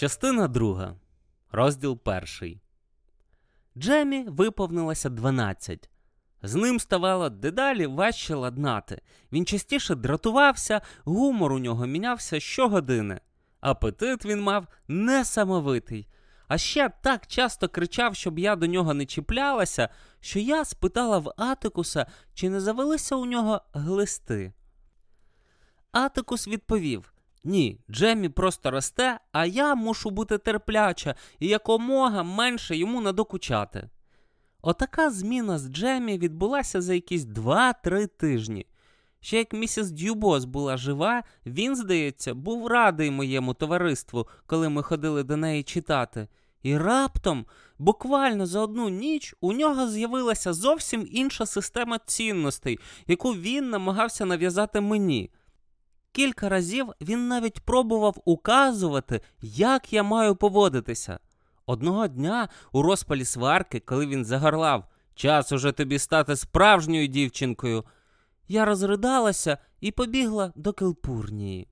Частина друга. Розділ перший. Джемі виповнилося 12. З ним ставало дедалі важче ладнати. Він частіше дратувався, гумор у нього мінявся щогодини. Апетит він мав несамовитий. А ще так часто кричав, щоб я до нього не чіплялася, що я спитала в Атикуса, чи не завелися у нього глисти. Атикус відповів: Ні, Джемі просто росте, а я мушу бути терпляча і якомога менше йому надокучати. Отака зміна з Джемі відбулася за якісь 2-3 тижні. Ще як місіс Дюбос була жива, він, здається, був радий моєму товариству, коли ми ходили до неї читати. І раптом, буквально за одну ніч, у нього з'явилася зовсім інша система цінностей, яку він намагався нав'язати мені. Кілька разів він навіть пробував указувати, як я маю поводитися. Одного дня у розпалі сварки, коли він загорлав час уже тобі стати справжньою дівчинкою, я розридалася і побігла до Келпурнії.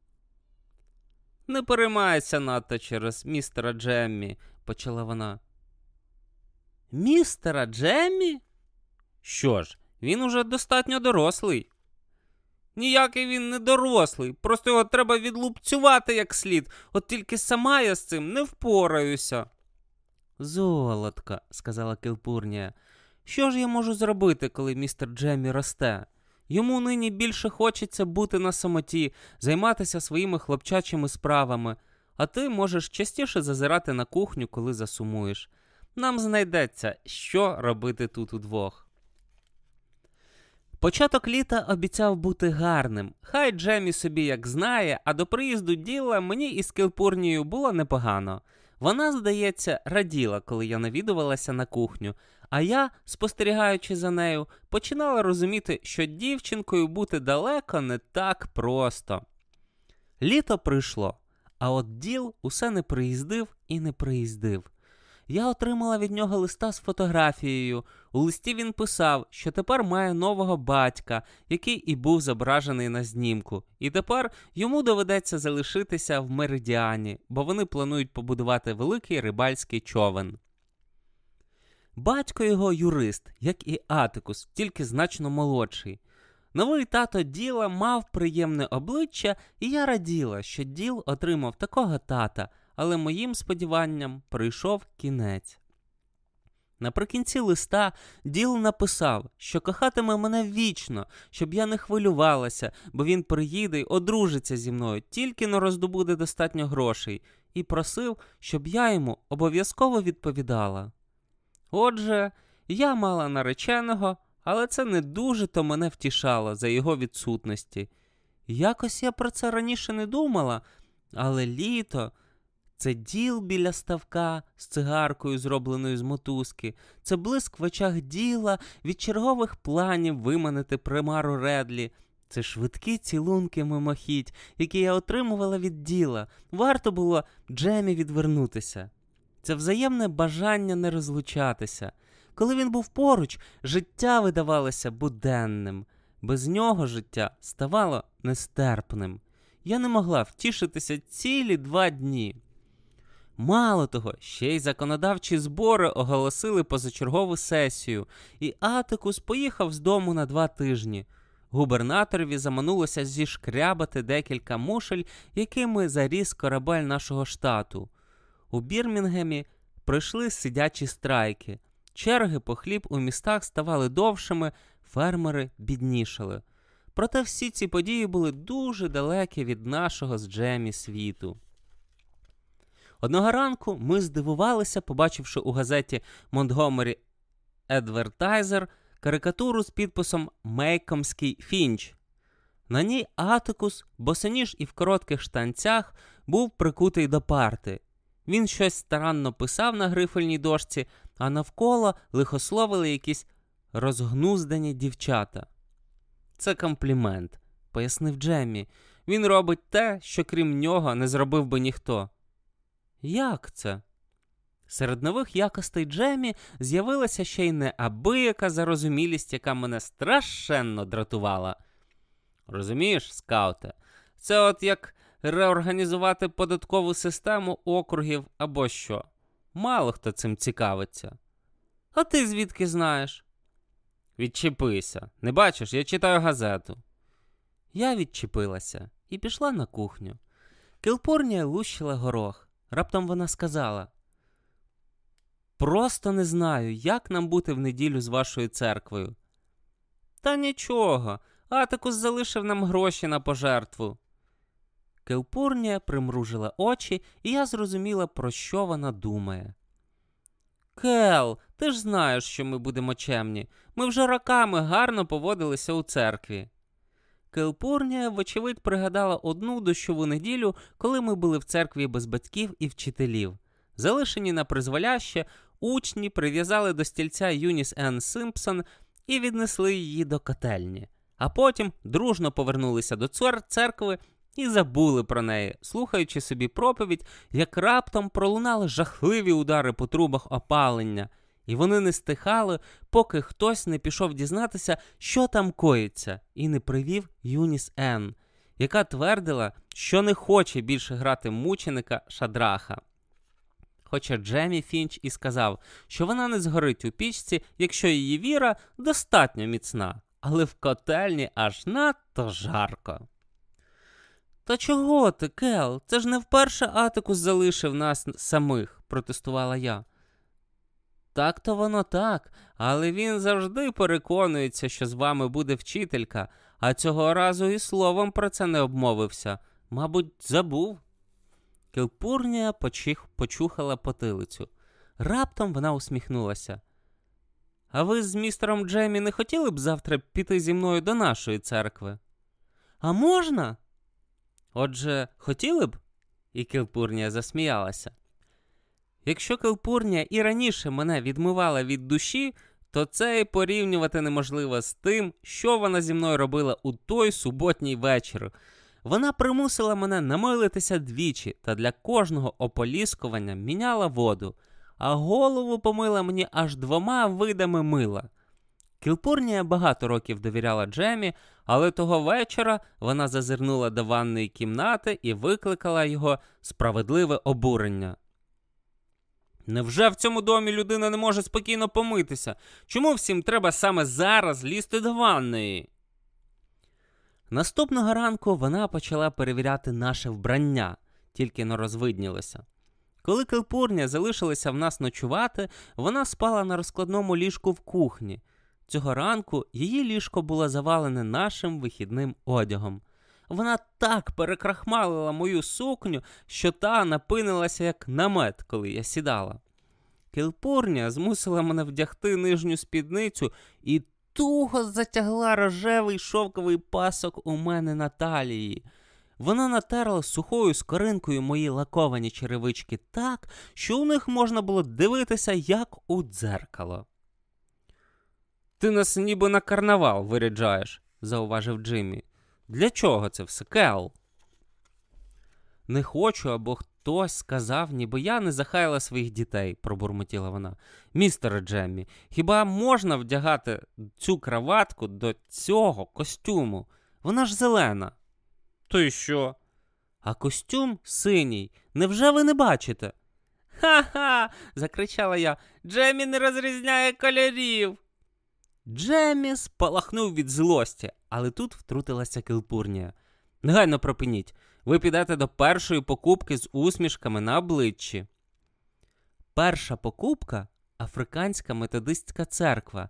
Не переймайся надто через містера Джеммі, почала вона. Містера Джеммі? Що ж, він уже достатньо дорослий. Ніякий він не дорослий, просто його треба відлупцювати як слід, от тільки сама я з цим не впораюся. Золотка, сказала Келпурнія, що ж я можу зробити, коли містер Джеммі росте? Йому нині більше хочеться бути на самоті, займатися своїми хлопчачими справами, а ти можеш частіше зазирати на кухню, коли засумуєш. Нам знайдеться, що робити тут удвох. Початок літа обіцяв бути гарним. Хай Джемі собі як знає, а до приїзду діла мені із Кілпурнією було непогано. Вона, здається, раділа, коли я навідувалася на кухню, а я, спостерігаючи за нею, починала розуміти, що дівчинкою бути далеко не так просто. Літо прийшло, а от діл усе не приїздив і не приїздив. Я отримала від нього листа з фотографією. У листі він писав, що тепер має нового батька, який і був зображений на знімку, і тепер йому доведеться залишитися в меридіані, бо вони планують побудувати великий рибальський човен. Батько його юрист, як і Атикус, тільки значно молодший. Новий тато діла мав приємне обличчя, і я раділа, що діл отримав такого тата, але моїм сподіванням прийшов кінець. Наприкінці листа Діл написав, що кохатиме мене вічно, щоб я не хвилювалася, бо він приїде й одружиться зі мною, тільки не роздобуде достатньо грошей, і просив, щоб я йому обов'язково відповідала. Отже, я мала нареченого, але це не дуже то мене втішало за його відсутності. Якось я про це раніше не думала, але літо. Це діл біля ставка з цигаркою, зробленою з мотузки, це блиск в очах діла від чергових планів виманити примару Редлі. Це швидкі цілунки мимохідь, які я отримувала від діла. Варто було Джемі відвернутися. Це взаємне бажання не розлучатися. Коли він був поруч, життя видавалося буденним. Без нього життя ставало нестерпним. Я не могла втішитися цілі два дні. Мало того, ще й законодавчі збори оголосили позачергову сесію, і Атикус поїхав з дому на два тижні. Губернаторові заманулося зішкрябати декілька мушель, якими заріс корабель нашого штату. У Бірмінгемі прийшли сидячі страйки. Черги по хліб у містах ставали довшими, фермери біднішали. Проте всі ці події були дуже далекі від нашого з Джемі світу. Одного ранку ми здивувалися, побачивши у газеті Монтгомері Едвертайзер карикатуру з підписом Мейкомський Фінч. На ній Атикус, босоніж і в коротких штанцях, був прикутий до парти. Він щось старанно писав на грифельній дошці, а навколо лихословили якісь розгнуздані дівчата. Це комплімент, пояснив Джеммі. Він робить те, що крім нього не зробив би ніхто. Як це? Серед нових якостей Джемі з'явилася ще й неабияка зарозумілість, яка мене страшенно дратувала. Розумієш, скауте, це от як реорганізувати податкову систему округів або що. Мало хто цим цікавиться. А ти звідки знаєш? Відчепися. Не бачиш, я читаю газету. Я відчепилася і пішла на кухню. Кілпурнія лущила горох. Раптом вона сказала: Просто не знаю, як нам бути в неділю з вашою церквою. Та нічого, Атикус залишив нам гроші на пожертву. Келпурнія примружила очі, і я зрозуміла, про що вона думає. Кел, ти ж знаєш, що ми будемо чемні. Ми вже роками гарно поводилися у церкві. Келпурнія, вочевидь, пригадала одну дощову неділю, коли ми були в церкві без батьків і вчителів. Залишені на призволяще, учні прив'язали до стільця Юніс Енн Симпсон і віднесли її до котельні, а потім дружно повернулися до церкви і забули про неї, слухаючи собі проповідь, як раптом пролунали жахливі удари по трубах опалення, і вони не стихали, поки хтось не пішов дізнатися, що там коїться, і не привів Юніс Ен, яка твердила, що не хоче більше грати мученика Шадраха. Хоча Джемі Фінч і сказав, що вона не згорить у пічці, якщо її віра достатньо міцна, але в котельні аж надто жарко. Та чого ти, Кел? Це ж не вперше Атикус залишив нас самих, протестувала я. Так то воно так, але він завжди переконується, що з вами буде вчителька, а цього разу і словом про це не обмовився. Мабуть, забув. Кілпурнія почих, почухала потилицю. Раптом вона усміхнулася. А ви з містером Джемі не хотіли б завтра піти зі мною до нашої церкви? А можна? Отже, хотіли б? І Кілпурнія засміялася. Якщо Кілпурнія і раніше мене відмивала від душі, то це і порівнювати неможливо з тим, що вона зі мною робила у той суботній вечір. Вона примусила мене намилитися двічі та для кожного ополіскування міняла воду, а голову помила мені аж двома видами мила. Кілпурнія багато років довіряла Джемі, але того вечора вона зазирнула до ванної кімнати і викликала його справедливе обурення. Невже в цьому домі людина не може спокійно помитися? Чому всім треба саме зараз лізти до ванної? Наступного ранку вона почала перевіряти наше вбрання, тільки не розвиднілося. Коли Килпурня залишилася в нас ночувати, вона спала на розкладному ліжку в кухні. Цього ранку її ліжко було завалене нашим вихідним одягом. Вона так перекрахмалила мою сукню, що та напинилася як намет, коли я сідала. Кілпурня змусила мене вдягти нижню спідницю і туго затягла рожевий шовковий пасок у мене на талії. Вона натерла сухою скоринкою мої лаковані черевички так, що у них можна було дивитися, як у дзеркало. Ти нас ніби на карнавал виряджаєш, зауважив Джиммі. Для чого це все, Кел? Не хочу, або хтось сказав, ніби я не захаяла своїх дітей, пробурмотіла вона. Містер Джеммі, хіба можна вдягати цю краватку до цього костюму? Вона ж зелена. То й що? А костюм синій. Невже ви не бачите? Ха-ха. закричала я. Джеммі не розрізняє кольорів. Джеммі спалахнув від злості, але тут втрутилася Кілпурнія. Негайно пропиніть, ви підете до першої покупки з усмішками на обличчі. Перша покупка африканська методистська церква,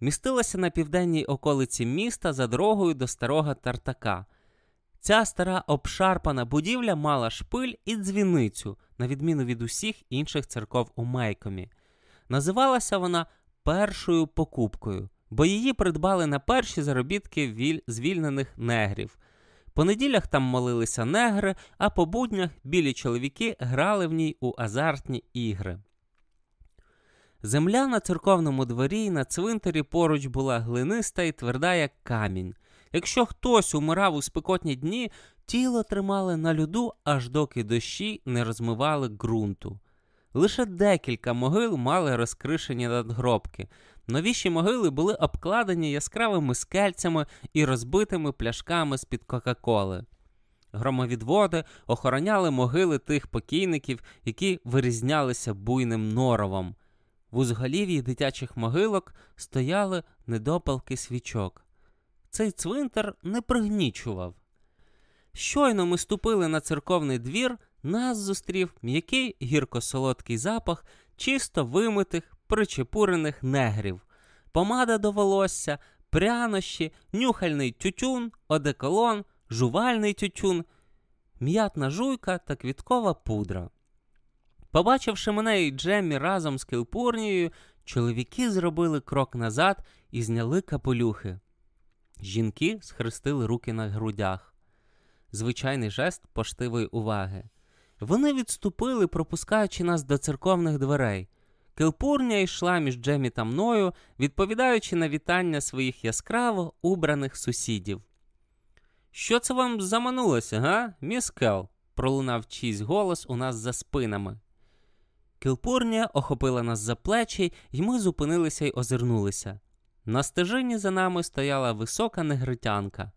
містилася на південній околиці міста за дорогою до старого Тартака. Ця стара обшарпана будівля мала шпиль і дзвіницю, на відміну від усіх інших церков у Мейкомі. Називалася вона першою покупкою бо її придбали на перші заробітки віль... звільнених негрів. По неділях там молилися негри, а по буднях білі чоловіки грали в ній у азартні ігри. Земля на церковному дворі і на цвинтарі поруч була глиниста і тверда, як камінь. Якщо хтось умирав у спекотні дні, тіло тримали на льоду, аж доки дощі не розмивали ґрунту. Лише декілька могил мали розкришені надгробки, Новіші могили були обкладені яскравими скельцями і розбитими пляшками з-під Кока-Коли. Громовідводи охороняли могили тих покійників, які вирізнялися буйним норовом. В узголів'ї дитячих могилок стояли недопалки свічок. Цей цвинтар не пригнічував. Щойно ми ступили на церковний двір, нас зустрів м'який гірко-солодкий запах чисто вимитих, причепурених негрів, помада до волосся, прянощі, нюхальний тютюн, одеколон, жувальний тютюн, м'ятна жуйка та квіткова пудра. Побачивши мене і Джеммі разом з Килпурнією, чоловіки зробили крок назад і зняли капелюхи. Жінки схрестили руки на грудях. Звичайний жест поштивої уваги. Вони відступили, пропускаючи нас до церковних дверей. Килпурня йшла між Джемі та мною, відповідаючи на вітання своїх яскраво убраних сусідів. Що це вам заманулося, га, міс Кел? пролунав чийсь голос у нас за спинами. Килпурня охопила нас за плечі, і ми зупинилися й озирнулися. На стежині за нами стояла висока негритянка.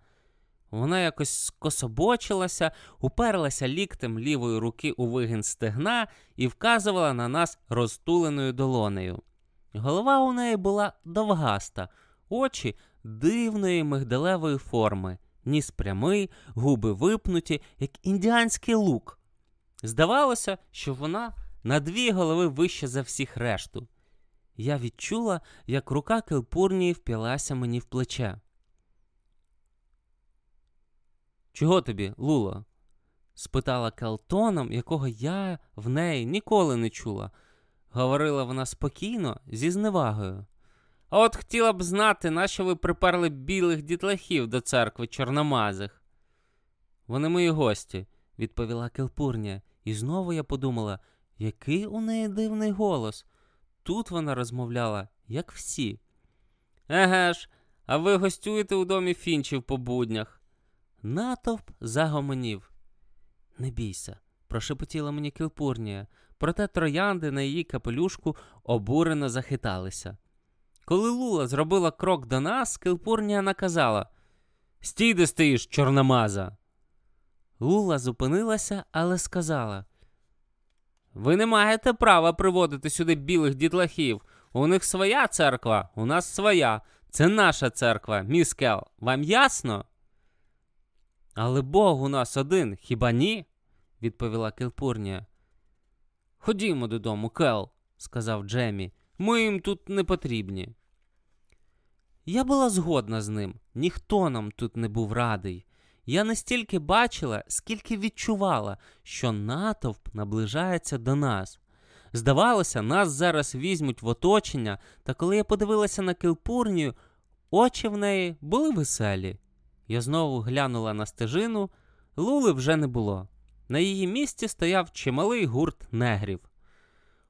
Вона якось скособочилася, уперлася ліктем лівої руки у вигін стегна і вказувала на нас розтуленою долонею. Голова у неї була довгаста, очі дивної мигдалевої форми, ніс прямий, губи випнуті, як індіанський лук. Здавалося, що вона на дві голови вище за всіх решту. Я відчула, як рука Келпурнії вп'ялася мені в плече. Чого тобі, Луло? спитала Келтоном, якого я в неї ніколи не чула. Говорила вона спокійно, зі зневагою. А от хотіла б знати, нащо ви приперли білих дітлахів до церкви чорномазих. Вони мої гості, відповіла Келпурня, і знову я подумала, який у неї дивний голос. Тут вона розмовляла, як всі. Еге ж, а ви гостюєте у домі фінчів по буднях. Натовп загомонів. Не бійся, прошепотіла мені Кілпурнія, проте троянди на її капелюшку обурено захиталися. Коли Лула зробила крок до нас, Кілпурнія наказала Стій, де стоїш, чорномаза. Лула зупинилася, але сказала ви не маєте права приводити сюди білих дітлахів. У них своя церква, у нас своя. Це наша церква, міс Кел. Вам ясно? Але Бог у нас один, хіба ні? відповіла Келпурнія. Ходімо додому, Кел, сказав Джемі. Ми їм тут не потрібні. Я була згодна з ним. Ніхто нам тут не був радий. Я не стільки бачила, скільки відчувала, що натовп наближається до нас. Здавалося, нас зараз візьмуть в оточення, та коли я подивилася на Килпурнію, очі в неї були веселі. Я знову глянула на стежину, лули вже не було. На її місці стояв чималий гурт негрів.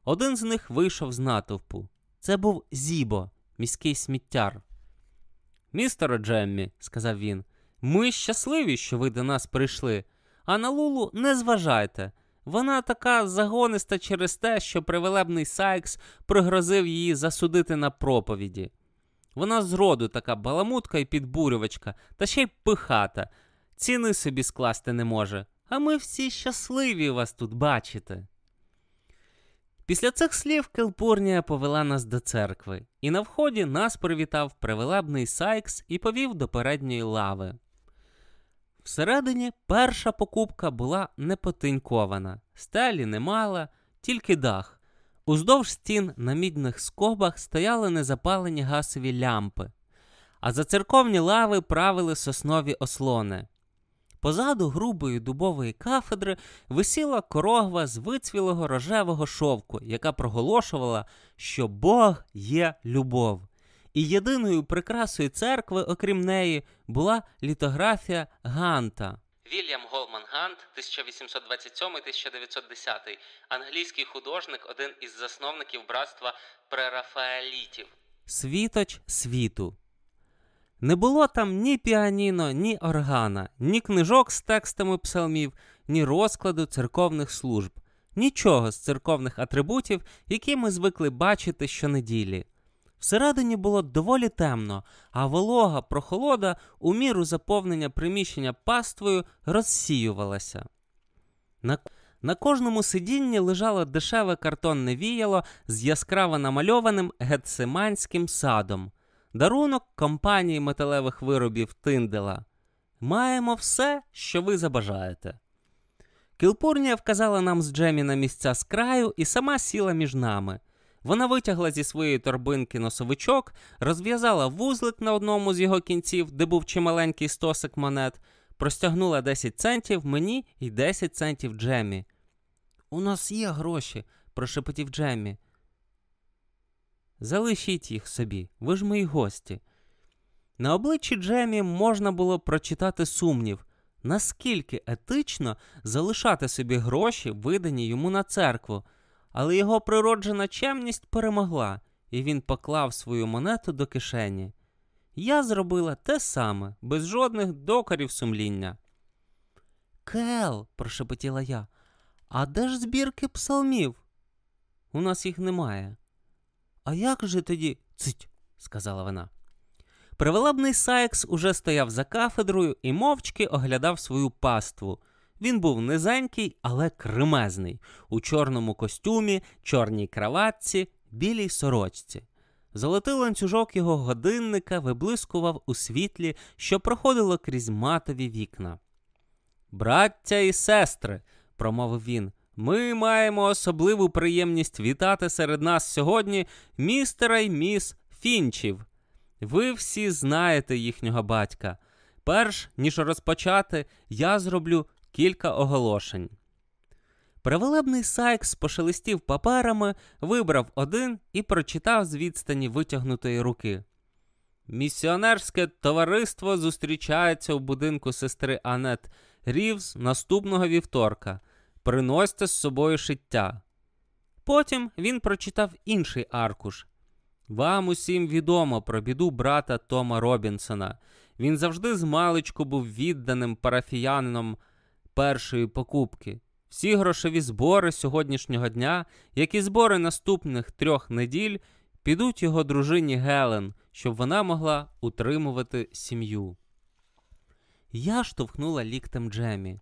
Один з них вийшов з натовпу. Це був Зібо, міський сміттяр. Містеро Джеммі, сказав він, ми щасливі, що ви до нас прийшли, а на Лулу не зважайте. Вона така загониста через те, що привелебний Сайкс пригрозив її засудити на проповіді. Вона зроду така баламутка і підбурювачка, та ще й пихата. Ціни собі скласти не може. А ми всі щасливі вас тут бачити. Після цих слів Келпурнія повела нас до церкви, і на вході нас привітав привелебний Сайкс і повів до передньої лави. Всередині перша покупка була не потинькована, стелі не мала, тільки дах. Уздовж стін на мідних скобах стояли незапалені гасові лямпи, а за церковні лави правили соснові ослони. Позаду грубої дубової кафедри висіла корогва з вицвілого рожевого шовку, яка проголошувала, що Бог є любов і єдиною прикрасою церкви, окрім неї, була літографія Ганта. Вільям Голман Гант, 1827-1910, англійський художник, один із засновників братства прерафаелітів. Світоч світу. Не було там ні піаніно, ні органа, ні книжок з текстами псалмів, ні розкладу церковних служб, нічого з церковних атрибутів, які ми звикли бачити щонеділі. Всередині було доволі темно, а волога прохолода у міру заповнення приміщення паствою розсіювалася. На на кожному сидінні лежало дешеве картонне віяло з яскраво намальованим гетсиманським садом, дарунок компанії металевих виробів Тиндела. Маємо все, що ви забажаєте. Кілпурнія вказала нам з Джемі на місця з краю і сама сіла між нами. Вона витягла зі своєї торбинки носовичок, розв'язала вузлик на одному з його кінців, де був чималенький стосик монет, простягнула 10 центів мені і 10 центів Джемі. У нас є гроші, прошепотів Джемі. Залишіть їх собі, ви ж мої гості. На обличчі Джемі можна було прочитати сумнів, наскільки етично залишати собі гроші, видані йому на церкву, але його природжена чемність перемогла, і він поклав свою монету до кишені. Я зробила те саме, без жодних докорів сумління. Кел, прошепотіла я, а де ж збірки псалмів? У нас їх немає. А як же тоді? Цить, сказала вона. Привелебний Сайкс уже стояв за кафедрою і мовчки оглядав свою паству. Він був низенький, але кремезний, у чорному костюмі, чорній краватці, білій сорочці. Золотий ланцюжок його годинника виблискував у світлі, що проходило крізь матові вікна. Браття і сестри, промовив він, ми маємо особливу приємність вітати серед нас сьогодні містера й міс Фінчів. Ви всі знаєте їхнього батька. Перш ніж розпочати, я зроблю кілька оголошень. Превелебний Сайкс пошелестів паперами, вибрав один і прочитав з відстані витягнутої руки. Місіонерське товариство зустрічається у будинку сестри Анет Рівз наступного вівторка. Приносьте з собою шиття. Потім він прочитав інший аркуш. Вам усім відомо про біду брата Тома Робінсона. Він завжди з маличку був відданим парафіянином першої покупки. Всі грошові збори сьогоднішнього дня, як і збори наступних трьох неділь, підуть його дружині Гелен, щоб вона могла утримувати сім'ю. Я штовхнула ліктем Джемі.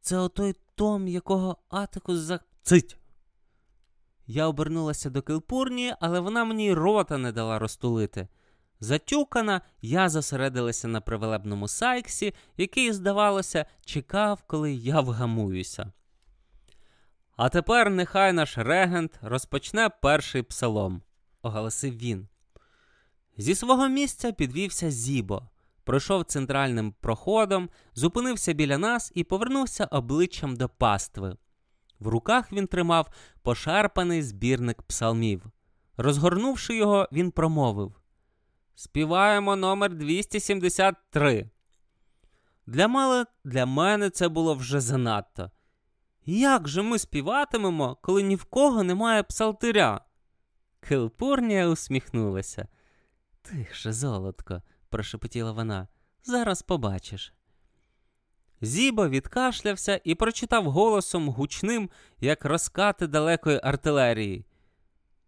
Це отой Том, якого Атикус за. Цить! Я обернулася до Килпурні, але вона мені рота не дала розтулити. Затюкана, я зосередилася на привелебному сайксі, який, здавалося, чекав, коли я вгамуюся. А тепер нехай наш регент розпочне перший псалом, оголосив він. Зі свого місця підвівся Зібо, пройшов центральним проходом, зупинився біля нас і повернувся обличчям до пастви. В руках він тримав пошарпаний збірник псалмів. Розгорнувши його, він промовив Співаємо номер 273. Для мене, для мене це було вже занадто. Як же ми співатимемо, коли ні в кого немає псалтиря? Килпурнія усміхнулася. Тише, золотко, прошепотіла вона. Зараз побачиш. Зібо відкашлявся і прочитав голосом гучним, як розкати далекої артилерії.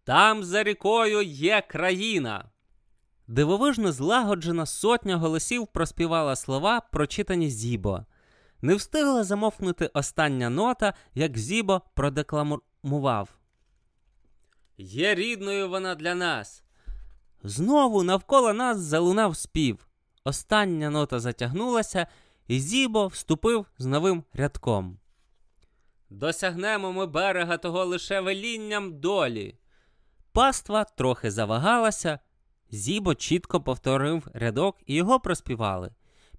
Там за рікою є країна. Дивовижно злагоджена сотня голосів проспівала слова, прочитані Зібо. Не встигла замовкнути остання нота, як Зібо продекламував. Є рідною вона для нас. Знову навколо нас залунав спів. Остання нота затягнулася, і Зібо вступив з новим рядком. Досягнемо ми берега того лише велінням долі. Паства трохи завагалася. Зібо чітко повторив рядок і його проспівали.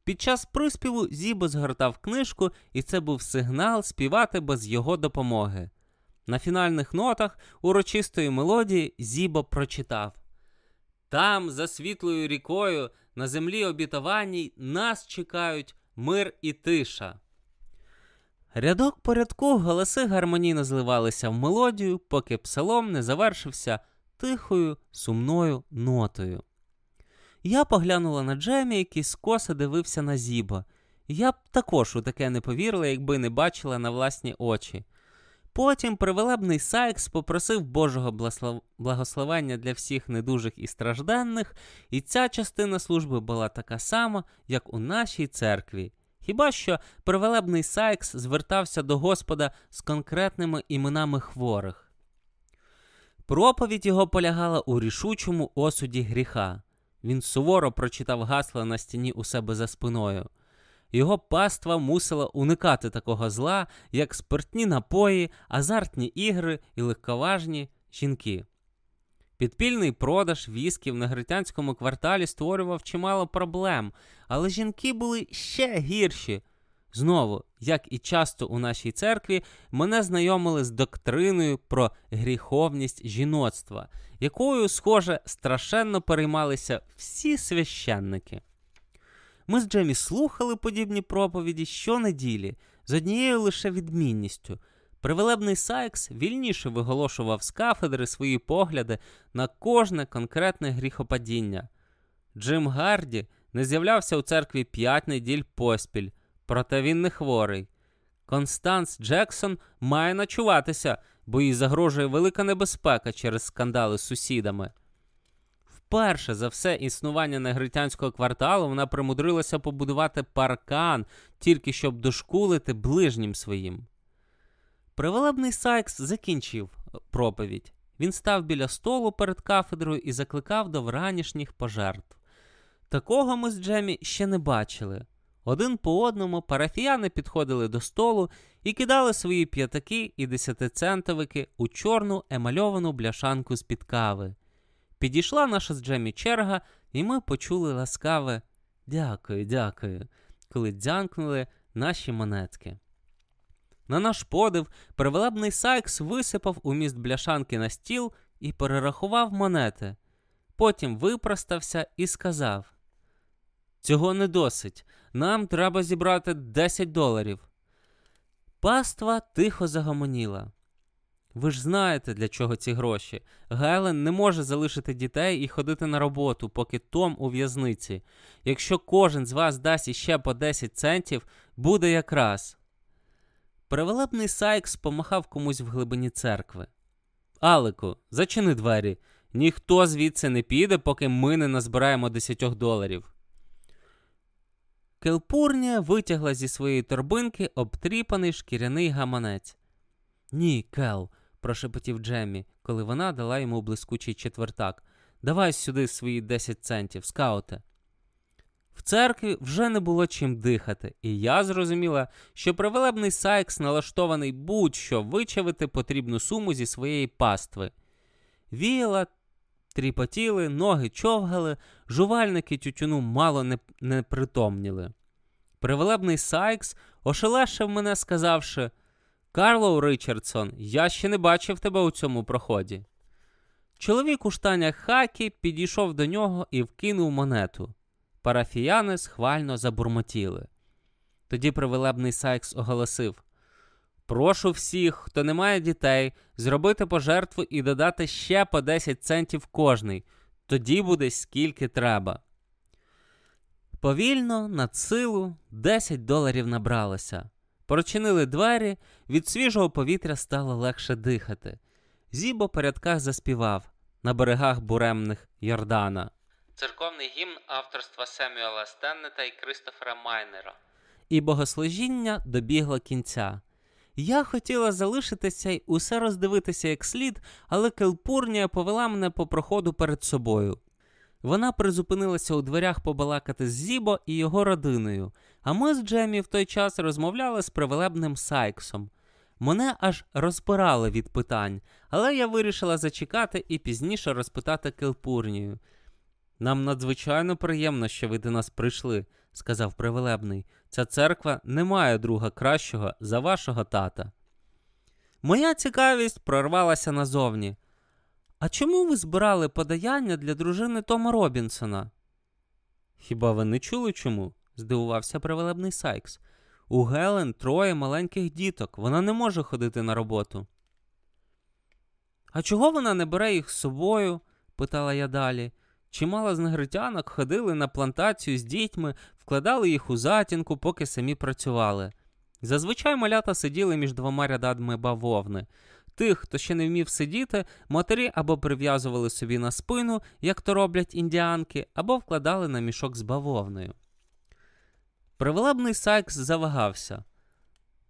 Під час приспіву Зібо згортав книжку, і це був сигнал співати без його допомоги. На фінальних нотах урочистої мелодії Зібо прочитав Там, за світлою рікою, на землі обітованій, нас чекають мир і тиша. Рядок по рядку голоси гармонійно зливалися в мелодію, поки псалом не завершився тихою, сумною нотою. Я поглянула на Джемі, який скоса дивився на Зіба. Я б також у таке не повірила, якби не бачила на власні очі. Потім привелебний Сайкс попросив Божого благословення для всіх недужих і стражденних, і ця частина служби була така сама, як у нашій церкві. Хіба що привелебний Сайкс звертався до Господа з конкретними іменами хворих. Проповідь його полягала у рішучому осуді гріха. Він суворо прочитав гасла на стіні у себе за спиною. Його паства мусила уникати такого зла, як спиртні напої, азартні ігри і легковажні жінки. Підпільний продаж вісків на гритянському кварталі створював чимало проблем, але жінки були ще гірші. Знову, як і часто у нашій церкві, мене знайомили з доктриною про гріховність жіноцтва, якою, схоже, страшенно переймалися всі священники. Ми з Джемі слухали подібні проповіді щонеділі, з однією лише відмінністю. Привелебний Сайкс вільніше виголошував з кафедри свої погляди на кожне конкретне гріхопадіння. Джим Гарді не з'являвся у церкві п'ять неділь поспіль, проте він не хворий. Констанс Джексон має ночуватися, бо їй загрожує велика небезпека через скандали з сусідами. Вперше за все існування негритянського кварталу вона примудрилася побудувати паркан, тільки щоб дошкулити ближнім своїм. Привелебний Сайкс закінчив проповідь. Він став біля столу перед кафедрою і закликав до вранішніх пожертв. Такого ми з Джемі ще не бачили. Один по одному парафіяни підходили до столу і кидали свої п'ятаки і десятицентовики у чорну емальовану бляшанку з під кави. Підійшла наша з Джемі черга, і ми почули ласкаве дякую, дякую, коли дзянкнули наші монетки. На наш подив, привелебний Сайкс висипав у міст бляшанки на стіл і перерахував монети. Потім випростався і сказав: Цього не досить. Нам треба зібрати 10 доларів. Паства тихо загомоніла. Ви ж знаєте, для чого ці гроші. Гелен не може залишити дітей і ходити на роботу, поки Том у в'язниці. Якщо кожен з вас дасть іще по 10 центів, буде якраз. Перевелебний Сайкс помахав комусь в глибині церкви. Алику, зачини двері. Ніхто звідси не піде, поки ми не назбираємо 10 доларів. Келпурнія витягла зі своєї торбинки обтріпаний шкіряний гаманець. Ні, Кел, прошепотів Джеммі, коли вона дала йому блискучий четвертак. Давай сюди свої 10 центів, скауте. В церкві вже не було чим дихати, і я зрозуміла, що привелебний Сайкс налаштований будь-що вичавити потрібну суму зі своєї пастви. Віяла, тріпотіли, ноги човгали, жувальники тютюну мало не, не притомніли. Привелебний Сайкс ошелешив мене, сказавши Карлоу Ричардсон, я ще не бачив тебе у цьому проході. Чоловік у штанях хакі підійшов до нього і вкинув монету. Парафіяни схвально забурмотіли. Тоді привелебний Сайкс оголосив: Прошу всіх, хто не має дітей, зробити пожертву і додати ще по 10 центів кожний. Тоді буде скільки треба. Повільно, на силу, 10 доларів набралося. Прочинили двері, від свіжого повітря стало легше дихати. Зібо порядках заспівав на берегах буремних Йордана. Церковний гімн авторства Семюела Стеннета і Кристофера Майнера. І богослужіння добігло кінця. Я хотіла залишитися й усе роздивитися як слід, але Келпурнія повела мене по проходу перед собою. Вона призупинилася у дверях побалакати з Зібо і його родиною, а ми з Джемі в той час розмовляли з привелебним Сайксом. Мене аж розпирали від питань, але я вирішила зачекати і пізніше розпитати Келпурнію. Нам надзвичайно приємно, що ви до нас прийшли, сказав привелебний. Ця церква не має друга кращого за вашого тата. Моя цікавість прорвалася назовні. А чому ви збирали подаяння для дружини Тома Робінсона? Хіба ви не чули чому? здивувався привелебний Сайкс. У Гелен троє маленьких діток, вона не може ходити на роботу. А чого вона не бере їх з собою? питала я далі. Чимало з негритянок ходили на плантацію з дітьми, вкладали їх у затінку, поки самі працювали. Зазвичай малята сиділи між двома рядами бавовни. Тих, хто ще не вмів сидіти, матері або прив'язували собі на спину, як то роблять індіанки, або вкладали на мішок з бавовною. Привелебний Сайкс завагався.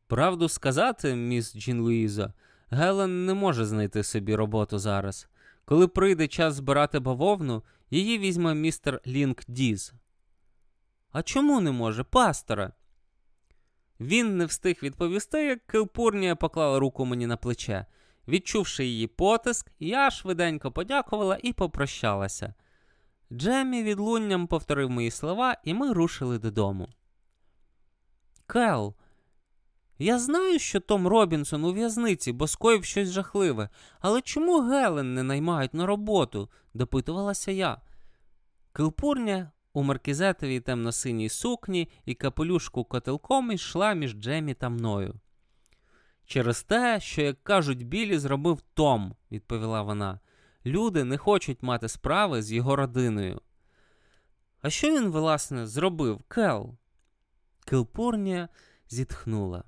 Правду сказати, міс Джін Луїза, Гелен не може знайти собі роботу зараз. Коли прийде час збирати бавовну, її візьме містер Лінк Діз. А чому не може, пасторе? Він не встиг відповісти, як Килпурнія поклала руку мені на плече. Відчувши її потиск, я швиденько подякувала і попрощалася. Джеммі відлунням повторив мої слова, і ми рушили додому. Кел, я знаю, що Том Робінсон у в'язниці, бо скоїв щось жахливе, але чому Гелен не наймають на роботу? допитувалася я. Килпурня у маркізетовій темно-синій сукні і капелюшку котелком йшла між Джемі та мною. Через те, що, як кажуть, ніби зробив Том, відповіла вона. Люди не хочуть мати справи з його родиною. А що він, власне, зробив, Кел? Килпурня зітхнула.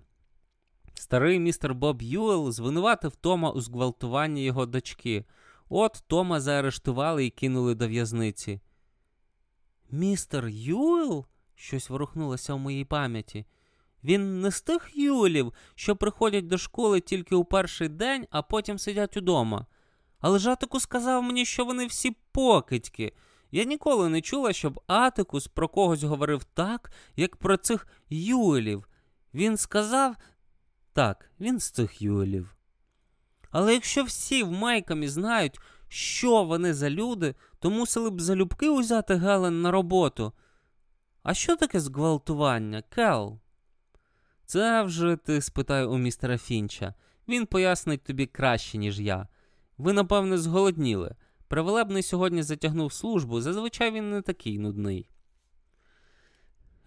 Старий містер Боб Юел звинуватив Тома у зґвалтуванні його дочки. От Тома заарештували і кинули до в'язниці. Містер Юел? щось ворухнулося в моїй пам'яті. Він не з тих Юелів, що приходять до школи тільки у перший день, а потім сидять удома. Але ж Атикус сказав мені, що вони всі покидьки. Я ніколи не чула, щоб Атикус про когось говорив так, як про цих Юелів. Він сказав так, він з цих Юелів. Але якщо всі в майкамі знають, що вони за люди, то мусили б залюбки узяти Гелен на роботу. А що таке зґвалтування, Кел? Це вже ти спитай у містера Фінча. Він пояснить тобі краще, ніж я. Ви, напевне, зголодніли. Привелебний сьогодні затягнув службу, зазвичай він не такий нудний.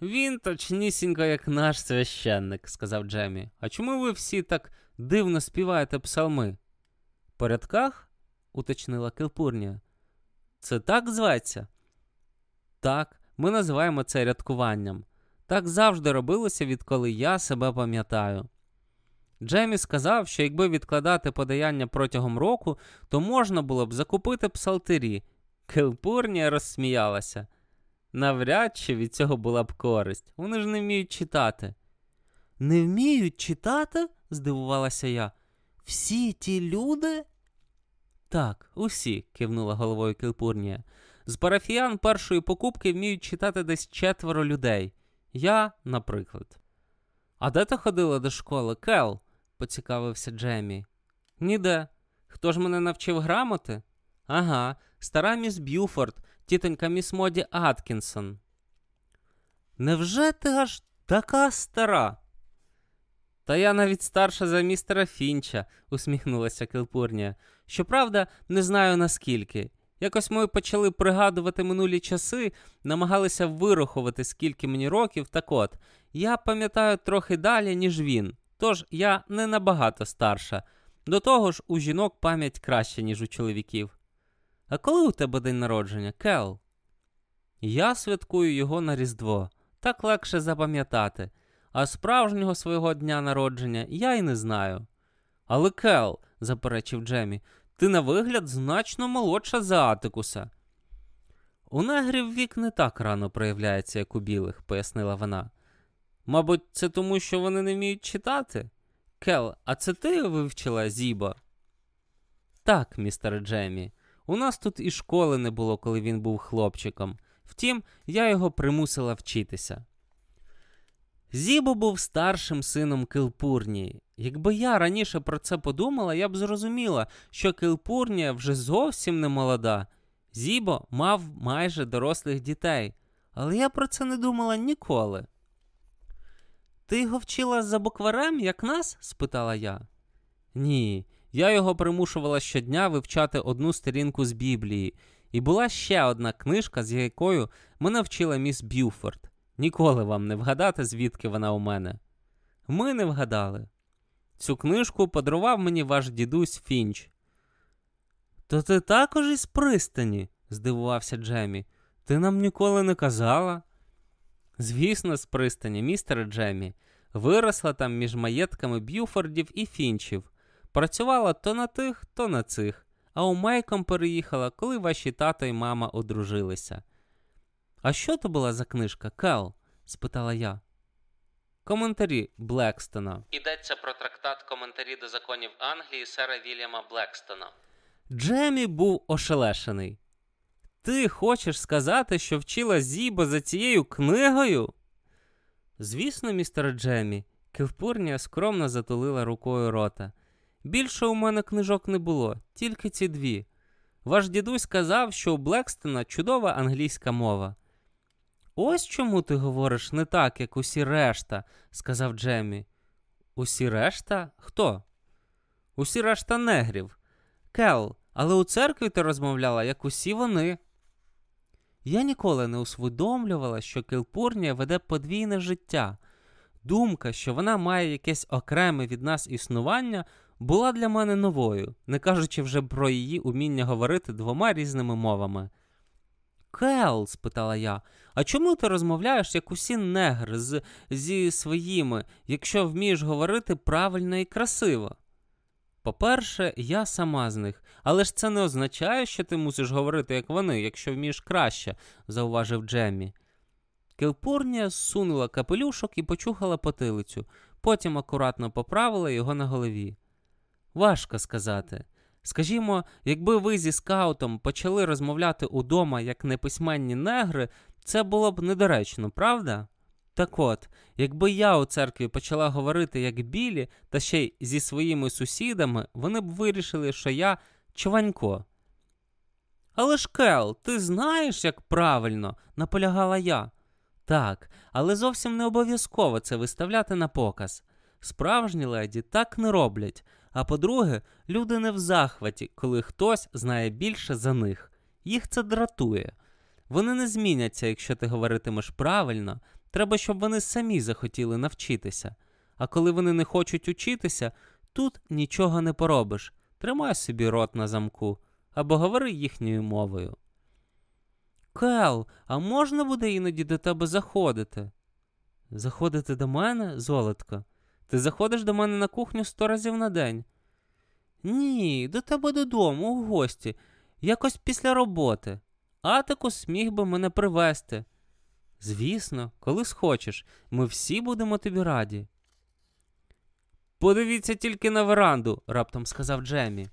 Він точнісінько, як наш священник, сказав Джемі. А чому ви всі так дивно співаєте псалми? По рядках? уточнила Килпурнія. Це так зветься? Так, ми називаємо це рядкуванням. Так завжди робилося, відколи я себе пам'ятаю. Джемі сказав, що якби відкладати подаяння протягом року, то можна було б закупити псалтирі. Килпурнія розсміялася. Навряд чи від цього була б користь. Вони ж не вміють читати. Не вміють читати? здивувалася я. Всі ті люди? Так, усі, кивнула головою Килпурнія. З парафіян першої покупки вміють читати десь четверо людей. Я, наприклад. А де ти ходила до школи, Кел? поцікавився Джемі. Ніде. Хто ж мене навчив грамоти? Ага, стара міс Б'юфорд, тітонька міс Моді Аткінсон. Невже ти аж така стара? Та я навіть старша за містера Фінча, усміхнулася Килпурнія. Щоправда, не знаю наскільки. Якось ми почали пригадувати минулі часи, намагалися вирахувати, скільки мені років, так от, я пам'ятаю трохи далі, ніж він, тож я не набагато старша. До того ж, у жінок пам'ять краще, ніж у чоловіків. А коли у тебе день народження, Кел? Я святкую його на Різдво. Так легше запам'ятати. А справжнього свого дня народження я й не знаю. Але Кел, заперечив Джемі, ти на вигляд значно молодша за Атикуса. У негрів вік не так рано проявляється, як у білих, пояснила вона. Мабуть, це тому, що вони не вміють читати? Кел, а це ти вивчила Зіба? Так, містер Джемі. У нас тут і школи не було, коли він був хлопчиком. Втім, я його примусила вчитися. Зібо був старшим сином Килпурнії. Якби я раніше про це подумала, я б зрозуміла, що Килпурнія вже зовсім не молода. Зібо мав майже дорослих дітей, але я про це не думала ніколи. Ти його вчила за букварем, як нас? спитала я. Ні, я його примушувала щодня вивчати одну сторінку з Біблії, і була ще одна книжка, з якою мене вчила міс Б'юфорд. Ніколи вам не вгадати, звідки вона у мене. Ми не вгадали. Цю книжку подарував мені ваш дідусь Фінч. То ти також із пристані? здивувався Джемі. Ти нам ніколи не казала? Звісно, з пристані, містере Джемі. Виросла там між маєтками Б'юфордів і Фінчів. Працювала то на тих, то на цих, а у Мейком переїхала, коли ваші тато і мама одружилися. А що то була за книжка, Кел? спитала я. Коментарі Блекстона. Йдеться про трактат коментарі до законів Англії сера Вільяма Блекстона. Джемі був ошелешений. Ти хочеш сказати, що вчила Зібо за цією книгою? Звісно, містер Джемі, Кілпурнія скромно затулила рукою рота. Більше у мене книжок не було, тільки ці дві. Ваш дідусь сказав, що у Блекстона чудова англійська мова. Ось чому ти говориш не так, як усі решта, сказав Джемі. Усі решта? Хто? Усі решта негрів. Кел, але у церкві ти розмовляла, як усі вони. Я ніколи не усвідомлювала, що Келпурнія веде подвійне життя. Думка, що вона має якесь окреме від нас існування, була для мене новою, не кажучи вже про її уміння говорити двома різними мовами. Кел, спитала я, а чому ти розмовляєш як усі негри з, зі своїми, якщо вмієш говорити правильно і красиво? По-перше, я сама з них, але ж це не означає, що ти мусиш говорити, як вони, якщо вмієш краще, зауважив Джеммі. Келпурнія зсунула капелюшок і почухала потилицю, потім акуратно поправила його на голові. Важко сказати. Скажімо, якби ви зі скаутом почали розмовляти удома як неписьменні негри, це було б недоречно, правда? Так от, якби я у церкві почала говорити як білі, та ще й зі своїми сусідами, вони б вирішили, що я чванько. Але ж Кел, ти знаєш, як правильно, наполягала я. Так, але зовсім не обов'язково це виставляти на показ. Справжні леді так не роблять. А по-друге, люди не в захваті, коли хтось знає більше за них. Їх це дратує. Вони не зміняться, якщо ти говоритимеш правильно. Треба, щоб вони самі захотіли навчитися. А коли вони не хочуть учитися, тут нічого не поробиш. Тримай собі рот на замку або говори їхньою мовою. Кел, а можна буде іноді до тебе заходити? Заходити до мене, золотко? Ти заходиш до мене на кухню сто разів на день? Ні, до тебе додому, у гості, якось після роботи. Атикус міг би мене привезти. Звісно, коли схочеш, ми всі будемо тобі раді. Подивіться тільки на веранду, раптом сказав Джемі.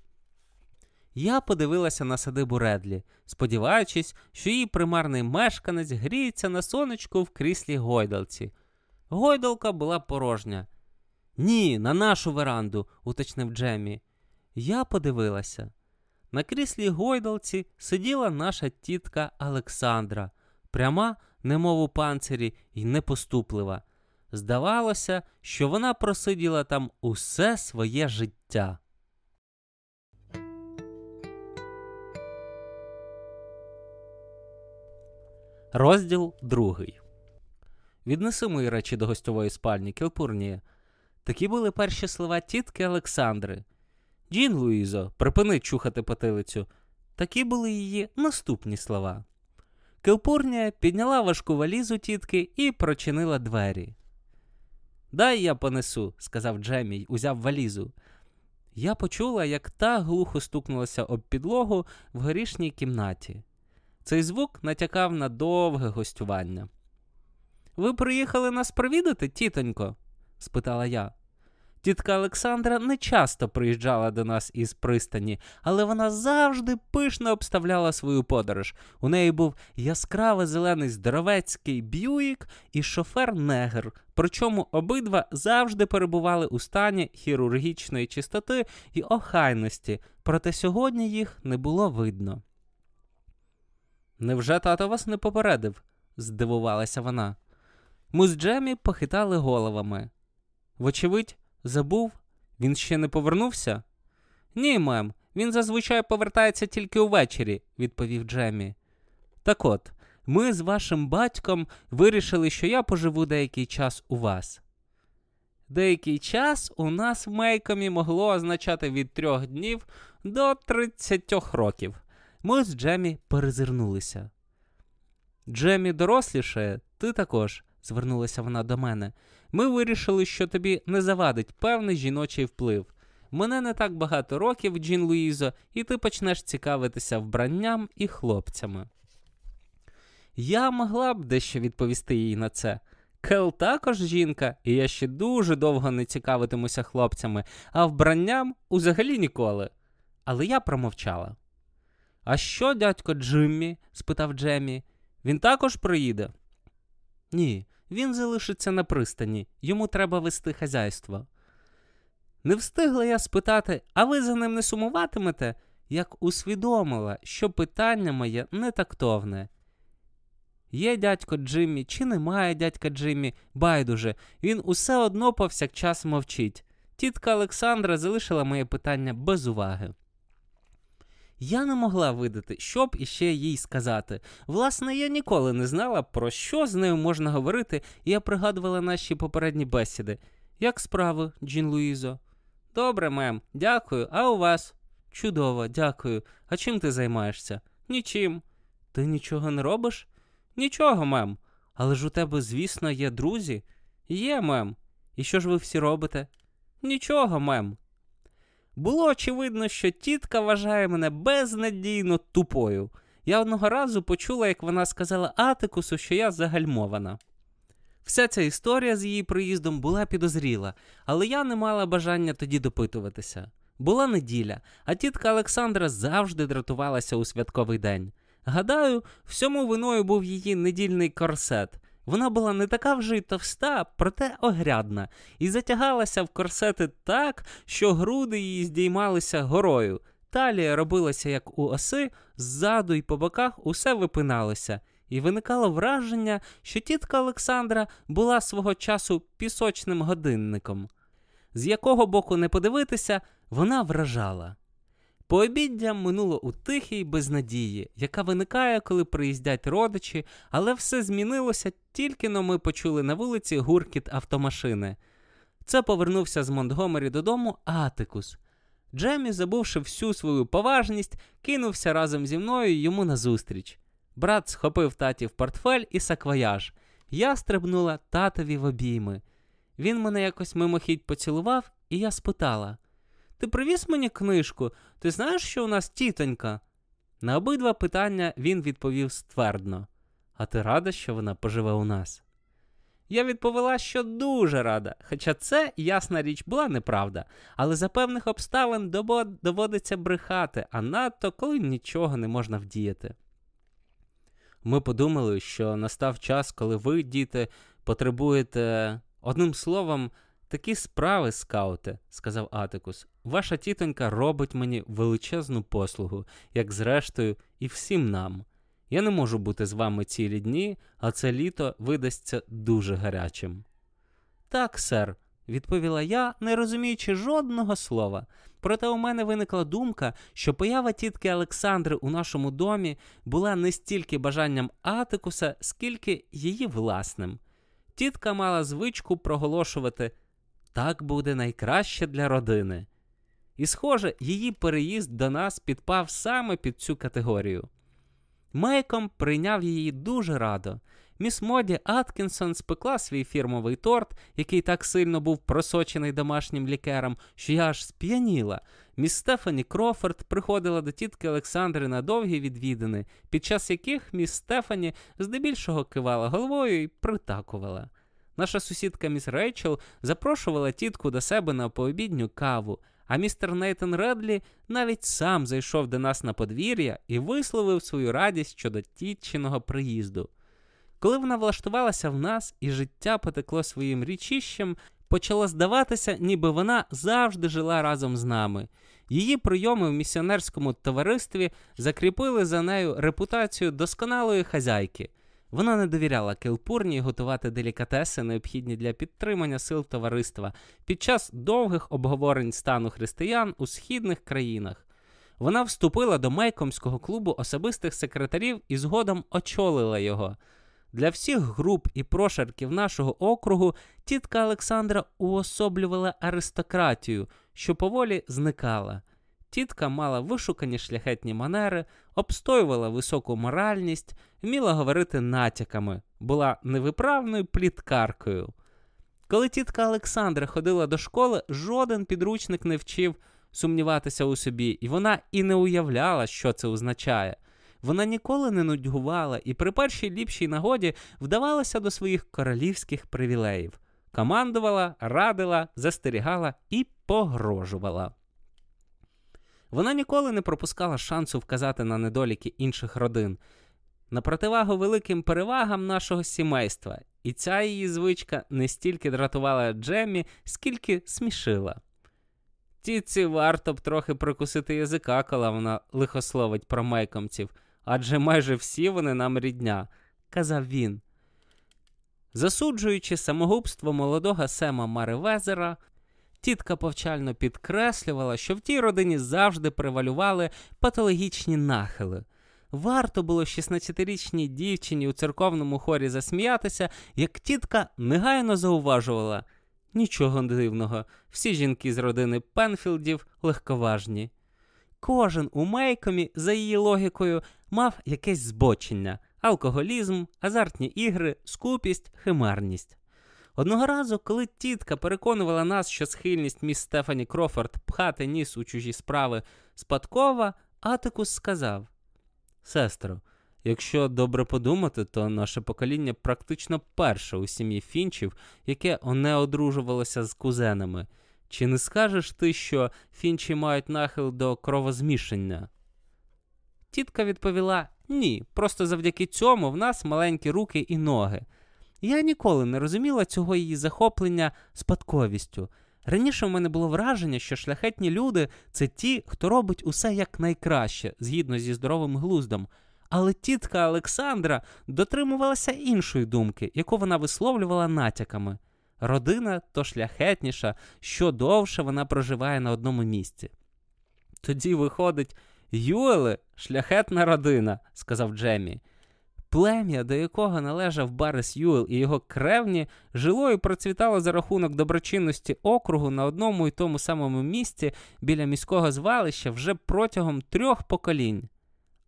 Я подивилася на садибу Редлі, сподіваючись, що її примарний мешканець гріється на сонечку в кріслі гойдалці. Гойдалка була порожня. Ні, на нашу веранду, уточнив Джемі. Я подивилася. На кріслі гойдалці сиділа наша тітка Олександра, пряма, немов у панцирі, і непоступлива. Здавалося, що вона просиділа там усе своє життя. Розділ другий. Віднеси мої речі до гостьової спальні, Кілпурнія. Такі були перші слова тітки Олександри. Джін Луїзо, припини чухати потилицю. Такі були її наступні слова. Кілпурнія підняла важку валізу тітки і прочинила двері. Дай я понесу, сказав Джемі й узяв валізу. Я почула, як та глухо стукнулася об підлогу в горішній кімнаті. Цей звук натякав на довге гостювання. Ви приїхали нас провідати, тітонько? Спитала я. Тітка Олександра не часто приїжджала до нас із пристані, але вона завжди пишно обставляла свою подорож. У неї був яскраво зелений здоровецький б'юїк і шофер негр, причому обидва завжди перебували у стані хірургічної чистоти і охайності, проте сьогодні їх не було видно. Невже тато вас не попередив? здивувалася вона. Ми з Джемі похитали головами. Вочевидь, забув, він ще не повернувся? Ні, мем, він зазвичай повертається тільки увечері, відповів Джемі. Так от, ми з вашим батьком вирішили, що я поживу деякий час у вас. Деякий час у нас в Мейкомі могло означати від трьох днів до тридцятьох років. Ми з Джемі перезирнулися. Джемі доросліше, ти також, звернулася вона до мене, ми вирішили, що тобі не завадить певний жіночий вплив. Мене не так багато років, Джін Луїзо, і ти почнеш цікавитися вбранням і хлопцями. Я могла б дещо відповісти їй на це. Кел також жінка, і я ще дуже довго не цікавитимуся хлопцями, а вбранням узагалі ніколи. Але я промовчала. А що, дядько Джиммі? спитав Джемі. Він також приїде? Ні, він залишиться на пристані, йому треба вести хазяйство. Не встигла я спитати, а ви за ним не сумуватимете, як усвідомила, що питання моє не тактовне. Є дядько Джиммі, чи немає дядька Джиммі, байдуже, він усе одно повсякчас мовчить. Тітка Олександра залишила моє питання без уваги. Я не могла видати, що б іще їй сказати. Власне, я ніколи не знала, про що з нею можна говорити, і я пригадувала наші попередні бесіди. Як справи, Джін Луїзо? Добре, мем, дякую, а у вас? Чудово, дякую. А чим ти займаєшся? Нічим. Ти нічого не робиш? Нічого, мем. Але ж у тебе, звісно, є друзі? Є, мем. І що ж ви всі робите? Нічого, мем. Було очевидно, що тітка вважає мене безнадійно тупою. Я одного разу почула, як вона сказала Атикусу, що я загальмована. Вся ця історія з її приїздом була підозріла, але я не мала бажання тоді допитуватися. Була неділя, а тітка Олександра завжди дратувалася у святковий день. Гадаю, всьому виною був її недільний корсет. Вона була не така вже й товста, проте огрядна, і затягалася в корсети так, що груди її здіймалися горою. Талія робилася, як у оси, ззаду і по боках усе випиналося, і виникало враження, що тітка Олександра була свого часу пісочним годинником. З якого боку не подивитися, вона вражала. Пообіддя минуло у тихій безнадії, яка виникає, коли приїздять родичі, але все змінилося, тільки но ми почули на вулиці гуркіт автомашини. Це повернувся з Монтгомері додому Атикус. Джемі, забувши всю свою поважність, кинувся разом зі мною йому назустріч. Брат схопив татів портфель і саквояж. Я стрибнула татові в обійми. Він мене якось мимохідь поцілував, і я спитала. Ти привіз мені книжку, ти знаєш, що у нас тітонька? На обидва питання він відповів ствердно. А ти рада, що вона поживе у нас? Я відповіла, що дуже рада, хоча це, ясна річ, була неправда, але за певних обставин доводиться брехати, а надто коли нічого не можна вдіяти. Ми подумали, що настав час, коли ви, діти, потребуєте, одним словом, такі справи, скауте, сказав Атикус. Ваша тітонька робить мені величезну послугу, як зрештою, і всім нам. Я не можу бути з вами цілі дні, а це літо видасться дуже гарячим. Так, сер, відповіла я, не розуміючи жодного слова. Проте у мене виникла думка, що поява тітки Олександри у нашому домі була не стільки бажанням Атикуса, скільки її власним. Тітка мала звичку проголошувати так буде найкраще для родини. І, схоже, її переїзд до нас підпав саме під цю категорію. Мейком прийняв її дуже радо. Міс Моді Аткінсон спекла свій фірмовий торт, який так сильно був просочений домашнім лікером, що я аж сп'яніла. Міс Стефані Крофорд приходила до тітки Олександри на довгі відвідини, під час яких міс Стефані здебільшого кивала головою і притакувала. Наша сусідка міс Рейчел запрошувала тітку до себе на пообідню каву, а містер Нейтан Редлі навіть сам зайшов до нас на подвір'я і висловив свою радість щодо тітчиного приїзду. Коли вона влаштувалася в нас і життя потекло своїм річищем, почало здаватися, ніби вона завжди жила разом з нами. Її прийоми в місіонерському товаристві закріпили за нею репутацію досконалої хазяйки. Вона не довіряла Келпурні готувати делікатеси, необхідні для підтримання сил товариства під час довгих обговорень стану християн у східних країнах. Вона вступила до Мейкомського клубу особистих секретарів і згодом очолила його. Для всіх груп і прошарків нашого округу тітка Олександра уособлювала аристократію, що поволі зникала. Тітка мала вишукані шляхетні манери, обстоювала високу моральність, вміла говорити натяками, була невиправною пліткаркою. Коли тітка Олександра ходила до школи, жоден підручник не вчив сумніватися у собі, і вона і не уявляла, що це означає. Вона ніколи не нудьгувала і при першій ліпшій нагоді вдавалася до своїх королівських привілеїв, командувала, радила, застерігала і погрожувала. Вона ніколи не пропускала шансу вказати на недоліки інших родин, на противагу великим перевагам нашого сімейства, і ця її звичка не стільки дратувала Джеммі, скільки смішила. Тітці варто б трохи прикусити язика, коли вона лихословить про мейкомців, адже майже всі вони нам рідня, казав він. Засуджуючи самогубство молодого Сема Маривезера, тітка повчально підкреслювала, що в тій родині завжди превалювали патологічні нахили. Варто було 16-річній дівчині у церковному хорі засміятися, як тітка негайно зауважувала. Нічого дивного, всі жінки з родини Пенфілдів легковажні. Кожен у Мейкомі, за її логікою, мав якесь збочення: алкоголізм, азартні ігри, скупість, химерність. Одного разу, коли тітка переконувала нас, що схильність міс Стефані Крофорд пхати ніс у чужі справи спадкова, Атикус сказав: Сестро, якщо добре подумати, то наше покоління практично перше у сім'ї фінчів, яке не одружувалося з кузенами. Чи не скажеш ти, що фінчі мають нахил до кровозмішання? Тітка відповіла: ні, просто завдяки цьому в нас маленькі руки і ноги. Я ніколи не розуміла цього її захоплення спадковістю. Раніше в мене було враження, що шляхетні люди це ті, хто робить усе якнайкраще, згідно зі здоровим глуздом. Але тітка Олександра дотримувалася іншої думки, яку вона висловлювала натяками. Родина то шляхетніша, що довше вона проживає на одному місці. Тоді, виходить, Юели шляхетна родина, сказав Джемі. Плем'я, до якого належав Барес Юел і його кревні, жило і процвітало за рахунок доброчинності округу на одному і тому самому місці біля міського звалища вже протягом трьох поколінь.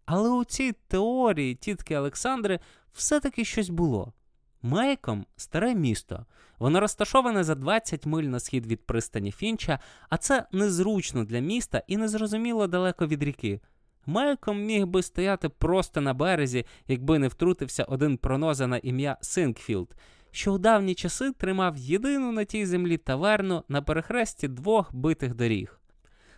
Але у цій теорії тітки Олександри все-таки щось було. Мейком старе місто. Воно розташоване за 20 миль на схід від пристані Фінча, а це незручно для міста і незрозуміло далеко від ріки. Мейком міг би стояти просто на березі, якби не втрутився один проноза на ім'я Синкфілд, що у давні часи тримав єдину на тій землі таверну на перехресті двох битих доріг.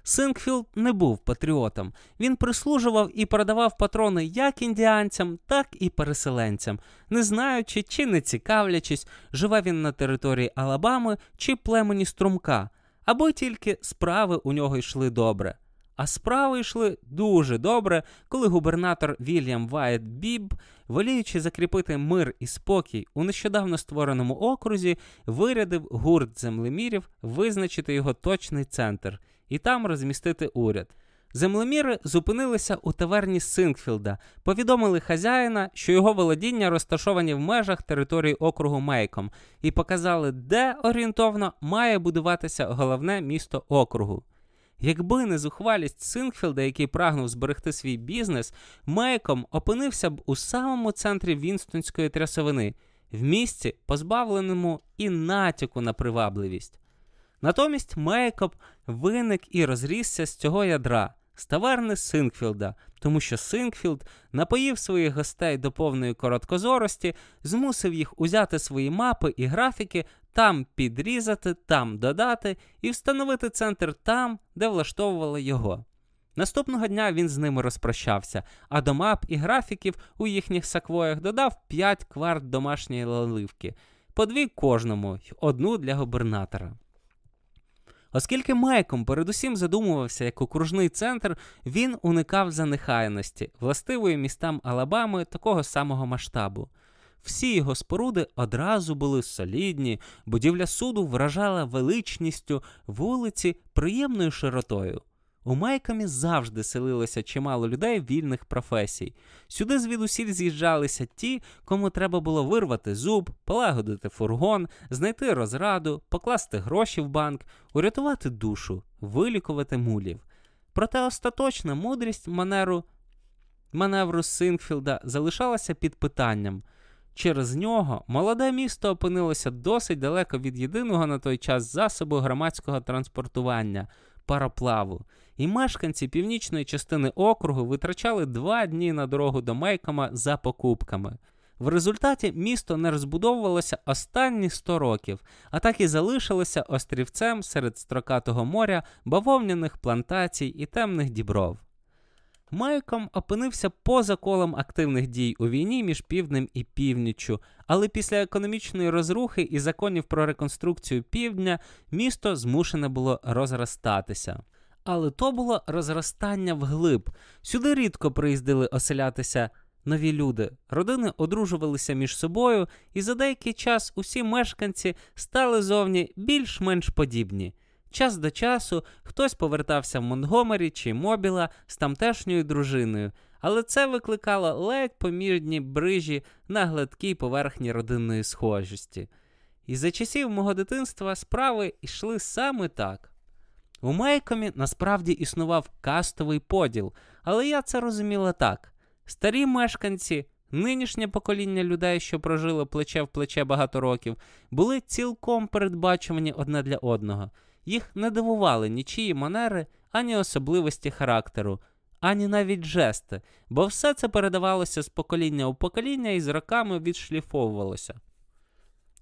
Синкфілд не був патріотом. Він прислужував і продавав патрони як індіанцям, так і переселенцям, не знаючи чи не цікавлячись, живе він на території Алабами чи племені струмка, аби тільки справи у нього йшли добре. А справи йшли дуже добре, коли губернатор Вільям Вайт Біб, воліючи закріпити мир і спокій у нещодавно створеному окрузі, вирядив гурт землемірів визначити його точний центр і там розмістити уряд. Землеміри зупинилися у таверні Сингфілда, повідомили хазяїна, що його володіння розташовані в межах території округу Мейком, і показали, де орієнтовно має будуватися головне місто округу. Якби не зухвалість Сингфілда, який прагнув зберегти свій бізнес, Мейком опинився б у самому центрі Вінстонської трясовини, в місці, позбавленому і натяку на привабливість. Натомість Мейком виник і розрісся з цього ядра, з таверни Сингфілда, тому що Сингфілд напоїв своїх гостей до повної короткозорості, змусив їх узяти свої мапи і графіки, там підрізати, там додати і встановити центр там, де влаштовували його. Наступного дня він з ними розпрощався, а до мап і графіків у їхніх саквах додав 5 кварт домашньої наливки, по дві кожному, одну для губернатора. Оскільки Майком передусім задумувався як окружний центр, він уникав занехайності, властивої містам Алабами такого самого масштабу. Всі його споруди одразу були солідні, будівля суду вражала величністю вулиці приємною широтою. У Майкомі завжди селилося чимало людей вільних професій. Сюди звідусіль з'їжджалися ті, кому треба було вирвати зуб, полагодити фургон, знайти розраду, покласти гроші в банк, урятувати душу, вилікувати мулів. Проте остаточна мудрість манеру маневру Синкфілда залишалася під питанням. Через нього молоде місто опинилося досить далеко від єдиного на той час засобу громадського транспортування пароплаву, і мешканці північної частини округу витрачали два дні на дорогу до Мейкома за покупками. В результаті місто не розбудовувалося останні 100 років, а так і залишилося острівцем серед строкатого моря, бавовняних плантацій і темних дібров. Майком опинився поза колом активних дій у війні між півднем і північчю, але після економічної розрухи і законів про реконструкцію півдня місто змушене було розростатися. Але то було розростання вглиб. Сюди рідко приїздили оселятися нові люди. Родини одружувалися між собою, і за деякий час усі мешканці стали зовні більш-менш подібні. Час до часу хтось повертався в Монтгомері чи Мобіла з тамтешньою дружиною, але це викликало ледь помірні брижі на гладкій поверхні родинної схожості. І за часів мого дитинства справи йшли саме так. У Мейкомі насправді існував кастовий поділ, але я це розуміла так: старі мешканці, нинішнє покоління людей, що прожило плече в плече багато років, були цілком передбачувані одне для одного. Їх не дивували нічиї манери, ані особливості характеру, ані навіть жести, бо все це передавалося з покоління у покоління і з роками відшліфовувалося.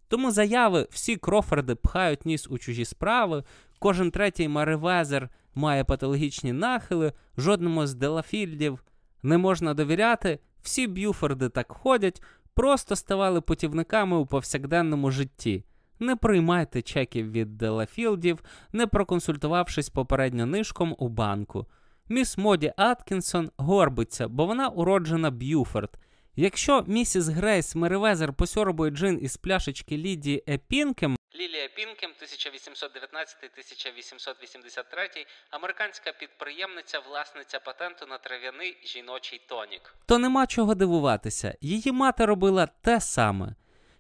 Тому заяви всі Крофорди пхають ніс у чужі справи, кожен третій Маривезер має патологічні нахили, жодному з Делафільдів не можна довіряти, всі Б'юфорди так ходять, просто ставали путівниками у повсякденному житті. Не приймайте чеків від Делафілдів, не проконсультувавшись попередньо нишком у банку. Міс Моді Аткінсон горбиться, бо вона уроджена Б'юфорд. Якщо місіс Грейс Меривезер посьорбує джин із пляшечки Лідії Е. Пінкем, Лідія Пінкем, 1819-1883, американська підприємниця, власниця патенту на трав'яний жіночий тонік, то нема чого дивуватися. Її мати робила те саме.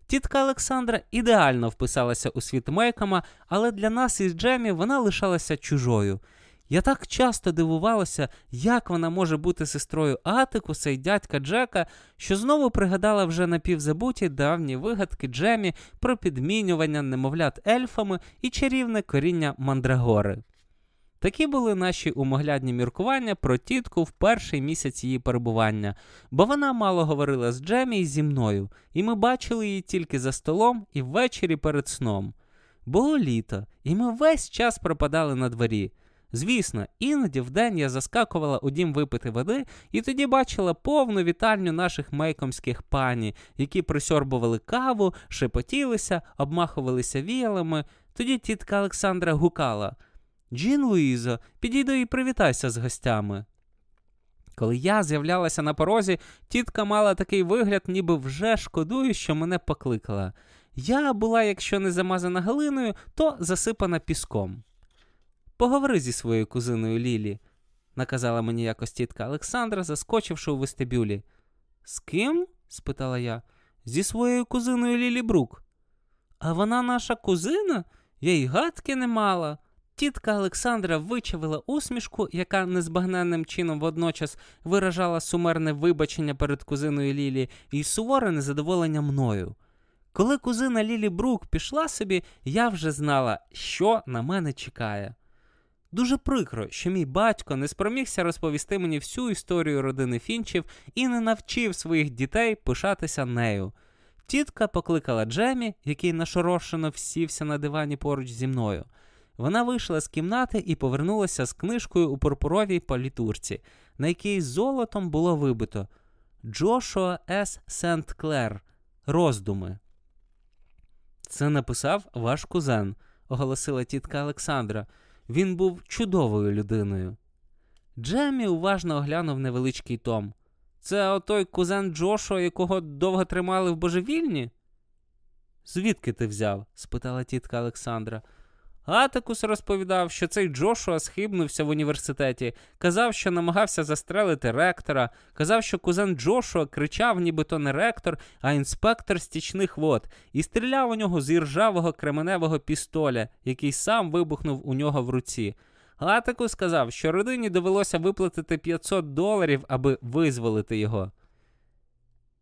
Тітка Олександра ідеально вписалася у світ Мейкома, але для нас із Джемі вона лишалася чужою. Я так часто дивувалася, як вона може бути сестрою Атикуса і дядька Джека, що знову пригадала вже напівзабуті давні вигадки Джемі про підмінювання немовлят ельфами і чарівне коріння мандрагори. Такі були наші умоглядні міркування про тітку в перший місяць її перебування, бо вона мало говорила з Джемі і зі мною, і ми бачили її тільки за столом і ввечері перед сном. Було літо, і ми весь час пропадали на дворі. Звісно, іноді вдень я заскакувала у дім випити води і тоді бачила повну вітальню наших мейкомських пані, які присьорбували каву, шепотілися, обмахувалися віялами. Тоді тітка Олександра гукала Джін Луїзо, підійди і привітайся з гостями. Коли я з'являлася на порозі, тітка мала такий вигляд, ніби вже шкодує, що мене покликала. Я була, якщо не замазана глиною, то засипана піском. Поговори зі своєю кузиною Лілі, наказала мені якось тітка Олександра, заскочивши у вестибюлі. З ким? спитала я. Зі своєю кузиною Лілі Брук. А вона наша кузина? Я й гадки не мала. Тітка Олександра вичавила усмішку, яка незбагненним чином водночас виражала сумерне вибачення перед кузиною Лілі і суворе незадоволення мною. Коли кузина Лілі Брук пішла собі, я вже знала, що на мене чекає. Дуже прикро, що мій батько не спромігся розповісти мені всю історію родини Фінчів і не навчив своїх дітей пишатися нею. Тітка покликала Джемі, який нашорошено всівся на дивані поруч зі мною. Вона вийшла з кімнати і повернулася з книжкою у пурпуровій політурці, на якій золотом було вибито Джошуа С. Сент Клер. Роздуми. Це написав ваш кузен, оголосила тітка Олександра. Він був чудовою людиною. Джемі уважно оглянув невеличкий том. Це отой кузен Джошуа, якого довго тримали в божевільні? Звідки ти взяв? спитала тітка Олександра. Атикус розповідав, що цей Джошуа схибнувся в університеті, казав, що намагався застрелити ректора, казав, що кузен Джошуа кричав, нібито не ректор, а інспектор стічних вод, і стріляв у нього з іржавого кременевого пістоля, який сам вибухнув у нього в руці. Атикус сказав, що родині довелося виплатити 500 доларів, аби визволити його.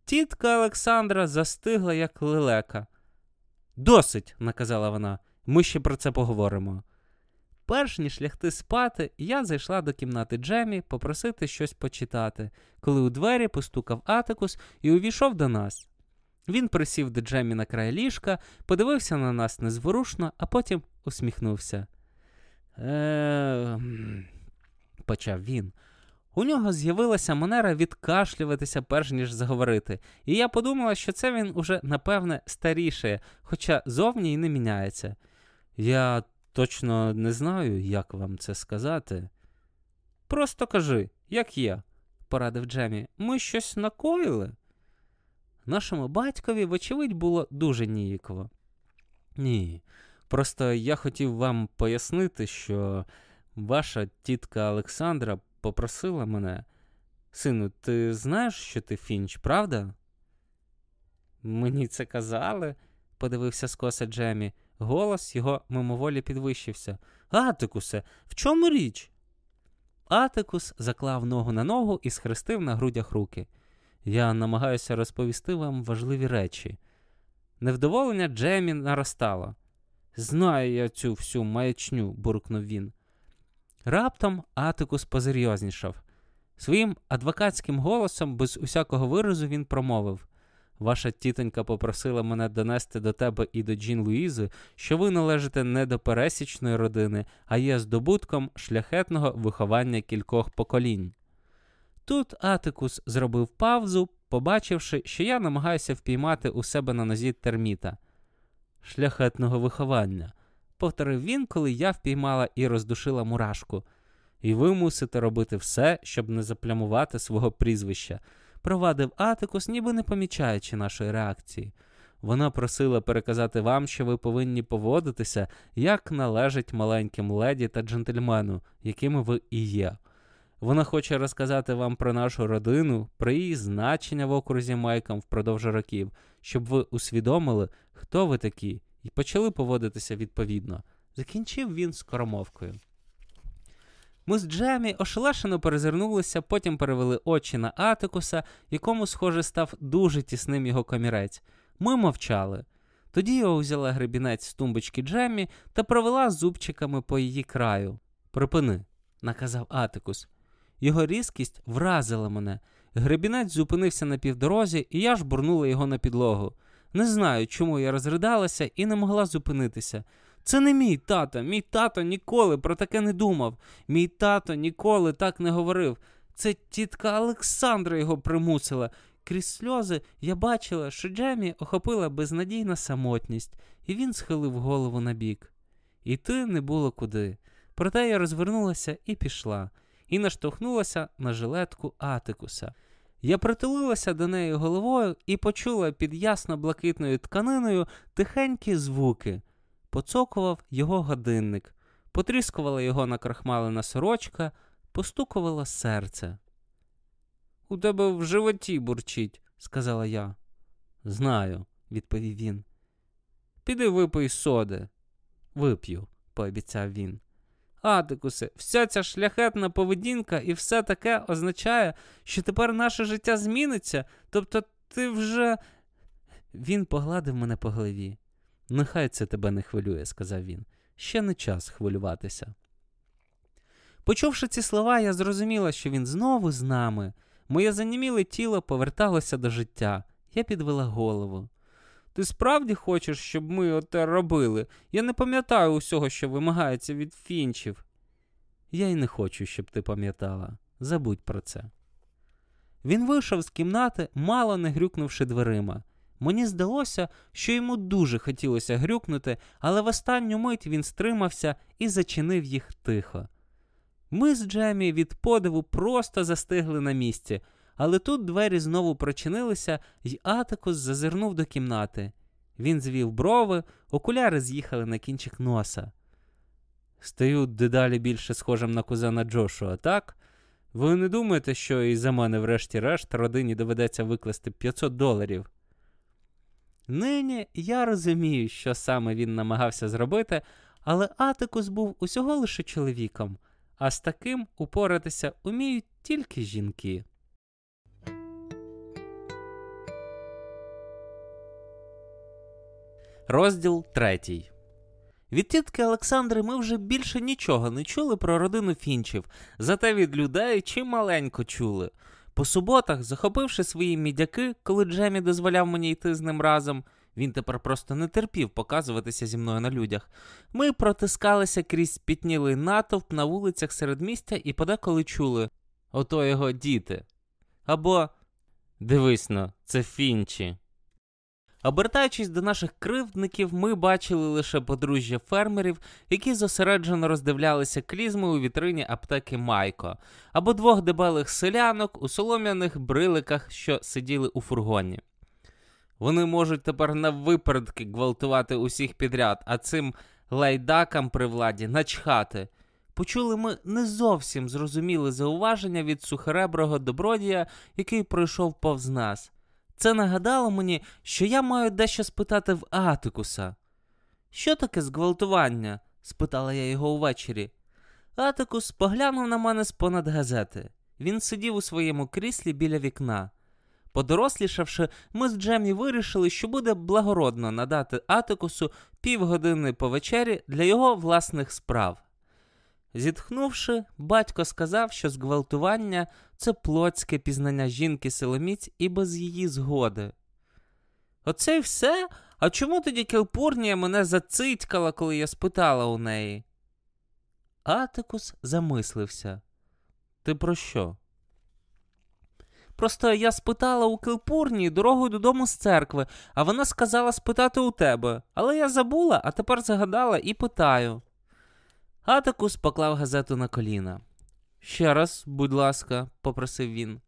Тітка Олександра застигла, як лелека. Досить, наказала вона, ми ще про це поговоримо. Перш ніж лягти спати, я зайшла до кімнати Джемі попросити щось почитати, коли у двері постукав Атикус і увійшов до нас. Він присів до Джемі на край ліжка, подивився на нас незворушно, а потім усміхнувся. Е... почав він. У нього з'явилася манера відкашлюватися, перш ніж заговорити, і я подумала, що це він уже, напевне, старішає, хоча зовні й не міняється. Я точно не знаю, як вам це сказати. Просто кажи, як є, порадив Джемі. Ми щось накоїли? Нашому батькові, вочевидь, було дуже ніяково. Ні. Просто я хотів вам пояснити, що ваша тітка Олександра попросила мене. Сину, ти знаєш, що ти фінч, правда? Мені це казали, подивився скоса Джемі. Голос його мимоволі підвищився. Атикусе, в чому річ? Атикус заклав ногу на ногу і схрестив на грудях руки. Я намагаюся розповісти вам важливі речі. Невдоволення Джемі наростало. Знаю я цю всю маячню, буркнув він. Раптом Атикус позерйознішав. Своїм адвокатським голосом, без усякого виразу, він промовив Ваша тітонька попросила мене донести до тебе і до Джін Луїзи, що ви належите не до пересічної родини, а є здобутком шляхетного виховання кількох поколінь. Тут Атикус зробив павзу, побачивши, що я намагаюся впіймати у себе на нозі терміта. Шляхетного виховання, повторив він, коли я впіймала і роздушила мурашку. І ви мусите робити все, щоб не заплямувати свого прізвища провадив Атикус, ніби не помічаючи нашої реакції. Вона просила переказати вам, що ви повинні поводитися, як належить маленьким леді та джентльмену, якими ви і є. Вона хоче розказати вам про нашу родину, про її значення в окрузі Майком впродовж років, щоб ви усвідомили, хто ви такі, і почали поводитися відповідно. Закінчив він скоромовкою. Ми з Джемі ошелешено перезирнулися, потім перевели очі на Атикуса, якому, схоже, став дуже тісним його комірець. Ми мовчали. Тоді його взяла гребінець з тумбочки Джемі та провела зубчиками по її краю. Припини, наказав Атикус. Його різкість вразила мене. Гребінець зупинився на півдорозі, і я ж бурнула його на підлогу. Не знаю, чому я розридалася і не могла зупинитися. Це не мій тато. Мій тато ніколи про таке не думав. Мій тато ніколи так не говорив. Це тітка Олександра його примусила. Крізь сльози я бачила, що Джемі охопила безнадійна самотність, і він схилив голову на бік. Іти не було куди. Проте я розвернулася і пішла, і наштовхнулася на жилетку Атикуса. Я притулилася до неї головою і почула під ясно блакитною тканиною тихенькі звуки поцокував його годинник, потріскувала його накрахмалена сорочка, постукувало серце. У тебе в животі бурчить, сказала я. Знаю, відповів він. Піди випий соди. Вип'ю, пообіцяв він. Атикусе, вся ця шляхетна поведінка і все таке означає, що тепер наше життя зміниться, тобто ти вже. Він погладив мене по голові. Нехай це тебе не хвилює, сказав він. Ще не час хвилюватися. Почувши ці слова, я зрозуміла, що він знову з нами. Моє заніміле тіло поверталося до життя. Я підвела голову. Ти справді хочеш, щоб ми оте робили? Я не пам'ятаю усього, що вимагається від фінчів. Я й не хочу, щоб ти пам'ятала. Забудь про це. Він вийшов з кімнати, мало не грюкнувши дверима. Мені здалося, що йому дуже хотілося грюкнути, але в останню мить він стримався і зачинив їх тихо. Ми з Джемі від подиву просто застигли на місці, але тут двері знову прочинилися, і Атакус зазирнув до кімнати. Він звів брови, окуляри з'їхали на кінчик носа. Стаю дедалі більше схожим на кузена Джошуа, так? Ви не думаєте, що і за мене, врешті-решт, родині доведеться викласти 500 доларів? Нині я розумію, що саме він намагався зробити, але Атикус був усього лише чоловіком, а з таким упоратися уміють тільки жінки. Розділ третій. Від тітки Олександри ми вже більше нічого не чули про родину фінчів, зате від людей чималенько чули. По суботах, захопивши свої мідяки, коли Джемі дозволяв мені йти з ним разом, він тепер просто не терпів показуватися зі мною на людях. Ми протискалися крізь пітнілий натовп на вулицях середмістя і подеколи чули ото його діти. Або дивись но, це фінчі. Обертаючись до наших кривдників, ми бачили лише подружжя фермерів, які зосереджено роздивлялися клізми у вітрині аптеки Майко, або двох дебелих селянок у солом'яних бриликах, що сиділи у фургоні. Вони можуть тепер на випередки гвалтувати усіх підряд, а цим лайдакам при владі начхати. Почули ми не зовсім зрозуміле зауваження від сухореброго добродія, який пройшов повз нас. Це нагадало мені, що я маю дещо спитати в Атикуса. Що таке зґвалтування? спитала я його увечері. Атикус поглянув на мене з понад газети. Він сидів у своєму кріслі біля вікна. Подорослішавши, ми з Джемі вирішили, що буде благородно надати Атикусу півгодини по вечері для його власних справ. Зітхнувши, батько сказав, що зґвалтування це плотське пізнання жінки силоміць і без її згоди. Оце й все? А чому тоді Келпурнія мене зацитькала, коли я спитала у неї? Атикус замислився. Ти про що? Просто я спитала у Келпурнії дорогою додому з церкви, а вона сказала спитати у тебе. Але я забула, а тепер загадала і питаю. Атикус поклав газету на коліна. Ще раз, будь ласка, попросив він.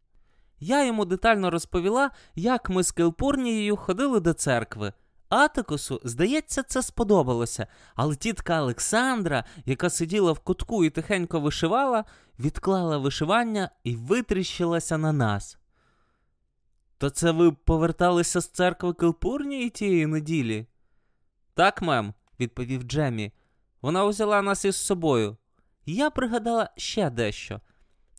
Я йому детально розповіла, як ми з Келпурнією ходили до церкви. Атикусу, здається, це сподобалося, але тітка Олександра, яка сиділа в кутку і тихенько вишивала, відклала вишивання і витріщилася на нас. То це ви поверталися з церкви Келпурнії тієї неділі? Так, мем, відповів Джемі. Вона взяла нас із собою. Я пригадала ще дещо.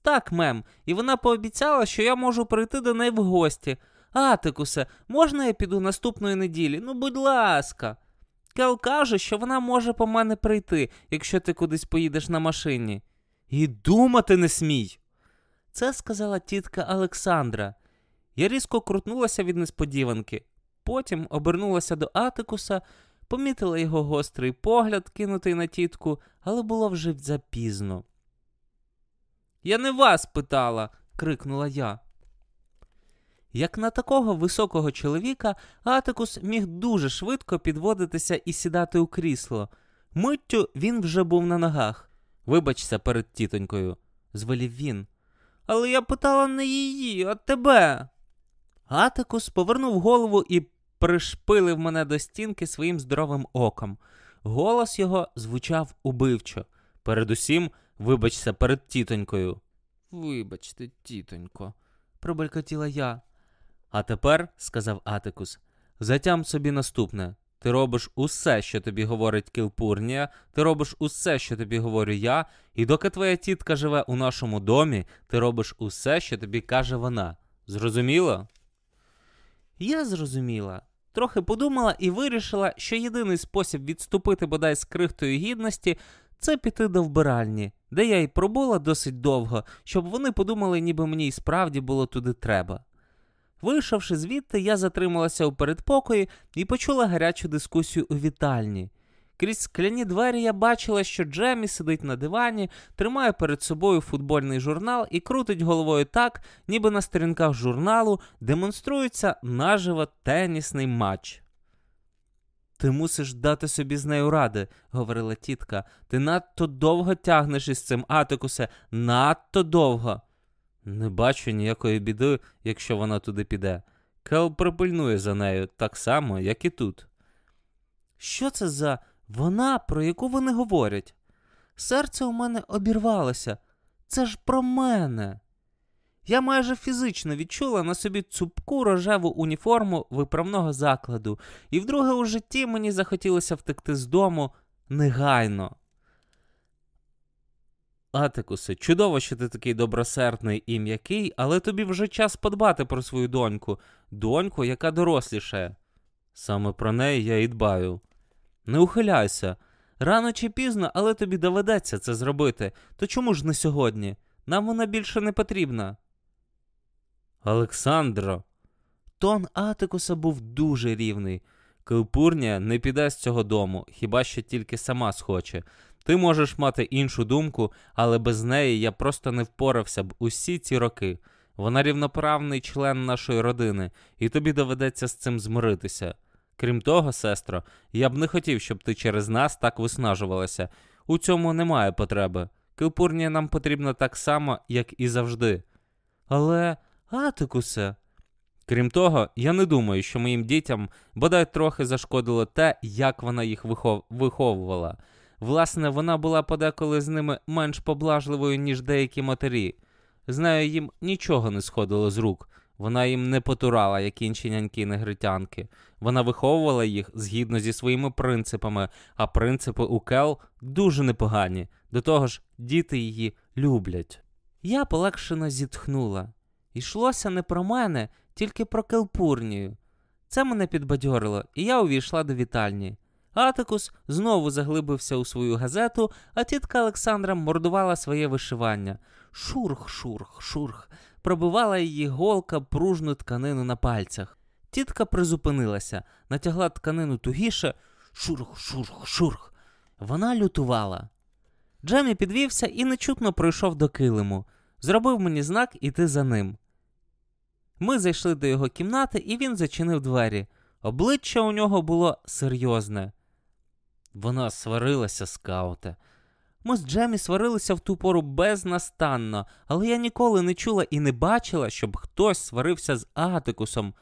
Так, мем, і вона пообіцяла, що я можу прийти до неї в гості. Атикусе, можна я піду наступної неділі? Ну, будь ласка. Кел каже, що вона може по мене прийти, якщо ти кудись поїдеш на машині. І думати не смій. Це сказала тітка Олександра. Я різко крутнулася від несподіванки, потім обернулася до Атикуса, помітила його гострий погляд, кинутий на тітку, але було вже запізно. Я не вас питала, крикнула я. Як на такого високого чоловіка, Атикус міг дуже швидко підводитися і сідати у крісло. Миттю він вже був на ногах. Вибачся перед тітонькою, звелів він. Але я питала не її, а тебе. Атикус повернув голову і пришпилив мене до стінки своїм здоровим оком. Голос його звучав убивчо. Передусім, вибачся перед тітонькою. Вибачте, тітонько, пробелькотіла я. А тепер, сказав Атикус, затям собі наступне. Ти робиш усе, що тобі говорить Кілпурнія, ти робиш усе, що тобі говорю я, і доки твоя тітка живе у нашому домі, ти робиш усе, що тобі каже вона. Зрозуміло? Я зрозуміла. Трохи подумала і вирішила, що єдиний спосіб відступити бодай з крихтою гідності це піти до вбиральні, де я й пробула досить довго, щоб вони подумали, ніби мені й справді було туди треба. Вийшовши звідти, я затрималася у передпокої і почула гарячу дискусію у вітальні. Крізь скляні двері я бачила, що Джемі сидить на дивані, тримає перед собою футбольний журнал і крутить головою так, ніби на сторінках журналу демонструється наживо тенісний матч. Ти мусиш дати собі з нею ради, говорила тітка. Ти надто довго тягнеш із цим Атикусе, надто довго. Не бачу ніякої біди, якщо вона туди піде. Кел припильнує за нею так само, як і тут. Що це за вона, про яку вони говорять? Серце у мене обірвалося. Це ж про мене. Я майже фізично відчула на собі цупку рожеву уніформу виправного закладу, і вдруге у житті мені захотілося втекти з дому негайно. Атикусе, чудово, що ти такий добросердний і м'який, але тобі вже час подбати про свою доньку, доньку, яка дорослішає. Саме про неї я і дбаю. Не ухиляйся. Рано чи пізно, але тобі доведеться це зробити. То чому ж не сьогодні? Нам вона більше не потрібна. Олександро. Тон Атикуса був дуже рівний. Килпурнія не піде з цього дому, хіба що тільки сама схоче. Ти можеш мати іншу думку, але без неї я просто не впорався б усі ці роки. Вона рівноправний член нашої родини, і тобі доведеться з цим змиритися. Крім того, сестро, я б не хотів, щоб ти через нас так виснажувалася. У цьому немає потреби. Килпурнія нам потрібна так само, як і завжди. Але, Атикусе. Крім того, я не думаю, що моїм дітям бодай трохи зашкодило те, як вона їх вихов... виховувала. Власне, вона була подеколи з ними менш поблажливою, ніж деякі матері. З нею їм нічого не сходило з рук. Вона їм не потурала, як інші няньки негритянки. Вона виховувала їх згідно зі своїми принципами, а принципи у Кел дуже непогані. До того ж, діти її люблять. Я полегшено зітхнула. Йшлося не про мене, тільки про Келпурнію. Це мене підбадьорило, і я увійшла до вітальні. Атикус знову заглибився у свою газету, а тітка Олександра мордувала своє вишивання. Шурх, шурх, шурх. Пробивала її голка пружну тканину на пальцях. Тітка призупинилася, натягла тканину тугіше. Шурх, шурх, шурх. Вона лютувала. Джемі підвівся і нечутно пройшов до килиму. Зробив мені знак іти за ним. Ми зайшли до його кімнати, і він зачинив двері. Обличчя у нього було серйозне. Вона сварилася, скауте. Ми з Джемі сварилися в ту пору безнастанно, але я ніколи не чула і не бачила, щоб хтось сварився з Атикусом.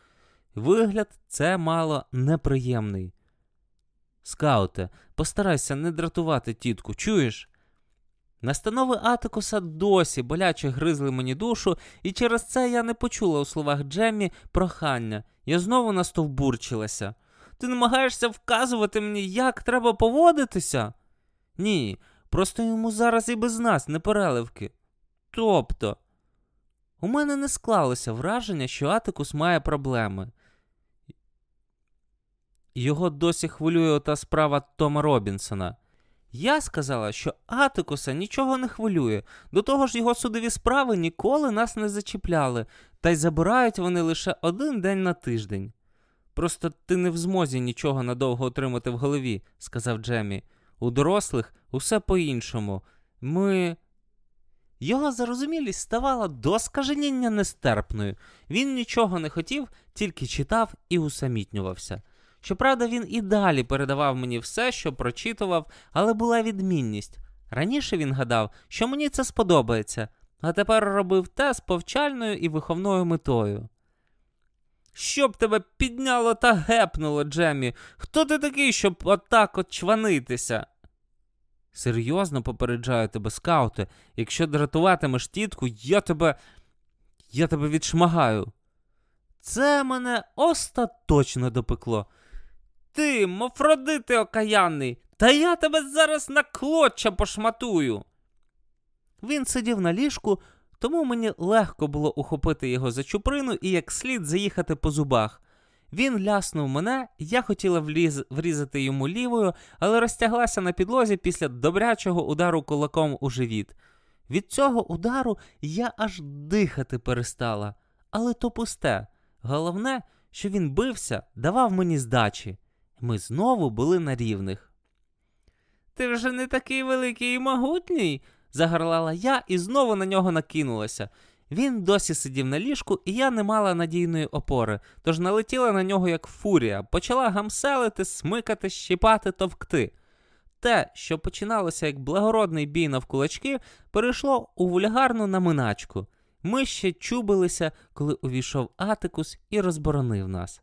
Вигляд це мало неприємний. Скауте, постарайся не дратувати тітку, чуєш? Настанови Атикуса досі боляче гризли мені душу, і через це я не почула у словах Джеммі прохання. Я знову настовбурчилася. Ти намагаєшся вказувати мені, як треба поводитися? Ні, просто йому зараз і без нас не переливки. Тобто, у мене не склалося враження, що Атикус має проблеми. Його досі хвилює ота справа Тома Робінсона. Я сказала, що Атикуса нічого не хвилює, до того ж його судові справи ніколи нас не зачіпляли, та й забирають вони лише один день на тиждень. Просто ти не в змозі нічого надовго отримати в голові, сказав Джемі. У дорослих усе по-іншому. Ми. Його зарозумілість ставала до скаженіння нестерпною. Він нічого не хотів, тільки читав і усамітнювався. Щоправда, він і далі передавав мені все, що прочитував, але була відмінність. Раніше він гадав, що мені це сподобається, а тепер робив те з повчальною і виховною метою. Щоб тебе підняло та гепнуло, Джемі, хто ти такий, щоб отак от чванитися? Серйозно попереджаю тебе, скауте, якщо дратуватимеш тітку, я тебе. я тебе відшмагаю. Це мене остаточно допекло. Ти, мофродити окаянний, та я тебе зараз на клоча пошматую. Він сидів на ліжку, тому мені легко було ухопити його за чуприну і як слід заїхати по зубах. Він ляснув мене, я хотіла вліз... врізати йому лівою, але розтяглася на підлозі після добрячого удару кулаком у живіт. Від цього удару я аж дихати перестала, але то пусте. Головне, що він бився, давав мені здачі. Ми знову були на рівних. Ти вже не такий великий і могутній, загорлала я і знову на нього накинулася. Він досі сидів на ліжку, і я не мала надійної опори, тож налетіла на нього як фурія, почала гамселити, смикати, щіпати, товкти. Те, що починалося як благородний бій навкулачки, перейшло у вульгарну наминачку. Ми ще чубилися, коли увійшов Атикус і розборонив нас.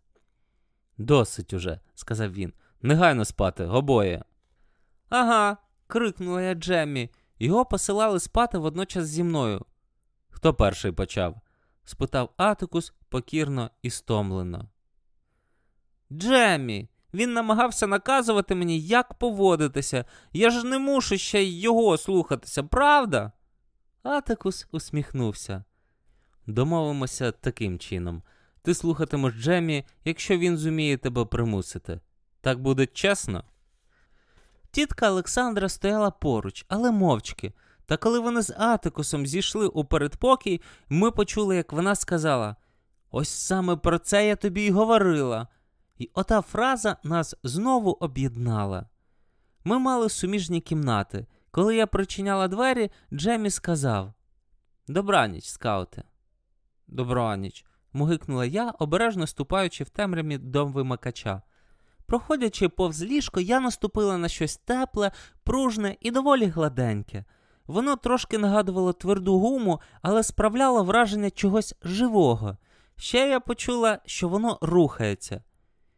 Досить уже, сказав він. Негайно спати, обоє. Ага, крикнула я Джеммі. Його посилали спати водночас зі мною. Хто перший почав? спитав Атикус покірно і стомлено. Джеммі, він намагався наказувати мені, як поводитися. Я ж не мушу ще й його слухатися, правда? Атикус усміхнувся. Домовимося таким чином. ти слухатимеш Джемі, якщо він зуміє тебе примусити. Так буде чесно. Тітка Олександра стояла поруч, але мовчки. Та коли вони з Атикусом зійшли у передпокій, ми почули, як вона сказала: Ось саме про це я тобі й говорила. І ота фраза нас знову об'єднала. Ми мали суміжні кімнати. Коли я причиняла двері, Джемі сказав: Добраніч, скауте. Добраніч, мугикнула я, обережно ступаючи в темряві до вимикача. Проходячи повз ліжко, я наступила на щось тепле, пружне і доволі гладеньке. Воно трошки нагадувало тверду гуму, але справляло враження чогось живого. Ще я почула, що воно рухається.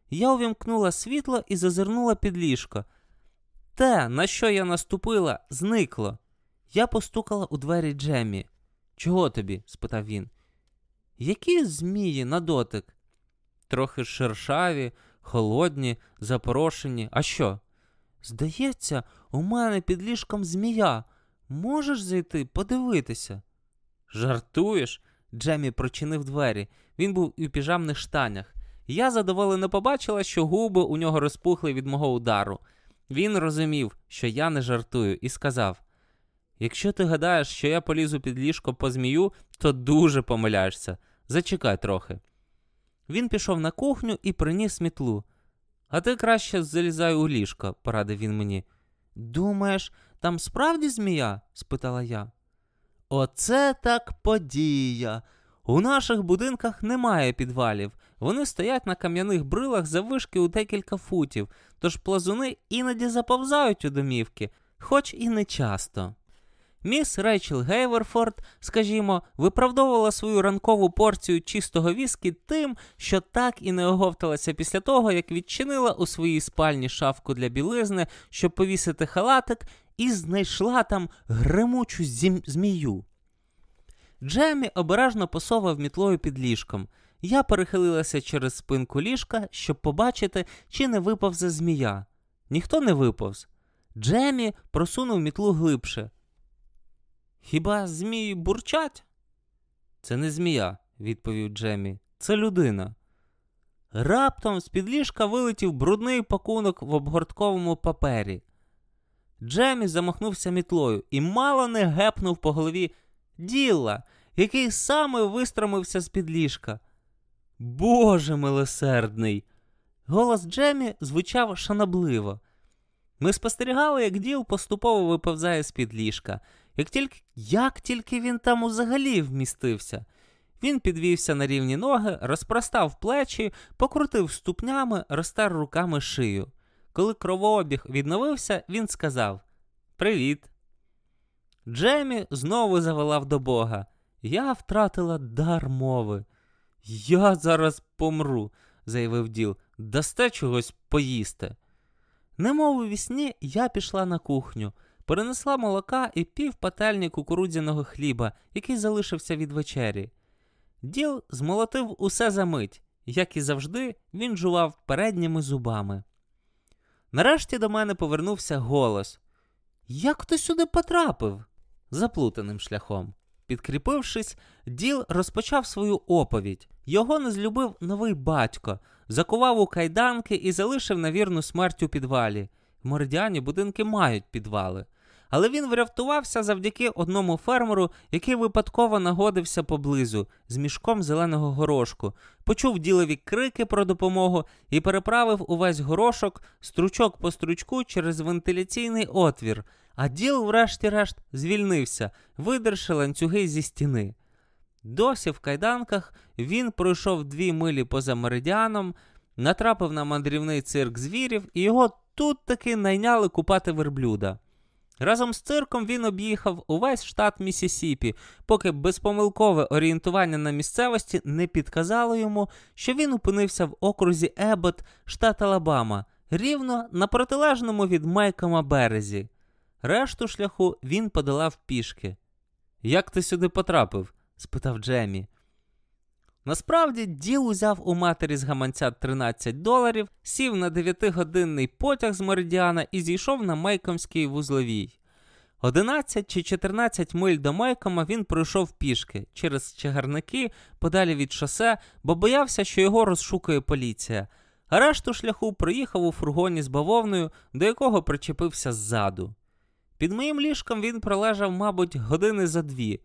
Я увімкнула світло і зазирнула під ліжко. Те, на що я наступила, зникло. Я постукала у двері Джемі. Чого тобі? спитав він. Які змії на дотик? Трохи шершаві, холодні, запорошені. А що? Здається, у мене під ліжком змія. Можеш зайти подивитися? Жартуєш? Джемі прочинив двері. Він був у піжамних штанях. Я задоволено побачила, що губи у нього розпухли від мого удару. Він розумів, що я не жартую, і сказав: Якщо ти гадаєш, що я полізу під ліжко по змію, то дуже помиляєшся. Зачекай трохи. Він пішов на кухню і приніс мітлу. А ти краще залізай у ліжко, порадив він мені. Думаєш, там справді змія? спитала я. Оце так подія. У наших будинках немає підвалів. Вони стоять на кам'яних брилах завишки у декілька футів, тож плазуни іноді заповзають у домівки, хоч і не часто. Міс Рейчел Гейверфорд, скажімо, виправдовувала свою ранкову порцію чистого віскі тим, що так і не оговталася після того, як відчинила у своїй спальні шафку для білизни, щоб повісити халатик, і знайшла там гремучу змію. Джемі обережно посовав мітлою під ліжком. Я перехилилася через спинку ліжка, щоб побачити, чи не виповзе змія. Ніхто не виповз. Джемі просунув мітлу глибше. Хіба змії бурчать? Це не змія, відповів Джемі. Це людина. Раптом з під ліжка вилетів брудний пакунок в обгортковому папері. Джемі замахнувся мітлою і мало не гепнув по голові діла, який саме вистромився з під ліжка. Боже милосердний! Голос Джемі звучав шанобливо. Ми спостерігали, як діл поступово виповзає з під ліжка. Як тільки як тільки він там взагалі вмістився. Він підвівся на рівні ноги, розпростав плечі, покрутив ступнями, розтер руками шию. Коли кровообіг відновився, він сказав Привіт. Джемі знову завелав до Бога. Я втратила дар мови. Я зараз помру, заявив діл, дасте чогось поїсти. Немов у вісні, я пішла на кухню, перенесла молока і пів пательні кукурудзяного хліба, який залишився від вечері. Діл змолотив усе за мить, як і завжди, він жував передніми зубами. Нарешті до мене повернувся голос. Як ти сюди потрапив? Заплутаним шляхом. Підкріпившись, діл розпочав свою оповідь. Його не злюбив новий батько, закував у кайданки і залишив на вірну смерть у підвалі. В Мордяні будинки мають підвали. Але він врятувався завдяки одному фермеру, який випадково нагодився поблизу з мішком зеленого горошку, почув ділові крики про допомогу і переправив увесь горошок стручок по стручку через вентиляційний отвір. А діл, врешті-решт, звільнився, видерши ланцюги зі стіни. Досі в кайданках він пройшов дві милі поза меридіаном, натрапив на мандрівний цирк звірів, і його тут таки найняли купати верблюда. Разом з цирком він об'їхав увесь штат Місісіпі, поки безпомилкове орієнтування на місцевості не підказало йому, що він опинився в окрузі Ебот, штат Алабама, рівно на протилежному від Майкома березі. Решту шляху він подолав пішки. Як ти сюди потрапив? спитав Джемі. Насправді, діл узяв у матері з гаманця 13 доларів, сів на 9-годинний потяг з Меридіана і зійшов на Майкомський вузловій. 11 чи 14 миль до Майкома він пройшов пішки через чагарники подалі від шосе, бо боявся, що його розшукує поліція. А решту шляху проїхав у фургоні з бавовною, до якого причепився ззаду. Під моїм ліжком він пролежав, мабуть, години за дві.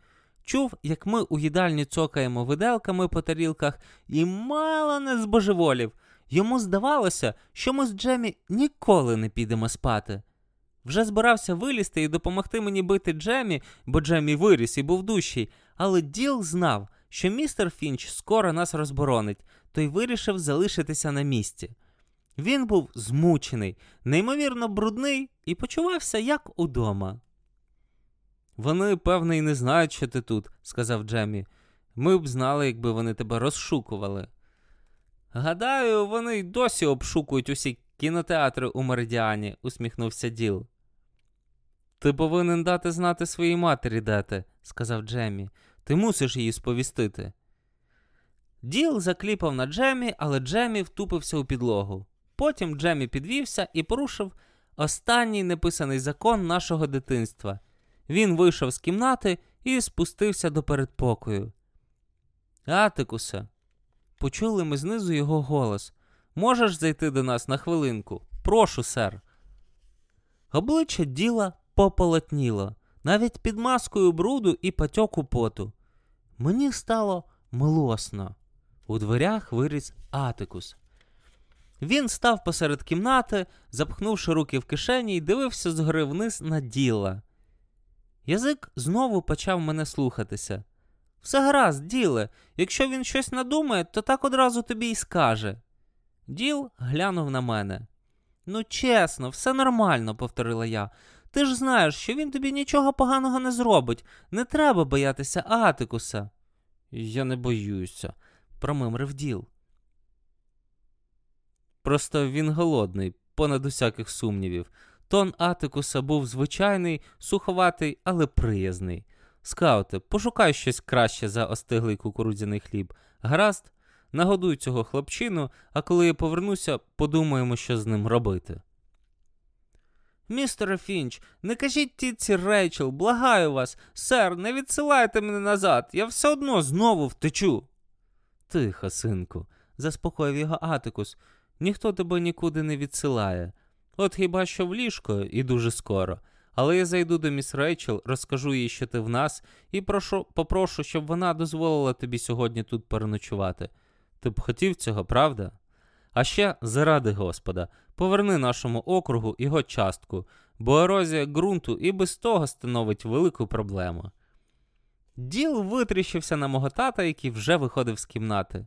Чув, як ми у їдальні цокаємо виделками по тарілках, і мало не збожеволів. Йому здавалося, що ми з Джемі ніколи не підемо спати. Вже збирався вилізти і допомогти мені бити Джемі, бо Джемі виріс і був дужчий, але Діл знав, що містер Фінч скоро нас розборонить, то й вирішив залишитися на місці. Він був змучений, неймовірно брудний і почувався як удома. Вони, певне, і не знають, що ти тут, сказав Джемі. Ми б знали, якби вони тебе розшукували. Гадаю, вони й досі обшукують усі кінотеатри у Меридіані, усміхнувся Діл. Ти повинен дати знати своїй матері, де ти, сказав Джемі. Ти мусиш її сповістити. Діл закліпав на Джемі, але Джемі втупився у підлогу. Потім Джемі підвівся і порушив останній неписаний закон нашого дитинства. Він вийшов з кімнати і спустився до передпокою. Атикусе, почули ми знизу його голос. Можеш зайти до нас на хвилинку? Прошу, сер. Обличчя діла пополотніло, навіть під маскою бруду і патьоку поту. Мені стало милосно. У дверях виріс Атикус. Він став посеред кімнати, запхнувши руки в кишені і дивився згори вниз на діла. Язик знову почав мене слухатися. Все гаразд, діле, якщо він щось надумає, то так одразу тобі й скаже. Діл глянув на мене. Ну, чесно, все нормально, повторила я. Ти ж знаєш, що він тобі нічого поганого не зробить. Не треба боятися Атикуса. Я не боюся, промимрив діл. Просто він голодний, понад усяких сумнівів. Тон Атикуса був звичайний, суховатий, але приязний. Скауте, пошукай щось краще за остиглий кукурудзяний хліб. Гаразд, нагодуй цього хлопчину, а коли я повернуся, подумаємо, що з ним робити. Містере Фінч, не кажіть тітці Рейчел, благаю вас, сер, не відсилайте мене назад, я все одно знову втечу. Тихо, синку, заспокоїв його Атикус. Ніхто тебе нікуди не відсилає. От хіба що в ліжко і дуже скоро. Але я зайду до міс Рейчел, розкажу їй, що ти в нас, і прошу, попрошу, щоб вона дозволила тобі сьогодні тут переночувати. Ти б хотів цього, правда? А ще, заради Господа, поверни нашому округу його частку, бо ерозія ґрунту і без того становить велику проблему. Діл витріщився на мого тата, який вже виходив з кімнати.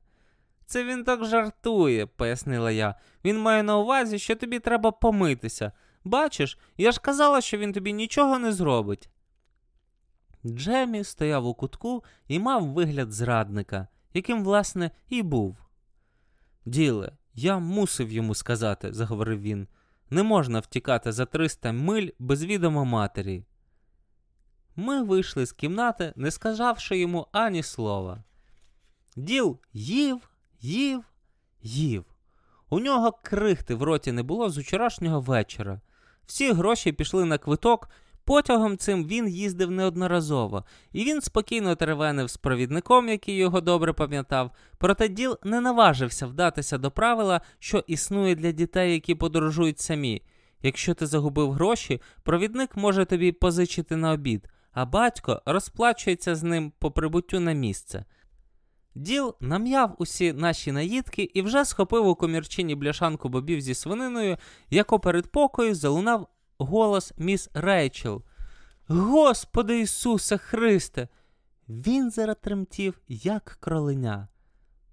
Це він так жартує, пояснила я. Він має на увазі, що тобі треба помитися. Бачиш, я ж казала, що він тобі нічого не зробить. Джемі стояв у кутку і мав вигляд зрадника, яким, власне, і був. Діле, я мусив йому сказати, заговорив він. Не можна втікати за 300 миль без відома матері. Ми вийшли з кімнати, не сказавши йому ані слова. Діл їв, їв, їв. У нього крихти в роті не було з вчорашнього вечора. Всі гроші пішли на квиток. Потягом цим він їздив неодноразово, і він спокійно теревенив з провідником, який його добре пам'ятав, проте діл не наважився вдатися до правила, що існує для дітей, які подорожують самі. Якщо ти загубив гроші, провідник може тобі позичити на обід, а батько розплачується з ним по прибуттю на місце. Діл нам'яв усі наші наїдки і вже схопив у комірчині бляшанку бобів зі свининою, як у передпокою залунав голос міс Рейчел. Господи Ісусе Христе! Він заратремтів, як кроленя.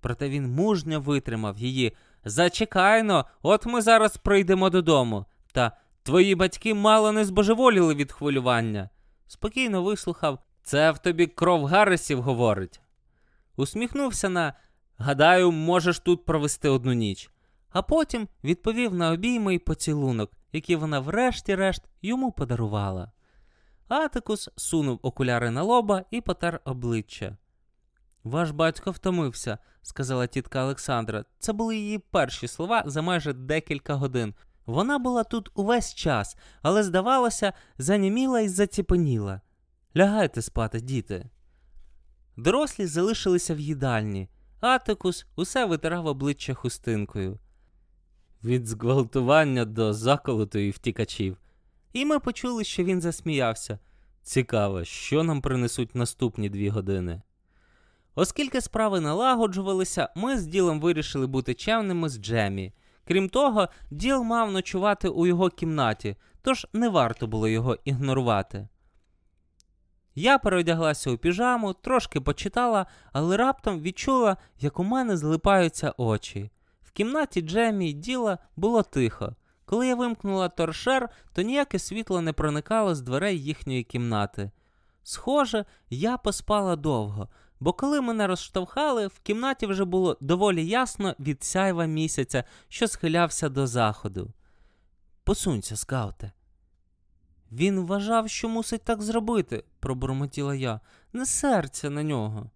Проте він мужньо витримав її. Зачекайно, от ми зараз прийдемо додому. Та твої батьки мало не збожеволіли від хвилювання. Спокійно вислухав, це в тобі кров Гарресів говорить. Усміхнувся на гадаю, можеш тут провести одну ніч, а потім відповів на обійми й поцілунок, який вона врешті-решт йому подарувала. Атикус сунув окуляри на лоба і потер обличчя. Ваш батько втомився, сказала тітка Олександра. Це були її перші слова за майже декілька годин. Вона була тут увесь час, але, здавалося, заніміла і заціпеніла. Лягайте спати, діти. Дорослі залишилися в їдальні. Атикус усе витирав обличчя хустинкою. Від зґвалтування до заколоту і втікачів. І ми почули, що він засміявся. Цікаво, що нам принесуть наступні дві години. Оскільки справи налагоджувалися, ми з ділом вирішили бути чемними з Джемі. Крім того, діл мав ночувати у його кімнаті, тож не варто було його ігнорувати. Я переодяглася у піжаму, трошки почитала, але раптом відчула, як у мене злипаються очі. В кімнаті Джемі й діла було тихо. Коли я вимкнула торшер, то ніяке світло не проникало з дверей їхньої кімнати. Схоже, я поспала довго, бо коли мене розштовхали, в кімнаті вже було доволі ясно від сяйва місяця, що схилявся до заходу. Посунься, скауте. Він вважав, що мусить так зробити, пробурмотіла я, не серця на нього.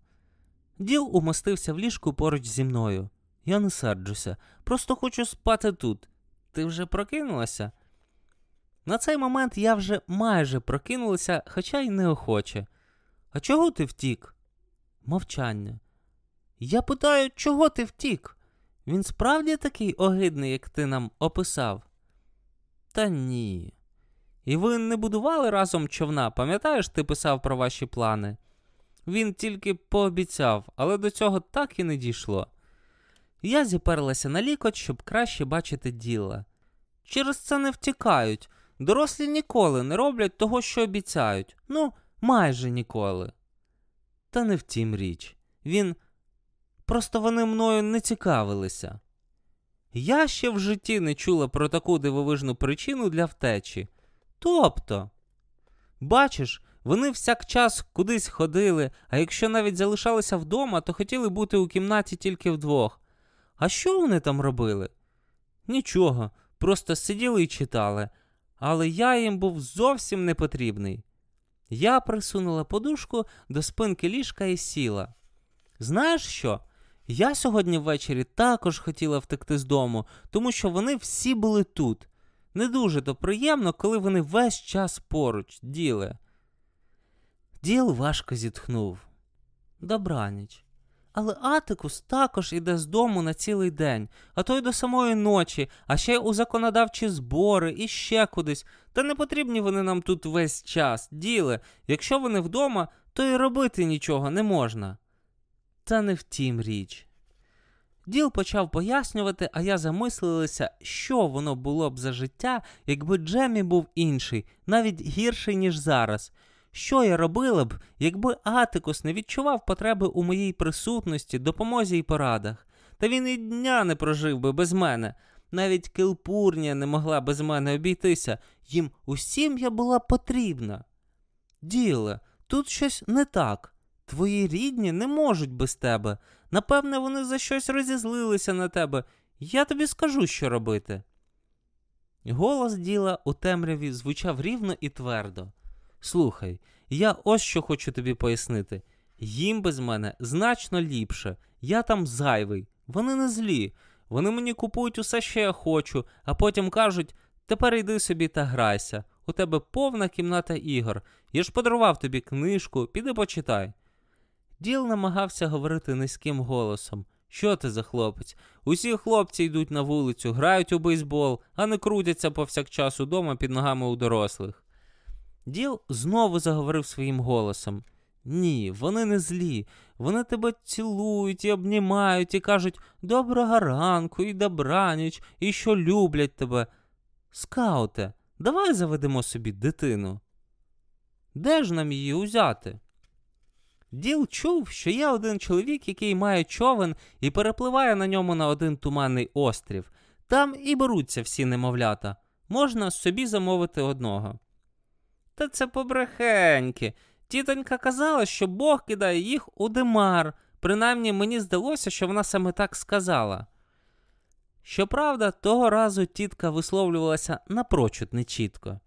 Діл умостився в ліжку поруч зі мною. Я не серджуся, просто хочу спати тут. Ти вже прокинулася? На цей момент я вже майже прокинулася, хоча й неохоче. А чого ти втік? Мовчання. Я питаю, чого ти втік? Він справді такий огидний, як ти нам описав? Та ні. І ви не будували разом човна, пам'ятаєш, ти писав про ваші плани? Він тільки пообіцяв, але до цього так і не дійшло. Я зіперлася на лікоть, щоб краще бачити діла. Через це не втікають. Дорослі ніколи не роблять того, що обіцяють. Ну, майже ніколи. Та не в тім річ. Він. Просто вони мною не цікавилися. Я ще в житті не чула про таку дивовижну причину для втечі. Тобто, бачиш, вони всяк час кудись ходили, а якщо навіть залишалися вдома, то хотіли бути у кімнаті тільки вдвох. А що вони там робили? Нічого, просто сиділи і читали, але я їм був зовсім не потрібний. Я присунула подушку до спинки ліжка і сіла. Знаєш що? Я сьогодні ввечері також хотіла втекти з дому, тому що вони всі були тут. Не дуже то приємно, коли вони весь час поруч, діле. Діл важко зітхнув. Добраніч. Але Атикус також іде з дому на цілий день, а то й до самої ночі, а ще й у законодавчі збори і ще кудись. Та не потрібні вони нам тут весь час, діле. Якщо вони вдома, то й робити нічого не можна. Та не втім річ. Діл почав пояснювати, а я замислилася, що воно було б за життя, якби Джемі був інший, навіть гірший, ніж зараз. Що я робила б, якби Атикус не відчував потреби у моїй присутності, допомозі й порадах? Та він і дня не прожив би без мене. Навіть Килпурнія не могла без мене обійтися, їм усім я була потрібна. Діле, тут щось не так. Твої рідні не можуть без тебе. Напевне, вони за щось розізлилися на тебе. Я тобі скажу, що робити. Голос діла у темряві звучав рівно і твердо. Слухай, я ось що хочу тобі пояснити. Їм без мене значно ліпше, я там зайвий, вони не злі. Вони мені купують усе, що я хочу, а потім кажуть: тепер йди собі та грайся. У тебе повна кімната ігор. Я ж подарував тобі книжку, піди почитай. Діл намагався говорити низьким голосом. Що ти за хлопець? Усі хлопці йдуть на вулицю, грають у бейсбол, а не крутяться повсякчас удома під ногами у дорослих. Діл знову заговорив своїм голосом. Ні, вони не злі. Вони тебе цілують і обнімають і кажуть доброго ранку і добраніч, і що люблять тебе. Скауте, давай заведемо собі дитину. Де ж нам її узяти? Діл чув, що є один чоловік, який має човен і перепливає на ньому на один туманний острів. Там і беруться всі немовлята. Можна собі замовити одного. Та це побрехеньки. Тітонька казала, що Бог кидає їх у димар. Принаймні мені здалося, що вона саме так сказала. Щоправда, того разу тітка висловлювалася напрочуд нечітко.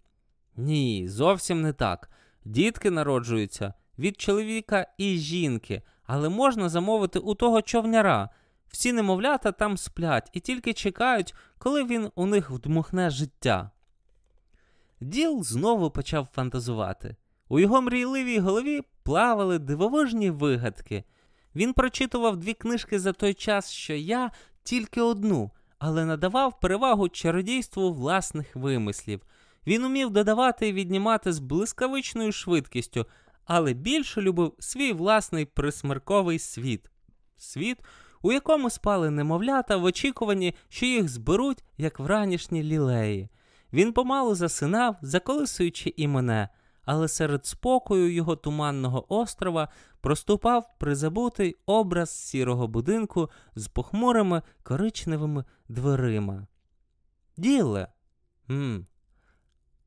Ні, зовсім не так. Дітки народжуються від чоловіка і жінки, але можна замовити у того човняра. Всі немовлята там сплять і тільки чекають, коли він у них вдмухне життя. Діл знову почав фантазувати. У його мрійливій голові плавали дивовижні вигадки. Він прочитував дві книжки за той час, що я тільки одну, але надавав перевагу чародійству власних вимислів. Він умів додавати і віднімати з блискавичною швидкістю, але більше любив свій власний присмерковий світ. Світ, у якому спали немовлята в очікуванні, що їх зберуть, як вранішні лілеї. Він помалу засинав, заколисуючи і мене, але серед спокою його туманного острова проступав призабутий образ сірого будинку з похмурими коричневими дверима. Діле. М.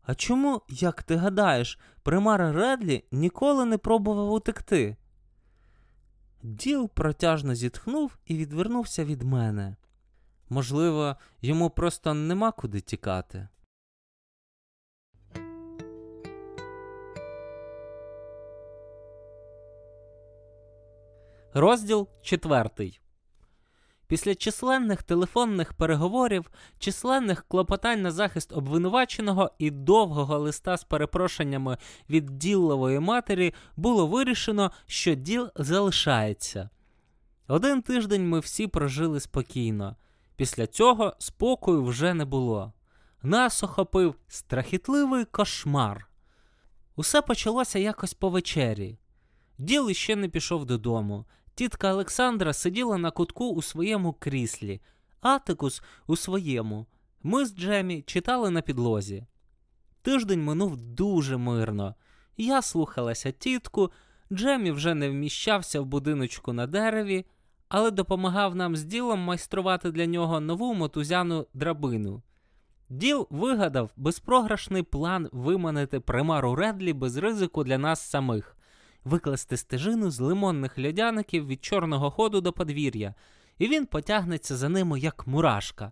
А чому, як ти гадаєш, примара Редлі ніколи не пробував утекти? Діл протяжно зітхнув і відвернувся від мене. Можливо, йому просто нема куди тікати. Розділ четвертий. Після численних телефонних переговорів, численних клопотань на захист обвинуваченого і довгого листа з перепрошеннями від ділової матері було вирішено, що діл залишається. Один тиждень ми всі прожили спокійно. Після цього спокою вже не було. Нас охопив страхітливий кошмар. Усе почалося якось по вечері. Діл іще не пішов додому. Тітка Олександра сиділа на кутку у своєму кріслі, Атикус у своєму. Ми з Джемі читали на підлозі. Тиждень минув дуже мирно. Я слухалася тітку, Джемі вже не вміщався в будиночку на дереві, але допомагав нам з ділом майструвати для нього нову мотузяну драбину. Діл вигадав безпрограшний план виманити примару Редлі без ризику для нас самих викласти стежину з лимонних льодяників від чорного ходу до подвір'я, і він потягнеться за ними, як мурашка.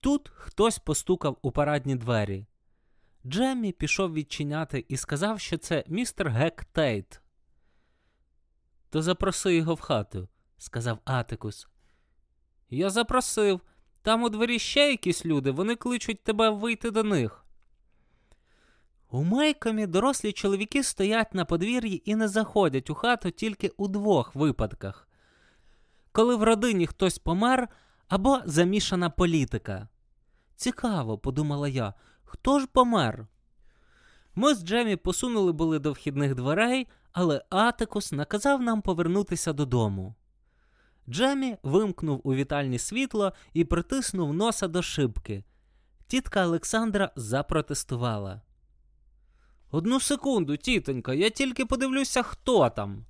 Тут хтось постукав у парадні двері. Джеммі пішов відчиняти і сказав, що це містер Гек Тейт. То запроси його в хату, сказав Атикус. Я запросив. Там у дворі ще якісь люди, вони кличуть тебе вийти до них. У Мейкомі дорослі чоловіки стоять на подвір'ї і не заходять у хату тільки у двох випадках, коли в родині хтось помер або замішана політика. Цікаво, подумала я, хто ж помер? Ми з Джемі посунули були до вхідних дверей, але Атикус наказав нам повернутися додому. Джемі вимкнув у вітальні світло і притиснув носа до шибки. Тітка Олександра запротестувала. Одну секунду, тітонька, я тільки подивлюся, хто там.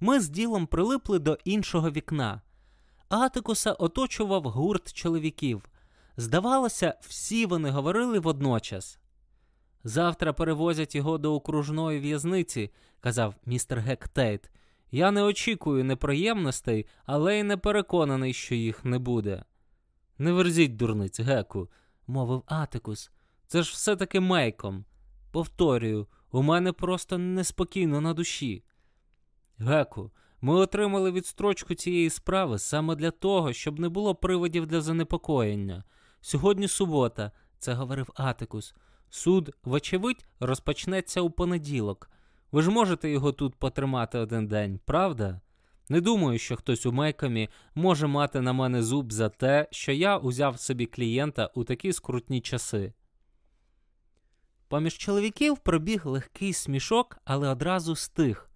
Ми з ділом прилипли до іншого вікна. Атикуса оточував гурт чоловіків. Здавалося, всі вони говорили водночас. Завтра перевозять його до окружної в'язниці, казав містер Гектейт. Я не очікую неприємностей, але й не переконаний, що їх не буде. Не верзіть, дурниць, Геку, мовив Атикус. Це ж все таки мейком. Повторюю, у мене просто неспокійно на душі. Геку, ми отримали відстрочку цієї справи саме для того, щоб не було приводів для занепокоєння. Сьогодні субота, це говорив Атикус. Суд, вочевидь, розпочнеться у понеділок. Ви ж можете його тут потримати один день, правда? Не думаю, що хтось у Мейкамі може мати на мене зуб за те, що я узяв собі клієнта у такі скрутні часи. Поміж чоловіків пробіг легкий смішок, але одразу стих,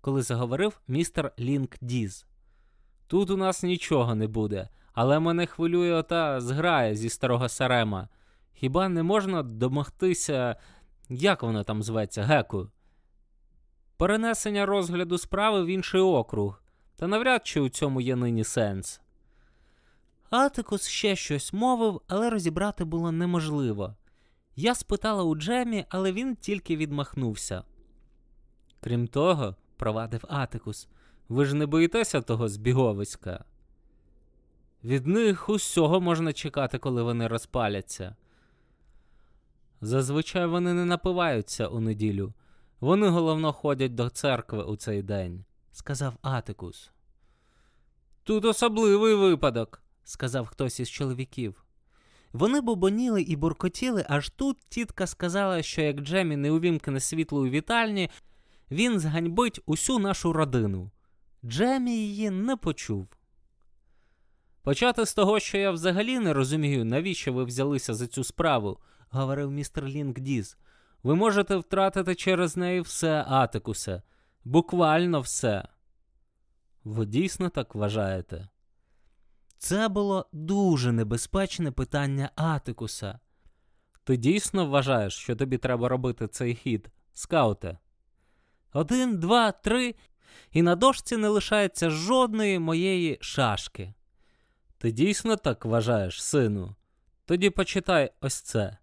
коли заговорив містер Лінк Діз. Тут у нас нічого не буде, але мене хвилює ота зграя зі старого Сарема. Хіба не можна домогтися, як воно там зветься, геку? Перенесення розгляду справи в інший округ, та навряд чи у цьому є нині сенс. Атикус ще щось мовив, але розібрати було неможливо. Я спитала у Джемі, але він тільки відмахнувся. Крім того, провадив Атикус, ви ж не боїтеся того збіговиська? Від них усього можна чекати, коли вони розпаляться. Зазвичай вони не напиваються у неділю. Вони головно ходять до церкви у цей день, сказав Атикус. Тут особливий випадок, сказав хтось із чоловіків. Вони бобоніли і буркотіли, аж тут тітка сказала, що як Джемі не увімкне світло у вітальні, він зганьбить усю нашу родину. Джемі її не почув. Почати з того, що я взагалі не розумію, навіщо ви взялися за цю справу, говорив містер Лінгдіз. Ви можете втратити через неї все, Атикусе, буквально все. Ви дійсно так вважаєте? Це було дуже небезпечне питання Атикуса. Ти дійсно вважаєш, що тобі треба робити цей хід, скауте? Один, два, три, і на дошці не лишається жодної моєї шашки. Ти дійсно так вважаєш, сину? Тоді почитай ось це.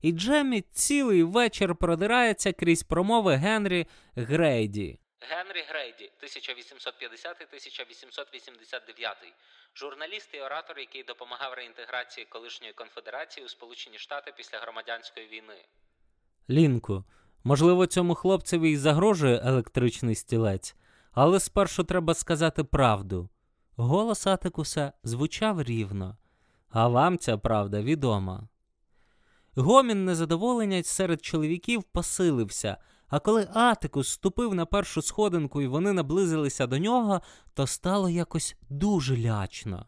І Джемі цілий вечір продирається крізь промови Генрі Грейді. Генрі Грейді, 1850-1889, журналіст і оратор, який допомагав реінтеграції колишньої конфедерації у Сполучені Штати після громадянської війни. Лінку, можливо, цьому хлопцеві й загрожує електричний стілець, але спершу треба сказати правду. Голос Атикуса звучав рівно, а вам ця правда відома. Гомін незадоволення серед чоловіків посилився, а коли Атикус ступив на першу сходинку і вони наблизилися до нього, то стало якось дуже лячно.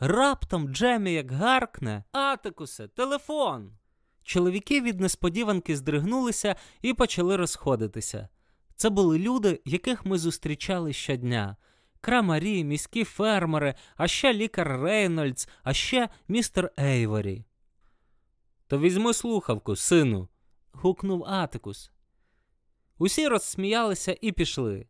Раптом Джемі як гаркне Атикусе, телефон. Чоловіки від несподіванки здригнулися і почали розходитися. Це були люди, яких ми зустрічали щодня. Крамарі, міські фермери, а ще лікар Рейнольдс, а ще містер Ейворі. То візьми слухавку, сину. гукнув Атикус. Усі розсміялися і пішли.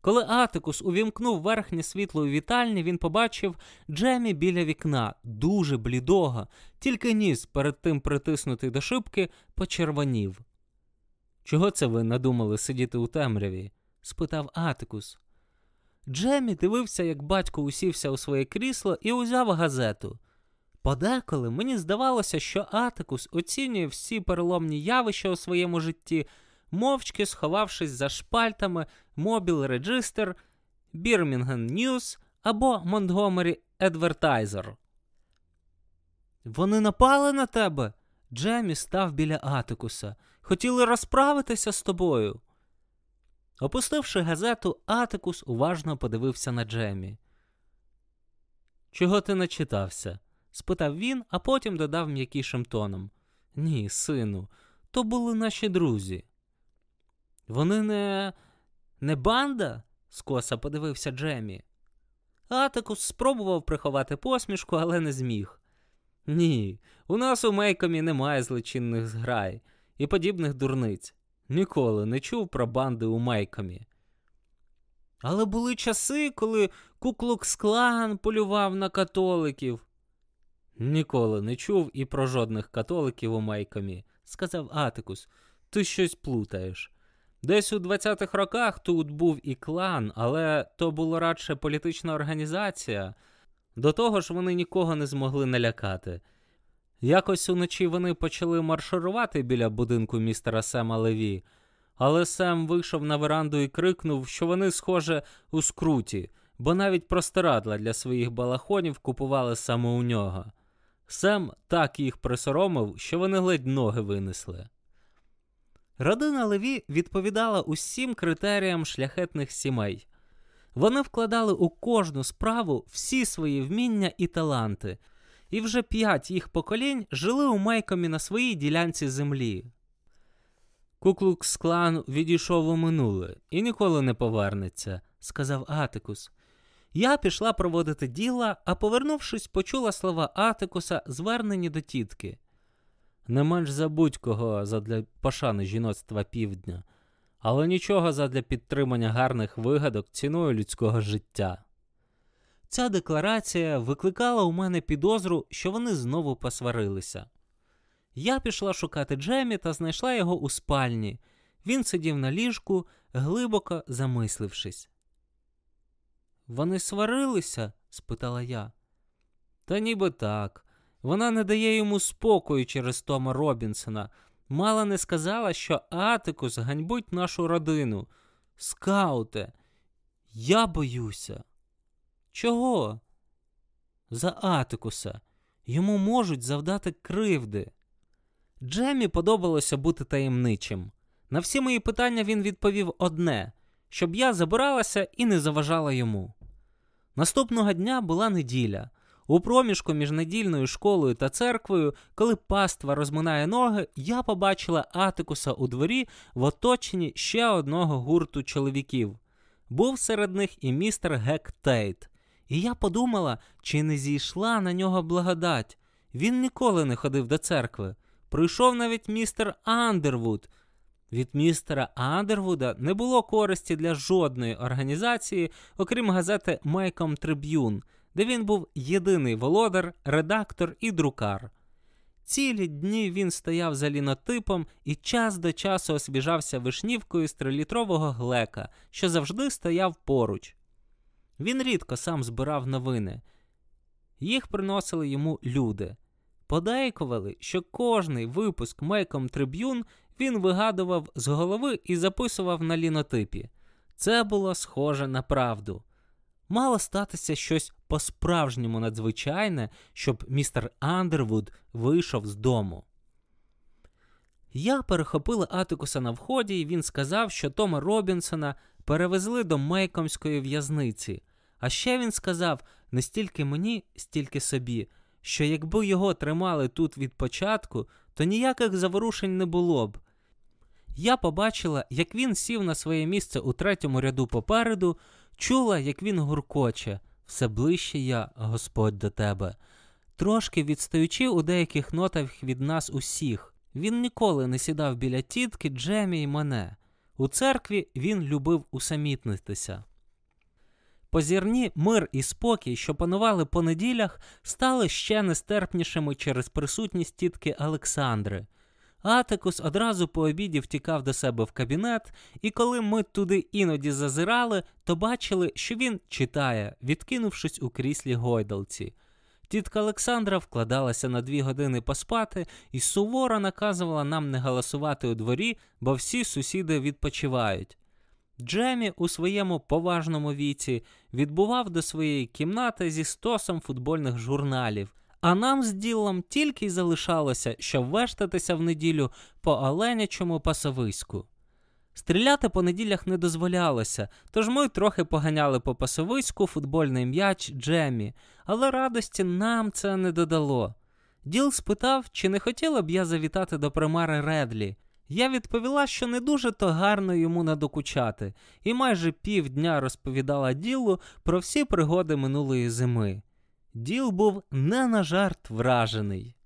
Коли Атикус увімкнув верхнє світло у вітальні, він побачив Джемі біля вікна, дуже блідого, тільки ніс перед тим притиснутий до шибки, почервонів. Чого це ви надумали сидіти у темряві? спитав Атикус. Джемі дивився, як батько усівся у своє крісло і узяв газету. Подеколи мені здавалося, що Атикус оцінює всі переломні явища у своєму житті, мовчки сховавшись за шпальтами Mobile Register, Birmingham News або Montgomery Advertiser. Вони напали на тебе? Джемі став біля Атикуса. Хотіли розправитися з тобою. Опустивши газету, Атикус уважно подивився на Джемі. Чого ти начитався? спитав він, а потім додав м'якішим тоном. Ні, сину, то були наші друзі. Вони не не банда? скоса подивився Джемі. Атикус спробував приховати посмішку, але не зміг. Ні, у нас у Мейкомі немає злочинних зграй і подібних дурниць. Ніколи не чув про банди у Мейкомі. Але були часи, коли Куклукс-клан полював на католиків. Ніколи не чув і про жодних католиків у Мейкомі, сказав Атикус. Ти щось плутаєш. Десь у 20-х роках тут був і клан, але то була радше політична організація. До того ж, вони нікого не змогли налякати. Якось уночі вони почали марширувати біля будинку містера Сема Леві, але Сем вийшов на веранду і крикнув, що вони, схоже, у скруті, бо навіть простирадла для своїх балахонів купували саме у нього. Сем так їх присоромив, що вони ледь ноги винесли. Родина Леві відповідала усім критеріям шляхетних сімей. Вони вкладали у кожну справу всі свої вміння і таланти, і вже п'ять їх поколінь жили у Мейкомі на своїй ділянці землі. Куклукс клан відійшов у минуле і ніколи не повернеться, сказав Атикус. Я пішла проводити діла, а повернувшись, почула слова Атикуса, звернені до тітки. Не менш забудь кого задля пошани жіноцтва півдня, але нічого задля підтримання гарних вигадок ціною людського життя. Ця декларація викликала у мене підозру, що вони знову посварилися. Я пішла шукати Джемі та знайшла його у спальні. Він сидів на ліжку, глибоко замислившись. Вони сварилися? спитала я. Та ніби так. Вона не дає йому спокою через Тома Робінсона. Мала не сказала, що Атикус ганьбить нашу родину. Скауте, я боюся. Чого? За Атикуса. Йому можуть завдати кривди. Джемі подобалося бути таємничим. На всі мої питання він відповів одне, щоб я забиралася і не заважала йому. Наступного дня була неділя. У проміжку між недільною школою та церквою, коли паства розминає ноги, я побачила Атикуса у дворі в оточенні ще одного гурту чоловіків. Був серед них і містер Гек Тейт. І я подумала, чи не зійшла на нього благодать. Він ніколи не ходив до церкви. Прийшов навіть містер Андервуд. Від містера Андервуда не було користі для жодної організації, окрім газети Майком Триб'юн, де він був єдиний володар, редактор і друкар. Цілі дні він стояв за лінотипом і час до часу освіжався вишнівкою з трилітрового глека, що завжди стояв поруч. Він рідко сам збирав новини. Їх приносили йому люди. Подейкували, що кожний випуск Мейком Триб'юн він вигадував з голови і записував на лінотипі. Це було схоже на правду. Мало статися щось по-справжньому надзвичайне, щоб містер Андервуд вийшов з дому. Я перехопила Атикуса на вході, і він сказав, що Тома Робінсона перевезли до Мейкомської в'язниці. А ще він сказав не стільки мені, стільки собі, що якби його тримали тут від початку, то ніяких заворушень не було б. Я побачила, як він сів на своє місце у третьому ряду попереду, чула, як він гуркоче, все ближче я, Господь, до тебе. Трошки відстаючи у деяких нотах від нас усіх, він ніколи не сідав біля тітки, Джемі й мене. У церкві він любив усамітнитися. Позірні мир і спокій, що панували по неділях, стали ще нестерпнішими через присутність тітки Олександри. Атикус одразу по обіді втікав до себе в кабінет, і коли ми туди іноді зазирали, то бачили, що він читає, відкинувшись у кріслі гойдалці. Тітка Олександра вкладалася на дві години поспати і суворо наказувала нам не голосувати у дворі, бо всі сусіди відпочивають. Джемі у своєму поважному віці відбував до своєї кімнати зі стосом футбольних журналів, а нам з ділом тільки й залишалося, що вештатися в неділю по оленячому пасовиську. Стріляти по неділях не дозволялося, тож ми трохи поганяли по пасовиську футбольний м'яч Джемі, але радості нам це не додало. Діл спитав, чи не хотіла б я завітати до примари Редлі. Я відповіла, що не дуже то гарно йому надокучати, і майже півдня розповідала ділу про всі пригоди минулої зими. Діл був не на жарт вражений.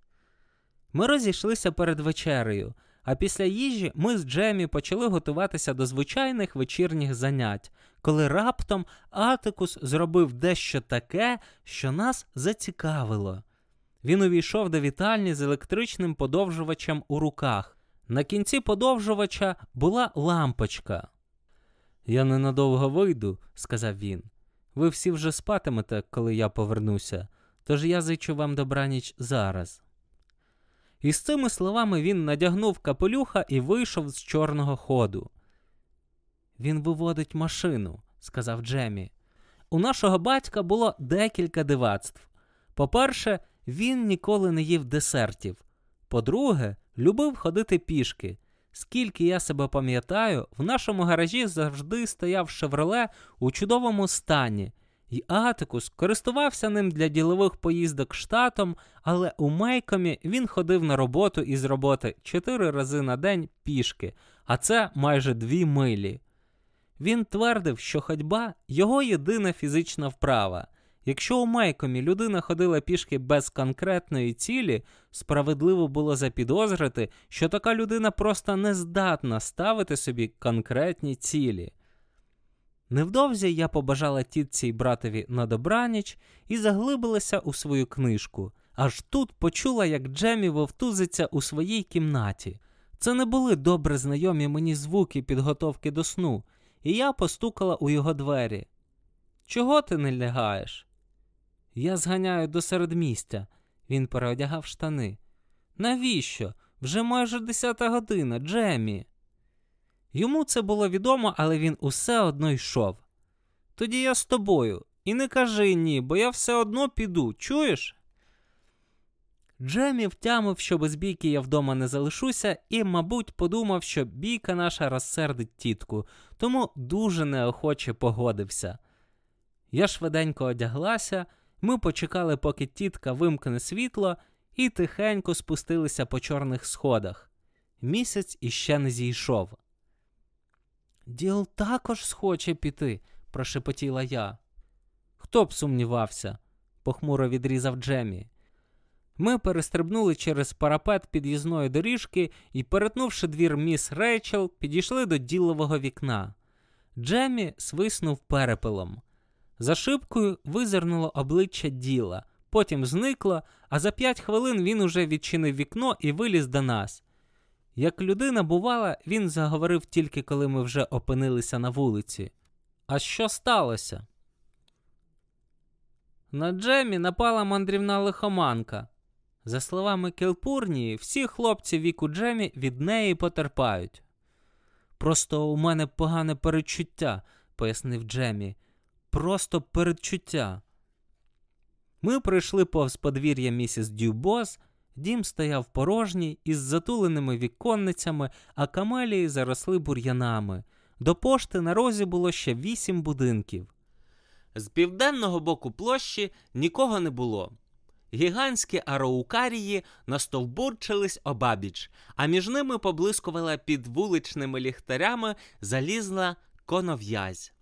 Ми розійшлися перед вечерею, а після їжі ми з Джемі почали готуватися до звичайних вечірніх занять, коли раптом Атикус зробив дещо таке, що нас зацікавило. Він увійшов до вітальні з електричним подовжувачем у руках. На кінці подовжувача була лампочка. Я ненадовго вийду, сказав він. Ви всі вже спатимете, коли я повернуся, тож я зичу вам добраніч зараз. І з цими словами він надягнув капелюха і вийшов з чорного ходу. Він виводить машину, сказав Джемі. У нашого батька було декілька дивацтв. По-перше, він ніколи не їв десертів. По-друге, любив ходити пішки. Скільки я себе пам'ятаю, в нашому гаражі завжди стояв шевроле у чудовому стані, і Атикус користувався ним для ділових поїздок штатом, але у Мейкомі він ходив на роботу і з роботи чотири рази на день пішки, а це майже дві милі. Він твердив, що ходьба його єдина фізична вправа. Якщо у Майкомі людина ходила пішки без конкретної цілі, справедливо було запідозрити, що така людина просто не здатна ставити собі конкретні цілі. Невдовзі я побажала тітці й братові на добраніч і заглибилася у свою книжку. Аж тут почула, як Джемі вовтузиться у своїй кімнаті. Це не були добре знайомі мені звуки підготовки до сну, і я постукала у його двері. Чого ти не лягаєш? Я зганяю до середмістя. Він переодягав штани. Навіщо? Вже майже десята година, Джемі. Йому це було відомо, але він усе одно йшов. Тоді я з тобою, І не кажи ні, бо я все одно піду, чуєш? Джемі втямив, що без бійки я вдома не залишуся, і, мабуть, подумав, що бійка наша розсердить тітку, тому дуже неохоче погодився. Я швиденько одяглася, ми почекали, поки тітка вимкне світло, і тихенько спустилися по чорних сходах. Місяць іще не зійшов. Діл також схоче піти, прошепотіла я. Хто б сумнівався, похмуро відрізав Джемі. Ми перестрибнули через парапет під'їзної доріжки і, перетнувши двір міс Рейчел, підійшли до ділового вікна. Джемі свиснув перепелом. За шибкою визирнуло обличчя діла, потім зникло, а за п'ять хвилин він уже відчинив вікно і виліз до нас. Як людина бувала, він заговорив тільки коли ми вже опинилися на вулиці. А що сталося? На Джемі напала мандрівна лихоманка. За словами Келпурнії, всі хлопці віку Джемі від неї потерпають. Просто у мене погане передчуття, пояснив Джемі. Просто передчуття. Ми прийшли повз подвір'я місіс Дюбос, дім стояв порожній із затуленими віконницями, а камелії заросли бур'янами. До пошти на розі було ще вісім будинків. З південного боку площі нікого не було. Гігантські ароукарії настовбурчились обабіч, а між ними поблискувала під вуличними ліхтарями залізла конов'язь.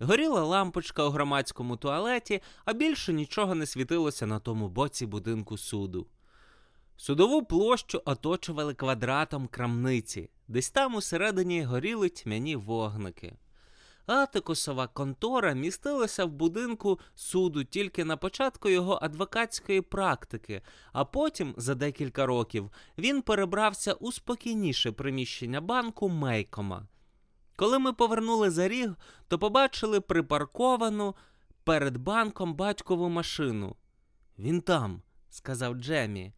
Горіла лампочка у громадському туалеті, а більше нічого не світилося на тому боці будинку суду. Судову площу оточували квадратом крамниці, десь там усередині горіли тьмяні вогники. Атикусова контора містилася в будинку суду тільки на початку його адвокатської практики, а потім, за декілька років, він перебрався у спокійніше приміщення банку Мейкома. Коли ми повернули за ріг, то побачили припарковану перед банком батькову машину. Він там, сказав Джемі,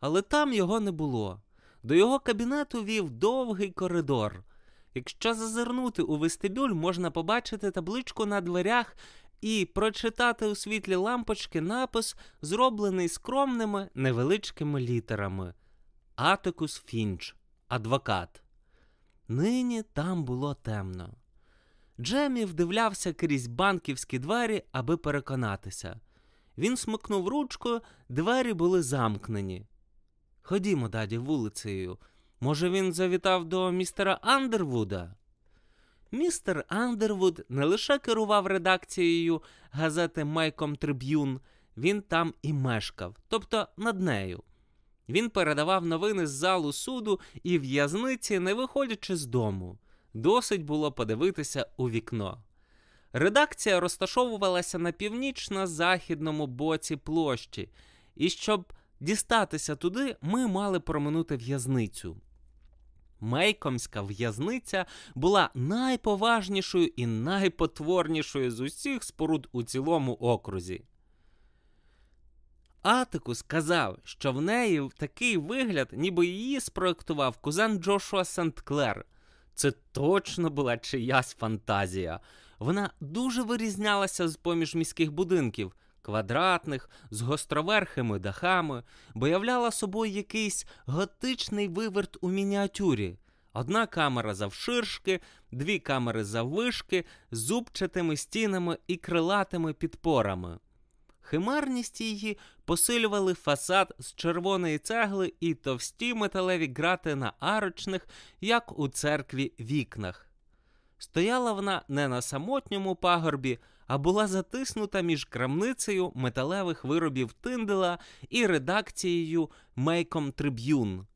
але там його не було. До його кабінету вів довгий коридор. Якщо зазирнути у вестибюль, можна побачити табличку на дверях і прочитати у світлі лампочки напис, зроблений скромними невеличкими літерами Атикус Фінч, адвокат. Нині там було темно. Джемі вдивлявся крізь банківські двері, аби переконатися. Він смикнув ручкою, двері були замкнені. Ходімо даді вулицею. Може, він завітав до містера Андервуда? Містер Андервуд не лише керував редакцією газети Майком Триб'юн, він там і мешкав, тобто над нею. Він передавав новини з залу суду і в'язниці, не виходячи з дому. Досить було подивитися у вікно. Редакція розташовувалася на північно-західному боці площі, і щоб дістатися туди, ми мали проминути в'язницю. Мейкомська в'язниця була найповажнішою і найпотворнішою з усіх споруд у цілому окрузі. Атикус сказав, що в неї такий вигляд, ніби її спроектував кузен Джошуа Сент-Клер. Це точно була чиясь фантазія. Вона дуже вирізнялася з поміж міських будинків, квадратних, з гостроверхими дахами, бо являла собою якийсь готичний виверт у мініатюрі. Одна камера завширшки, дві камери заввишки, з зубчатими стінами і крилатими підпорами. Химарність її посилювали фасад з червоної цегли і товсті металеві грати на арочних, як у церкві, вікнах. Стояла вона не на самотньому пагорбі, а була затиснута між крамницею металевих виробів Тиндела і редакцією Мейком Триб'юн.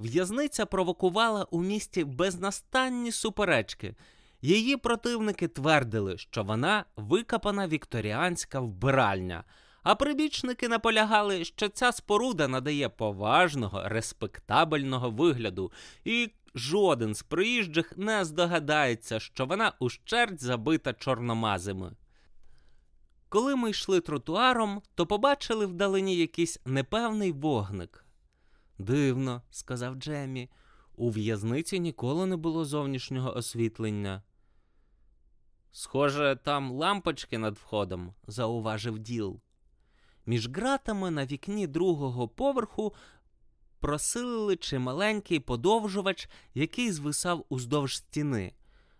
В'язниця провокувала у місті безнастанні суперечки. Її противники твердили, що вона викопана вікторіанська вбиральня, а прибічники наполягали, що ця споруда надає поважного, респектабельного вигляду, і жоден з приїжджих не здогадається, що вона ущерть забита чорномазими. Коли ми йшли тротуаром, то побачили вдалині якийсь непевний вогник. Дивно, сказав Джемі, у в'язниці ніколи не було зовнішнього освітлення. Схоже, там лампочки над входом, зауважив діл. Між ґратами на вікні другого поверху просилили чималенький подовжувач, який звисав уздовж стіни.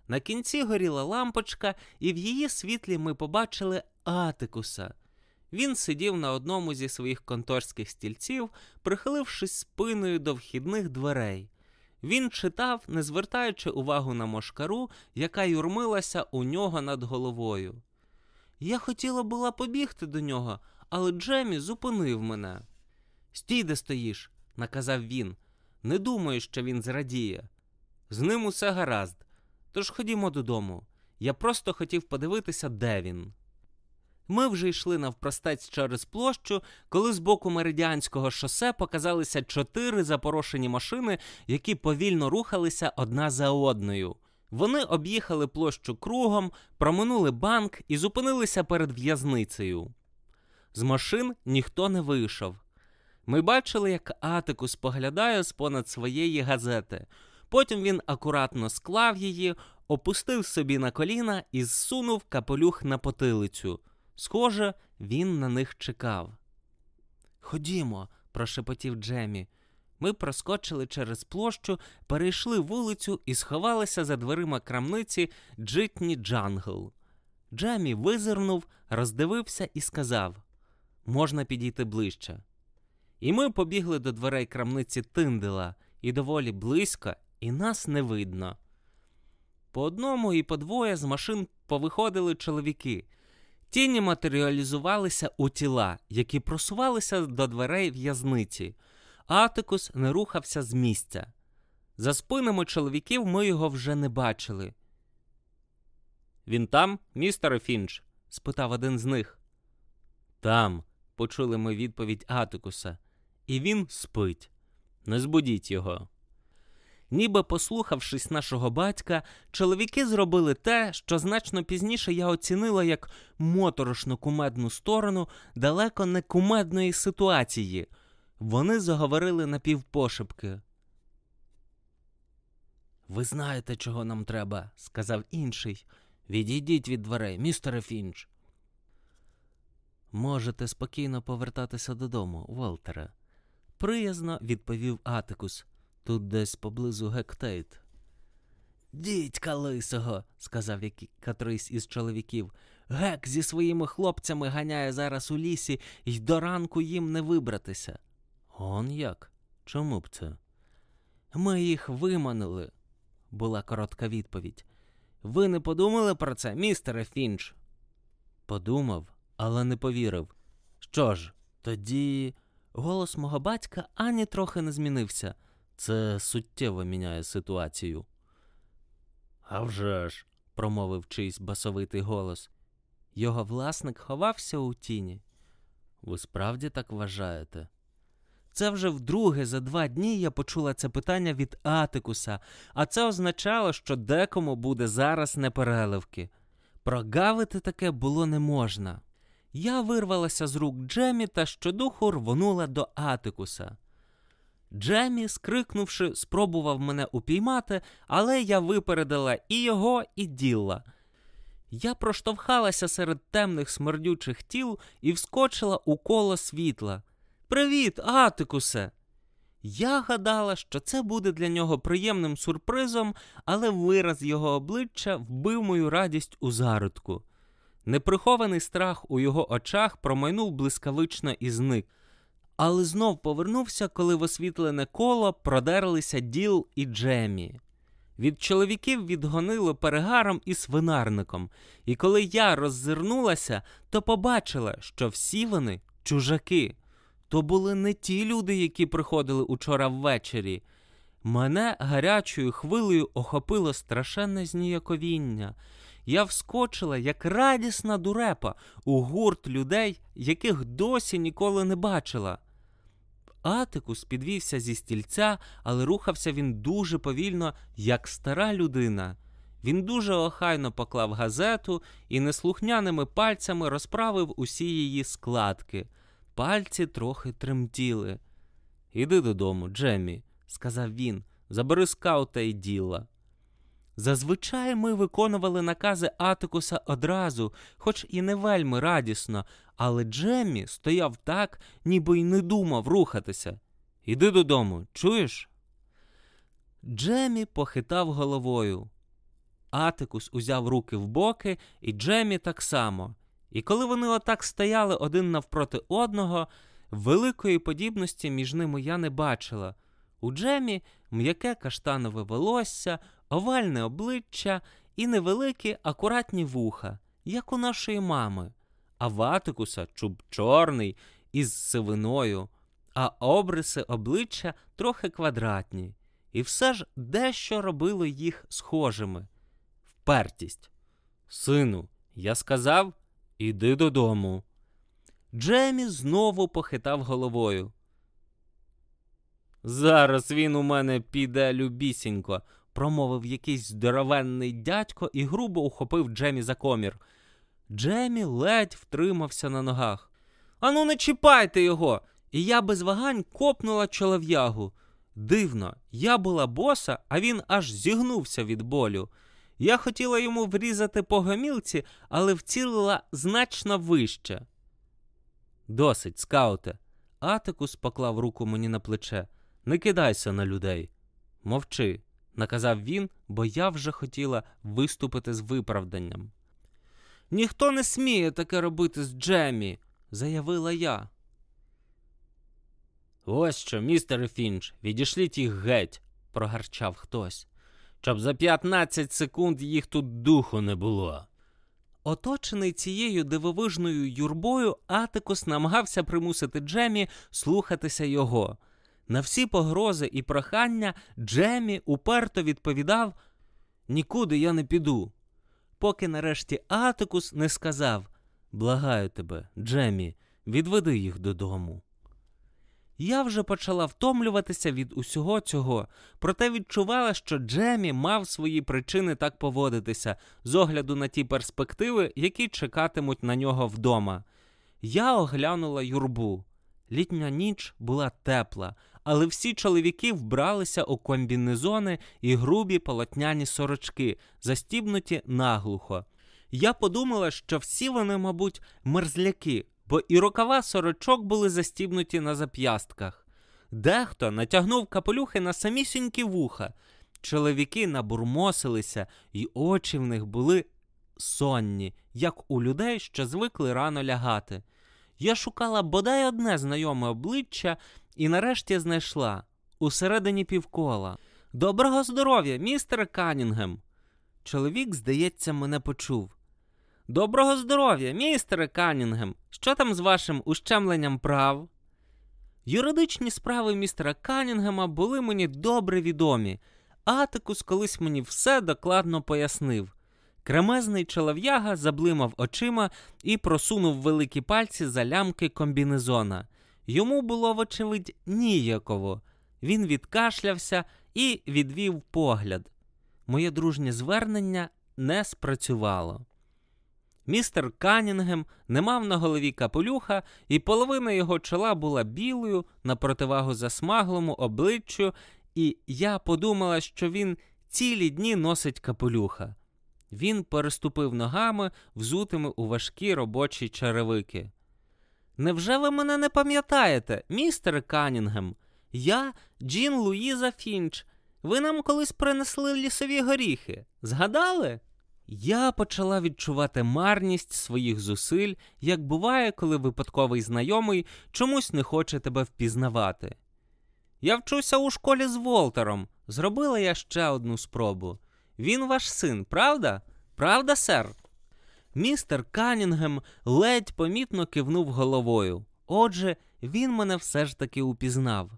На кінці горіла лампочка, і в її світлі ми побачили Атикуса. Він сидів на одному зі своїх конторських стільців, прихилившись спиною до вхідних дверей. Він читав, не звертаючи увагу на мошкару, яка юрмилася у нього над головою. Я хотіла була побігти до нього, але Джемі зупинив мене. Стій, де стоїш, наказав він. Не думаю, що він зрадіє. З ним усе гаразд. Тож ходімо додому. Я просто хотів подивитися, де він. Ми вже йшли навпростець через площу, коли з боку меридіанського шосе показалися чотири запорошені машини, які повільно рухалися одна за одною. Вони об'їхали площу кругом, проминули банк і зупинилися перед в'язницею. З машин ніхто не вийшов. Ми бачили, як Атикус поглядає з понад своєї газети. Потім він акуратно склав її, опустив собі на коліна і зсунув капелюх на потилицю. Схоже, він на них чекав. Ходімо, прошепотів Джемі. Ми проскочили через площу, перейшли вулицю і сховалися за дверима крамниці Джитні Джангл. Джемі визирнув, роздивився і сказав: можна підійти ближче. І ми побігли до дверей крамниці Тиндела, і доволі близько, і нас не видно. По одному і по двоє з машин повиходили чоловіки. Тіні матеріалізувалися у тіла, які просувалися до дверей в'язниці. Атикус не рухався з місця. За спинами чоловіків ми його вже не бачили. Він там, містере Фінч? спитав один з них. Там, почули ми відповідь Атикуса, і він спить. Не збудіть його. Ніби послухавшись нашого батька, чоловіки зробили те, що значно пізніше я оцінила як моторошну кумедну сторону далеко не кумедної ситуації. Вони заговорили напівпошепки. Ви знаєте, чого нам треба, сказав інший. Відійдіть від дверей, містере Фінч. Можете спокійно повертатися додому, Волтере, приязно відповів Атикус. Тут десь поблизу гектейт. Дідька лисого, сказав котрийсь із чоловіків. Гек зі своїми хлопцями ганяє зараз у лісі, і до ранку їм не вибратися. Он як? Чому б це? Ми їх виманили, була коротка відповідь. Ви не подумали про це, містере Фінч? Подумав, але не повірив. Що ж, тоді голос мого батька ані трохи не змінився. Це суттєво міняє ситуацію. «А вже ж», – промовив чийсь басовитий голос. Його власник ховався у тіні. Ви справді так вважаєте? Це вже вдруге за два дні я почула це питання від Атикуса, а це означало, що декому буде зараз непереливки. Прогавити таке було не можна. Я вирвалася з рук Джемі та щодуху рвонула до Атикуса. Джемі, скрикнувши, спробував мене упіймати, але я випередила і його, і ділла. Я проштовхалася серед темних смердючих тіл і вскочила у коло світла. Привіт, Атикусе! Я гадала, що це буде для нього приємним сюрпризом, але вираз його обличчя вбив мою радість у зародку. Неприхований страх у його очах промайнув блискавично і зник але знов повернувся, коли в освітлене коло продерлися діл і Джемі. Від чоловіків відгонило перегаром і свинарником, і коли я роззирнулася, то побачила, що всі вони чужаки. То були не ті люди, які приходили учора ввечері. Мене гарячою хвилею охопило страшенне зніяковіння. Я вскочила, як радісна дурепа, у гурт людей, яких досі ніколи не бачила. Атикус підвівся зі стільця, але рухався він дуже повільно, як стара людина. Він дуже охайно поклав газету і неслухняними пальцями розправив усі її складки. Пальці трохи тремтіли. Іди додому, Джеммі, сказав він, забери скаута і діла. Зазвичай ми виконували накази Атикуса одразу, хоч і не вельми радісно, але Джеммі стояв так, ніби й не думав рухатися. Іди додому, чуєш? Джемі похитав головою. Атикус узяв руки в боки, і Джемі так само. І коли вони отак стояли один навпроти одного, великої подібності між ними я не бачила. У Джемі м'яке каштанове волосся, овальне обличчя і невеликі акуратні вуха, як у нашої мами, а в чуб чорний із сивиною, а обриси обличчя трохи квадратні. І все ж дещо робило їх схожими. Впертість. Сину, я сказав, іди додому. Джемі знову похитав головою. Зараз він у мене піде любісінько, промовив якийсь здоровенний дядько і грубо ухопив Джемі за комір. Джемі ледь втримався на ногах. Ану, не чіпайте його! І я без вагань копнула чолов'ягу. Дивно, я була боса, а він аж зігнувся від болю. Я хотіла йому врізати по гомілці, але вцілила значно вище. Досить, скауте. Атикус поклав руку мені на плече. Не кидайся на людей. Мовчи, наказав він, бо я вже хотіла виступити з виправданням. Ніхто не сміє таке робити з Джемі, заявила я. Ось що, містер Фінч, відійшліть їх геть, прогарчав хтось, щоб за 15 секунд їх тут духу не було. Оточений цією дивовижною юрбою, Атикус намагався примусити Джемі слухатися його. На всі погрози і прохання Джемі уперто відповідав Нікуди я не піду. Поки нарешті Атикус не сказав Благаю тебе, Джемі, відведи їх додому. Я вже почала втомлюватися від усього цього, проте відчувала, що Джемі мав свої причини так поводитися з огляду на ті перспективи, які чекатимуть на нього вдома. Я оглянула юрбу. Літня ніч була тепла, але всі чоловіки вбралися у комбінезони і грубі полотняні сорочки, застібнуті наглухо. Я подумала, що всі вони, мабуть, мерзляки, бо і рукава сорочок були застібнуті на зап'ястках. Дехто натягнув капелюхи на самісінькі вуха. Чоловіки набурмосилися, і очі в них були сонні, як у людей, що звикли рано лягати. Я шукала бодай одне знайоме обличчя і нарешті знайшла усередині півкола. Доброго здоров'я, містер Канінгем. Чоловік, здається, мене почув. Доброго здоров'я, містере Канінгем. Що там з вашим ущемленням прав? Юридичні справи містера Канінгема були мені добре відомі. Атикус колись мені все докладно пояснив. Кремезний чолов'яга заблимав очима і просунув великі пальці за лямки комбінезона. Йому було, вочевидь, ніяково. Він відкашлявся і відвів погляд. Моє дружнє звернення не спрацювало. Містер Канінгем не мав на голові капелюха, і половина його чола була білою на противагу засмаглому обличчю, і я подумала, що він цілі дні носить капелюха. Він переступив ногами, взутими у важкі робочі черевики. Невже ви мене не пам'ятаєте, містер Канінгем? Я Джін Луїза Фінч. Ви нам колись принесли лісові горіхи. Згадали? Я почала відчувати марність своїх зусиль, як буває, коли випадковий знайомий чомусь не хоче тебе впізнавати. Я вчуся у школі з Волтером. Зробила я ще одну спробу. Він ваш син, правда? Правда, сер? Містер Канінгем ледь помітно кивнув головою. Отже, він мене все ж таки упізнав.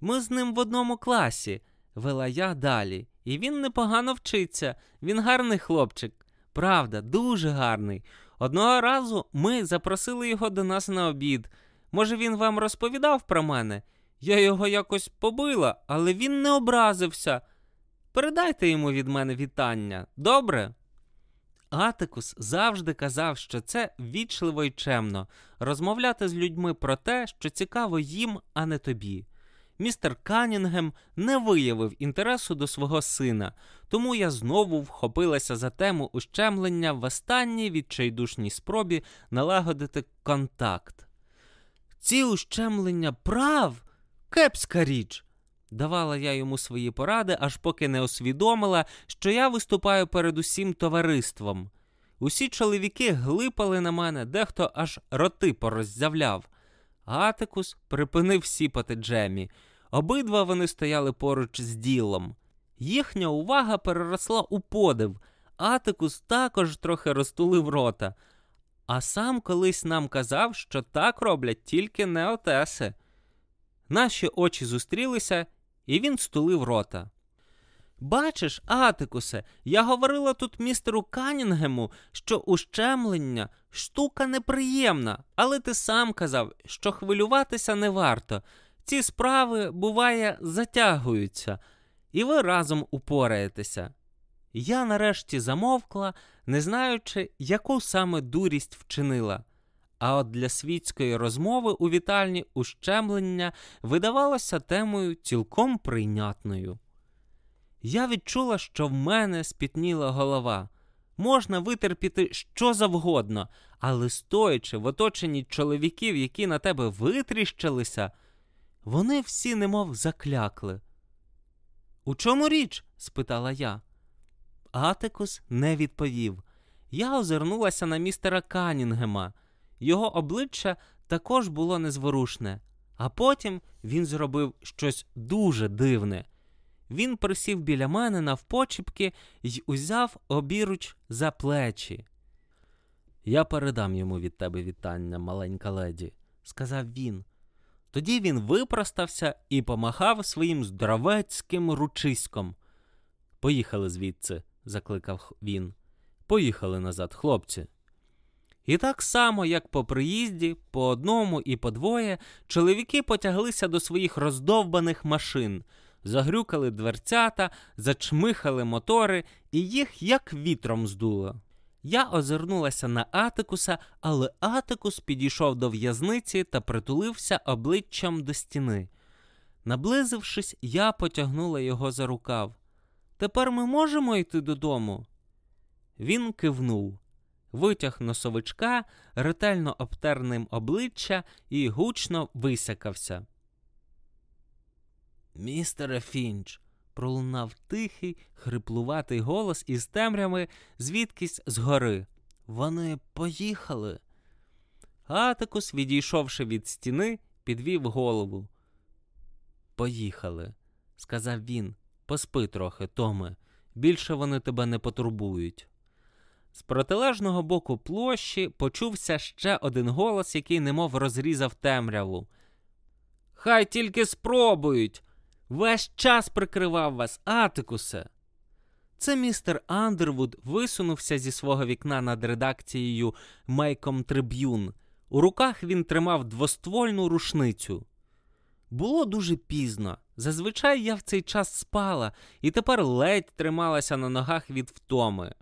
Ми з ним в одному класі, вела я далі, і він непогано вчиться. Він гарний хлопчик. Правда, дуже гарний. Одного разу ми запросили його до нас на обід. Може, він вам розповідав про мене? Я його якось побила, але він не образився. Передайте йому від мене вітання, добре? Атикус завжди казав, що це вічливо й чемно розмовляти з людьми про те, що цікаво їм, а не тобі. містер Канінгем не виявив інтересу до свого сина, тому я знову вхопилася за тему ущемлення в останній відчайдушній спробі налагодити контакт. Ці ущемлення прав кепська річ. Давала я йому свої поради, аж поки не усвідомила, що я виступаю перед усім товариством. Усі чоловіки глипали на мене, дехто аж роти пороззявляв. Атикус припинив сіпати Джемі. Обидва вони стояли поруч з ділом. Їхня увага переросла у подив. Атикус також трохи розтулив рота. А сам колись нам казав, що так роблять тільки неотеси. Наші очі зустрілися, і він стулив рота. Бачиш, Атикусе, я говорила тут містеру Канінгему, що ущемлення штука неприємна, але ти сам казав, що хвилюватися не варто. Ці справи, буває, затягуються, і ви разом упораєтеся. Я нарешті замовкла, не знаючи, яку саме дурість вчинила. А от для світської розмови у вітальні ущемлення видавалося темою цілком прийнятною. Я відчула, що в мене спітніла голова. Можна витерпіти що завгодно, але стоячи в оточенні чоловіків, які на тебе витріщилися, вони всі немов заклякли. У чому річ? спитала я. Атикус не відповів. Я озирнулася на містера Канінгема. Його обличчя також було незворушне, а потім він зробив щось дуже дивне. Він присів біля мене навпочіпки й узяв обіруч за плечі. Я передам йому від тебе вітання, маленька леді, сказав він. Тоді він випростався і помахав своїм здоровецьким ручиськом. Поїхали звідси, закликав він. Поїхали назад, хлопці. І так само, як по приїзді, по одному і по двоє, чоловіки потяглися до своїх роздовбаних машин, загрюкали дверцята, зачмихали мотори, і їх як вітром здуло. Я озирнулася на Атикуса, але Атикус підійшов до в'язниці та притулився обличчям до стіни. Наблизившись, я потягнула його за рукав. Тепер ми можемо йти додому. Він кивнув, витяг носовичка, ретельно обтер ним обличчя і гучно висякався. Містере Фінч, пролунав тихий, хриплуватий голос із темрями, звідкись згори. Вони поїхали. Атикус, відійшовши від стіни, підвів голову. Поїхали, сказав він. Поспи трохи, Томе. Більше вони тебе не потурбують. З протилежного боку площі почувся ще один голос, який немов розрізав темряву. Хай тільки спробують. Весь час прикривав вас, Атикусе. Це містер Андервуд висунувся зі свого вікна над редакцією Майком Триб'юн. У руках він тримав двоствольну рушницю. Було дуже пізно. Зазвичай я в цей час спала і тепер ледь трималася на ногах від втоми.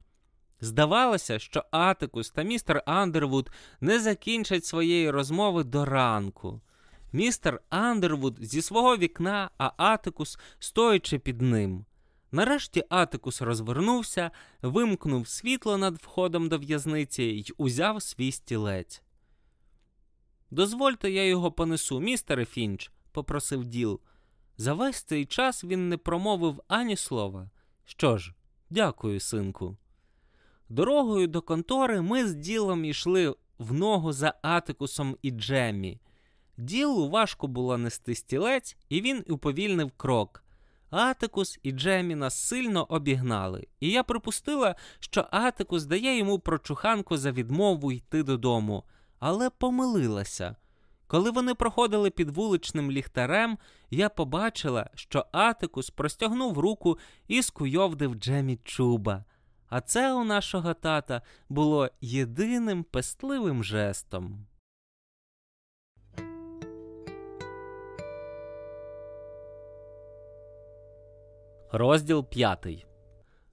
Здавалося, що Атикус та містер Андервуд не закінчать своєї розмови до ранку. Містер Андервуд зі свого вікна, а Атикус стоячи під ним. Нарешті Атикус розвернувся, вимкнув світло над входом до в'язниці й узяв свій стілець. Дозвольте, я його понесу, містере Фінч, попросив діл. За весь цей час він не промовив ані слова. Що ж, дякую, синку. Дорогою до контори ми з ділом йшли в ногу за Атикусом і Джеммі. Ділу важко було нести стілець, і він уповільнив крок. Атикус і Джемі нас сильно обігнали, і я припустила, що Атикус дає йому прочуханку за відмову йти додому, але помилилася. Коли вони проходили під вуличним ліхтарем, я побачила, що Атикус простягнув руку і скуйовдив Джемі чуба. А це у нашого тата було єдиним пестливим жестом. Розділ п'ятий.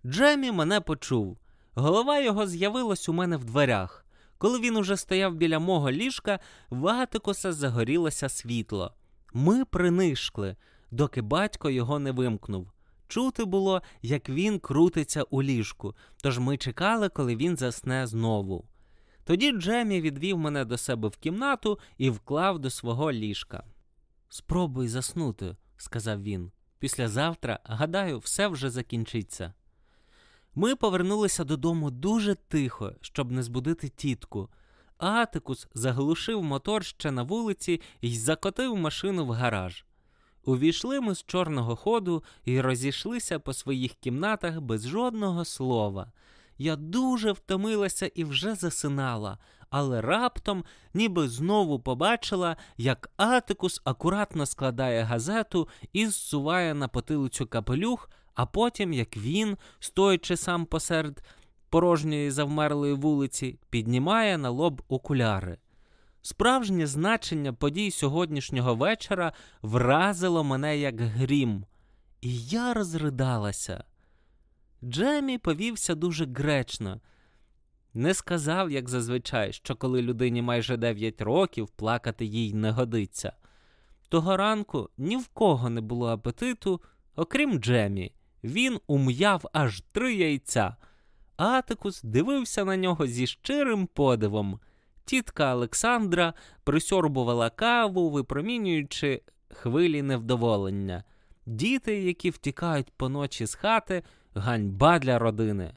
Джемі мене почув. Голова його з'явилась у мене в дверях. Коли він уже стояв біля мого ліжка, в Атикуса загорілося світло. Ми принишкли. доки батько його не вимкнув. Чути було, як він крутиться у ліжку, тож ми чекали, коли він засне знову. Тоді Джемі відвів мене до себе в кімнату і вклав до свого ліжка. Спробуй заснути, сказав він. Післязавтра, гадаю, все вже закінчиться. Ми повернулися додому дуже тихо, щоб не збудити тітку. Атикус заглушив мотор ще на вулиці і закотив машину в гараж. Увійшли ми з чорного ходу і розійшлися по своїх кімнатах без жодного слова. Я дуже втомилася і вже засинала, але раптом ніби знову побачила, як Атикус акуратно складає газету і зсуває на потилицю капелюх, а потім як він, стоячи сам посеред порожньої завмерлої вулиці, піднімає на лоб окуляри. Справжнє значення подій сьогоднішнього вечора вразило мене як грім, і я розридалася. Джемі повівся дуже гречно. Не сказав, як зазвичай, що коли людині майже 9 років плакати їй не годиться. Того ранку ні в кого не було апетиту, окрім Джемі. Він ум'яв аж три яйця. Атикус дивився на нього зі щирим подивом. Тітка Олександра присьорбувала каву, випромінюючи хвилі невдоволення. Діти, які втікають по ночі з хати, ганьба для родини.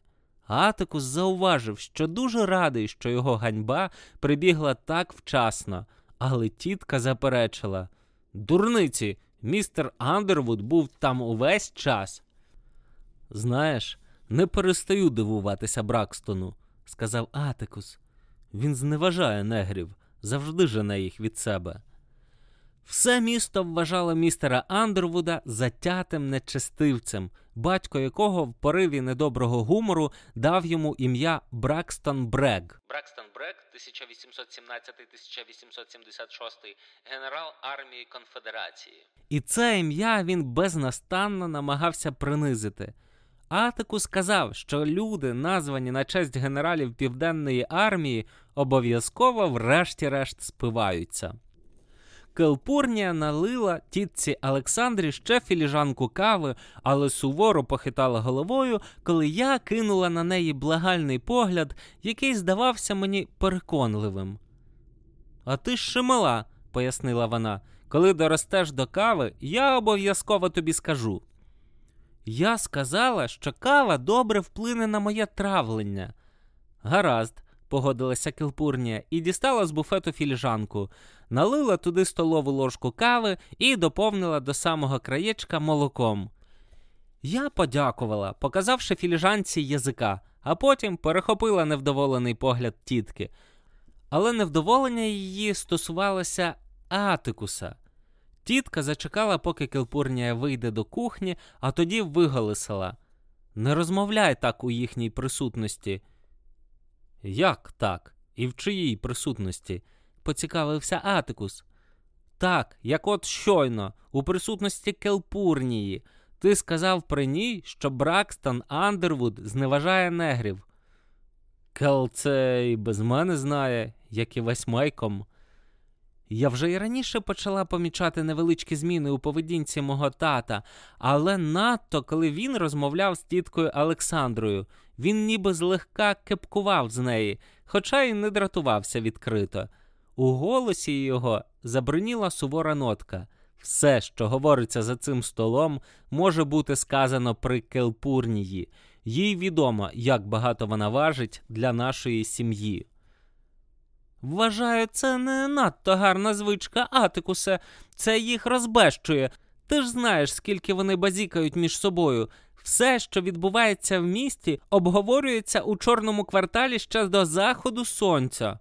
Атикус зауважив, що дуже радий, що його ганьба прибігла так вчасно, але тітка заперечила Дурниці, містер Андервуд був там увесь час. Знаєш, не перестаю дивуватися Бракстону, сказав Атикус. Він зневажає негрів, завжди жене їх від себе. Все місто вважало містера Андервуда затятим нечестивцем, батько якого в пориві недоброго гумору дав йому ім'я Бракстон Брег. Бракстон Брег, 1817-1876, генерал армії Конфедерації. І це ім'я він безнастанно намагався принизити. Атику сказав, що люди, названі на честь генералів Південної армії, обов'язково врешті-решт спиваються. Келпурнія налила тітці Олександрі ще філіжанку кави, але суворо похитала головою, коли я кинула на неї благальний погляд, який здавався мені переконливим. А ти ще мала, пояснила вона, коли доростеш до кави, я обов'язково тобі скажу. Я сказала, що кава добре вплине на моє травлення. Гаразд, погодилася Келпурнія і дістала з буфету філіжанку, налила туди столову ложку кави і доповнила до самого краєчка молоком. Я подякувала, показавши філіжанці язика, а потім перехопила невдоволений погляд тітки. Але невдоволення її стосувалося Атикуса. Тітка зачекала, поки Келпурнія вийде до кухні, а тоді виголосила Не розмовляй так у їхній присутності. Як так? І в чиїй присутності? поцікавився Атикус. Так, як от щойно, у присутності Келпурнії. Ти сказав при ній, що Бракстон Андервуд зневажає негрів. Кел це і без мене знає, як і весь майком. Я вже й раніше почала помічати невеличкі зміни у поведінці мого тата, але надто коли він розмовляв з тіткою Олександрою, він ніби злегка кепкував з неї, хоча й не дратувався відкрито. У голосі його забриніла сувора нотка. Все, що говориться за цим столом, може бути сказано при Келпурнії. Їй відомо, як багато вона важить для нашої сім'ї. Вважаю, це не надто гарна звичка, Атикусе, це їх розбещує. Ти ж знаєш, скільки вони базікають між собою. Все, що відбувається в місті, обговорюється у чорному кварталі ще до заходу сонця.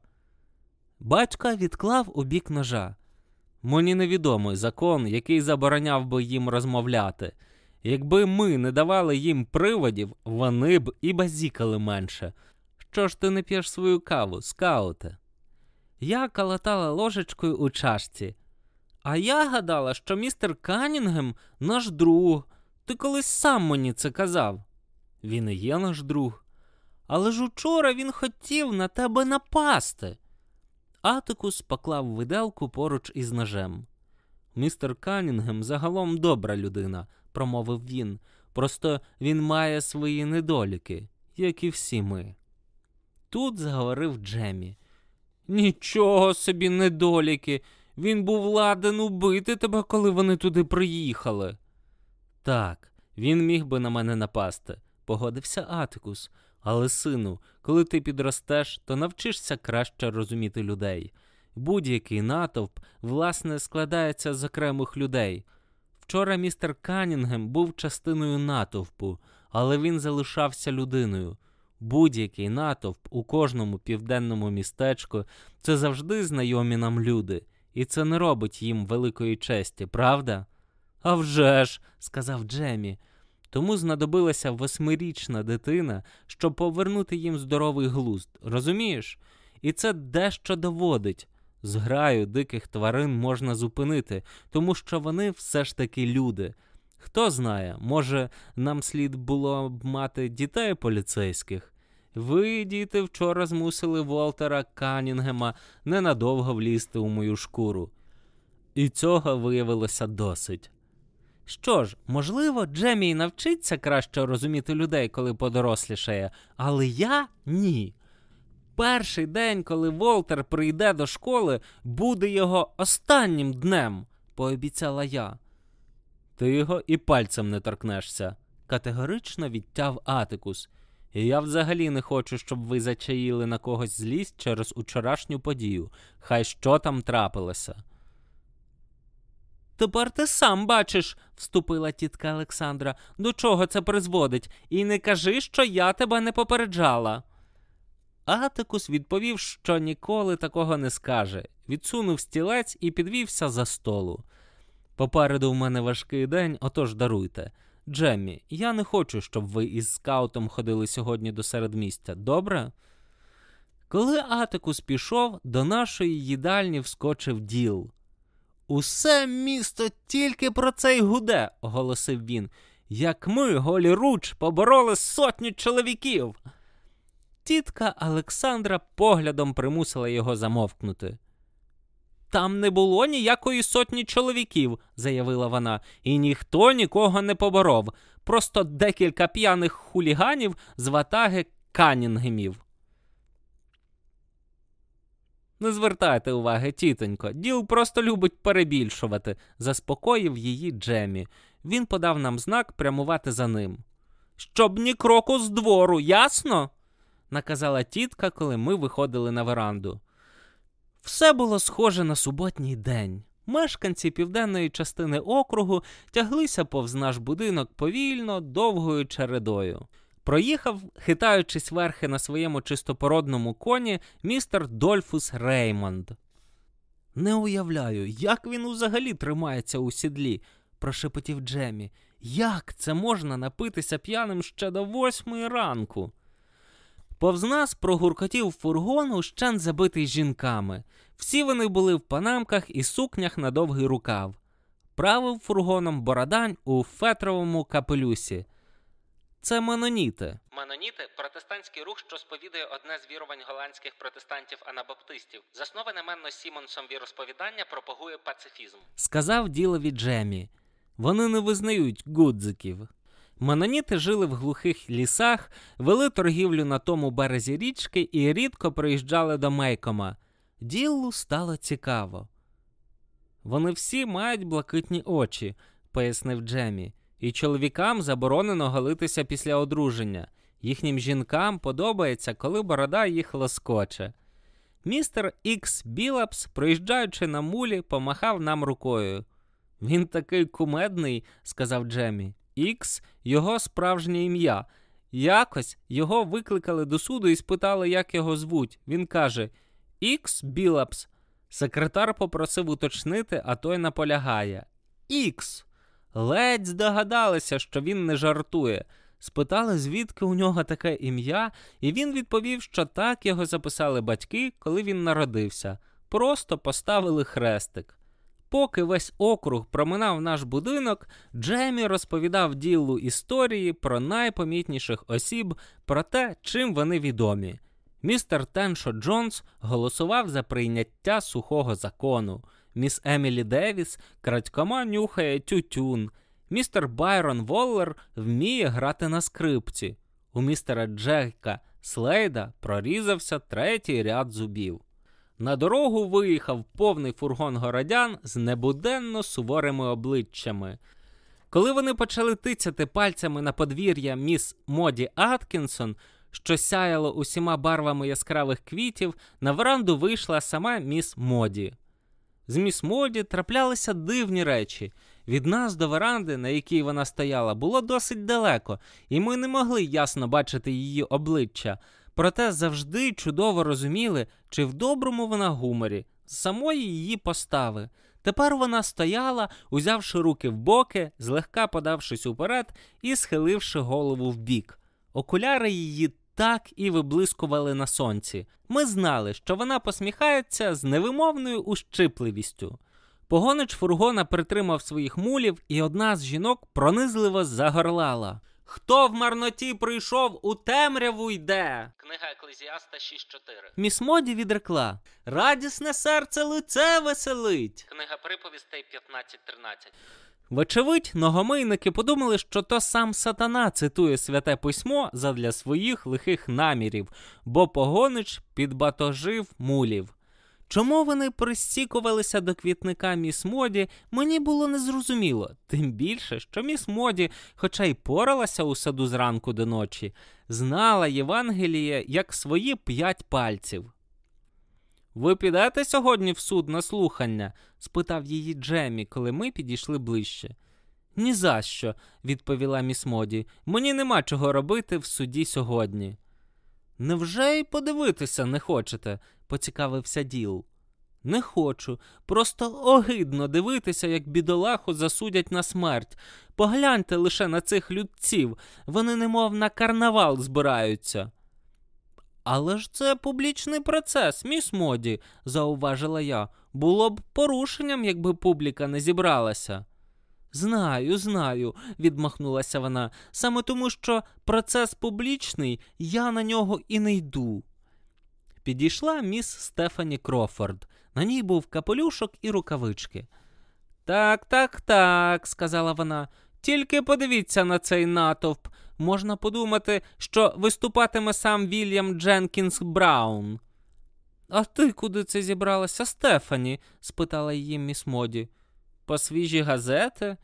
Батько відклав у бік ножа. Мені невідомий закон, який забороняв би їм розмовляти. Якби ми не давали їм приводів, вони б і базікали менше. Що ж ти не п'єш свою каву, скауте? Я калатала ложечкою у чашці. А я гадала, що містер Канінгем наш друг. Ти колись сам мені це казав. Він і є наш друг. Але ж учора він хотів на тебе напасти. Атикус поклав виделку поруч із ножем. Містер Канінгем загалом добра людина, промовив він. Просто він має свої недоліки, як і всі ми. Тут заговорив Джемі. Нічого собі, недоліки. Він був ладен убити тебе, коли вони туди приїхали. Так, він міг би на мене напасти, погодився Атикус. Але, сину, коли ти підростеш, то навчишся краще розуміти людей. Будь-який натовп, власне, складається з окремих людей. Вчора містер Канінгем був частиною натовпу, але він залишався людиною. Будь-який натовп у кожному південному містечку це завжди знайомі нам люди, і це не робить їм великої честі, правда? «А вже ж», – сказав Джемі. Тому знадобилася восьмирічна дитина, щоб повернути їм здоровий глузд, розумієш? І це дещо доводить. Зграю диких тварин можна зупинити, тому що вони все ж таки люди. Хто знає, може, нам слід було б мати дітей поліцейських. Ви, діти, вчора змусили Волтера Канінгема ненадовго влізти у мою шкуру. І цього виявилося досить. Що ж, можливо, Джемі навчиться краще розуміти людей, коли подорослішає, але я ні. Перший день, коли Волтер прийде до школи, буде його останнім днем, пообіцяла я. Ти його і пальцем не торкнешся, категорично відтяв Атикус. І я взагалі не хочу, щоб ви зачаїли на когось злість через учорашню подію. Хай що там трапилося. Тепер ти сам бачиш, вступила тітка Олександра, до чого це призводить, і не кажи, що я тебе не попереджала. Атикус відповів, що ніколи такого не скаже, відсунув стілець і підвівся за столу. Попереду в мене важкий день, отож даруйте. Джеммі, я не хочу, щоб ви із скаутом ходили сьогодні до середмістя, добре? Коли Атикус пішов, до нашої їдальні вскочив діл. Усе місто тільки про це й гуде, оголосив він. Як ми, голі руч, побороли сотню чоловіків. Тітка Олександра поглядом примусила його замовкнути. Там не було ніякої сотні чоловіків, заявила вона, і ніхто нікого не поборов. Просто декілька п'яних хуліганів з ватаги Канінгемів. Не звертайте уваги, тітонько, діл просто любить перебільшувати, заспокоїв її Джемі. Він подав нам знак прямувати за ним. Щоб ні кроку з двору, ясно? наказала тітка, коли ми виходили на веранду. Все було схоже на суботній день. Мешканці південної частини округу тяглися повз наш будинок повільно, довгою чередою. Проїхав, хитаючись верхи на своєму чистопородному коні, містер Дольфус Реймонд. Не уявляю, як він взагалі тримається у сідлі, прошепотів Джемі. Як це можна напитися п'яним ще до восьмої ранку? Повз нас прогуркотів фургон ущен забитий жінками. Всі вони були в панамках і сукнях на довгий рукав. Правив фургоном бородань у фетровому капелюсі. Це Маноніти. Маноніти протестантський рух, що сповідує одне з вірувань голландських протестантів анабаптистів. Засноване менно Сімонсом віросповідання пропагує пацифізм. Сказав ділові Джемі. Вони не визнають гудзиків. Меноніти жили в глухих лісах, вели торгівлю на тому березі річки і рідко приїжджали до Мейкома. Діллу стало цікаво. Вони всі мають блакитні очі, пояснив Джемі, і чоловікам заборонено голитися після одруження. Їхнім жінкам подобається, коли борода їх лоскоче. Містер Ікс Білапс, проїжджаючи на мулі, помахав нам рукою. Він такий кумедний, сказав Джемі. Ікс його справжнє ім'я. Якось його викликали до суду і спитали, як його звуть. Він каже Ікс Білапс. Секретар попросив уточнити, а той наполягає. Ікс. Ледь здогадалися, що він не жартує. Спитали, звідки у нього таке ім'я, і він відповів, що так його записали батьки, коли він народився. Просто поставили хрестик. Поки весь округ проминав наш будинок, Джемі розповідав Ділу історії про найпомітніших осіб, про те, чим вони відомі. Містер Теншо Джонс голосував за прийняття сухого закону. Міс Емілі Девіс крадькома нюхає тютюн. Містер Байрон Воллер вміє грати на скрипці. У містера Джека Слейда прорізався третій ряд зубів. На дорогу виїхав повний фургон городян з небуденно суворими обличчями. Коли вони почали тицяти пальцями на подвір'я міс Моді Аткінсон, що сяяло усіма барвами яскравих квітів, на веранду вийшла сама міс Моді. З міс Моді траплялися дивні речі. Від нас до веранди, на якій вона стояла, було досить далеко, і ми не могли ясно бачити її обличчя, проте завжди чудово розуміли, чи в доброму вона гуморі, з самої її постави. Тепер вона стояла, узявши руки в боки, злегка подавшись уперед і схиливши голову вбік. Окуляри її так і виблискували на сонці. Ми знали, що вона посміхається з невимовною ущипливістю. Погонич фургона притримав своїх мулів, і одна з жінок пронизливо загорлала. Хто в марноті прийшов, у темряву йде. Книга Еклезіаста 6.4. Міс Моді відрекла Радісне серце лице веселить. Книга приповістей 15.13. Вочевидь, ногомийники подумали, що то сам сатана цитує святе письмо задля своїх лихих намірів, бо погонич підбатожив мулів. Чому вони присікувалися до квітника міс Моді, мені було незрозуміло, тим більше, що міс Моді, хоча й поралася у саду зранку до ночі, знала Євангеліє як свої п'ять пальців. Ви підете сьогодні в суд на слухання? спитав її Джемі, коли ми підійшли ближче. «Ні за що», – відповіла міс Моді. Мені нема чого робити в суді сьогодні. Невже й подивитися не хочете? поцікавився Діл. Не хочу. Просто огидно дивитися, як бідолаху засудять на смерть. Погляньте лише на цих людців, вони немов на карнавал збираються. Але ж це публічний процес, міс Моді, зауважила я. Було б порушенням, якби публіка не зібралася. Знаю, знаю, відмахнулася вона. Саме тому, що процес публічний, я на нього і не йду. Підійшла міс Стефані Крофорд. На ній був капелюшок і рукавички. Так, так, так, сказала вона. Тільки подивіться на цей натовп. Можна подумати, що виступатиме сам Вільям Дженкінс Браун. А ти куди це зібралася, Стефані? спитала її міс Моді. По свіжі газети?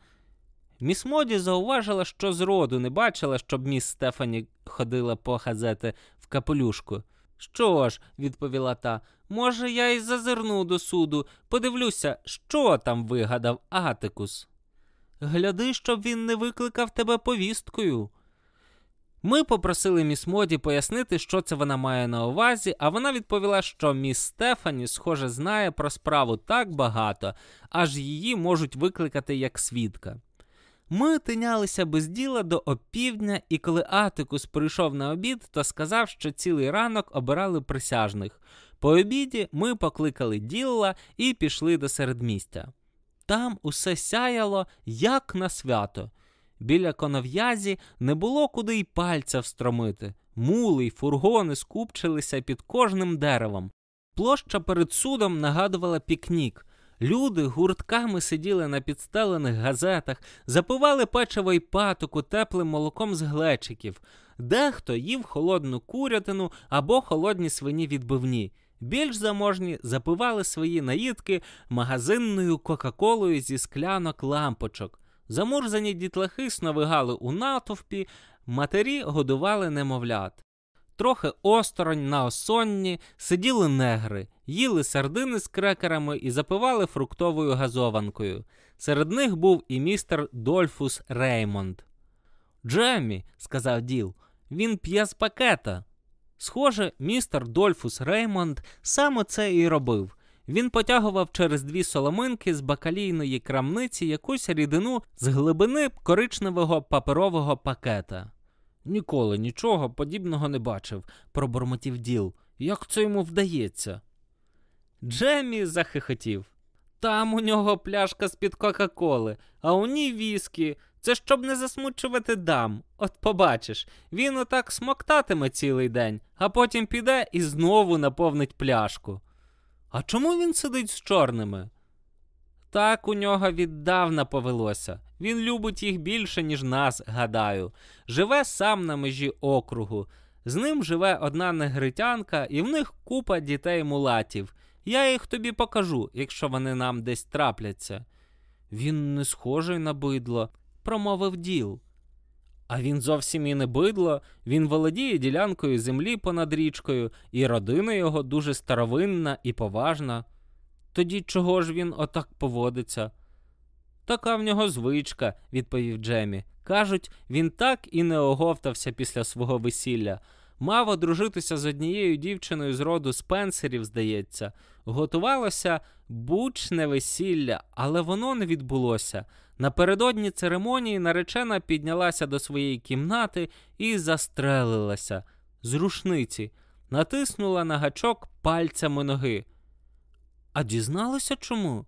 Міс Моді зауважила, що зроду не бачила, щоб міс Стефані ходила по газети в капелюшку. Що ж, відповіла та, може, я й зазирну до суду, подивлюся, що там вигадав Атикус. Гляди, щоб він не викликав тебе повісткою. Ми попросили міс Моді пояснити, що це вона має на увазі, а вона відповіла, що міс Стефані, схоже, знає про справу так багато, аж її можуть викликати як свідка. Ми тинялися без діла до опівдня, і коли Атикус прийшов на обід, то сказав, що цілий ранок обирали присяжних. По обіді ми покликали Ділла і пішли до середмістя. Там усе сяяло, як на свято. Біля конов'язі не було куди й пальця встромити. Мули й фургони скупчилися під кожним деревом. Площа перед судом нагадувала пікнік. Люди гуртками сиділи на підстелених газетах, запивали печиво й патоку теплим молоком з глечиків, дехто їв холодну курятину або холодні свині відбивні. Більш заможні запивали свої наїдки магазинною кока-колою зі склянок лампочок. Замурзані дітлахи сновигали у натовпі, матері годували немовлят. Трохи осторонь на осонні сиділи негри, їли сардини з крекерами і запивали фруктовою газованкою. Серед них був і містер Дольфус Реймонд. Джеммі, сказав Діл, він п'є з пакета. Схоже, містер Дольфус Реймонд саме це і робив. Він потягував через дві соломинки з бакалійної крамниці якусь рідину з глибини коричневого паперового пакета. Ніколи нічого подібного не бачив, пробормотів діл. Як це йому вдається? Джемі захихотів. Там у нього пляшка з-під Кока-Коли, а у ній віскі. Це щоб не засмучувати дам. От побачиш, він отак смоктатиме цілий день, а потім піде і знову наповнить пляшку. А чому він сидить з чорними? так у нього віддавна повелося. Він любить їх більше, ніж нас, гадаю. Живе сам на межі округу. З ним живе одна негритянка, і в них купа дітей мулатів. Я їх тобі покажу, якщо вони нам десь трапляться. Він не схожий на бидло, промовив діл. А він зовсім і не бидло, він володіє ділянкою землі понад річкою, і родина його дуже старовинна і поважна. Тоді чого ж він отак поводиться? Така в нього звичка, відповів Джемі. Кажуть, він так і не оговтався після свого весілля. Мав одружитися з однією дівчиною з роду спенсерів, здається. Готувалося бучне весілля, але воно не відбулося. Напередодні церемонії наречена піднялася до своєї кімнати і застрелилася з рушниці, натиснула на гачок пальцями ноги. А дізналися чому?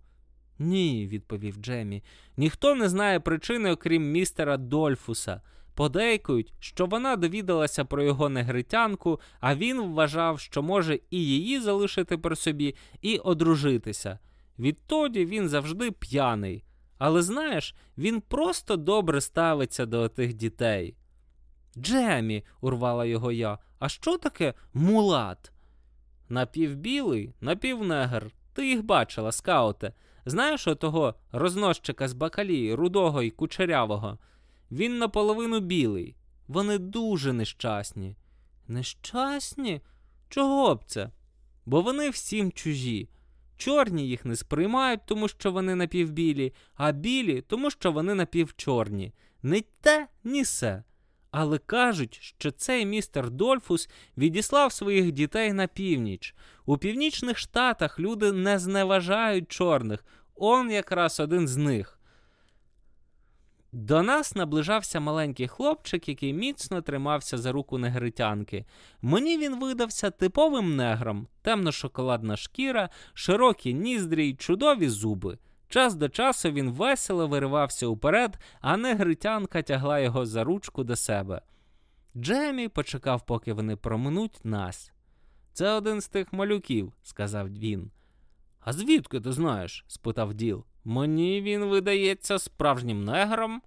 Ні, відповів Джемі. Ніхто не знає причини, окрім містера Дольфуса. Подейкують, що вона довідалася про його негритянку, а він вважав, що може і її залишити при собі, і одружитися. Відтоді він завжди п'яний. Але знаєш, він просто добре ставиться до тих дітей. Джемі, урвала його я, а що таке мулат? Напівбілий, напівнегр. Ти їх бачила, скауте. Знаєш отого рознощика з бакалії, рудого і кучерявого? Він наполовину білий. Вони дуже нещасні. Нещасні? Чого б це? Бо вони всім чужі. Чорні їх не сприймають, тому що вони напівбілі, а білі, тому що вони напівчорні. Не те, ні се. Але кажуть, що цей містер Дольфус відіслав своїх дітей на північ. У північних штатах люди не зневажають чорних, он якраз один з них. До нас наближався маленький хлопчик, який міцно тримався за руку негритянки. Мені він видався типовим негром, темно-шоколадна шкіра, широкі ніздрі й чудові зуби. Час до часу він весело виривався уперед, а негритянка тягла його за ручку до себе. Джемі почекав, поки вони проминуть нас. Це один з тих малюків, сказав він. А звідки ти знаєш? спитав Діл. Мені він видається справжнім негром.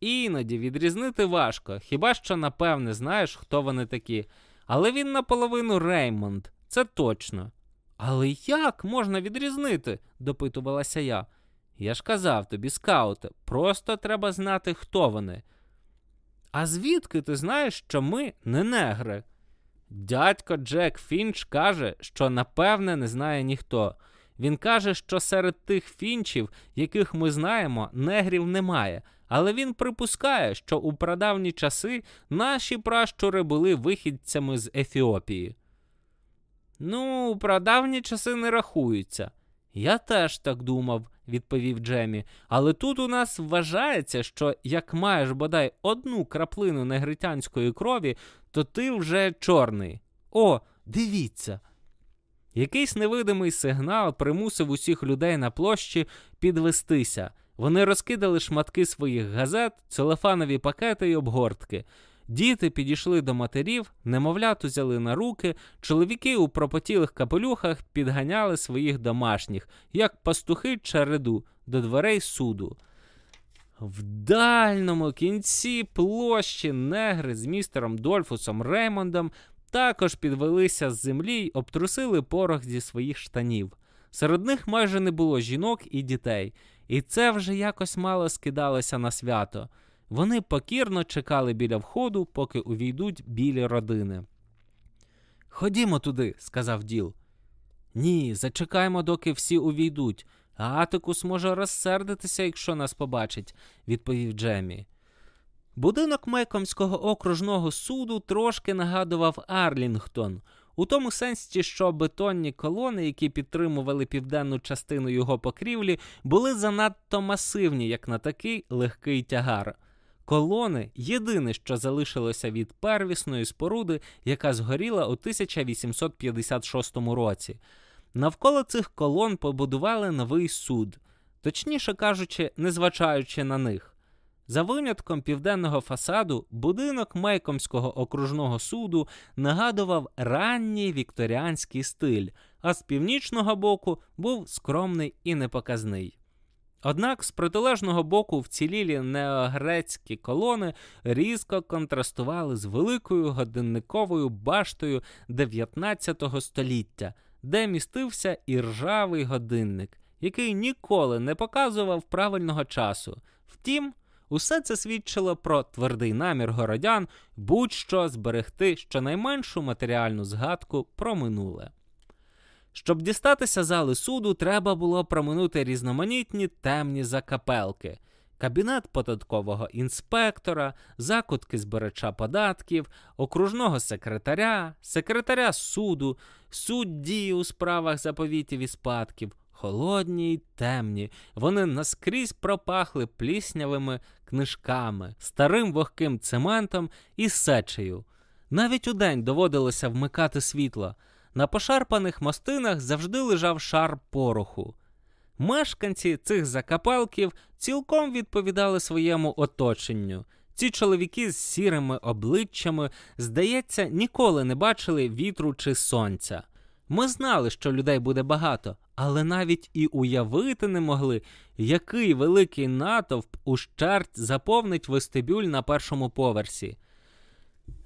Іноді відрізнити важко, хіба що напевне знаєш, хто вони такі. Але він наполовину Реймонд, це точно. Але як можна відрізнити? допитувалася я. Я ж казав тобі, скауте, просто треба знати, хто вони. А звідки ти знаєш, що ми не негри? Дядько Джек Фінч каже, що напевне не знає ніхто. Він каже, що серед тих фінчів, яких ми знаємо, негрів немає, але він припускає, що у прадавні часи наші пращури були вихідцями з Ефіопії. Ну, прадавні часи не рахуються. Я теж так думав, відповів Джемі. Але тут у нас вважається, що як маєш бодай одну краплину негритянської крові, то ти вже чорний. О, дивіться. Якийсь невидимий сигнал примусив усіх людей на площі підвестися. Вони розкидали шматки своїх газет, целефанові пакети й обгортки. Діти підійшли до матерів, немовлят узяли на руки, чоловіки у пропотілих капелюхах підганяли своїх домашніх, як пастухи череду, до дверей суду. В дальному кінці площі негри з містером Дольфусом Реймондом також підвелися з землі й обтрусили порох зі своїх штанів. Серед них майже не було жінок і дітей, і це вже якось мало скидалося на свято. Вони покірно чекали біля входу, поки увійдуть білі родини. Ходімо туди, сказав Діл. Ні, зачекаємо, доки всі увійдуть. Атикус може розсердитися, якщо нас побачить, відповів Джемі. Будинок Мекомського окружного суду трошки нагадував Арлінгтон, у тому сенсі, що бетонні колони, які підтримували південну частину його покрівлі, були занадто масивні, як на такий легкий тягар. Колони єдине, що залишилося від первісної споруди, яка згоріла у 1856 році. Навколо цих колон побудували новий суд, точніше кажучи, незважаючи на них. За винятком південного фасаду, будинок Мейкомського окружного суду нагадував ранній вікторіанський стиль, а з північного боку був скромний і непоказний. Однак з протилежного боку вцілілі неогрецькі колони різко контрастували з великою годинниковою баштою 19 століття, де містився і ржавий годинник, який ніколи не показував правильного часу. Втім, усе це свідчило про твердий намір городян будь-що зберегти щонайменшу матеріальну згадку про минуле. Щоб дістатися зали суду, треба було проминути різноманітні темні закапелки, кабінет податкового інспектора, закутки збирача податків, окружного секретаря, секретаря суду, судді у справах заповітів і спадків. Холодні й темні, вони наскрізь пропахли пліснявими книжками, старим вогким цементом і сечею. Навіть удень доводилося вмикати світло. На пошарпаних мостинах завжди лежав шар пороху. Мешканці цих закапелків цілком відповідали своєму оточенню. Ці чоловіки з сірими обличчями, здається, ніколи не бачили вітру чи сонця. Ми знали, що людей буде багато, але навіть і уявити не могли, який великий натовп ущерть заповнить вестибюль на першому поверсі.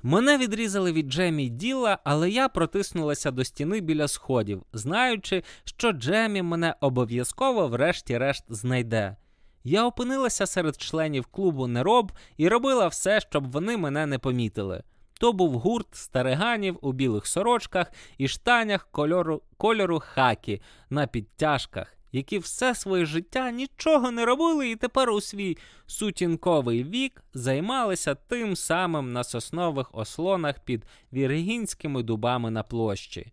Мене відрізали від Джемі діла, але я протиснулася до стіни біля сходів, знаючи, що Джемі мене обов'язково, врешті-решт, знайде. Я опинилася серед членів клубу Нероб і робила все, щоб вони мене не помітили. То був гурт стариганів у білих сорочках і штанях кольору кольору хакі на підтяжках, які все своє життя нічого не робили і тепер у свій сутінковий вік займалися тим самим на соснових ослонах під віргінськими дубами на площі.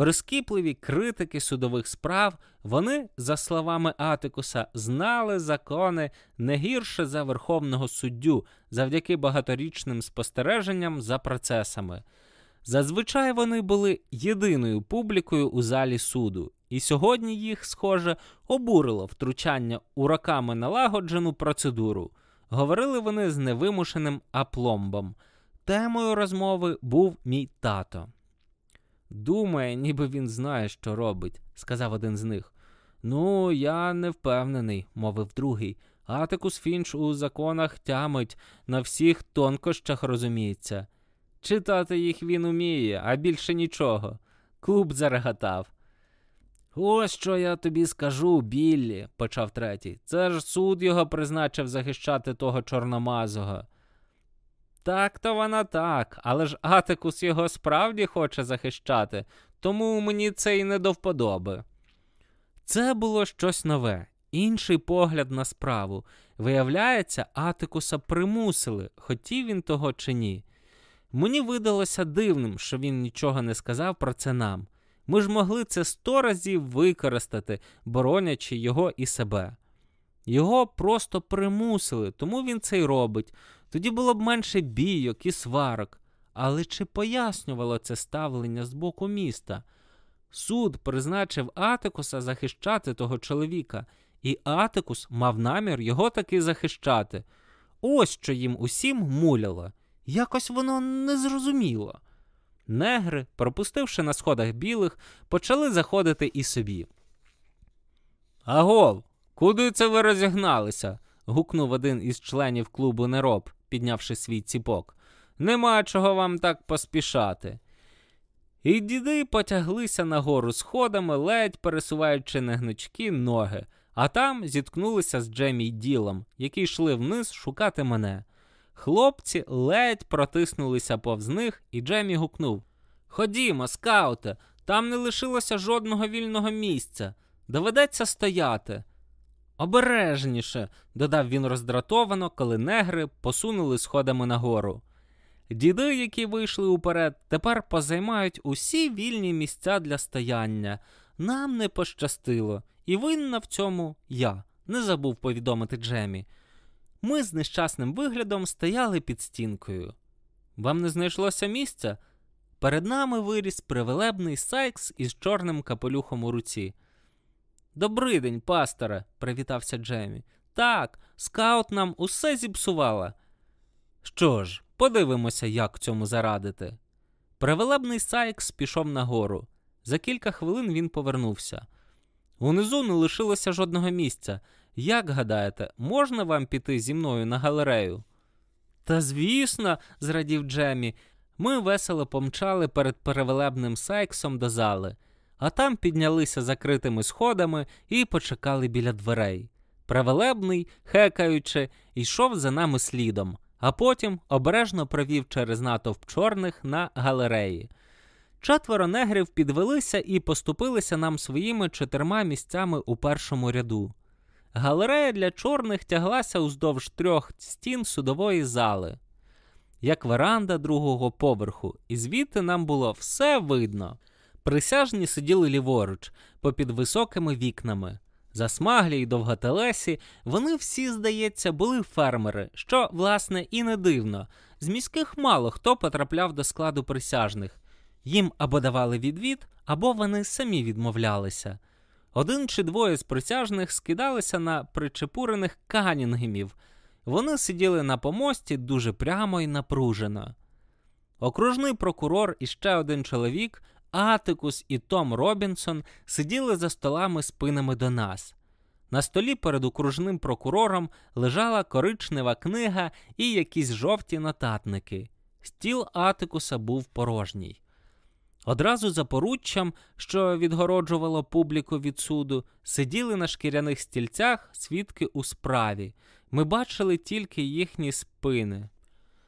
Перескіпливі критики судових справ, вони, за словами Атикуса, знали закони не гірше за верховного суддю завдяки багаторічним спостереженням за процесами. Зазвичай вони були єдиною публікою у залі суду, і сьогодні їх, схоже, обурило втручання у роками налагоджену процедуру. Говорили вони з невимушеним апломбом. Темою розмови був мій тато. Думає, ніби він знає, що робить, сказав один з них. Ну, я не впевнений, мовив другий. Атикус Фінч у законах тямить, на всіх тонкощах розуміється. Читати їх він уміє, а більше нічого. Клуб зарегатав. Ось що я тобі скажу, Біллі, почав третій. Це ж суд його призначив захищати того чорномазого. Так то вона так, але ж Атикус його справді хоче захищати, тому мені це й не до вподоби. Це було щось нове, інший погляд на справу. Виявляється, Атикуса примусили, хотів він того чи ні. Мені видалося дивним, що він нічого не сказав про це нам. Ми ж могли це сто разів використати, боронячи його і себе. Його просто примусили, тому він це й робить. Тоді було б менше бійок і сварок. Але чи пояснювало це ставлення з боку міста? Суд призначив Атикуса захищати того чоловіка, і Атикус мав намір його таки захищати. Ось що їм усім муляло. Якось воно незрозуміло. Негри, пропустивши на сходах білих, почали заходити і собі. Агов, куди це ви розігналися? гукнув один із членів клубу Нероб, піднявши свій ціпок. Нема чого вам так поспішати. І діди потяглися нагору сходами, ледь пересуваючи негнучкі ноги, а там зіткнулися з Джемі й Ділом, які йшли вниз шукати мене. Хлопці ледь протиснулися повз них, і Джемі гукнув Ходімо, скауте, там не лишилося жодного вільного місця. Доведеться стояти. Обережніше, додав він роздратовано, коли негри посунули сходами нагору. Діди, які вийшли уперед, тепер позаймають усі вільні місця для стояння. Нам не пощастило, і винна в цьому я, не забув повідомити Джемі. Ми з нещасним виглядом стояли під стінкою. Вам не знайшлося місця? Перед нами виріс привелебний Сайкс із чорним капелюхом у руці. «Добрий день, пасторе, привітався Джемі. Так, скаут нам усе зіпсувала. Що ж, подивимося, як цьому зарадити. Привелебний Сайкс пішов нагору. За кілька хвилин він повернувся. Унизу не лишилося жодного місця. Як гадаєте, можна вам піти зі мною на галерею? Та звісно, зрадів Джемі, ми весело помчали перед перевелебним сайксом до зали, а там піднялися закритими сходами і почекали біля дверей. Превелебний, хекаючи, йшов за нами слідом, а потім обережно провів через натовп чорних на галереї. Четверо негрів підвелися і поступилися нам своїми чотирма місцями у першому ряду. Галерея для чорних тяглася уздовж трьох стін судової зали, як веранда другого поверху, і звідти нам було все видно. Присяжні сиділи ліворуч, попід високими вікнами. Засмаглі й довготелесі, вони всі, здається, були фермери, що, власне, і не дивно. З міських мало хто потрапляв до складу присяжних. Їм або давали відвід, або вони самі відмовлялися. Один чи двоє з присяжних скидалися на причепурених канінгемів. Вони сиділи на помості дуже прямо і напружено. Окружний прокурор і ще один чоловік, Атикус і Том Робінсон, сиділи за столами спинами до нас. На столі перед окружним прокурором лежала коричнева книга і якісь жовті нотатники. Стіл Атикуса був порожній. Одразу за поруччям, що відгороджувало публіку від суду, сиділи на шкіряних стільцях свідки у справі. Ми бачили тільки їхні спини.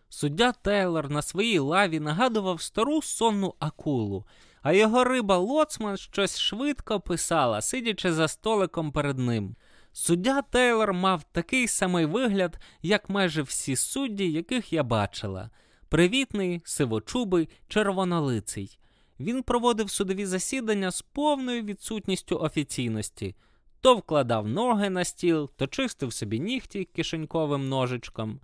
Суддя Тейлор на своїй лаві нагадував стару сонну акулу, а його риба Лоцман щось швидко писала, сидячи за столиком перед ним. Суддя Тейлор мав такий самий вигляд, як майже всі судді, яких я бачила: привітний, сивочубий, червонолиций. Він проводив судові засідання з повною відсутністю офіційності, то вкладав ноги на стіл, то чистив собі нігті кишеньковим ножичком.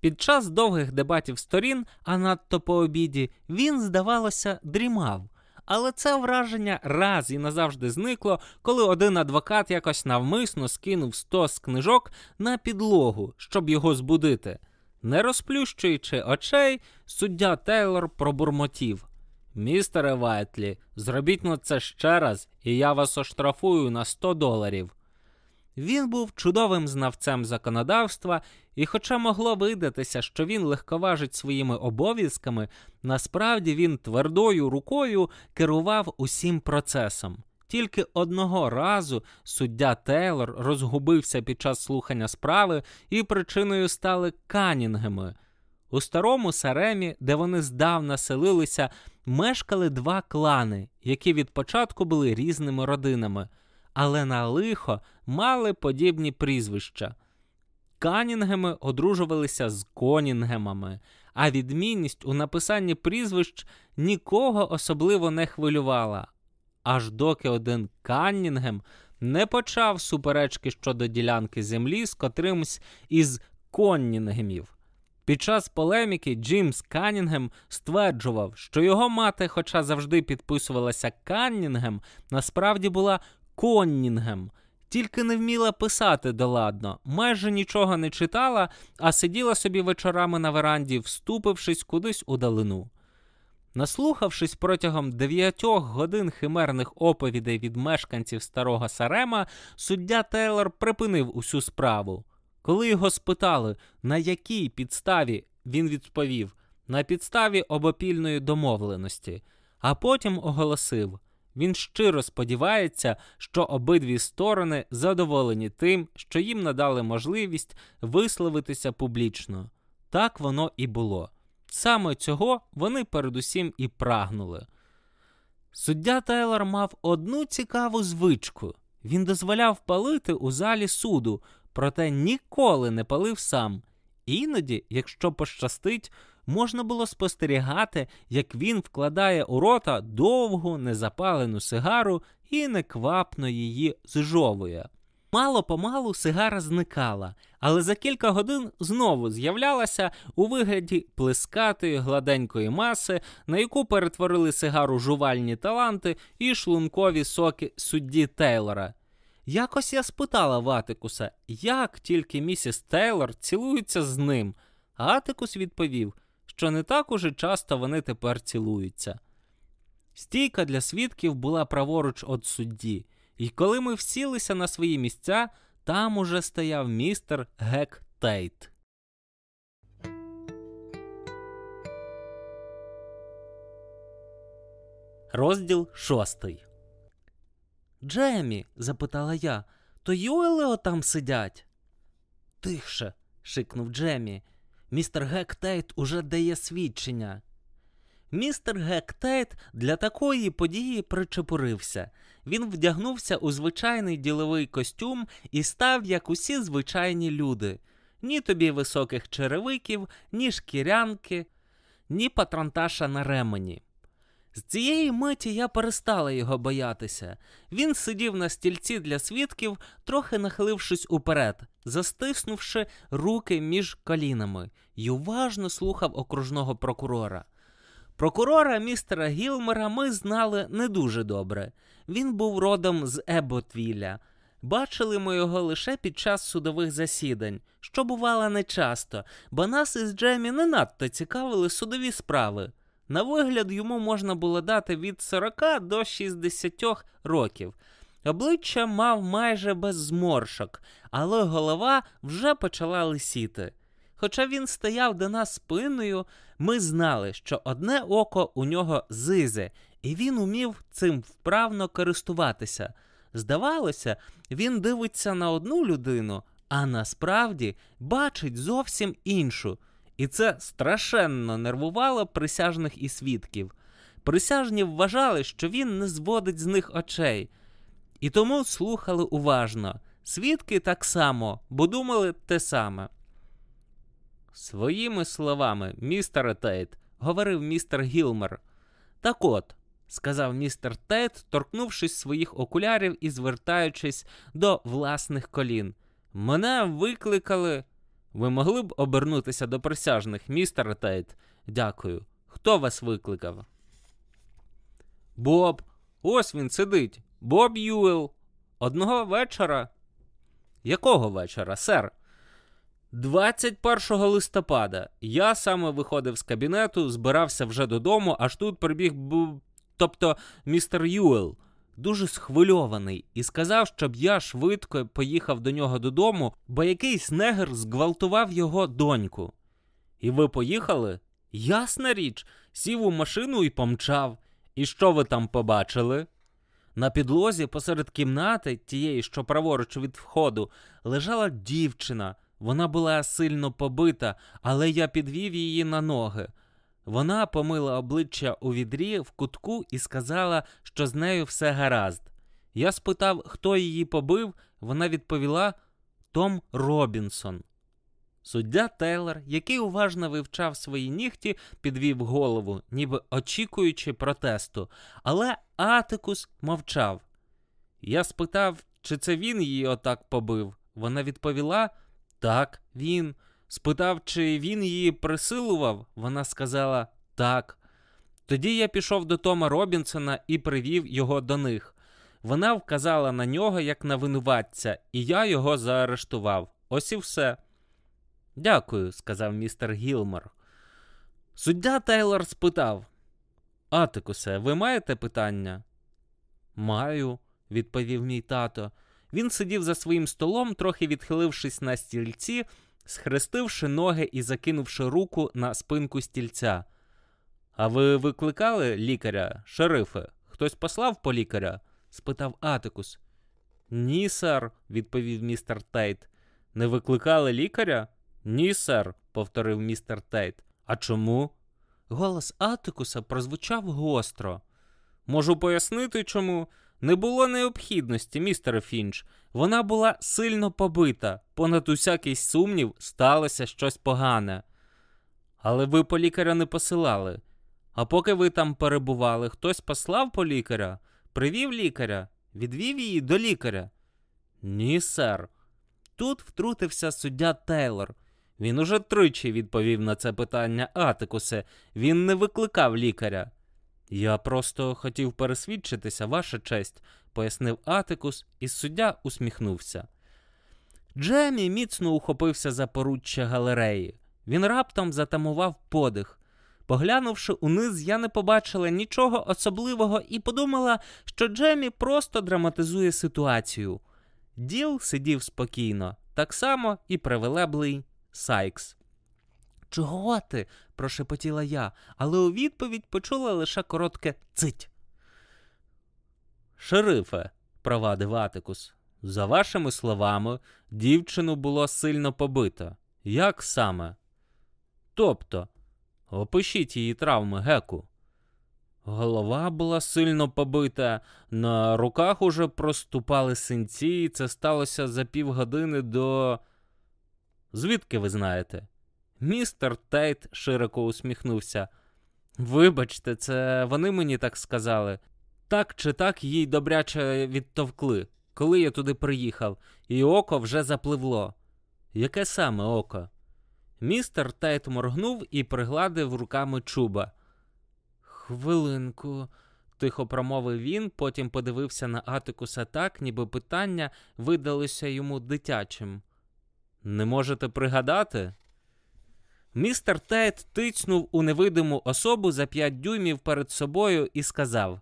Під час довгих дебатів сторін, а надто по обіді, він, здавалося, дрімав. Але це враження раз і назавжди зникло, коли один адвокат якось навмисно скинув стос книжок на підлогу, щоб його збудити. Не розплющуючи очей, суддя Тейлор пробурмотів. Містере Вайтлі, зробіть на це ще раз, і я вас оштрафую на 100 доларів. Він був чудовим знавцем законодавства, і, хоча могло видатися, що він легковажить своїми обов'язками, насправді він твердою рукою керував усім процесом. Тільки одного разу суддя Тейлор розгубився під час слухання справи, і причиною стали канінгеми. У старому Саремі, де вони здавна селилися, мешкали два клани, які від початку були різними родинами, але на лихо мали подібні прізвища. Канінгеми одружувалися з конінгемами, а відмінність у написанні прізвищ нікого особливо не хвилювала. Аж доки один Каннінгем не почав суперечки щодо ділянки землі з котримсь із Коннінгемів. Під час полеміки Джимс Каннінгем стверджував, що його мати, хоча завжди підписувалася Каннінгем, насправді була Коннінгем, тільки не вміла писати доладно, майже нічого не читала, а сиділа собі вечорами на веранді, вступившись кудись у далину. Наслухавшись протягом дев'ятьох годин химерних оповідей від мешканців старого Сарема, суддя Тейлор припинив усю справу. Коли його спитали, на якій підставі, він відповів на підставі обопільної домовленості, а потім оголосив він щиро сподівається, що обидві сторони задоволені тим, що їм надали можливість висловитися публічно. Так воно і було. Саме цього вони передусім і прагнули. Суддя Тейлор мав одну цікаву звичку він дозволяв палити у залі суду, проте ніколи не палив сам. Іноді, якщо пощастить, можна було спостерігати, як він вкладає у рота довгу незапалену сигару і неквапно її зжовує. Мало помалу сигара зникала, але за кілька годин знову з'являлася у вигляді плескатої гладенької маси, на яку перетворили сигару жувальні таланти і шлункові соки судді Тейлора. Якось я спитала Ватикуса, як тільки місіс Тейлор цілується з ним, Атикус відповів, що не так уже часто вони тепер цілуються. Стійка для свідків була праворуч від судді, і коли ми всілися на свої місця, там уже стояв містер Гек Тейт. Розділ шостий. Джемі, запитала я, то Юели там сидять? Тихше, шикнув Джемі. Містер Гек Тейт уже дає свідчення. Містер Гек Тейт для такої події причепурився. Він вдягнувся у звичайний діловий костюм і став, як усі звичайні люди. Ні тобі високих черевиків, ні шкірянки, ні патронташа на ремені. З цієї миті я перестала його боятися. Він сидів на стільці для свідків, трохи нахилившись уперед, застиснувши руки між колінами, й уважно слухав окружного прокурора. Прокурора містера Гілмера ми знали не дуже добре. Він був родом з Еботвіля. Бачили ми його лише під час судових засідань, що бувало нечасто, бо нас із Джемі не надто цікавили судові справи. На вигляд йому можна було дати від 40 до 60 років. Обличчя мав майже без зморшок, але голова вже почала лисіти. Хоча він стояв до нас спиною, ми знали, що одне око у нього зизе, і він умів цим вправно користуватися. Здавалося, він дивиться на одну людину, а насправді бачить зовсім іншу. І це страшенно нервувало присяжних і свідків. Присяжні вважали, що він не зводить з них очей, і тому слухали уважно. Свідки так само, бо думали те саме. Своїми словами, містере Тейт, говорив містер Гілмер. Так от, сказав містер Тейт, торкнувшись своїх окулярів і звертаючись до власних колін. Мене викликали. Ви могли б обернутися до присяжних, містер Тейт? Дякую. Хто вас викликав? Боб. Ось він сидить. Боб Юел. Одного вечора. Якого вечора, сер? 21 листопада. Я саме виходив з кабінету, збирався вже додому, аж тут прибіг був, тобто містер Юел, дуже схвильований, і сказав, щоб я швидко поїхав до нього додому, бо якийсь негр зґвалтував його доньку. І ви поїхали? Ясна річ, сів у машину і помчав. І що ви там побачили? На підлозі посеред кімнати, тієї, що праворуч від входу, лежала дівчина. Вона була сильно побита, але я підвів її на ноги. Вона помила обличчя у відрі в кутку і сказала, що з нею все гаразд. Я спитав, хто її побив, вона відповіла Том Робінсон. Суддя Тейлор, який уважно вивчав свої нігті, підвів голову, ніби очікуючи протесту, але Атикус мовчав. Я спитав, чи це він її отак побив. Вона відповіла так, він. Спитав, чи він її присилував, вона сказала так. Тоді я пішов до Тома Робінсона і привів його до них. Вона вказала на нього як на винуватця, і я його заарештував. Ось і все. Дякую, сказав містер Гілмор. Суддя Тейлор спитав Атикусе, ви маєте питання? Маю, відповів мій тато. Він сидів за своїм столом, трохи відхилившись на стільці, схрестивши ноги і закинувши руку на спинку стільця. А ви викликали лікаря, шерифе? Хтось послав по лікаря? спитав Атикус. Ні, сер, відповів містер Тейт. Не викликали лікаря? Ні, сер, повторив містер Тейт. А чому? Голос Атикуса прозвучав гостро. Можу пояснити, чому. Не було необхідності, містер Фінч. Вона була сильно побита, понад усякий сумнів сталося щось погане. Але ви по лікаря не посилали. А поки ви там перебували, хтось послав по лікаря, привів лікаря, відвів її до лікаря. Ні, сер. Тут втрутився суддя Тейлор. Він уже тричі відповів на це питання Атикусе. Він не викликав лікаря. Я просто хотів пересвідчитися, ваша честь, пояснив Атикус, і суддя усміхнувся. Джемі міцно ухопився за поруччя галереї. Він раптом затамував подих. Поглянувши униз, я не побачила нічого особливого і подумала, що Джемі просто драматизує ситуацію. Діл сидів спокійно, так само і привелеблий Сайкс. Чого ти? прошепотіла я, але у відповідь почула лише коротке цить. Шерифе, провадив Атикус, за вашими словами, дівчину було сильно побито. Як саме? Тобто, опишіть її травми, Геку. Голова була сильно побита, на руках уже проступали синці, і це сталося за півгодини до. Звідки ви знаєте? Містер Тейт широко усміхнувся. Вибачте, це вони мені так сказали. Так чи так їй добряче відтовкли, коли я туди приїхав, і око вже запливло. Яке саме око? Містер Тейт моргнув і пригладив руками чуба. Хвилинку, тихо промовив він, потім подивився на Атикуса так, ніби питання видалося йому дитячим. Не можете пригадати? Містер Тейт тицнув у невидиму особу за п'ять дюймів перед собою і сказав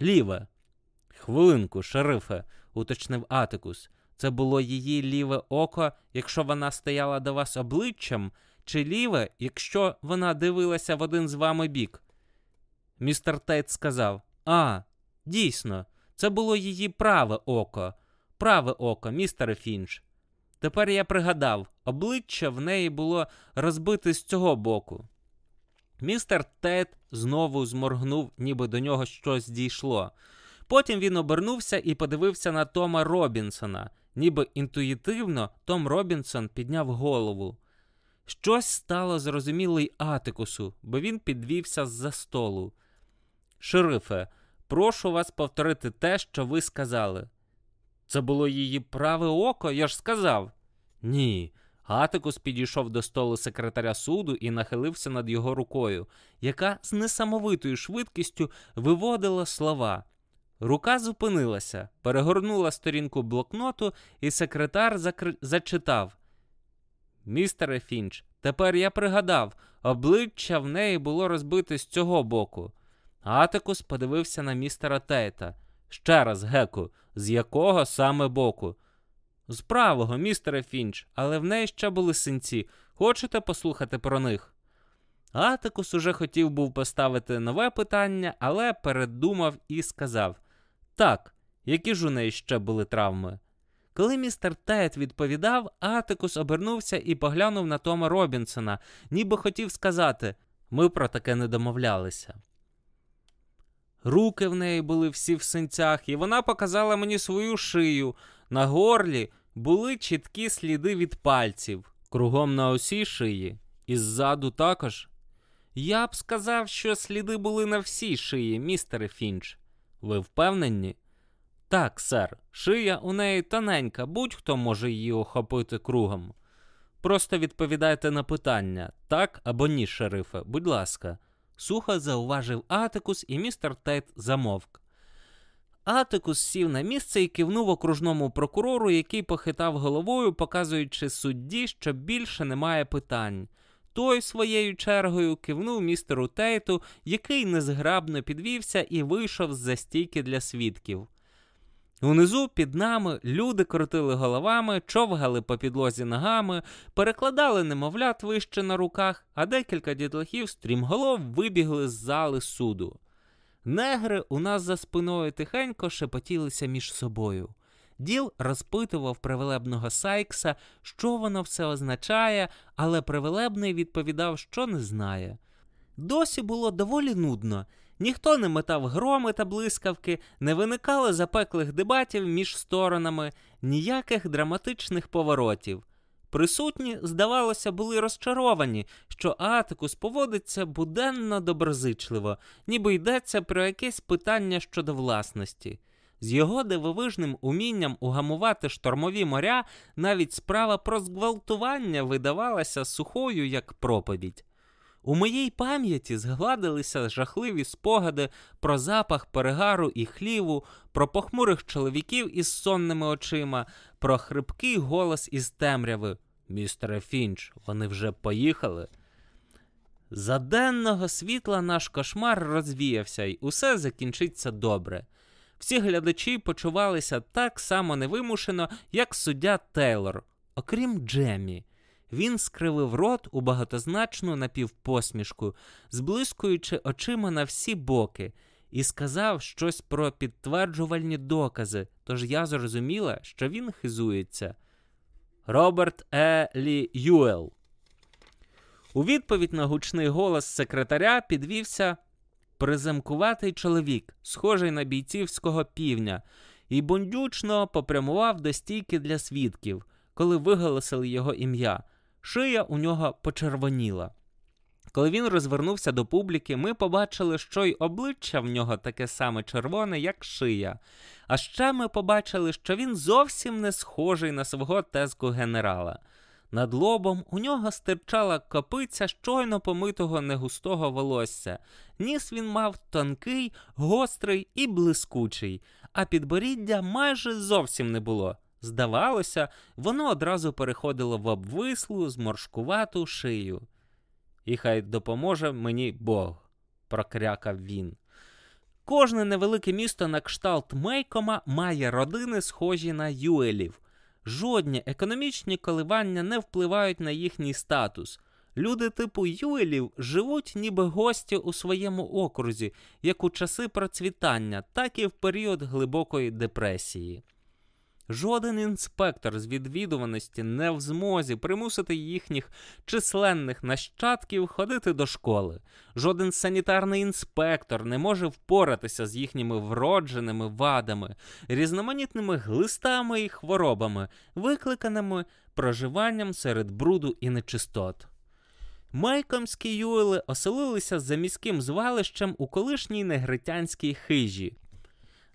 Ліве. Хвилинку, шерифе, уточнив Атикус. Це було її ліве око, якщо вона стояла до вас обличчям, чи ліве, якщо вона дивилася в один з вами бік. Містер Тейт сказав: А, дійсно, це було її праве око, праве око, містере Фінч. Тепер я пригадав, обличчя в неї було розбите з цього боку. Містер Тейт знову зморгнув, ніби до нього щось дійшло. Потім він обернувся і подивився на Тома Робінсона, ніби інтуїтивно Том Робінсон підняв голову. Щось стало зрозуміло й Атикусу, бо він підвівся з-за столу. Шерифе, прошу вас повторити те, що ви сказали. Це було її праве око, я ж сказав. Ні. Атикус підійшов до столу секретаря суду і нахилився над його рукою, яка з несамовитою швидкістю виводила слова. Рука зупинилася, перегорнула сторінку блокноту, і секретар закр... зачитав. Містере Фінч, тепер я пригадав, обличчя в неї було розбите з цього боку. Атикус подивився на містера Тейта. Ще раз, Геку, з якого саме боку? З правого, містере Фінч, але в неї ще були синці. Хочете послухати про них? Атикус уже хотів був поставити нове питання, але передумав і сказав: Так, які ж у неї ще були травми? Коли містер Тейт відповідав, Атикус обернувся і поглянув на Тома Робінсона, ніби хотів сказати: ми про таке не домовлялися. Руки в неї були всі в синцях, і вона показала мені свою шию. На горлі були чіткі сліди від пальців, кругом на усій шиї, і ззаду також. Я б сказав, що сліди були на всій шиї, містере Фінч. Ви впевнені? Так, сер, шия у неї тоненька, будь-хто може її охопити кругом. Просто відповідайте на питання, так або ні, шерифе, будь ласка. Сухо зауважив Атикус, і містер Тейт замовк. Атикус сів на місце і кивнув окружному прокурору, який похитав головою, показуючи судді, що більше немає питань. Той своєю чергою кивнув містеру Тейту, який незграбно підвівся і вийшов з за стійки для свідків. Унизу під нами люди крутили головами, човгали по підлозі ногами, перекладали немовлят вище на руках, а декілька дітлахів стрімголов вибігли з зали суду. Негри у нас за спиною тихенько шепотілися між собою. Діл розпитував привелебного Сайкса, що воно все означає, але привелебний відповідав, що не знає. Досі було доволі нудно. Ніхто не метав громи та блискавки, не виникало запеклих дебатів між сторонами, ніяких драматичних поворотів. Присутні, здавалося, були розчаровані, що Атикус поводиться буденно доброзичливо, ніби йдеться про якесь питання щодо власності. З його дивовижним умінням угамувати штормові моря навіть справа про зґвалтування видавалася сухою, як проповідь. У моїй пам'яті згладилися жахливі спогади про запах перегару і хліву, про похмурих чоловіків із сонними очима, про хрипкий голос із темряви. Містере Фінч, вони вже поїхали. За денного світла наш кошмар розвіявся, і усе закінчиться добре. Всі глядачі почувалися так само невимушено, як суддя Тейлор, окрім Джемі. Він скривив рот у багатозначну напівпосмішку, зблискуючи очима на всі боки, і сказав щось про підтверджувальні докази, тож я зрозуміла, що він хизується. Роберт Е. Лі Юел. У відповідь на гучний голос секретаря підвівся приземкуватий чоловік, схожий на бійцівського півня, і бундючно попрямував до стійки для свідків, коли виголосили його ім'я. Шия у нього почервоніла. Коли він розвернувся до публіки, ми побачили, що й обличчя в нього таке саме червоне, як шия. А ще ми побачили, що він зовсім не схожий на свого тезку генерала. Над лобом у нього стирчала копиця щойно помитого негустого волосся. Ніс він мав тонкий, гострий і блискучий, а підборіддя майже зовсім не було. Здавалося, воно одразу переходило в обвислу, зморшкувату шию. І хай допоможе мені Бог, прокрякав він. Кожне невелике місто на кшталт Мейкома має родини, схожі на Юелів. Жодні економічні коливання не впливають на їхній статус. Люди типу Юелів живуть ніби гості у своєму окрузі, як у часи процвітання, так і в період глибокої депресії. Жоден інспектор з відвідуваності не в змозі примусити їхніх численних нащадків ходити до школи. Жоден санітарний інспектор не може впоратися з їхніми вродженими вадами, різноманітними глистами і хворобами, викликаними проживанням серед бруду і нечистот. Майкомські юели оселилися за міським звалищем у колишній негритянській хижі.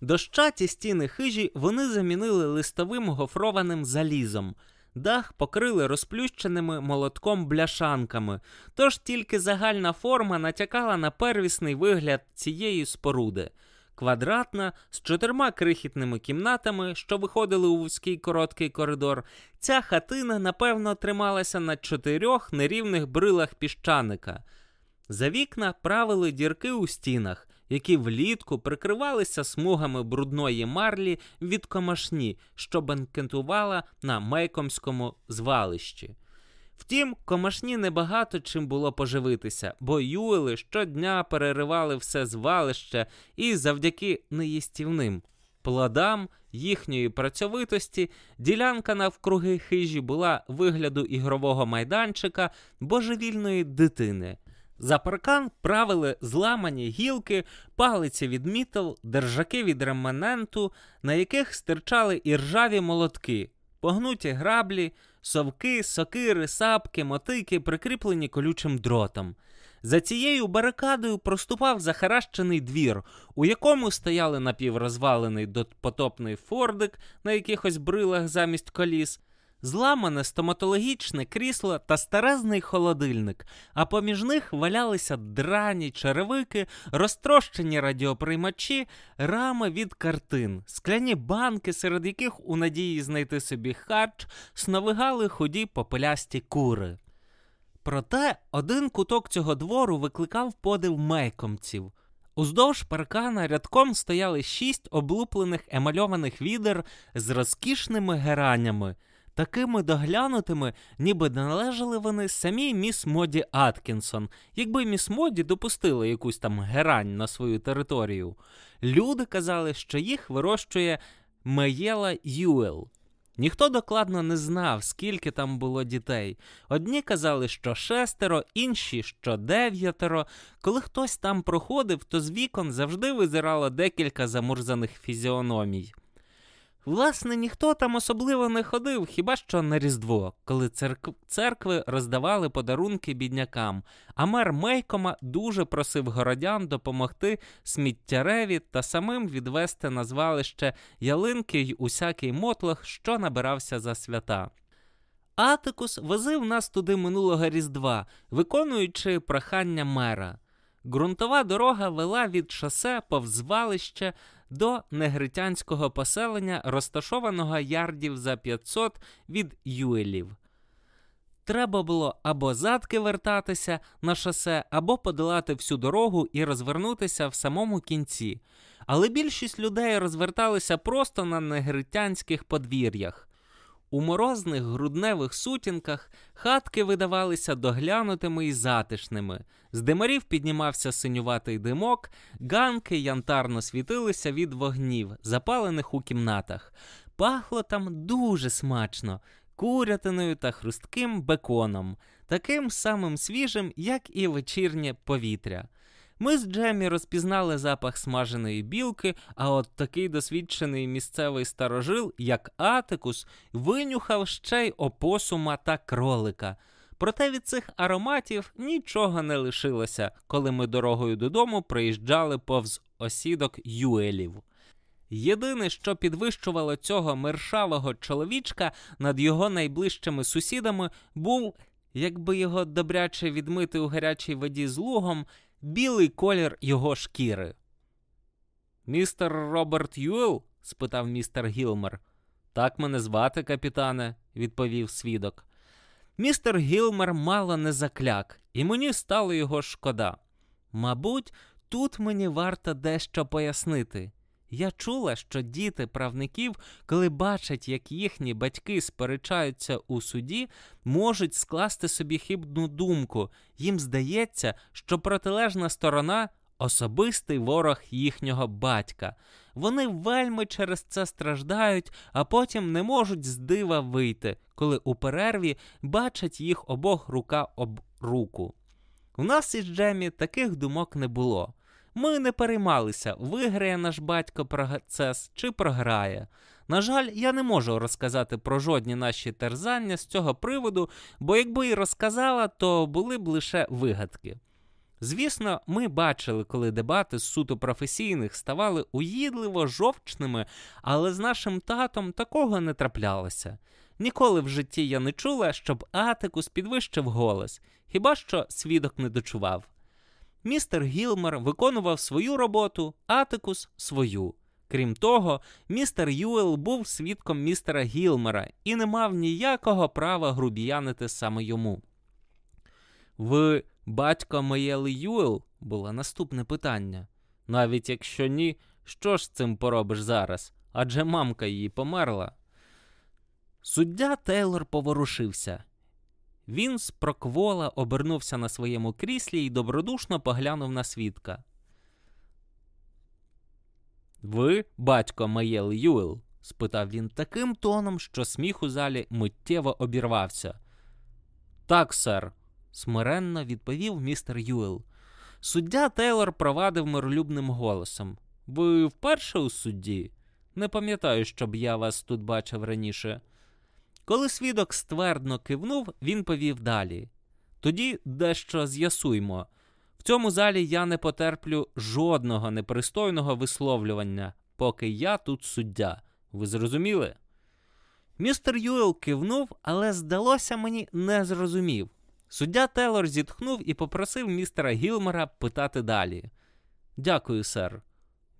Дощаті стіни хижі вони замінили листовим гофрованим залізом. Дах покрили розплющеними молотком бляшанками, тож тільки загальна форма натякала на первісний вигляд цієї споруди. Квадратна, з чотирма крихітними кімнатами, що виходили у вузький короткий коридор, ця хатина, напевно, трималася на чотирьох нерівних брилах піщаника. За вікна правили дірки у стінах, які влітку прикривалися смугами брудної марлі від комашні, що банкетувала на Мейкомському звалищі. Втім, комашні небагато чим було поживитися, бо юли щодня переривали все звалище і завдяки неїстівним плодам їхньої працьовитості ділянка навкруги хижі була вигляду ігрового майданчика божевільної дитини. За паркан правили зламані гілки, палиці від мітел, держаки від реманенту, на яких стирчали іржаві молотки, погнуті граблі, совки, сокири, сапки, мотики, прикріплені колючим дротом. За цією барикадою проступав захаращений двір, у якому стояли напіврозвалений потопний фордик на якихось брилах замість коліс зламане стоматологічне крісло та старезний холодильник, а поміж них валялися драні черевики, розтрощені радіоприймачі, рами від картин, скляні банки, серед яких у надії знайти собі харч, сновигали худі попелясті кури. Проте один куток цього двору викликав подив мейкомців. Уздовж паркана рядком стояли шість облуплених емальованих відер з розкішними геранями такими доглянутими, ніби належали вони самій міс Моді Аткінсон, якби міс Моді допустила якусь там герань на свою територію. Люди казали, що їх вирощує Меєла Юел. Ніхто докладно не знав, скільки там було дітей. Одні казали, що шестеро, інші, що дев'ятеро. Коли хтось там проходив, то з вікон завжди визирало декілька замурзаних фізіономій. Власне, ніхто там особливо не ходив, хіба що на Різдво, коли церк... церкви роздавали подарунки біднякам, а мер Мейкома дуже просив городян допомогти сміттяреві та самим відвести на звалище ялинки й усякий мотлох, що набирався за свята. Атикус возив нас туди минулого Різдва, виконуючи прохання мера. Ґрунтова дорога вела від шосе повз звалище до негритянського поселення, розташованого ярдів за 500 від Юелів. Треба було або задки вертатися на шосе, або подолати всю дорогу і розвернутися в самому кінці. Але більшість людей розверталися просто на негритянських подвір'ях. У морозних грудневих сутінках хатки видавалися доглянутими і затишними. З димарів піднімався синюватий димок, ганки янтарно світилися від вогнів, запалених у кімнатах. Пахло там дуже смачно, курятиною та хрустким беконом, таким самим свіжим, як і вечірнє повітря. Ми з Джемі розпізнали запах смаженої білки, а от такий досвідчений місцевий старожил, як Атикус, винюхав ще й опосума та кролика. Проте від цих ароматів нічого не лишилося, коли ми дорогою додому приїжджали повз осідок Юелів. Єдине, що підвищувало цього мершавого чоловічка над його найближчими сусідами, був, якби його добряче відмити у гарячій воді з лугом, білий колір його шкіри. Містер Роберт Юел? спитав містер Гілмер. Так мене звати, капітане, відповів свідок. Містер Гілмер мало не закляк, і мені стало його шкода. Мабуть, тут мені варто дещо пояснити. Я чула, що діти правників, коли бачать, як їхні батьки сперечаються у суді, можуть скласти собі хибну думку. Їм здається, що протилежна сторона особистий ворог їхнього батька. Вони вельми через це страждають, а потім не можуть з дива вийти, коли у перерві бачать їх обох рука об руку. У нас із Джемі таких думок не було. Ми не переймалися, виграє наш батько процес чи програє. На жаль, я не можу розказати про жодні наші терзання з цього приводу, бо якби і розказала, то були б лише вигадки. Звісно, ми бачили, коли дебати з суто професійних ставали уїдливо жовчними, але з нашим татом такого не траплялося. Ніколи в житті я не чула, щоб Атикус підвищив голос, хіба що свідок не дочував. Містер Гілмер виконував свою роботу, Атикус свою. Крім того, містер Юел був свідком містера Гілмера і не мав ніякого права грубіянити саме йому. Ви батько Маєли Юел? було наступне питання. Навіть якщо ні, що ж з цим поробиш зараз? Адже мамка її померла. Суддя Тейлор поворушився. Він з проквола обернувся на своєму кріслі і добродушно поглянув на свідка. Ви, батько Маєл Юел? спитав він таким тоном, що сміх у залі миттєво обірвався. Так, сер, смиренно відповів містер Юел. Суддя Тейлор провадив миролюбним голосом. Ви вперше у судді? Не пам'ятаю, щоб я вас тут бачив раніше. Коли свідок ствердно кивнув, він повів далі. Тоді дещо з'ясуймо. В цьому залі я не потерплю жодного непристойного висловлювання, поки я тут суддя. Ви зрозуміли? Містер Юел кивнув, але, здалося мені, не зрозумів. Суддя Телор зітхнув і попросив містера Гілмера питати далі. Дякую, сер.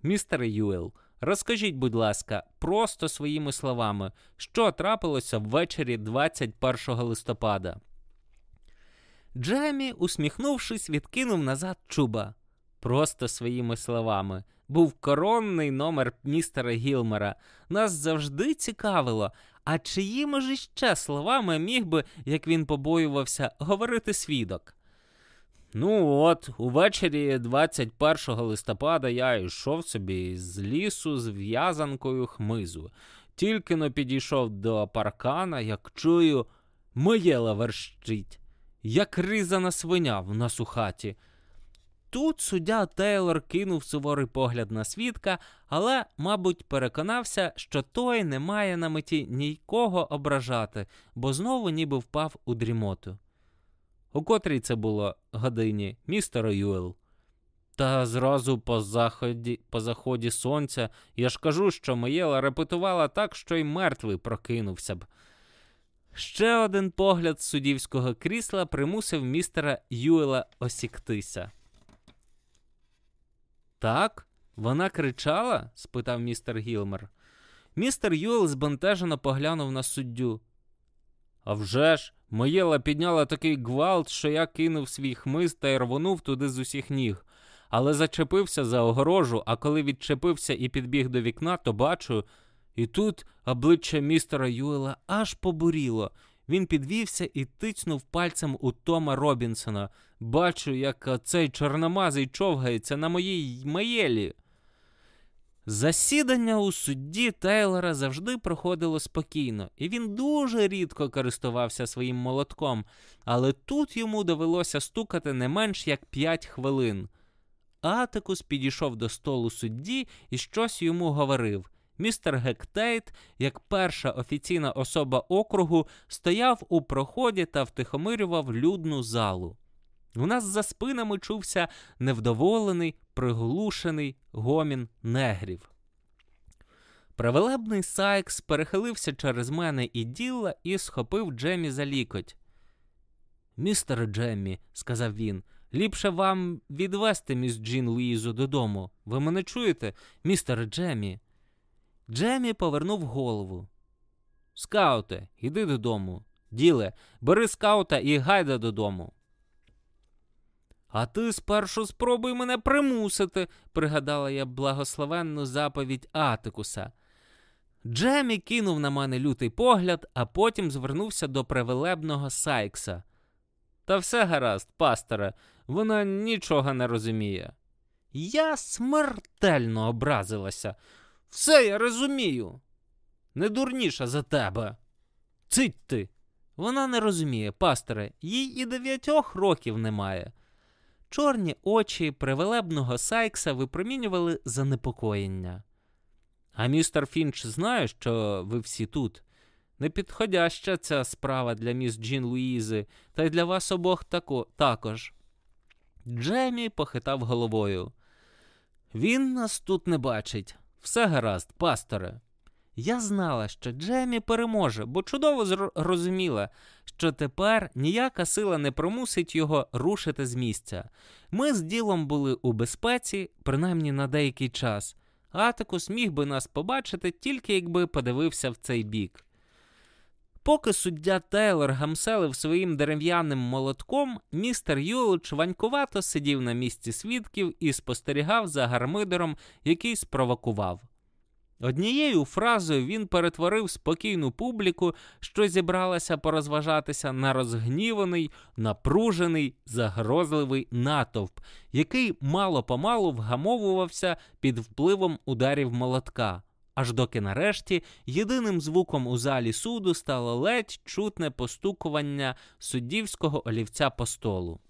Містер Юел, Розкажіть, будь ласка, просто своїми словами, що трапилося ввечері 21 листопада. Джемі, усміхнувшись, відкинув назад чуба. Просто своїми словами. Був коронний номер містера Гілмера. Нас завжди цікавило, а чиїми ж іще словами міг би, як він побоювався, говорити свідок. Ну от, увечері 21 листопада я йшов собі з лісу з в'язанкою хмизу. Тільки но підійшов до паркана, як чую, моєла верщить, як ризана свиня в нас у хаті. Тут суддя Тейлор кинув суворий погляд на свідка, але, мабуть, переконався, що той не має на меті нікого ображати, бо знову ніби впав у дрімоту. У котрій це було годині, містер Юел? Та зразу по заході по заході сонця я ж кажу, що Моєла репетувала так, що й мертвий прокинувся б. Ще один погляд з суддівського крісла примусив містера Юела осіктися. Так, вона кричала? спитав містер Гілмер. Містер Юел збентежено поглянув на суддю. «А вже ж, Моєла підняла такий гвалт, що я кинув свій хмиз та й рвонув туди з усіх ніг. але зачепився за огорожу, а коли відчепився і підбіг до вікна, то бачу. І тут обличчя містера Юела аж побуріло. Він підвівся і тицнув пальцем у Тома Робінсона. Бачу, як цей чорномазий човгається на моїй маєлі. Засідання у судді Тейлора завжди проходило спокійно, і він дуже рідко користувався своїм молотком, але тут йому довелося стукати не менш як п'ять хвилин. Атикус підійшов до столу судді і щось йому говорив. Містер Гектейт, як перша офіційна особа округу, стояв у проході та втихомирював людну залу. У нас за спинами чувся невдоволений, приглушений гомін негрів. Правелебний Сайкс перехилився через мене і ділла і схопив Джемі за лікоть. Містер Джеммі, сказав він, ліпше вам відвести міс Джін Луїзу додому. Ви мене чуєте, містер Джеммі? Джемі повернув голову. Скауте, іди додому. Діле, бери скаута і гайда додому. А ти спершу спробуй мене примусити, пригадала я благословенну заповідь Атикуса. Джемі кинув на мене лютий погляд, а потім звернувся до превелебного Сайкса. Та все гаразд, пасторе, вона нічого не розуміє. Я смертельно образилася. Все я розумію. Не дурніша за тебе. Цить ти. Вона не розуміє, пасторе, їй і дев'ятьох років немає. Чорні очі привелебного Сайкса випромінювали занепокоєння. А містер Фінч знає, що ви всі тут. Непідходяща ця справа для міс Джін Луїзи, та й для вас обох тако, також. Джемі похитав головою. Він нас тут не бачить. Все гаразд, пасторе. Я знала, що Джемі переможе, бо чудово розуміла, що тепер ніяка сила не примусить його рушити з місця. Ми з ділом були у безпеці, принаймні на деякий час. Атикус міг би нас побачити тільки якби подивився в цей бік. Поки суддя Тейлор гамселив своїм дерев'яним молотком, містер Юл чванькувато сидів на місці свідків і спостерігав за гармидером, який спровокував. Однією фразою він перетворив спокійну публіку, що зібралася порозважатися на розгніваний, напружений, загрозливий натовп, який мало помалу вгамовувався під впливом ударів молотка, аж доки нарешті єдиним звуком у залі суду стало ледь чутне постукування суддівського олівця по столу.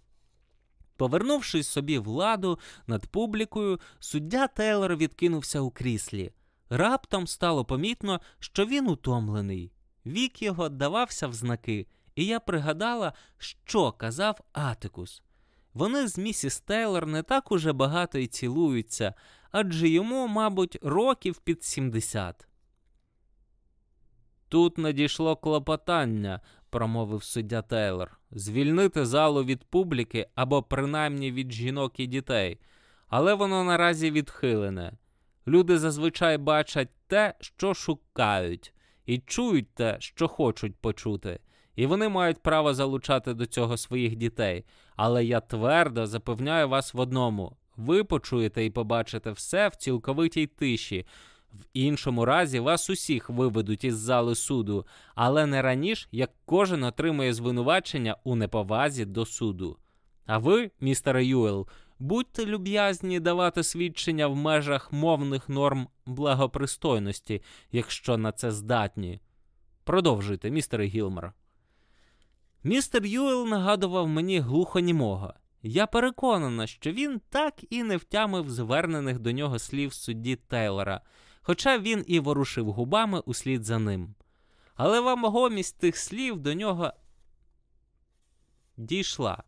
Повернувшись собі владу над публікою, суддя Тейлор відкинувся у кріслі. Раптом стало помітно, що він утомлений. Вік його давався в знаки, і я пригадала, що казав Атикус. Вони з місіс Тейлор не так уже багато й цілуються, адже йому, мабуть, років під сімдесят. Тут надійшло клопотання, промовив суддя Тейлор, звільнити залу від публіки або принаймні від жінок і дітей, але воно наразі відхилене. Люди зазвичай бачать те, що шукають, і чують те, що хочуть почути, і вони мають право залучати до цього своїх дітей. Але я твердо запевняю вас в одному: ви почуєте і побачите все в цілковитій тиші. В іншому разі вас усіх виведуть із зали суду, але не раніше, як кожен отримує звинувачення у неповазі до суду. А ви, містере Юел, Будьте люб'язні давати свідчення в межах мовних норм благопристойності, якщо на це здатні. Продовжуйте, містер Гілмер. Містер Юел нагадував мені глухонімого. Я переконана, що він так і не втямив звернених до нього слів судді Тейлора, хоча він і ворушив губами услід за ним. Але вагомість тих слів до нього дійшла.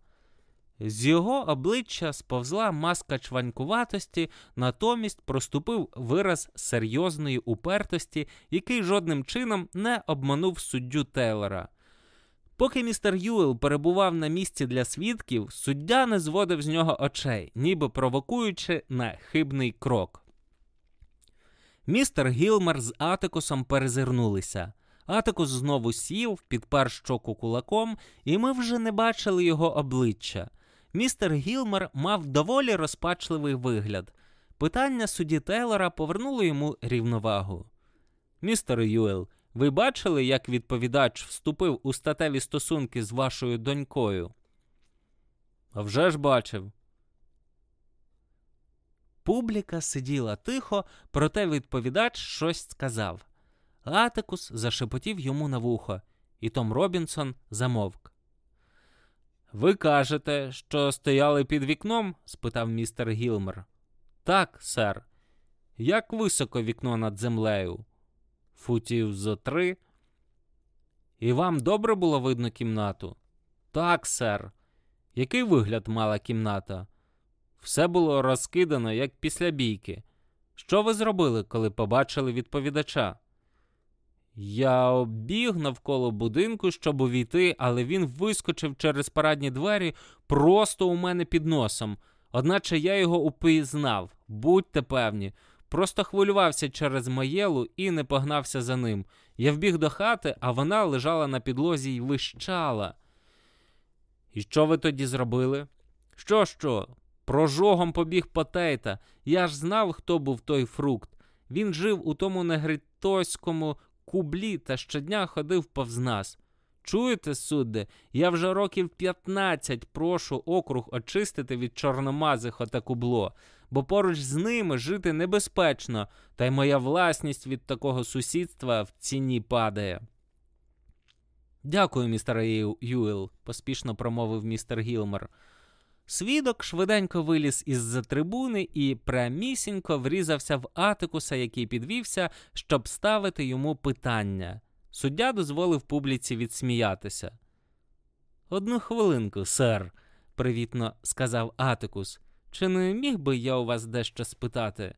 З його обличчя сповзла маска чванькуватості, натомість проступив вираз серйозної упертості, який жодним чином не обманув суддю Тейлора. Поки містер Юел перебував на місці для свідків, суддя не зводив з нього очей, ніби провокуючи на хибний крок. Містер Гілмер з Атикусом перезирнулися. Атикус знову сів, підпер щоку кулаком, і ми вже не бачили його обличчя. Містер Гілмер мав доволі розпачливий вигляд. Питання судді Тейлора повернуло йому рівновагу. Містер Юел, ви бачили, як відповідач вступив у статеві стосунки з вашою донькою? «А вже ж бачив. Публіка сиділа тихо, проте відповідач щось сказав. Атикус зашепотів йому на вухо, і Том Робінсон замовк. Ви кажете, що стояли під вікном? спитав містер Гілмер. Так, сер. Як високо вікно над землею? Футів зо три. І вам добре було видно кімнату? Так, сер. Який вигляд мала кімната? Все було розкидано, як після бійки. Що ви зробили, коли побачили відповідача? Я обіг навколо будинку, щоб увійти, але він вискочив через парадні двері просто у мене під носом. Одначе я його упізнав, будьте певні. Просто хвилювався через Маєлу і не погнався за ним. Я вбіг до хати, а вона лежала на підлозі й вищала. І що ви тоді зробили? Що, що? Прожогом побіг Потейта. Я ж знав, хто був той фрукт. Він жив у тому негритоському кублі та щодня ходив повз нас. Чуєте, судде, я вже років 15 прошу округ очистити від чорномазих оте кубло, бо поруч з ними жити небезпечно, та й моя власність від такого сусідства в ціні падає. Дякую, містер Юел, поспішно промовив містер Гілмер. Свідок швиденько виліз із-за трибуни і прямісінько врізався в Атикуса, який підвівся, щоб ставити йому питання. Суддя дозволив публіці відсміятися. Одну хвилинку, сер, привітно сказав Атикус. Чи не міг би я у вас дещо спитати?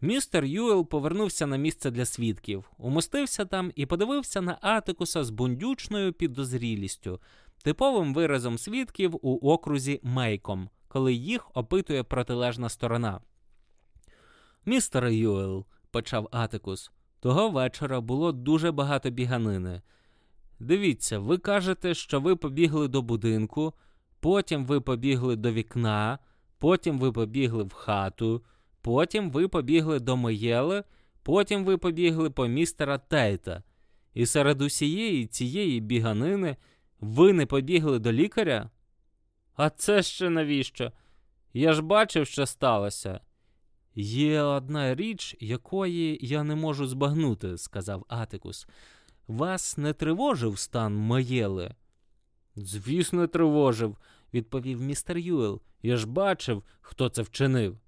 Містер Юел повернувся на місце для свідків, умостився там і подивився на Атикуса з бундючною підозрілістю, типовим виразом свідків у окрузі Мейком, коли їх опитує протилежна сторона. Містер Юел, почав Атикус, того вечора було дуже багато біганини. Дивіться, ви кажете, що ви побігли до будинку, потім ви побігли до вікна, потім ви побігли в хату, потім ви побігли до Моєли, потім ви побігли по містера Тейта. І серед усієї цієї біганини ви не побігли до лікаря? А це ще навіщо? Я ж бачив, що сталося. Є одна річ, якої я не можу збагнути, сказав Атикус. Вас не тривожив стан Маєли? Звісно, тривожив, відповів містер Юел. Я ж бачив, хто це вчинив.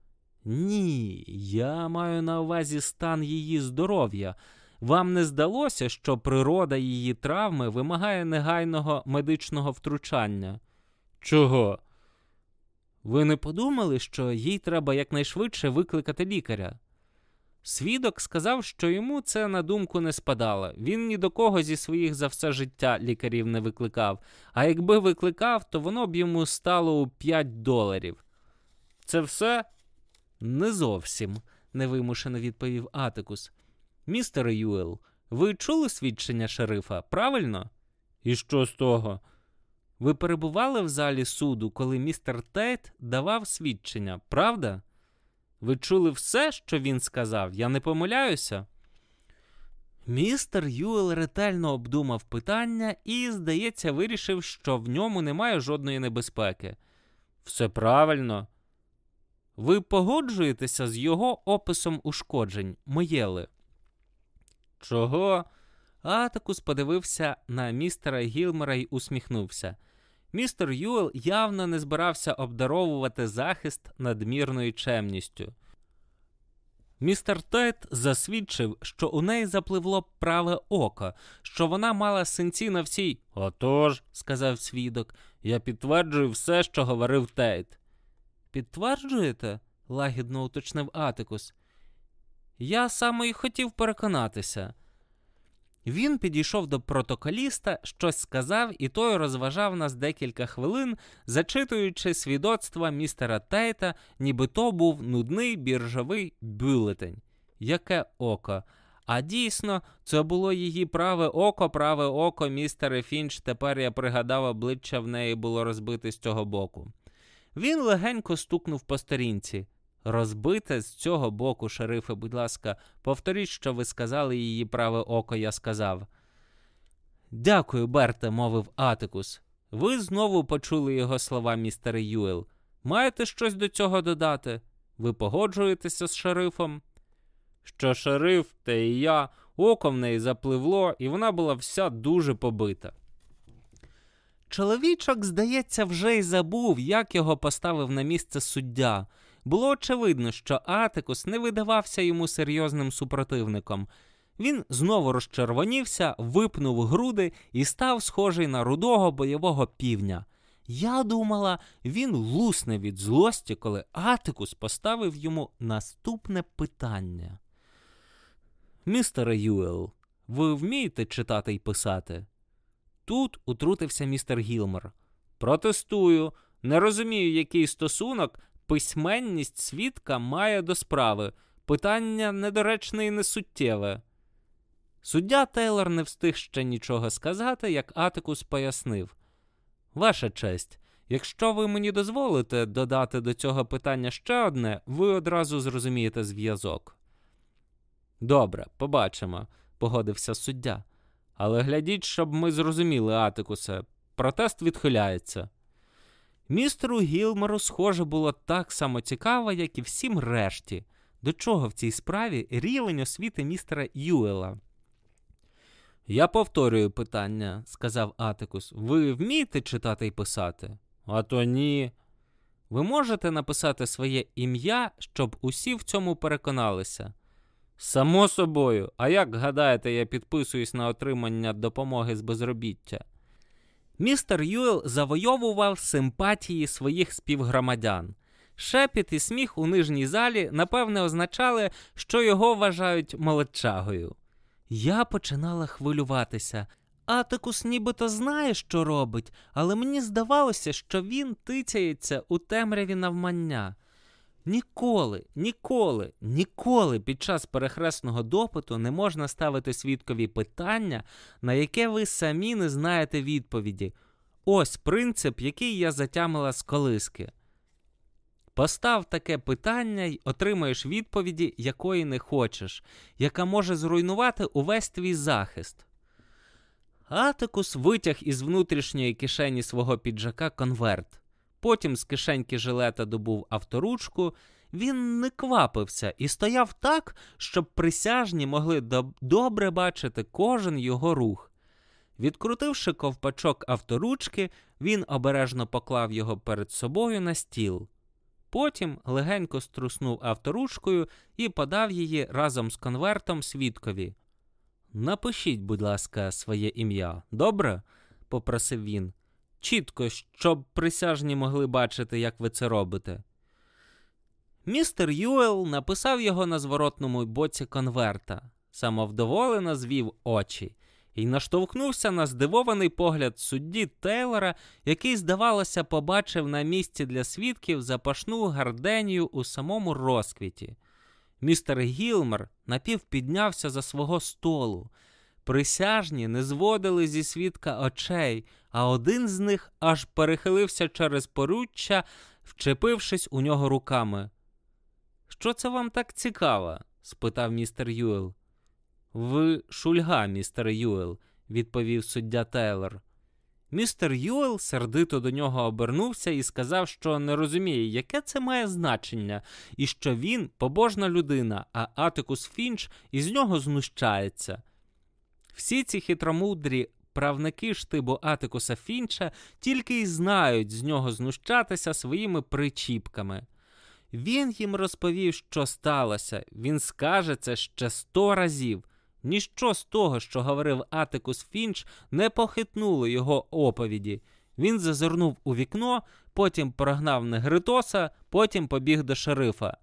Ні, я маю на увазі стан її здоров'я. Вам не здалося, що природа її травми вимагає негайного медичного втручання? Чого? Ви не подумали, що їй треба якнайшвидше викликати лікаря? Свідок сказав, що йому це на думку не спадало. Він ні до кого зі своїх за все життя лікарів не викликав, а якби викликав, то воно б йому стало у 5 доларів. Це все? Не зовсім, невимушено відповів Атикус. Містер Юел, ви чули свідчення шерифа, правильно? І що з того? Ви перебували в залі суду, коли містер Тейт давав свідчення, правда? Ви чули все, що він сказав? Я не помиляюся? Містер Юел ретельно обдумав питання і, здається, вирішив, що в ньому немає жодної небезпеки. Все правильно. Ви погоджуєтеся з його описом ушкоджень Моєли? Чого? Атикус подивився на містера Гілмера й усміхнувся. Містер Юел явно не збирався обдаровувати захист надмірною чемністю. Містер Тейт засвідчив, що у неї запливло праве око, що вона мала синці на всій. Отож, сказав свідок, я підтверджую все, що говорив Тейт. Підтверджуєте? лагідно уточнив Атикус. Я саме й хотів переконатися. Він підійшов до протоколіста, щось сказав, і той розважав нас декілька хвилин, зачитуючи свідоцтва містера Тейта, ніби то був нудний біржовий бюлетень. Яке око? А дійсно, це було її праве око, праве око, містере Фінч. Тепер я пригадав, обличчя в неї було розбите з цього боку. Він легенько стукнув по сторінці. Розбите з цього боку, шерифе, будь ласка, повторіть, що ви сказали її праве око, я сказав. Дякую, Берте, мовив Атикус. Ви знову почули його слова, містере Юел. Маєте щось до цього додати? Ви погоджуєтеся з шерифом? Що шериф, та і я, око в неї запливло, і вона була вся дуже побита. Чоловічок, здається, вже й забув, як його поставив на місце суддя. Було очевидно, що Атикус не видавався йому серйозним супротивником. Він знову розчервонівся, випнув груди і став схожий на рудого бойового півня. Я думала, він лусне від злості, коли Атикус поставив йому наступне питання. Містере Юел, ви вмієте читати і писати? Тут утрутився містер Гілмер. Протестую. Не розумію, який стосунок письменність свідка має до справи. Питання недоречне і несуттєве. Суддя Тейлор не встиг ще нічого сказати, як Атикус пояснив. Ваша честь, якщо ви мені дозволите додати до цього питання ще одне, ви одразу зрозумієте зв'язок. Добре, побачимо, погодився суддя. Але глядіть, щоб ми зрозуміли, Атикусе, протест відхиляється. Містеру Гілмеру, схоже, було так само цікаво, як і всім решті, до чого в цій справі рівень освіти містера Юела. Я повторюю питання, сказав Атикус. Ви вмієте читати і писати? А то ні. Ви можете написати своє ім'я, щоб усі в цьому переконалися. Само собою, а як гадаєте, я підписуюсь на отримання допомоги з безробіття? Містер Юел завойовував симпатії своїх співгромадян. Шепіт і сміх у нижній залі, напевне, означали, що його вважають молодчагою. Я починала хвилюватися. Атикус нібито знає, що робить, але мені здавалося, що він тицяється у темряві навмання. Ніколи, ніколи, ніколи під час перехресного допиту не можна ставити свідкові питання, на яке ви самі не знаєте відповіді. Ось принцип, який я затямила з колиски. Постав таке питання й отримаєш відповіді, якої не хочеш, яка може зруйнувати увесь твій захист. Атикус витяг із внутрішньої кишені свого піджака конверт. Потім з кишеньки жилета добув авторучку. Він не квапився і стояв так, щоб присяжні могли доб добре бачити кожен його рух. Відкрутивши ковпачок авторучки, він обережно поклав його перед собою на стіл. Потім легенько струснув авторучкою і подав її разом з конвертом свідкові. Напишіть, будь ласка, своє ім'я, добре? попросив він. Чітко, щоб присяжні могли бачити, як ви це робите. Містер Юел написав його на зворотному боці конверта, самовдоволено звів очі і наштовхнувся на здивований погляд судді Тейлора, який, здавалося, побачив на місці для свідків запашну гарденію у самому розквіті. Містер Гілмер напівпіднявся за свого столу. Присяжні не зводили зі свідка очей, а один з них аж перехилився через поруччя, вчепившись у нього руками. Що це вам так цікаво? спитав містер Юел. Ви шульга, містер Юел, відповів суддя Тейлор. Містер Юел сердито до нього обернувся і сказав, що не розуміє, яке це має значення, і що він побожна людина, а Атикус Фінч із нього знущається. Всі ці хитромудрі правники штибу Атикуса Фінча тільки й знають з нього знущатися своїми причіпками. Він їм розповів, що сталося, він скаже це ще сто разів. Ніщо з того, що говорив Атикус Фінч, не похитнуло його оповіді. Він зазирнув у вікно, потім прогнав негритоса, потім побіг до шерифа.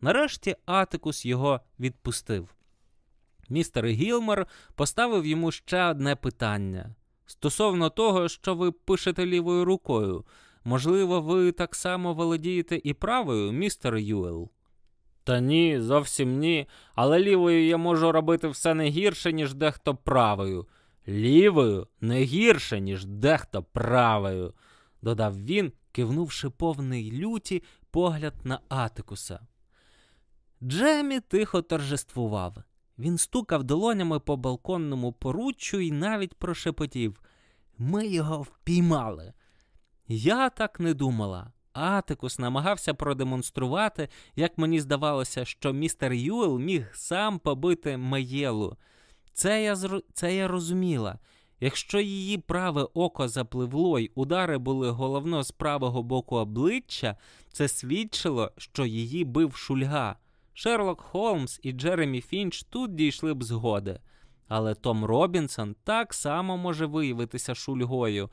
Нарешті Атикус його відпустив. Містер Гілмер поставив йому ще одне питання стосовно того, що ви пишете лівою рукою. Можливо, ви так само володієте і правою, містер Юел? Та ні, зовсім ні. Але лівою я можу робити все не гірше, ніж дехто правою. Лівою не гірше, ніж дехто правою, додав він, кивнувши повний люті погляд на Атикуса. Джемі тихо торжествував. Він стукав долонями по балконному поруччю і навіть прошепотів Ми його впіймали. Я так не думала. Атикус намагався продемонструвати, як мені здавалося, що містер Юел міг сам побити Маєлу. Це я зр... це я розуміла. Якщо її праве око запливло й удари були головно з правого боку обличчя, це свідчило, що її бив шульга. Шерлок Холмс і Джеремі Фінч тут дійшли б згоди. Але Том Робінсон так само може виявитися шульгою.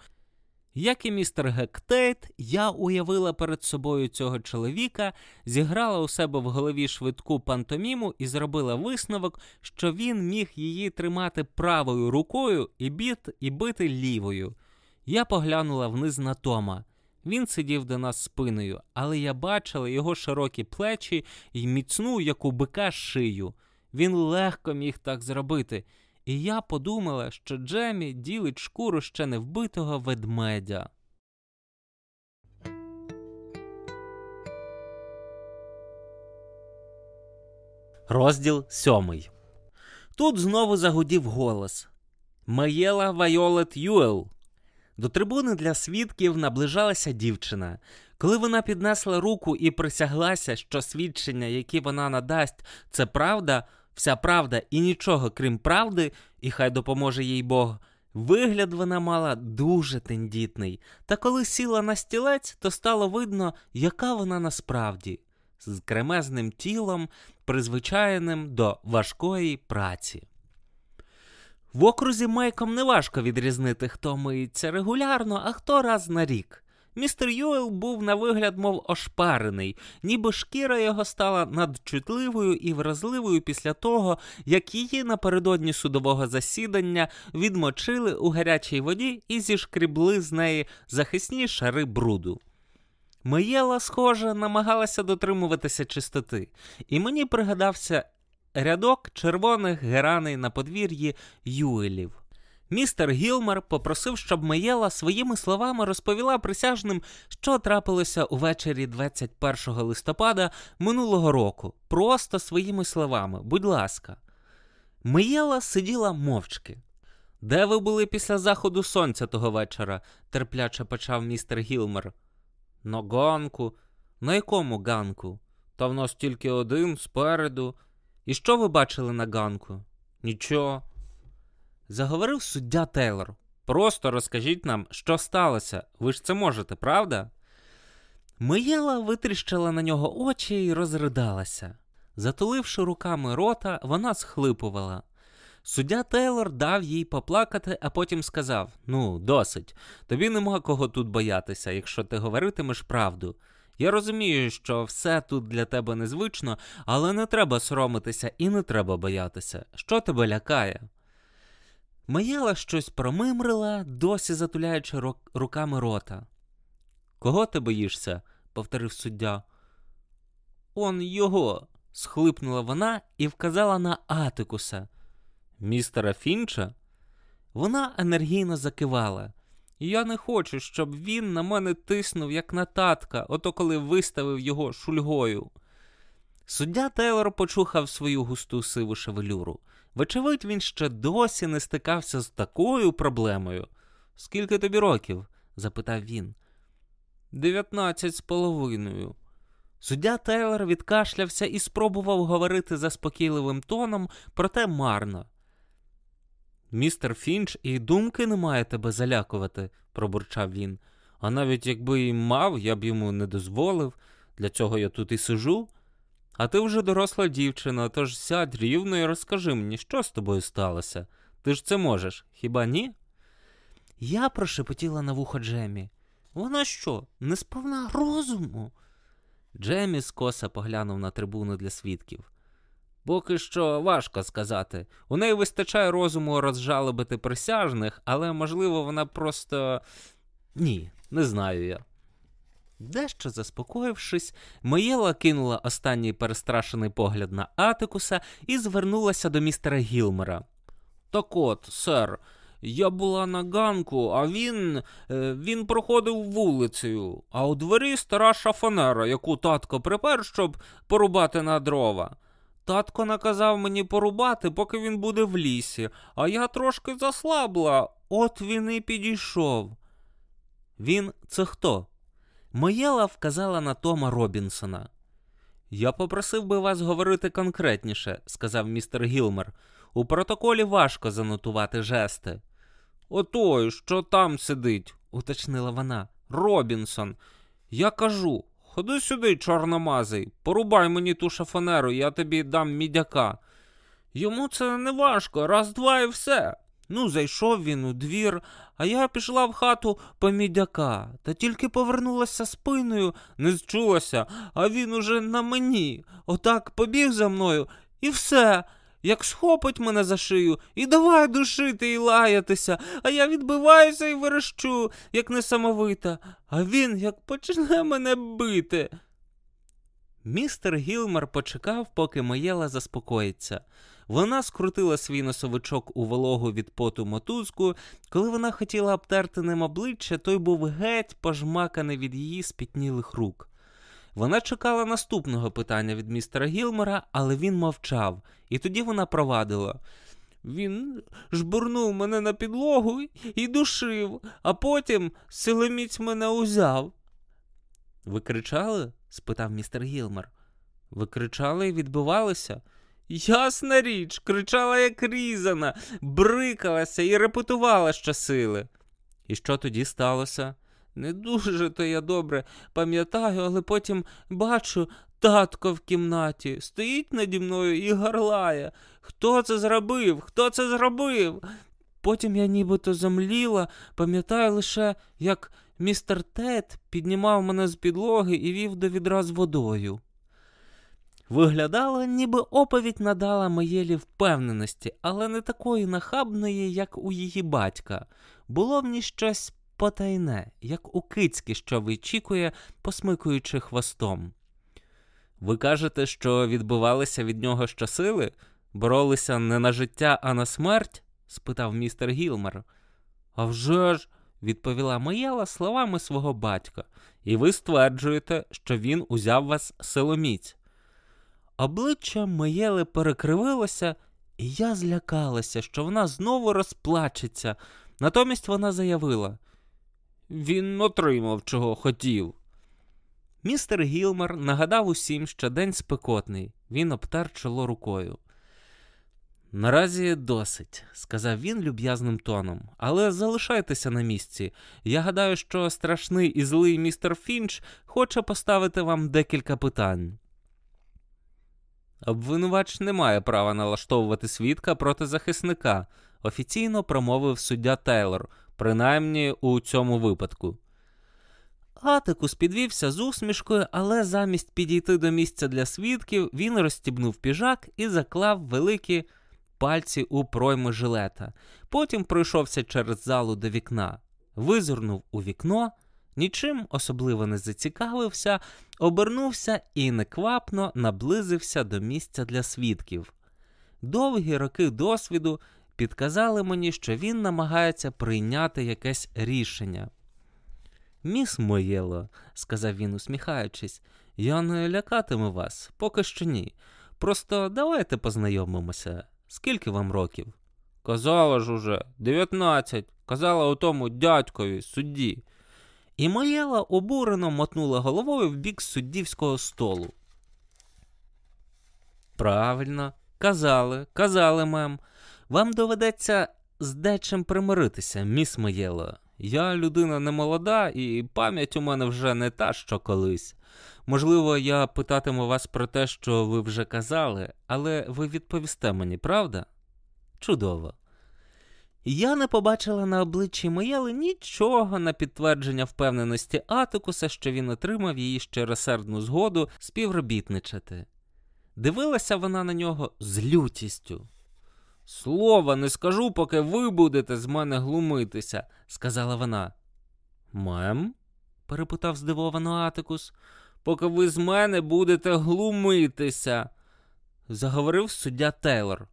Як і містер Гектейт, я уявила перед собою цього чоловіка, зіграла у себе в голові швидку пантоміму і зробила висновок, що він міг її тримати правою рукою і біт, і бити лівою. Я поглянула вниз на Тома. Він сидів до нас спиною, але я бачила його широкі плечі і міцну, як у бика, шию. Він легко міг так зробити. І я подумала, що Джемі ділить шкуру ще не вбитого ведмедя. Розділ сьомий. Тут знову загудів голос Маєла Вайолет Юел. До трибуни для свідків наближалася дівчина. Коли вона піднесла руку і присяглася, що свідчення, які вона надасть, це правда, вся правда і нічого крім правди, і хай допоможе їй Бог. Вигляд вона мала дуже тендітний, та коли сіла на стілець, то стало видно, яка вона насправді, з кремезним тілом, призвичайним до важкої праці. В окрузі Майком неважко відрізнити, хто миється регулярно, а хто раз на рік. Містер Юел був на вигляд, мов ошпарений, ніби шкіра його стала надчутливою і вразливою після того, як її напередодні судового засідання відмочили у гарячій воді і зішкрібли з неї захисні шари бруду. Миєла, схоже, намагалася дотримуватися чистоти, і мені пригадався рядок червоних гераней на подвір'ї Юелів. Містер Гілмер попросив, щоб Маєла своїми словами розповіла присяжним, що трапилося увечері 21 листопада минулого року. Просто своїми словами, будь ласка. Маєла сиділа мовчки. Де ви були після заходу сонця того вечора? терпляче почав містер Гілмер. На ганку. На якому ганку? Та в нас тільки один спереду. І що ви бачили на ганку? Нічого заговорив суддя Тейлор. Просто розкажіть нам, що сталося. Ви ж це можете, правда? Миєла витріщила на нього очі і розридалася. Затуливши руками рота, вона схлипувала. Суддя Тейлор дав їй поплакати, а потім сказав: Ну, досить, тобі нема кого тут боятися, якщо ти говоритимеш правду. Я розумію, що все тут для тебе незвично, але не треба соромитися і не треба боятися. Що тебе лякає? Маяла щось промимрила, досі затуляючи руками рота. Кого ти боїшся? повторив суддя. Он його. схлипнула вона і вказала на Атикуса. Містера Фінча? Вона енергійно закивала. Я не хочу, щоб він на мене тиснув, як на татка, ото коли виставив його шульгою. Суддя Тейлор почухав свою густу сиву шевелюру. Вочевидь, він ще досі не стикався з такою проблемою. Скільки тобі років? запитав він. Дев'ятнадцять з половиною. Суддя Тейлор відкашлявся і спробував говорити заспокійливим тоном, проте марно. Містер Фінч і думки не має тебе залякувати, пробурчав він. А навіть якби і мав, я б йому не дозволив. Для цього я тут і сижу. А ти вже доросла дівчина, тож сядь рівно і розкажи мені, що з тобою сталося. Ти ж це можеш, хіба ні? Я прошепотіла на вухо Джемі. Вона що, не сповна розуму? Джемі скоса поглянув на трибуну для свідків. Поки що важко сказати. У неї вистачає розуму розжалобити присяжних, але, можливо, вона просто. Ні, не знаю я. Дещо заспокоївшись, Моєла кинула останній перестрашений погляд на Атикуса і звернулася до містера Гілмера. Так от, сер, Я була на ганку, а він е, він проходив вулицею, а у дворі стара шафанера, яку татко припер, щоб порубати на дрова. Татко наказав мені порубати, поки він буде в лісі, а я трошки заслабла, от він і підійшов. Він це хто? Моєла вказала на Тома Робінсона. Я попросив би вас говорити конкретніше, сказав містер Гілмер. У протоколі важко занотувати жести. Отой, що там сидить, уточнила вона. Робінсон. Я кажу, ходи сюди, чорномазий, порубай мені ту шафанеру, я тобі дам мідяка. Йому це не важко, раз, два і все. Ну, зайшов він у двір, а я пішла в хату по мідяка, та тільки повернулася спиною, не зчулася, а він уже на мені. Отак побіг за мною, і все. Як схопить мене за шию і давай душити і лаятися, а я відбиваюся і верещу, як несамовита, а він як почне мене бити. Містер Гілмер почекав, поки Маєла заспокоїться. Вона скрутила свій носовичок у вологу від поту мотузку. Коли вона хотіла обтерти ним обличчя, той був геть пожмаканий від її спітнілих рук. Вона чекала наступного питання від містера Гілмера, але він мовчав, і тоді вона провадила. Він жбурнув мене на підлогу і душив, а потім силоміць мене узяв. Ви кричали? спитав містер Гілмер. Ви кричали і відбивалися? Ясна річ, кричала, як різана, брикалася і репетувала щосили. І що тоді сталося? Не дуже то я добре пам'ятаю, але потім бачу татко в кімнаті, стоїть наді мною і гарлає. Хто це зробив? Хто це зробив? Потім я нібито замліла, пам'ятаю лише, як містер Тед піднімав мене з підлоги і вів до відра з водою. Виглядала, ніби оповідь надала Маєлі впевненості, але не такої нахабної, як у її батька. Було в ній щось потайне, як у кицьки, що вичікує, посмикуючи хвостом. Ви кажете, що відбивалися від нього щосили? Боролися не на життя, а на смерть? спитав містер Гілмер. «А вже ж!» – відповіла Маєла словами свого батька, і ви стверджуєте, що він узяв вас силоміць. Обличчя Маєли перекривилося, і я злякалася, що вона знову розплачеться. Натомість вона заявила він отримав, чого хотів. Містер Гілмер нагадав усім, що день спекотний, він обтер чоло рукою. Наразі досить, сказав він люб'язним тоном, але залишайтеся на місці. Я гадаю, що страшний і злий містер Фінч хоче поставити вам декілька питань. Обвинувач не має права налаштовувати свідка проти захисника, офіційно промовив суддя Тейлор, принаймні у цьому випадку. Атикус підвівся з усмішкою, але замість підійти до місця для свідків, він розстібнув піжак і заклав великі пальці у пройми жилета. Потім пройшовся через залу до вікна, визирнув у вікно, нічим особливо не зацікавився, обернувся і неквапно наблизився до місця для свідків. Довгі роки досвіду підказали мені, що він намагається прийняти якесь рішення. Міс Моєло, сказав він, усміхаючись, я не лякатиму вас, поки що ні. Просто давайте познайомимося. Скільки вам років? Казала ж уже, дев'ятнадцять. Казала у тому дядькові, судді. І Моєла обурено мотнула головою в бік суддівського столу. Правильно, казали, казали, мем. Вам доведеться з дечим примиритися, міс Моєло. Я людина не молода, і пам'ять у мене вже не та, що колись. Можливо, я питатиму вас про те, що ви вже казали, але ви відповісте мені, правда? Чудово. Я не побачила на обличчі Моєли нічого на підтвердження впевненості Атикуса, що він отримав її щиросердну згоду співробітничати. Дивилася вона на нього з лютістю. Слова не скажу, поки ви будете з мене глумитися, сказала вона. Мем? перепитав здивовано Атикус. Поки ви з мене будете глумитися, заговорив суддя Тейлор.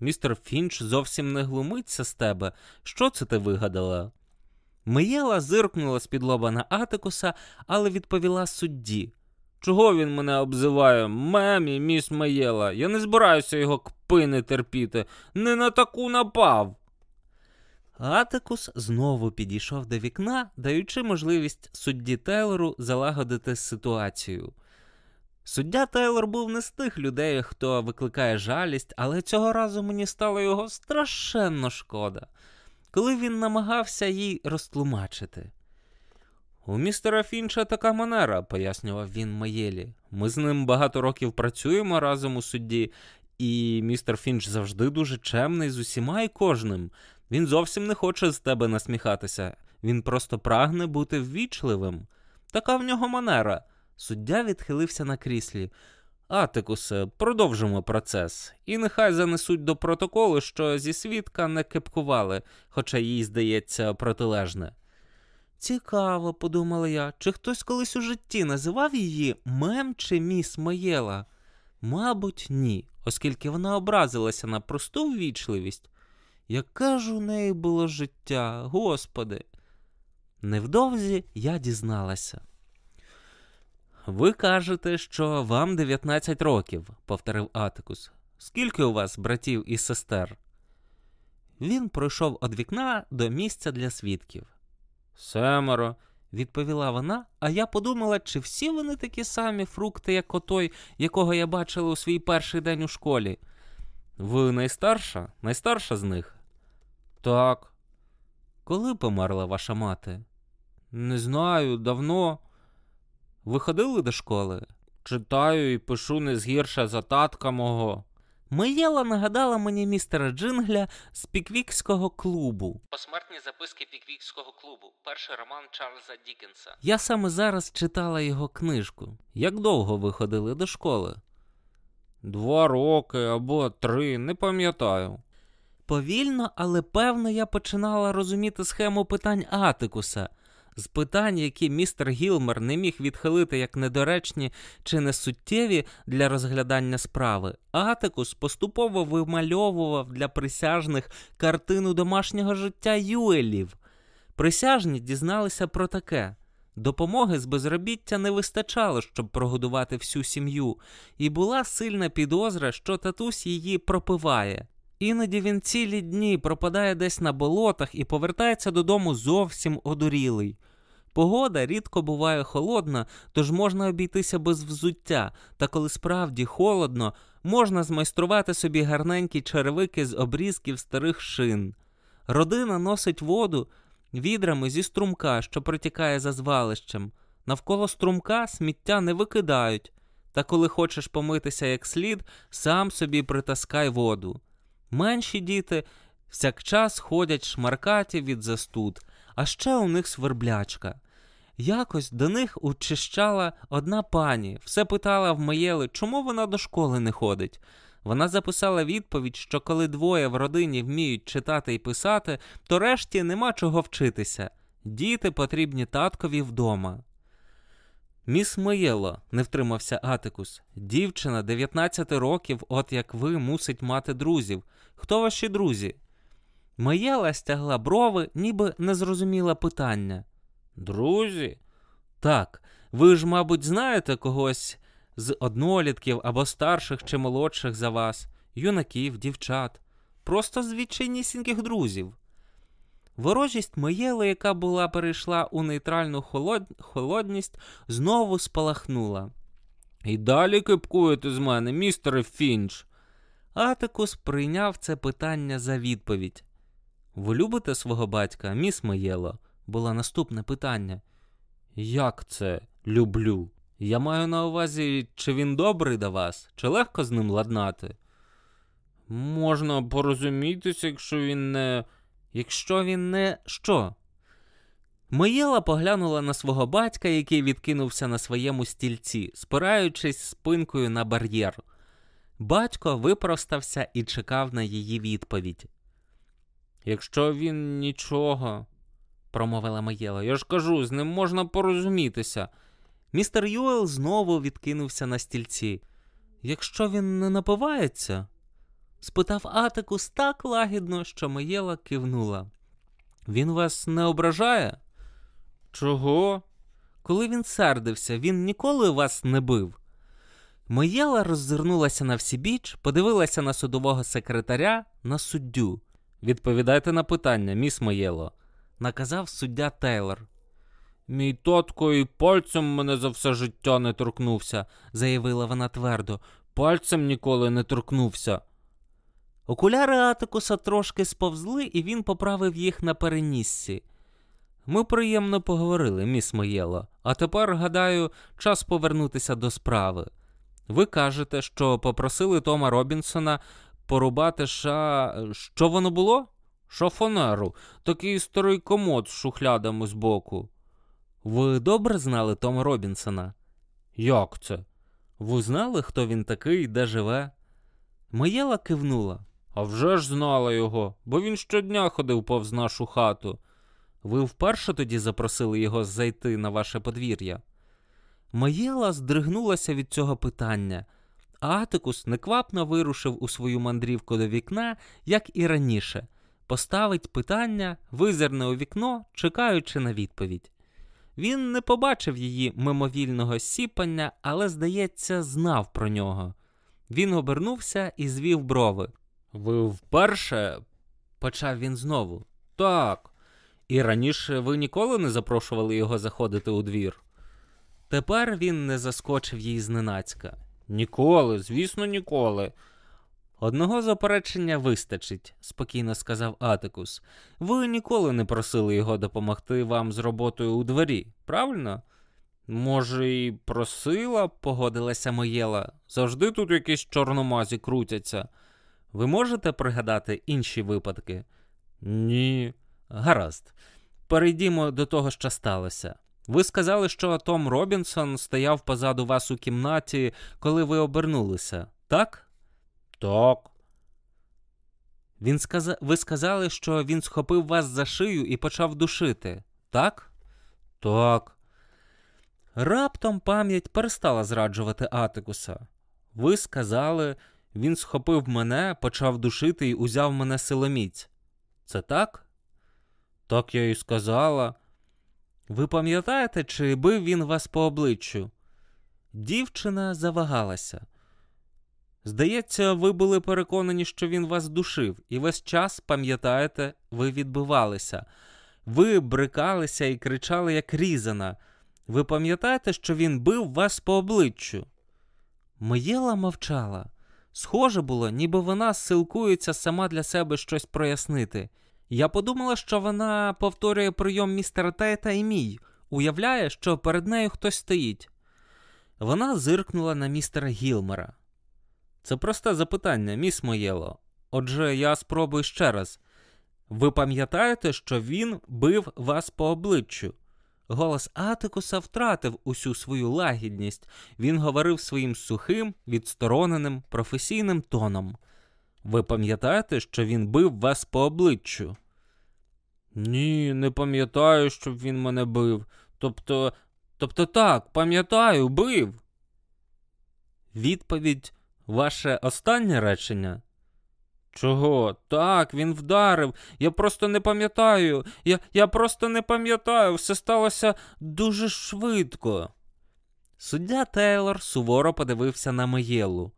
Містер Фінч зовсім не глумиться з тебе. Що це ти вигадала? Миєла зиркнула з-під лоба на Атикуса, але відповіла судді. Чого він мене обзиває? Мемі, міс Маєла, я не збираюся його кпини терпіти, не на таку напав. Атикус знову підійшов до вікна, даючи можливість судді Тейлору залагодити ситуацію. Суддя Тейлор був не з тих людей, хто викликає жалість, але цього разу мені стало його страшенно шкода, коли він намагався їй розтлумачити. У містера Фінча така манера, пояснював він Маєлі. Ми з ним багато років працюємо разом у судді, і містер Фінч завжди дуже чемний з усіма і кожним. Він зовсім не хоче з тебе насміхатися, він просто прагне бути ввічливим. Така в нього манера. Суддя відхилився на кріслі. Атикусе, продовжимо процес, і нехай занесуть до протоколу, що зі свідка не кепкували, хоча їй здається протилежне. Цікаво, подумала я, чи хтось колись у житті називав її мем чи міс Маєла? Мабуть, ні, оскільки вона образилася на просту ввічливість. Яке ж у неї було життя, господи. Невдовзі я дізналася. Ви кажете, що вам 19 років, повторив Атикус. Скільки у вас братів і сестер? Він пройшов від вікна до місця для свідків. Семеро, відповіла вона, а я подумала, чи всі вони такі самі фрукти, як отой, якого я бачила у свій перший день у школі. Ви найстарша? Найстарша з них? Так. Коли померла ваша мати? Не знаю, давно. Ви ходили до школи? Читаю і пишу не згірше за татка мого. Миєла нагадала мені містера Джингля з Піквікського клубу. Посмертні записки Піквікського клубу. Перший роман Чарльза Дікенса. Я саме зараз читала його книжку. Як довго ви ходили до школи? Два роки або три, не пам'ятаю. Повільно, але певно, я починала розуміти схему питань Атикуса з питань, які містер Гілмер не міг відхилити як недоречні чи несуттєві для розглядання справи, Атикус поступово вимальовував для присяжних картину домашнього життя Юелів. Присяжні дізналися про таке. Допомоги з безробіття не вистачало, щоб прогодувати всю сім'ю, і була сильна підозра, що татусь її пропиває. Іноді він цілі дні пропадає десь на болотах і повертається додому зовсім одурілий. Погода рідко буває холодна, тож можна обійтися без взуття, та коли справді холодно, можна змайструвати собі гарненькі черевики з обрізків старих шин. Родина носить воду відрами зі струмка, що протікає за звалищем. Навколо струмка сміття не викидають, та коли хочеш помитися як слід, сам собі притаскай воду. Менші діти всякчас ходять шмаркаті від застуд, а ще у них сверблячка. Якось до них учищала одна пані, все питала в Маєли, чому вона до школи не ходить. Вона записала відповідь, що коли двоє в родині вміють читати і писати, то решті нема чого вчитися. Діти потрібні таткові вдома. Міс Маєло, не втримався Атикус, дівчина 19 років, от як ви, мусить мати друзів. Хто ваші друзі? Маєла стягла брови, ніби не зрозуміла питання. Друзі? Так, ви ж, мабуть, знаєте когось з однолітків або старших чи молодших за вас, юнаків, дівчат, просто звідчайнісіньких друзів. Ворожість Моєли, яка була перейшла у нейтральну холод... холодність, знову спалахнула. І далі кипкуєте з мене, містере Фінч. Атикус прийняв це питання за відповідь. Ви любите свого батька, міс Моєло? було наступне питання. Як це люблю? Я маю на увазі, чи він добрий до вас, чи легко з ним ладнати? Можна порозумітися, якщо він не. Якщо він не що? Моєла поглянула на свого батька, який відкинувся на своєму стільці, спираючись спинкою на бар'єр. Батько випростався і чекав на її відповідь. Якщо він нічого, промовила Маєла, я ж кажу, з ним можна порозумітися. Містер Юел знову відкинувся на стільці. Якщо він не напивається, спитав Атикус так лагідно, що Маєла кивнула. Він вас не ображає? Чого? Коли він сердився, він ніколи вас не бив. Моєла роззирнулася на всібіч, подивилася на судового секретаря, на суддю. Відповідайте на питання, міс Моєло, наказав суддя Тейлор. Мій татко і пальцем мене за все життя не торкнувся, заявила вона твердо. Пальцем ніколи не торкнувся. Окуляри Атикуса трошки сповзли, і він поправив їх на переніссі. Ми приємно поговорили, міс Моєло, а тепер, гадаю, час повернутися до справи. Ви кажете, що попросили Тома Робінсона порубати ша. Що воно було? Шафонеру, такий старий комод з шухлядами збоку. Ви добре знали Тома Робінсона? Як це? Ви знали, хто він такий, де живе? Моєла кивнула. «А вже ж знала його, бо він щодня ходив повз нашу хату. Ви вперше тоді запросили його зайти на ваше подвір'я? Моєла здригнулася від цього питання, Атикус неквапно вирушив у свою мандрівку до вікна, як і раніше, поставить питання, визирне у вікно, чекаючи на відповідь. Він не побачив її мимовільного сіпання, але, здається, знав про нього. Він обернувся і звів брови. Ви вперше? почав він знову. Так. І раніше ви ніколи не запрошували його заходити у двір. Тепер він не заскочив їй зненацька. Ніколи, звісно, ніколи. Одного заперечення вистачить, спокійно сказав Атикус. Ви ніколи не просили його допомогти вам з роботою у дворі, правильно? Може, і просила, погодилася Моєла. Завжди тут якісь чорномазі крутяться. Ви можете пригадати інші випадки? Ні. Гаразд. Перейдімо до того, що сталося. Ви сказали, що Том Робінсон стояв позаду вас у кімнаті, коли ви обернулися, так? Так. Він сказа... Ви сказали, що він схопив вас за шию і почав душити, так? Так. Раптом пам'ять перестала зраджувати Атикуса. Ви сказали, він схопив мене, почав душити і узяв мене силоміць. Це так? Так я і сказала. Ви пам'ятаєте, чи бив він вас по обличчю? Дівчина завагалася. Здається, ви були переконані, що він вас душив, і весь час, пам'ятаєте, ви відбивалися. Ви брикалися і кричали, як різана. Ви пам'ятаєте, що він бив вас по обличчю? Моєла мовчала. Схоже було, ніби вона силкується сама для себе щось прояснити. Я подумала, що вона повторює прийом містера Тейта і мій, уявляє, що перед нею хтось стоїть. Вона зиркнула на містера Гілмера. Це просте запитання, міс Моєло. Отже, я спробую ще раз. Ви пам'ятаєте, що він бив вас по обличчю? Голос Атикуса втратив усю свою лагідність. Він говорив своїм сухим, відстороненим, професійним тоном. Ви пам'ятаєте, що він бив вас по обличчю? Ні, не пам'ятаю, щоб він мене бив. Тобто, тобто так, пам'ятаю, бив. Відповідь ваше останнє речення? Чого? Так, він вдарив. Я просто не пам'ятаю. Я я просто не пам'ятаю. Все сталося дуже швидко. Суддя Тейлор суворо подивився на Моєлу.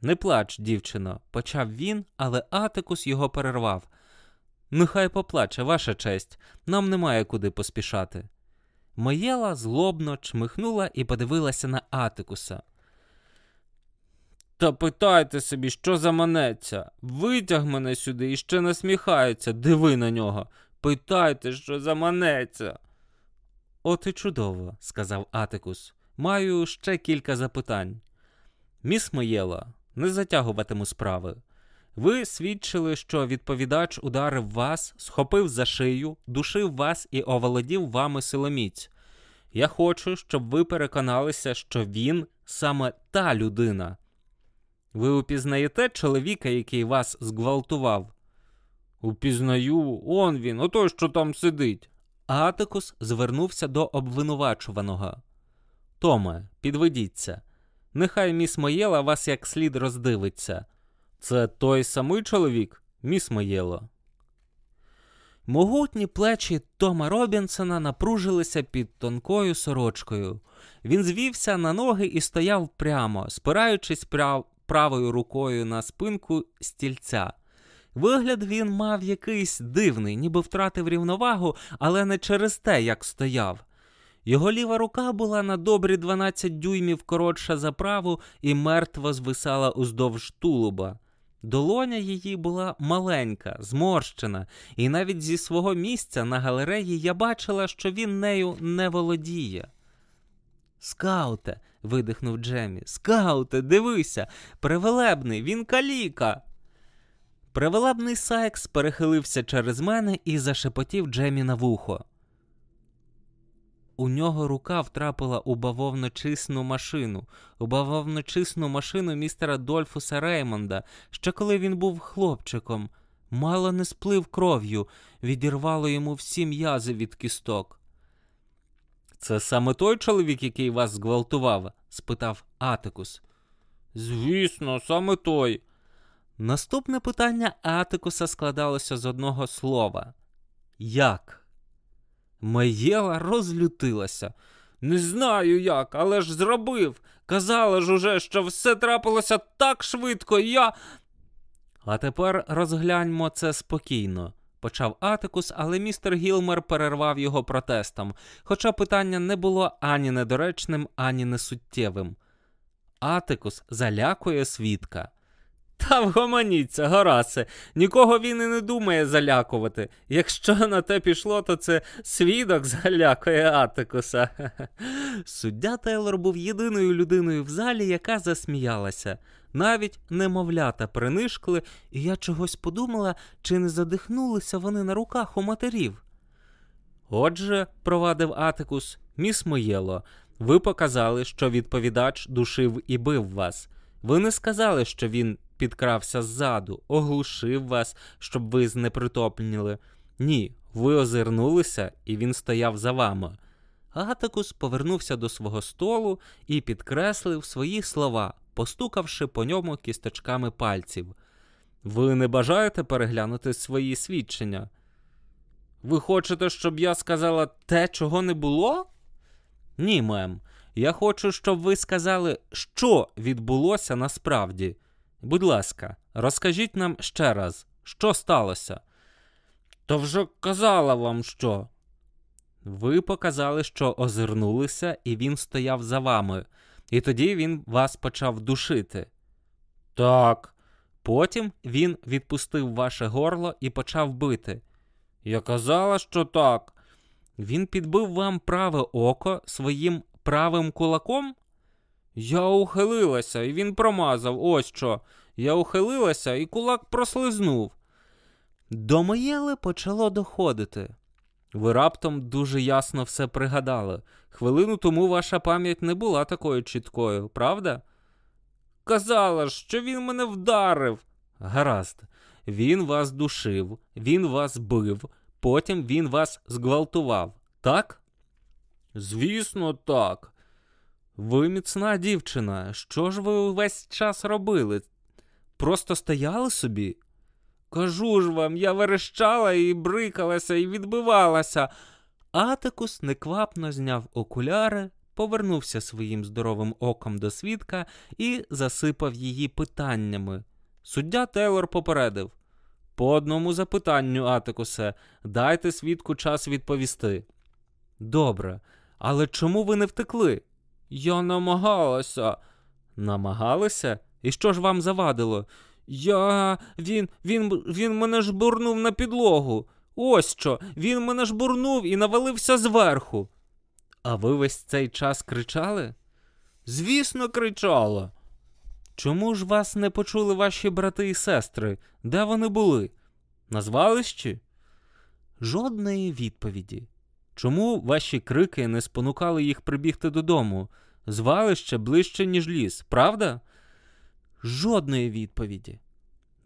Не плач, дівчино, почав він, але Атикус його перервав. Нехай поплаче, ваша честь, нам немає куди поспішати. Моєла злобно чмихнула і подивилася на Атикуса. Та питайте собі, що заманеться. Витяг мене сюди і ще насміхається, диви на нього. Питайте, що заманеться. От і чудово, сказав Атикус. Маю ще кілька запитань. Міс Моєла, не затягуватиму справи. Ви свідчили, що відповідач ударив вас, схопив за шию, душив вас і оволодів вами силоміць. Я хочу, щоб ви переконалися, що він саме та людина. Ви упізнаєте чоловіка, який вас зґвалтував? Упізнаю, он він, отой, що там сидить. Атикус звернувся до обвинувачуваного. Томе, підведіться. Нехай міс Моєла вас як слід роздивиться. Це той самий чоловік, міс Моєло. Могутні плечі Тома Робінсона напружилися під тонкою сорочкою. Він звівся на ноги і стояв прямо, спираючись прав... правою рукою на спинку стільця. Вигляд він мав якийсь дивний, ніби втратив рівновагу, але не через те, як стояв. Його ліва рука була на добрі 12 дюймів коротша за праву і мертво звисала уздовж тулуба. Долоня її була маленька, зморщена, і навіть зі свого місця на галереї я бачила, що він нею не володіє. Скауте, видихнув Джемі, скауте, дивися, превелебний, він каліка. Превелебний Сайкс перехилився через мене і зашепотів Джемі на вухо. У нього рука втрапила у бавовночисну машину, у бавовночисну машину містера Дольфуса Реймонда, ще коли він був хлопчиком. Мало не сплив кров'ю, відірвало йому всі м'язи від кісток. Це саме той чоловік, який вас зґвалтував? спитав Атикус. Звісно, саме той. Наступне питання Атикуса складалося з одного слова Як? Маєла розлютилася. Не знаю як, але ж зробив. Казала ж уже, що все трапилося так швидко, я. А тепер розгляньмо це спокійно, почав Атикус, але містер Гілмер перервав його протестом, хоча питання не було ані недоречним, ані несуттєвим. Атикус залякує свідка. Та вгомоніться, Горасе, нікого він і не думає залякувати. Якщо на те пішло, то це свідок залякує Атикуса. Суддя Тейлор був єдиною людиною в залі, яка засміялася. Навіть немовлята принишкли, і я чогось подумала, чи не задихнулися вони на руках у матерів. Отже, провадив Атикус, міс Моєло, ви показали, що відповідач душив і бив вас. Ви не сказали, що він підкрався ззаду, оглушив вас, щоб ви знепритопніли. Ні, ви озирнулися, і він стояв за вами. Атикус повернувся до свого столу і підкреслив свої слова, постукавши по ньому кісточками пальців. Ви не бажаєте переглянути свої свідчення? Ви хочете, щоб я сказала те, чого не було? Ні, мем. Я хочу, щоб ви сказали, що відбулося насправді. Будь ласка, розкажіть нам ще раз, що сталося? То вже казала вам що. Ви показали, що озирнулися, і він стояв за вами, і тоді він вас почав душити. Так. Потім він відпустив ваше горло і почав бити. Я казала, що так. Він підбив вам праве око своїм правим кулаком? Я ухилилася, і він промазав. Ось що. Я ухилилася, і кулак прослизнув. До Моєли почало доходити. Ви раптом дуже ясно все пригадали. Хвилину тому ваша пам'ять не була такою чіткою, правда? Казала що він мене вдарив. Гаразд, він вас душив, він вас бив, потім він вас зґвалтував, так? Звісно, так. Ви міцна дівчина. Що ж ви увесь час робили? Просто стояли собі? Кажу ж вам, я верещала і брикалася, і відбивалася. Атикус неквапно зняв окуляри, повернувся своїм здоровим оком до свідка і засипав її питаннями. Суддя Тейлор попередив по одному запитанню, Атикусе, дайте свідку час відповісти. Добре, але чому ви не втекли? Я намагалася. Намагалися? І що ж вам завадило? Я. Він він, він мене жбурнув на підлогу. Ось що, він мене жбурнув і навалився зверху. А ви весь цей час кричали? Звісно, кричала. Чому ж вас не почули ваші брати і сестри? Де вони були? На звалищі? Жодної відповіді. Чому ваші крики не спонукали їх прибігти додому? Звалище ближче, ніж ліс, правда? Жодної відповіді.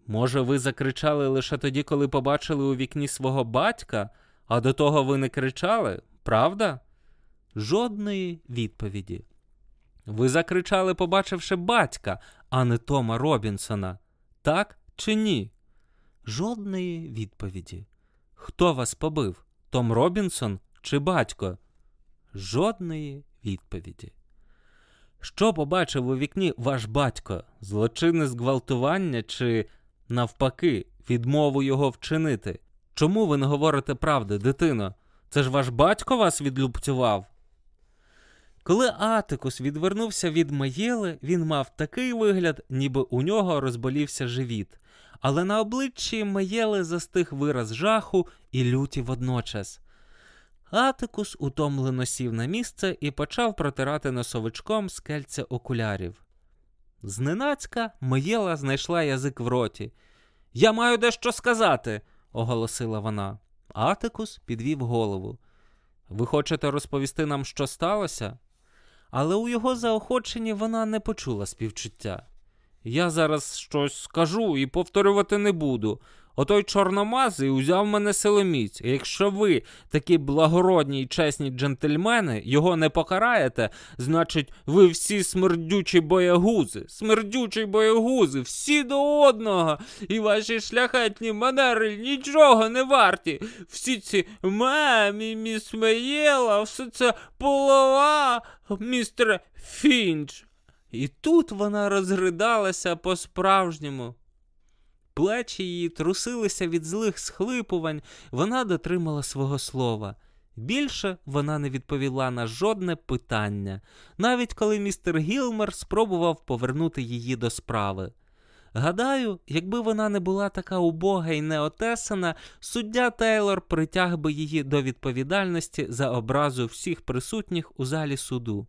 Може, ви закричали лише тоді, коли побачили у вікні свого батька, а до того ви не кричали, правда? Жодної відповіді. Ви закричали, побачивши батька, а не Тома Робінсона. Так чи ні? Жодної відповіді. Хто вас побив? Том Робінсон чи батько? Жодної відповіді. Що побачив у вікні ваш батько? Злочинне зґвалтування чи, навпаки, відмову його вчинити? Чому ви не говорите правди, дитино? Це ж ваш батько вас відлюбцював? Коли Атикус відвернувся від Маєли, він мав такий вигляд, ніби у нього розболівся живіт, але на обличчі Маєли застиг вираз жаху і люті водночас. Атикус утомлено сів на місце і почав протирати носовичком скельця окулярів. Зненацька Маєла знайшла язик в роті. Я маю дещо сказати, оголосила вона. Атикус підвів голову. Ви хочете розповісти нам, що сталося? Але у його заохоченні вона не почула співчуття. Я зараз щось скажу і повторювати не буду. Отой чорномазий узяв мене силоміць, якщо ви, такі благородні й чесні джентльмени, його не покараєте, значить, ви всі смердючі боягузи, смердючі боягузи, всі до одного, і ваші шляхетні манери нічого не варті. Всі ці мемі, міс Меєла, все це полова, містер Фінч. І тут вона розридалася по-справжньому. Плечі її трусилися від злих схлипувань, вона дотримала свого слова. Більше вона не відповіла на жодне питання, навіть коли містер Гілмер спробував повернути її до справи. Гадаю, якби вона не була така убога і неотесана, суддя Тейлор притяг би її до відповідальності за образу всіх присутніх у залі суду.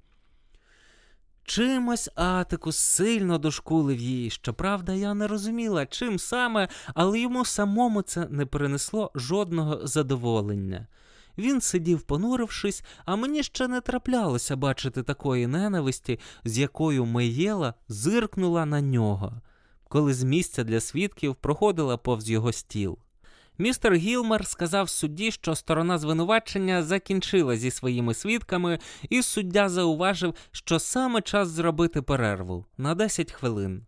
Чимось Атикус сильно дошкулив її. Щоправда, я не розуміла, чим саме, але йому самому це не принесло жодного задоволення. Він сидів, понурившись, а мені ще не траплялося бачити такої ненависті, з якою Меєла зиркнула на нього, коли з місця для свідків проходила повз його стіл. Містер Гілмер сказав судді, що сторона звинувачення закінчила зі своїми свідками, і суддя зауважив, що саме час зробити перерву на 10 хвилин.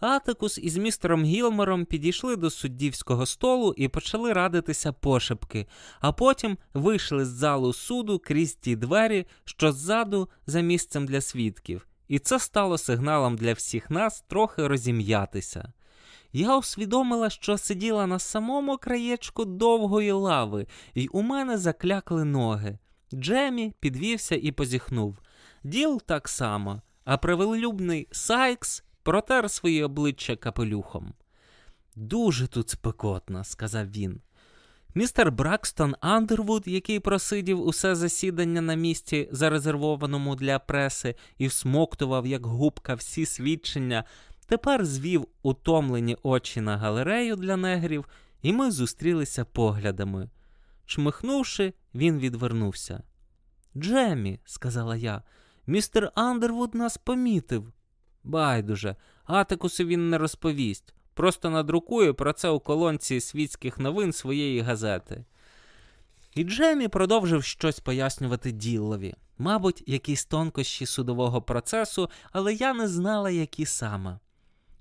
Атикус із містером Гілмером підійшли до суддівського столу і почали радитися пошепки, а потім вийшли з залу суду крізь ті двері, що ззаду за місцем для свідків, і це стало сигналом для всіх нас трохи розім'ятися я усвідомила, що сиділа на самому краєчку довгої лави, і у мене заклякли ноги. Джемі підвівся і позіхнув. Діл так само, а привелюбний Сайкс протер своє обличчя капелюхом. Дуже тут спекотно, сказав він. Містер Бракстон Андервуд, який просидів усе засідання на місці, зарезервованому для преси, і всмоктував, як губка, всі свідчення, тепер звів утомлені очі на галерею для негрів, і ми зустрілися поглядами. Чмихнувши, він відвернувся. Джемі, сказала я, містер Андервуд нас помітив. Байдуже, Атикусу він не розповість, просто надрукує про це у колонці світських новин своєї газети. І Джемі продовжив щось пояснювати Діллові, мабуть, якісь тонкощі судового процесу, але я не знала, які саме.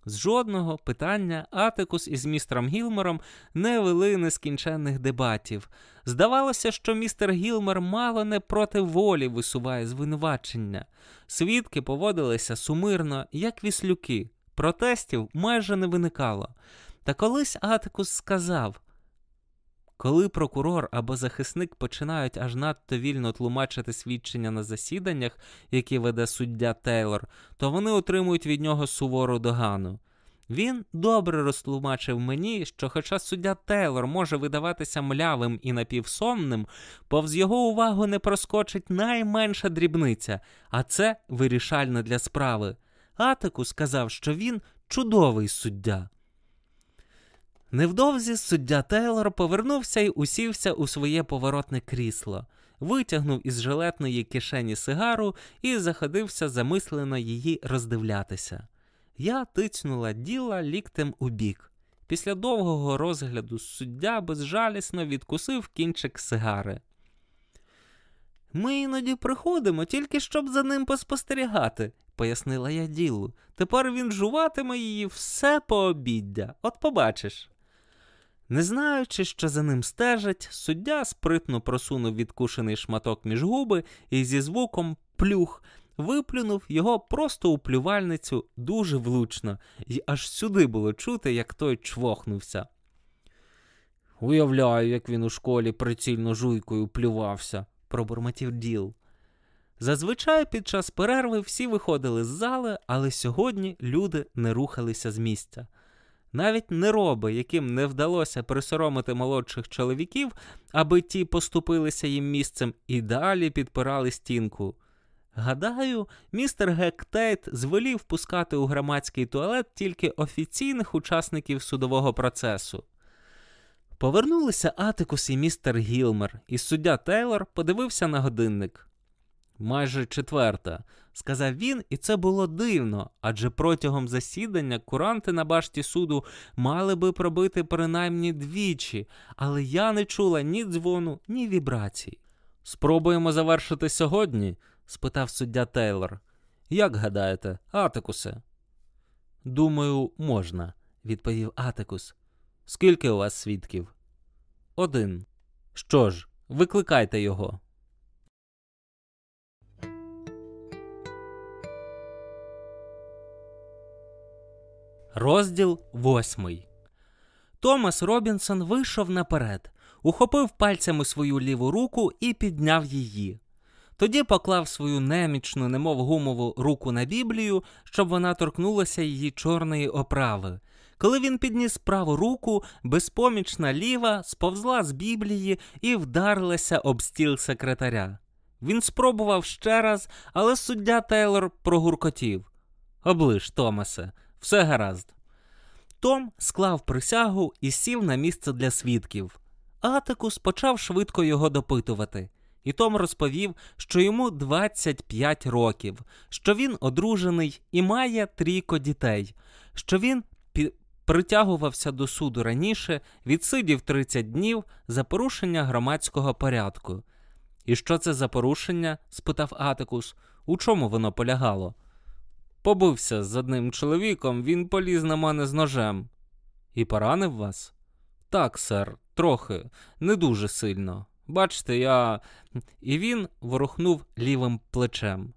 З жодного питання Атикус із містером Гілмером не вели нескінченних дебатів. Здавалося, що містер Гілмер мало не проти волі висуває звинувачення. Свідки поводилися сумирно, як віслюки. Протестів майже не виникало. Та колись Атикус сказав коли прокурор або захисник починають аж надто вільно тлумачити свідчення на засіданнях, які веде суддя Тейлор, то вони отримують від нього сувору догану. Він добре розтлумачив мені, що, хоча суддя Тейлор може видаватися млявим і напівсонним, повз його увагу не проскочить найменша дрібниця, а це вирішально для справи. Атику сказав, що він чудовий суддя. Невдовзі суддя Тейлор повернувся і усівся у своє поворотне крісло, витягнув із жилетної кишені сигару і заходився замислено її роздивлятися. Я тицнула діла ліктем у бік. Після довгого розгляду суддя безжалісно відкусив кінчик сигари. Ми іноді приходимо тільки щоб за ним поспостерігати, пояснила я ділу. Тепер він жуватиме її все по обіддя. От побачиш. Не знаючи, що за ним стежать, суддя спритно просунув відкушений шматок між губи і зі звуком плюх виплюнув його просто у плювальницю дуже влучно, і аж сюди було чути, як той чвохнувся. Уявляю, як він у школі прицільно жуйкою плювався, пробурмотів діл. Зазвичай під час перерви всі виходили з зали, але сьогодні люди не рухалися з місця. Навіть нероби, яким не вдалося присоромити молодших чоловіків, аби ті поступилися їм місцем і далі підпирали стінку. Гадаю, містер Гектейт звелів пускати у громадський туалет тільки офіційних учасників судового процесу. Повернулися Атикус і містер Гілмер, і суддя Тейлор подивився на годинник. Майже четверта, сказав він, і це було дивно, адже протягом засідання куранти на башті суду мали би пробити принаймні двічі, але я не чула ні дзвону, ні вібрацій. Спробуємо завершити сьогодні? спитав суддя Тейлор. Як гадаєте, Атикусе? Думаю, можна, відповів Атикус. Скільки у вас свідків? Один. Що ж, викликайте його. Розділ восьмий. Томас Робінсон вийшов наперед, ухопив пальцями свою ліву руку і підняв її. Тоді поклав свою немічну, немов гумову руку на Біблію, щоб вона торкнулася її чорної оправи. Коли він підніс праву руку, безпомічна ліва сповзла з Біблії і вдарилася об стіл секретаря. Він спробував ще раз, але суддя Тейлор прогуркотів. Оближ, Томасе, все гаразд. Том склав присягу і сів на місце для свідків. Атикус почав швидко його допитувати. І Том розповів, що йому 25 років, що він одружений і має трійко дітей, що він пі- притягувався до суду раніше, відсидів 30 днів за порушення громадського порядку. І що це за порушення? спитав Атикус. У чому воно полягало? Побився з одним чоловіком, він поліз на мене з ножем. І поранив вас? Так, сер, трохи, не дуже сильно. Бачите, я. І він ворухнув лівим плечем.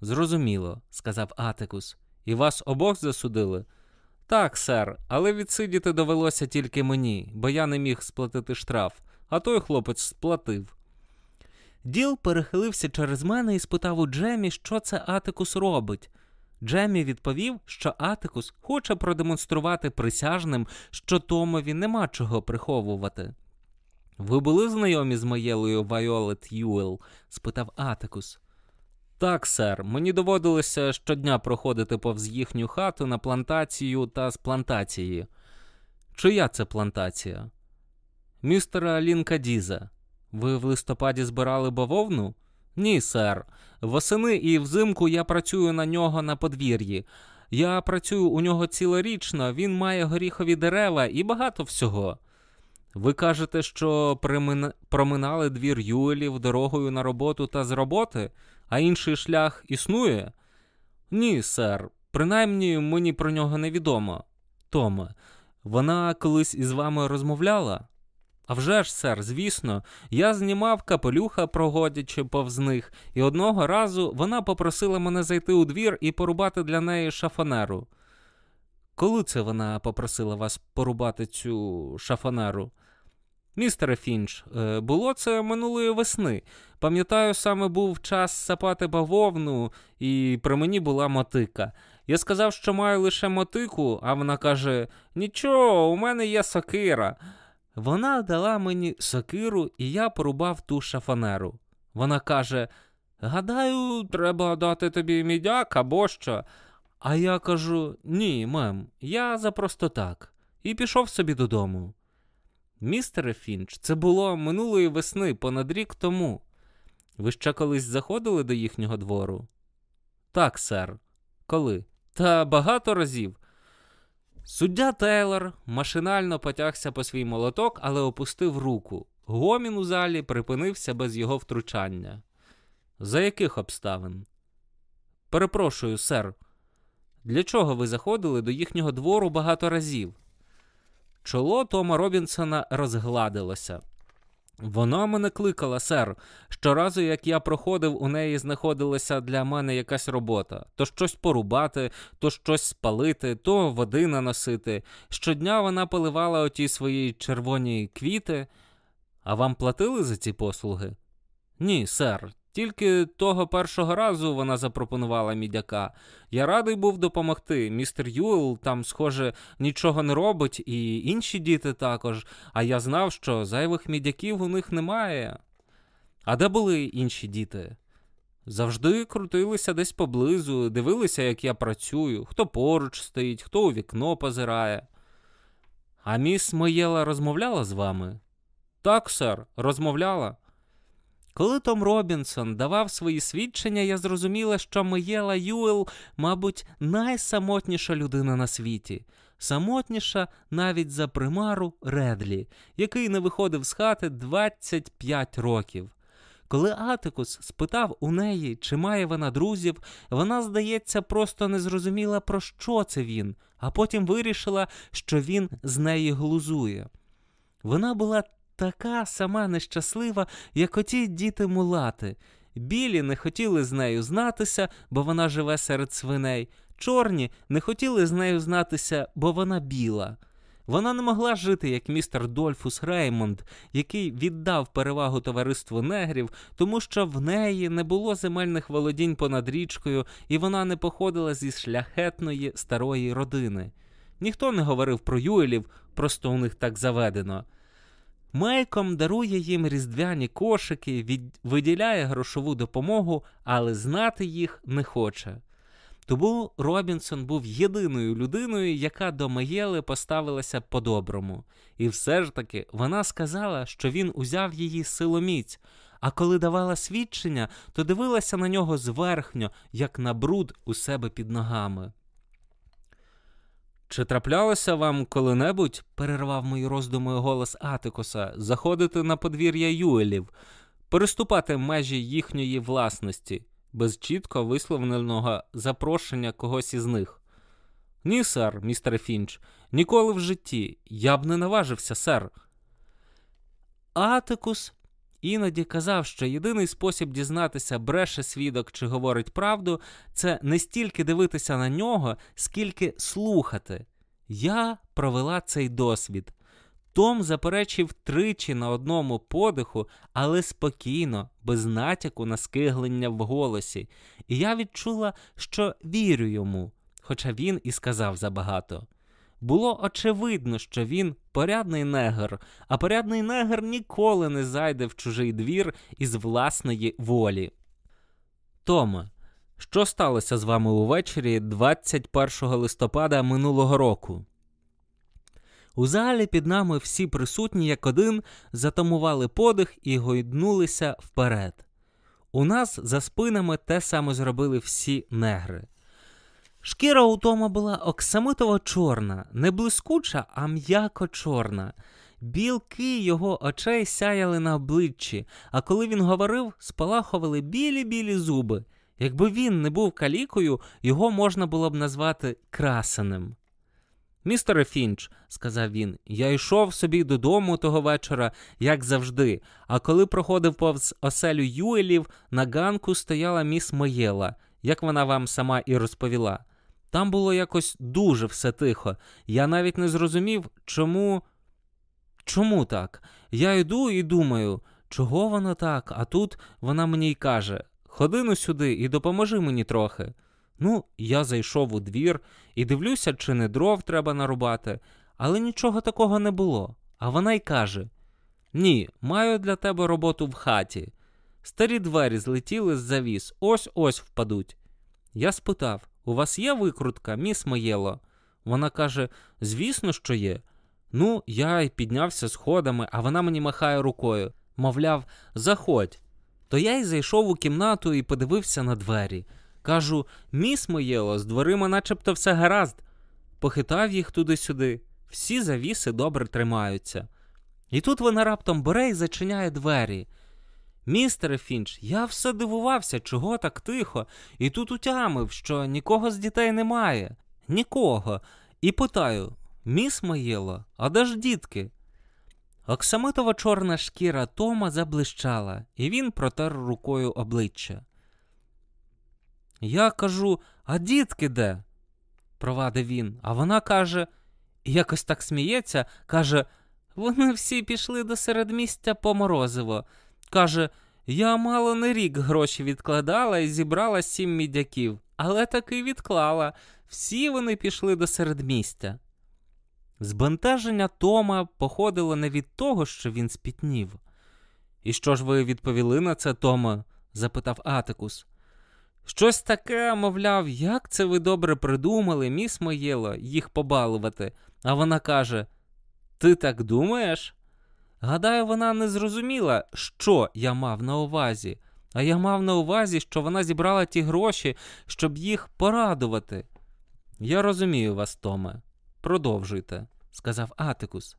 Зрозуміло, сказав Атикус. І вас обох засудили? Так, сер, але відсидіти довелося тільки мені, бо я не міг сплатити штраф, а той хлопець сплатив. Діл перехилився через мене і спитав у Джемі, що це Атикус робить. Джемі відповів, що Атикус хоче продемонструвати присяжним, що Томові нема чого приховувати. Ви були знайомі з Маєлою Вайолет Юел? спитав Атикус. Так, сер, мені доводилося щодня проходити повз їхню хату на плантацію та з плантації. Чия це плантація? Містера Лінка Діза. Ви в листопаді збирали бавовну? Ні, сер. Восени і взимку я працюю на нього на подвір'ї. Я працюю у нього цілорічно, він має горіхові дерева і багато всього. Ви кажете, що примин... проминали двір Юелів дорогою на роботу та з роботи, а інший шлях існує? Ні, сер. Принаймні мені про нього невідомо. Томе, вона колись із вами розмовляла? А вже ж, сер, звісно, я знімав капелюха, прогодячи повз них, і одного разу вона попросила мене зайти у двір і порубати для неї шафанеру. Коли це вона попросила вас порубати цю шафанеру? Містере Фінч, е, було це минулої весни. Пам'ятаю, саме був час сапати бавовну, і при мені була мотика. Я сказав, що маю лише мотику, а вона каже: Нічого, у мене є сокира. Вона дала мені сокиру, і я порубав ту шафанеру. Вона каже: Гадаю, треба дати тобі мідяк або що. А я кажу: ні, мем, я за просто так. І пішов собі додому. Містере Фінч, це було минулої весни, понад рік тому. Ви ще колись заходили до їхнього двору? Так, сер. Коли? Та багато разів. Суддя Тейлор машинально потягся по свій молоток, але опустив руку. Гомін у залі припинився без його втручання. За яких обставин? Перепрошую, сер. Для чого ви заходили до їхнього двору багато разів? Чоло Тома Робінсона розгладилося. Вона мене кликала, сер. Щоразу, як я проходив, у неї знаходилася для мене якась робота то щось порубати, то щось спалити, то води наносити. Щодня вона поливала оті свої червоні квіти. А вам платили за ці послуги? Ні, сер. Тільки того першого разу вона запропонувала мідяка. Я радий був допомогти. Містер Юел там, схоже, нічого не робить, і інші діти також, а я знав, що зайвих мідяків у них немає. А де були інші діти? Завжди крутилися десь поблизу, дивилися, як я працюю, хто поруч стоїть, хто у вікно позирає. А міс Моєла розмовляла з вами? Так, сер, розмовляла. Коли Том Робінсон давав свої свідчення, я зрозуміла, що Моєла Юел, мабуть, найсамотніша людина на світі, самотніша навіть за примару Редлі, який не виходив з хати 25 років. Коли Атикус спитав у неї, чи має вона друзів, вона, здається, просто не зрозуміла, про що це він, а потім вирішила, що він з неї глузує. Вона була така сама нещаслива, як оті діти мулати. Білі не хотіли з нею знатися, бо вона живе серед свиней. Чорні не хотіли з нею знатися, бо вона біла. Вона не могла жити, як містер Дольфус Реймонд, який віддав перевагу товариству негрів, тому що в неї не було земельних володінь понад річкою, і вона не походила зі шляхетної старої родини. Ніхто не говорив про Юелів, просто у них так заведено. Мейком дарує їм різдвяні кошики, від... виділяє грошову допомогу, але знати їх не хоче. Тому Робінсон був єдиною людиною, яка до Маєли поставилася по-доброму. І все ж таки вона сказала, що він узяв її силоміць, а коли давала свідчення, то дивилася на нього зверхньо, як на бруд у себе під ногами. Чи траплялося вам коли-небудь, перервав мої роздуми голос Атикоса, заходити на подвір'я Юелів, переступати межі їхньої власності, без чітко висловленого запрошення когось із них? Ні, сер, містер Фінч, ніколи в житті. Я б не наважився, сер. Атикус іноді казав, що єдиний спосіб дізнатися, бреше свідок чи говорить правду, це не стільки дивитися на нього, скільки слухати. Я провела цей досвід. Том заперечив тричі на одному подиху, але спокійно, без натяку на скиглення в голосі, і я відчула, що вірю йому, хоча він і сказав забагато. Було очевидно, що він порядний негр, а порядний негр ніколи не зайде в чужий двір із власної волі. Томе, що сталося з вами увечері 21 листопада минулого року? У залі під нами всі присутні, як один, затамували подих і гойднулися вперед. У нас за спинами те саме зробили всі негри. Шкіра у Тома була оксамитово чорна, не блискуча, а м'яко чорна. Білки його очей сяяли на обличчі, а коли він говорив, спалахували білі-білі зуби. Якби він не був калікою, його можна було б назвати красеним. Містере Фінч, сказав він, я йшов собі додому того вечора, як завжди, а коли проходив повз оселю Юелів, на ганку стояла міс Моєла, як вона вам сама і розповіла. Там було якось дуже все тихо. Я навіть не зрозумів, чому. Чому так? Я йду і думаю, чого воно так, а тут вона мені й каже: Ходи ну сюди і допоможи мені трохи. Ну, я зайшов у двір і дивлюся, чи не дров треба нарубати, але нічого такого не було. А вона й каже: Ні, маю для тебе роботу в хаті. Старі двері злетіли з завіс, ось ось впадуть. Я спитав: у вас є викрутка, міс Моєло? Вона каже: Звісно, що є. Ну, я й піднявся сходами, а вона мені махає рукою. Мовляв, заходь. То я й зайшов у кімнату і подивився на двері. Кажу, міс Моєло, з дверима начебто все гаразд. Похитав їх туди-сюди. Всі завіси добре тримаються. І тут вона раптом бере і зачиняє двері. Містере Фінч, я все дивувався, чого так тихо, і тут утямив, що нікого з дітей немає. Нікого. І питаю: міс Маєло, а де ж дітки? Оксамитова чорна шкіра Тома заблищала, і він протер рукою обличчя. Я кажу, а дітки де? провадив він, а вона каже, і якось так сміється, каже, вони всі пішли до середмістя по морозиво. Каже, я мало не рік гроші відкладала і зібрала сім мідяків, але таки відклала. Всі вони пішли до середмістя. Збентеження Тома походило не від того, що він спітнів. І що ж ви відповіли на це, Тома? запитав Атикус. Щось таке, мовляв, як це ви добре придумали, міс Моєло, їх побалувати. А вона каже: Ти так думаєш? Гадаю, вона не зрозуміла, що я мав на увазі, а я мав на увазі, що вона зібрала ті гроші, щоб їх порадувати. Я розумію вас, Томе. Продовжуйте, сказав Атикус.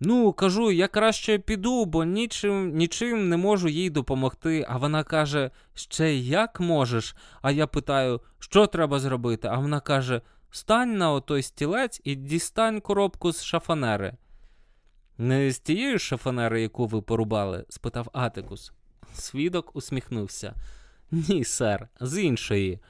Ну, кажу, я краще піду, бо нічим нічим не можу їй допомогти. А вона каже, ще як можеш? А я питаю, що треба зробити? А вона каже: стань на отой стілець і дістань коробку з шафанери. Не з тієї шафанери, яку ви порубали? спитав Атикус. Свідок усміхнувся. Ні, сер, з іншої.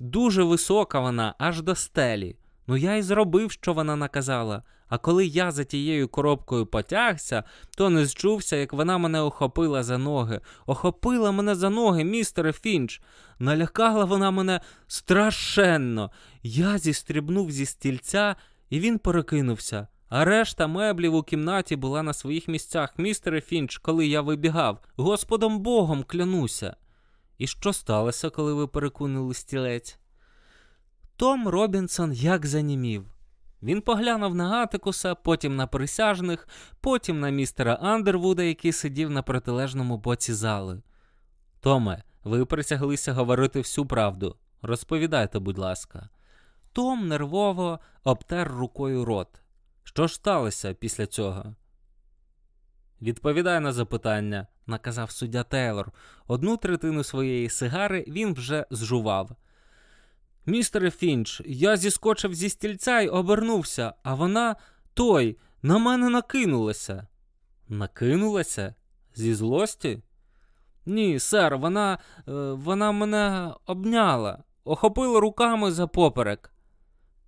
Дуже висока вона, аж до стелі. Ну я й зробив, що вона наказала. А коли я за тією коробкою потягся, то не зчувся, як вона мене охопила за ноги. Охопила мене за ноги, містере Фінч. Налякала вона мене страшенно. Я зістрібнув зі стільця, і він перекинувся. А решта меблів у кімнаті була на своїх місцях, містере Фінч, коли я вибігав. Господом Богом клянуся. І що сталося, коли ви перекунули стілець? Том Робінсон як занімів. Він поглянув на Атикуса, потім на присяжних, потім на містера Андервуда, який сидів на протилежному боці зали. Томе, ви присяглися говорити всю правду. Розповідайте, будь ласка. Том нервово обтер рукою рот. Що ж сталося після цього? Відповідай на запитання, наказав суддя Тейлор. Одну третину своєї сигари він вже зжував. Містере Фінч, я зіскочив зі стільця й обернувся, а вона той на мене накинулася. Накинулася? Зі злості? Ні, сер, вона е, вона мене обняла, охопила руками за поперек.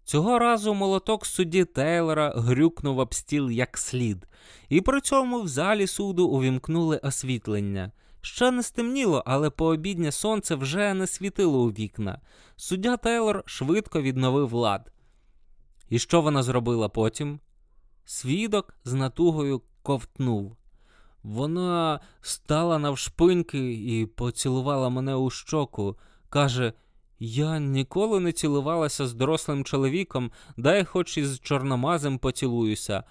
Цього разу молоток судді Тейлора грюкнув об стіл як слід, і при цьому в залі суду увімкнули освітлення. Ще не стемніло, але пообіднє сонце вже не світило у вікна. Суддя Тейлор швидко відновив лад. І що вона зробила потім? Свідок з натугою ковтнув. Вона стала навшпиньки і поцілувала мене у щоку. Каже, я ніколи не цілувалася з дорослим чоловіком, дай хоч із чорномазем поцілуюся.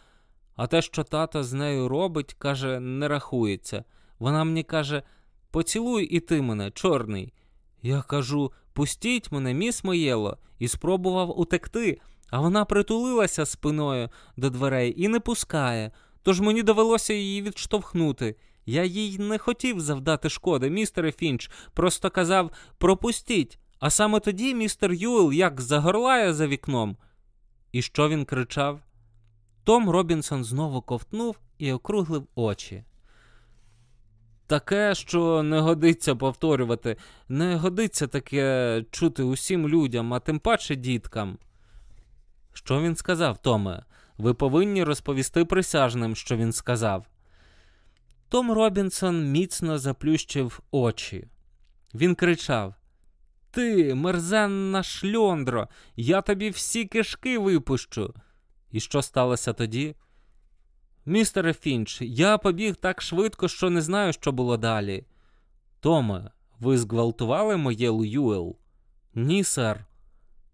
А те, що тато з нею робить, каже, не рахується. Вона мені каже: Поцілуй і ти мене, чорний. Я кажу, пустіть мене, міс Моєло, і спробував утекти, а вона притулилася спиною до дверей і не пускає. Тож мені довелося її відштовхнути. Я їй не хотів завдати шкоди, містере Фінч, просто казав пропустіть. А саме тоді містер Юел як загорлає за вікном. І що він кричав? Том Робінсон знову ковтнув і округлив очі. Таке, що не годиться повторювати, не годиться таке чути усім людям, а тим паче діткам. Що він сказав, Томе? Ви повинні розповісти присяжним, що він сказав. Том Робінсон міцно заплющив очі. Він кричав: Ти, мерзенна шльондро, я тобі всі кишки випущу. І що сталося тоді? Містере Фінч, я побіг так швидко, що не знаю, що було далі. Томе, ви зґвалтували моє Льюел? Ні, сер.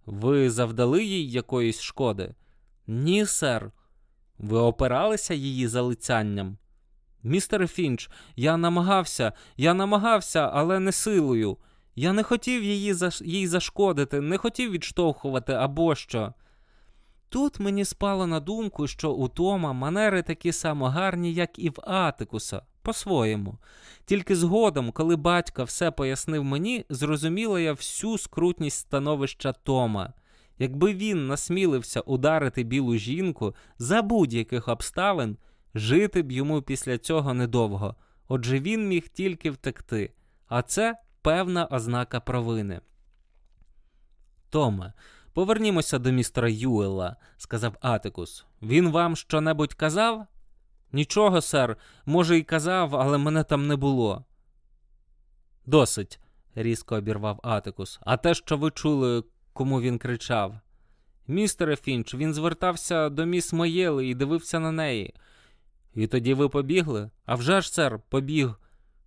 Ви завдали їй якоїсь шкоди? Ні, сер. Ви опиралися її залицянням? Містере Фінч, я намагався, я намагався, але не силою. Я не хотів її їй зашкодити, не хотів відштовхувати або що. Тут мені спало на думку, що у Тома манери такі само гарні, як і в Атикуса, по-своєму. Тільки згодом, коли батько все пояснив мені, зрозуміла я всю скрутність становища Тома. Якби він насмілився ударити білу жінку за будь-яких обставин, жити б йому після цього недовго. Отже, він міг тільки втекти, а це певна ознака провини. Томе, повернімося до містера Юела, сказав Атикус. Він вам що-небудь казав? Нічого, сер, може, й казав, але мене там не було. Досить, різко обірвав Атикус. А те, що ви чули, кому він кричав. Містере Фінч, він звертався до міс Моєли і дивився на неї. І тоді ви побігли? А вже ж, сер, побіг.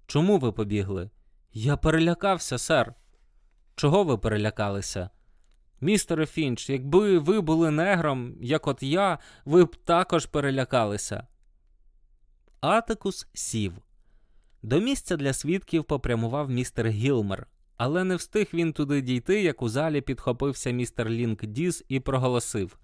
Чому ви побігли? Я перелякався, сер. Чого ви перелякалися? Містере Фінч, якби ви були негром, як от я, ви б також перелякалися. Атикус сів. До місця для свідків попрямував містер Гілмер, але не встиг він туди дійти, як у залі підхопився містер Лінк Діз і проголосив: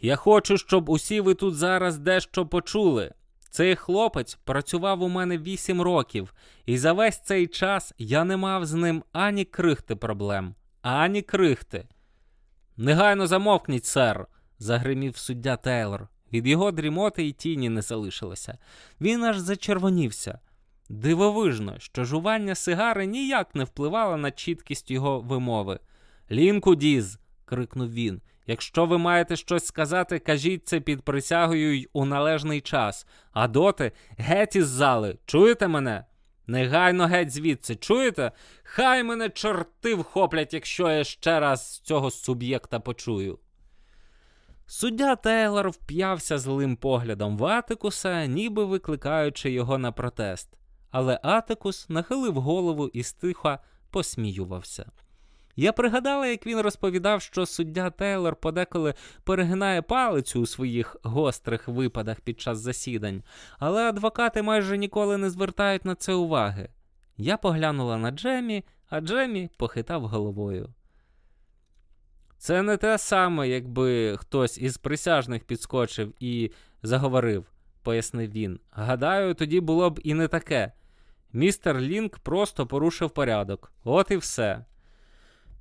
Я хочу, щоб усі ви тут зараз дещо почули. Цей хлопець працював у мене вісім років, і за весь цей час я не мав з ним ані крихти проблем, ані крихти. Негайно замовкніть, сер, загримів суддя Тейлор. Від його дрімоти й тіні не залишилося. Він аж зачервонівся. Дивовижно, що жування сигари ніяк не впливало на чіткість його вимови. Лінку, діз, крикнув він. Якщо ви маєте щось сказати, кажіть це під присягою й у належний час. А доти геть із зали. Чуєте мене? Негайно геть звідси, чуєте? Хай мене чорти вхоплять, якщо я ще раз цього суб'єкта почую. Суддя Тейлор вп'явся злим поглядом в Атикуса, ніби викликаючи його на протест, але Атикус нахилив голову і стихо посміювався. Я пригадала, як він розповідав, що суддя Тейлор подеколи перегинає палицю у своїх гострих випадах під час засідань, але адвокати майже ніколи не звертають на це уваги. Я поглянула на Джемі, а Джемі похитав головою. Це не те саме, якби хтось із присяжних підскочив і заговорив, пояснив він. Гадаю, тоді було б і не таке. Містер Лінк просто порушив порядок. От і все.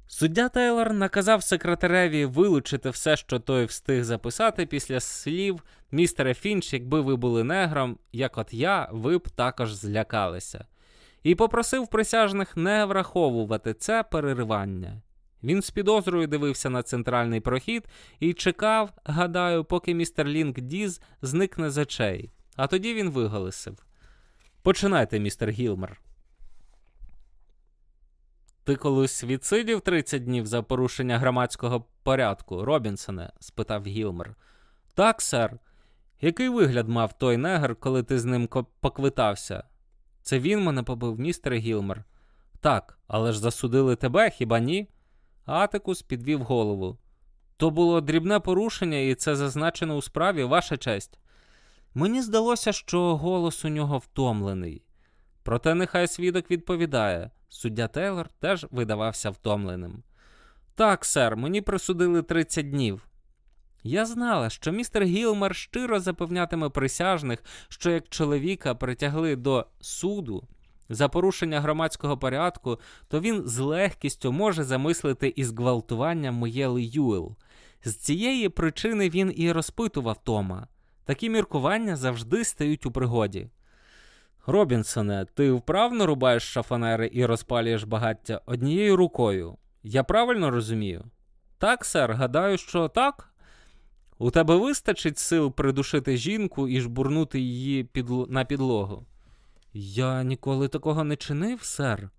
Суддя Тейлор наказав секретареві вилучити все, що той встиг записати після слів містера Фінч, якби ви були негром, як от я, ви б також злякалися, і попросив присяжних не враховувати це переривання. Він з підозрою дивився на центральний прохід і чекав, гадаю, поки містер Лінк Діз зникне з очей. А тоді він виголосив: Починайте, містер Гілмер. Ти колись відсидів 30 днів за порушення громадського порядку, Робінсоне? спитав Гілмер. Так, сер. Який вигляд мав той негр, коли ти з ним поквитався? Це він мене побив, містер Гілмер. Так, але ж засудили тебе, хіба ні? Атикус підвів голову. То було дрібне порушення, і це зазначено у справі, ваша честь. Мені здалося, що голос у нього втомлений. Проте нехай свідок відповідає. Суддя Тейлор теж видавався втомленим. Так, сер, мені присудили 30 днів. Я знала, що містер Гілмер щиро запевнятиме присяжних, що як чоловіка притягли до суду за порушення громадського порядку, то він з легкістю може замислити із гвалтуванням Моєли Юел. З цієї причини він і розпитував Тома. Такі міркування завжди стають у пригоді. Робінсоне, ти вправно рубаєш шафанери і розпалюєш багаття однією рукою. Я правильно розумію? Так, сер, гадаю, що так. У тебе вистачить сил придушити жінку і жбурнути її підл... на підлогу. Я ніколи такого не чинив, сер.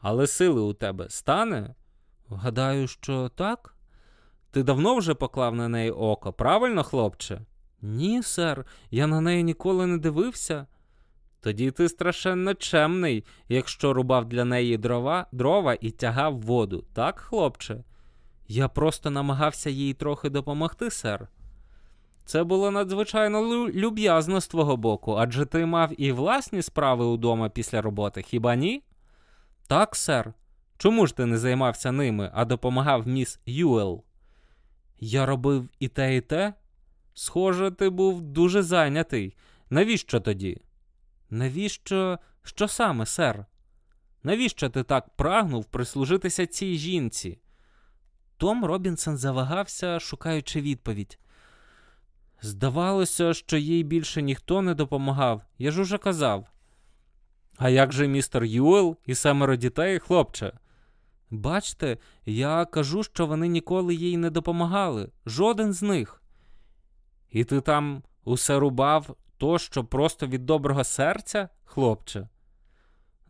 Але сили у тебе стане? Гадаю, що так. Ти давно вже поклав на неї око, правильно, хлопче? Ні, сер, я на неї ніколи не дивився. Тоді ти страшенно чемний, якщо рубав для неї дрова дрова і тягав воду, так, хлопче? Я просто намагався їй трохи допомогти, сер. Це було надзвичайно люб'язно з твого боку, адже ти мав і власні справи удома після роботи, хіба ні? Так, сер. Чому ж ти не займався ними, а допомагав міс Юел? Я робив і те, і те. Схоже, ти був дуже зайнятий. Навіщо тоді? Навіщо що саме, сер? Навіщо ти так прагнув прислужитися цій жінці? Том Робінсон завагався, шукаючи відповідь. Здавалося, що їй більше ніхто не допомагав, я ж уже казав. А як же містер Юел і семеро дітей, хлопче? Бачте, я кажу, що вони ніколи їй не допомагали, жоден з них. І ти там усе рубав то, що просто від доброго серця, хлопче?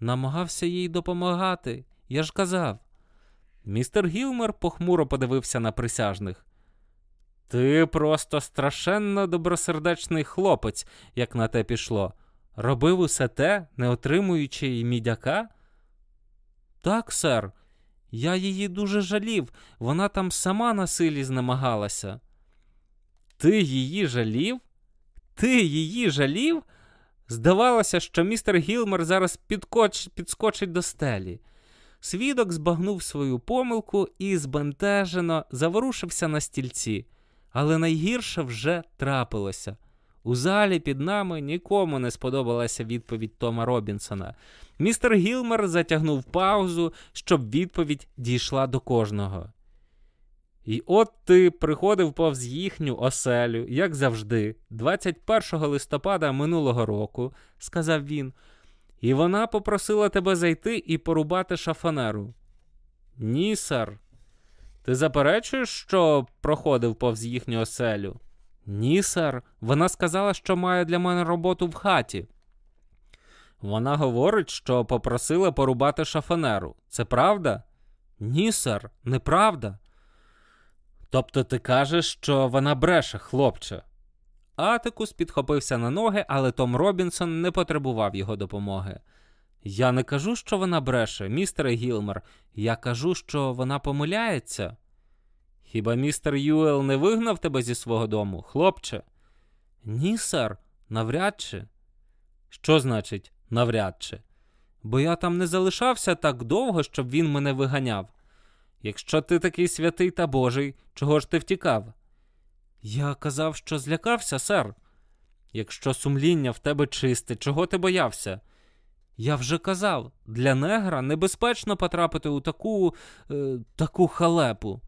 Намагався їй допомагати, я ж казав. Містер Гілмер похмуро подивився на присяжних. Ти просто страшенно добросердечний хлопець, як на те пішло. Робив усе те, не отримуючи й мідяка? Так, сер, я її дуже жалів, вона там сама на силі знемагалася. Ти її жалів? Ти її жалів? Здавалося, що містер Гілмер зараз підкоч... підскочить до стелі. Свідок збагнув свою помилку і збентежено заворушився на стільці, але найгірше вже трапилося. У залі під нами нікому не сподобалася відповідь Тома Робінсона. Містер Гілмер затягнув паузу, щоб відповідь дійшла до кожного. І от ти приходив повз їхню оселю, як завжди, 21 листопада минулого року, сказав він, і вона попросила тебе зайти і порубати шафанеру. Ні, сер. Ти заперечуєш, що проходив повз їхню оселю? Ні, сер. Вона сказала, що має для мене роботу в хаті. Вона говорить, що попросила порубати шафанеру. Це правда? Ні, сер, неправда. Тобто ти кажеш, що вона бреше, хлопче. Атикус підхопився на ноги, але Том Робінсон не потребував його допомоги. Я не кажу, що вона бреше, містере Гілмер. Я кажу, що вона помиляється. Хіба містер Юел не вигнав тебе зі свого дому, хлопче? Ні, сер, навряд чи. Що значить навряд чи? Бо я там не залишався так довго, щоб він мене виганяв. Якщо ти такий святий та божий, чого ж ти втікав? Я казав, що злякався, сер. Якщо сумління в тебе чисте, чого ти боявся? Я вже казав, для негра небезпечно потрапити у таку е, таку халепу.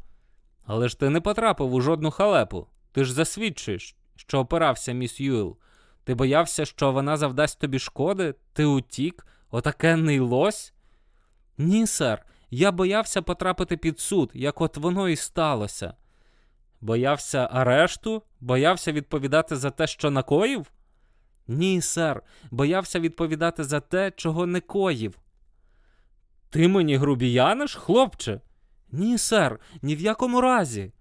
Але ж ти не потрапив у жодну халепу. Ти ж засвідчуєш, що опирався міс Юел. Ти боявся, що вона завдасть тобі шкоди, ти утік, отакенний лось? Ні, сер, я боявся потрапити під суд, як от воно і сталося. Боявся арешту, боявся відповідати за те, що накоїв? Ні, сер, боявся відповідати за те, чого не коїв. Ти мені грубіяниш, хлопче? Ні, сер, ні в якому разі.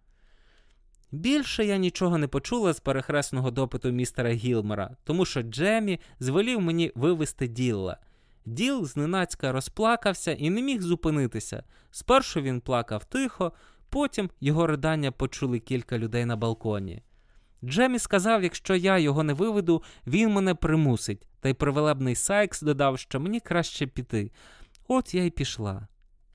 Більше я нічого не почула з перехресного допиту містера Гілмера, тому що Джемі звелів мені вивести ділла. Діл зненацька розплакався і не міг зупинитися. Спершу він плакав тихо, потім його ридання почули кілька людей на балконі. Джемі сказав, якщо я його не виведу, він мене примусить, та й привелебний Сайкс додав, що мені краще піти. От я й пішла.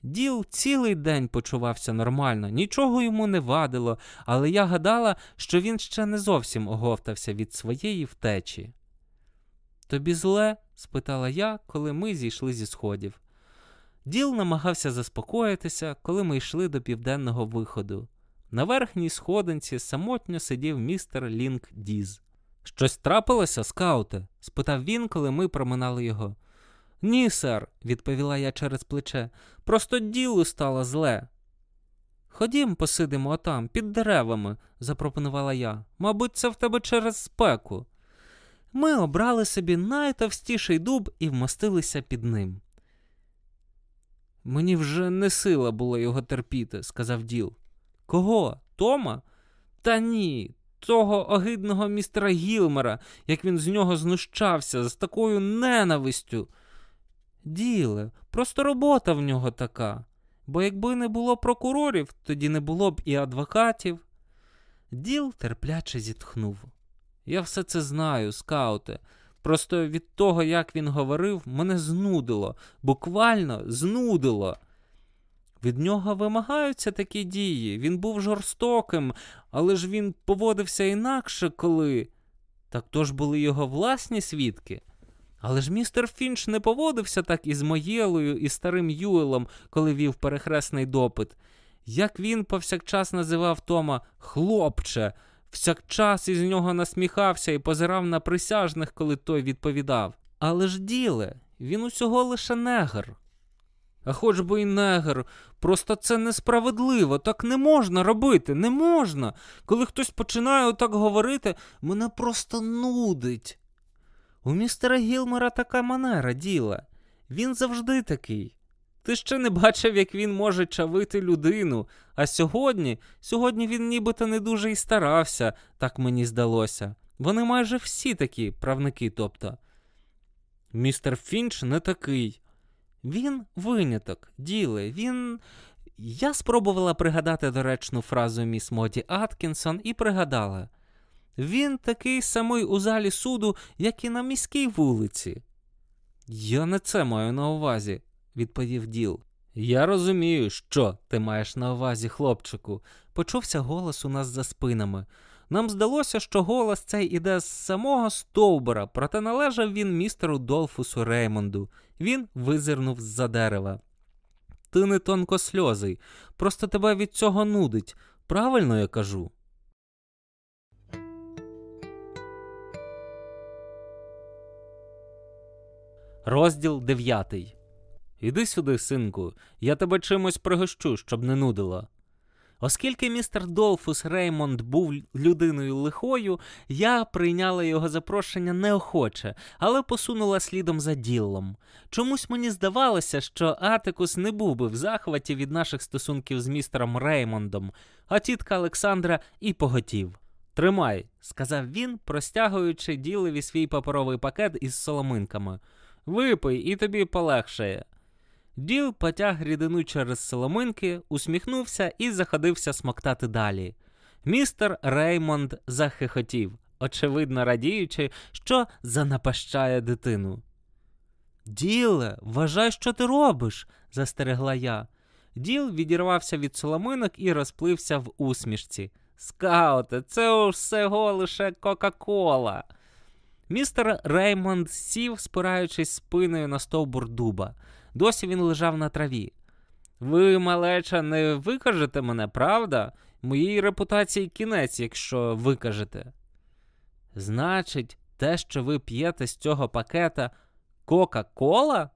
Діл цілий день почувався нормально, нічого йому не вадило, але я гадала, що він ще не зовсім оговтався від своєї втечі. Тобі зле? спитала я, коли ми зійшли зі сходів. Діл намагався заспокоїтися, коли ми йшли до південного виходу. На верхній сходинці самотньо сидів містер Лінк Діз. Щось трапилося, скауте? спитав він, коли ми проминали його. Ні, сер, відповіла я через плече. Просто ділу стало зле. Ходім, посидимо отам, під деревами, запропонувала я. Мабуть, це в тебе через спеку. Ми обрали собі найтовстіший дуб і вмостилися під ним. Мені вже не сила було його терпіти, сказав діл. Кого? Тома? Та ні, того огидного містера Гілмера, як він з нього знущався, з такою ненавистю. Діле, просто робота в нього така. Бо якби не було прокурорів, тоді не було б і адвокатів. Діл терпляче зітхнув. Я все це знаю, скауте. Просто від того, як він говорив, мене знудило, буквально знудило. Від нього вимагаються такі дії. Він був жорстоким, але ж він поводився інакше, коли. Так то ж були його власні свідки. Але ж містер Фінч не поводився так із Моєлою і старим Юелом, коли вів перехресний допит. Як він повсякчас називав Тома хлопче, всякчас із нього насміхався і позирав на присяжних, коли той відповідав. Але ж діле, він усього лише негр. А хоч би й негр, просто це несправедливо, так не можна робити, не можна. Коли хтось починає отак говорити, мене просто нудить. У містера Гілмера така манера діла. Він завжди такий. Ти ще не бачив, як він може чавити людину. А сьогодні, сьогодні він нібито не дуже і старався, так мені здалося. Вони майже всі такі правники, тобто. Містер Фінч не такий. Він виняток, діле, він. Я спробувала пригадати доречну фразу міс Моді Аткінсон і пригадала. Він такий самий у залі суду, як і на міській вулиці. Я не це маю на увазі, відповів Діл. Я розумію, що ти маєш на увазі, хлопчику. Почувся голос у нас за спинами. Нам здалося, що голос цей іде з самого стовбура, проте належав він містеру Долфусу Реймонду. Він визирнув з-за дерева. Ти не тонкосльозий, просто тебе від цього нудить. Правильно я кажу? Розділ дев'ятий. Іди сюди, синку, я тебе чимось пригощу, щоб не нудило. Оскільки містер Долфус Реймонд був людиною лихою, я прийняла його запрошення неохоче, але посунула слідом за ділом. Чомусь мені здавалося, що Атикус не був би в захваті від наших стосунків з містером Реймондом, а тітка Олександра і поготів. Тримай, сказав він, простягуючи ділеві свій паперовий пакет із соломинками. Випий, і тобі полегшає. Діл потяг рідину через соломинки, усміхнувся і заходився смоктати далі. Містер Реймонд захихотів, очевидно радіючи, що занапащає дитину. Діле, вважай, що ти робиш, застерегла я. Діл відірвався від соломинок і розплився в усмішці. Скауте, це всього лише Кока-Кола. Містер Реймонд сів, спираючись спиною на стовбур дуба. Досі він лежав на траві. Ви, малеча, не викажете мене, правда? Моїй репутації кінець, якщо викажете. Значить, те, що ви п'єте з цього пакета Кока-Кола?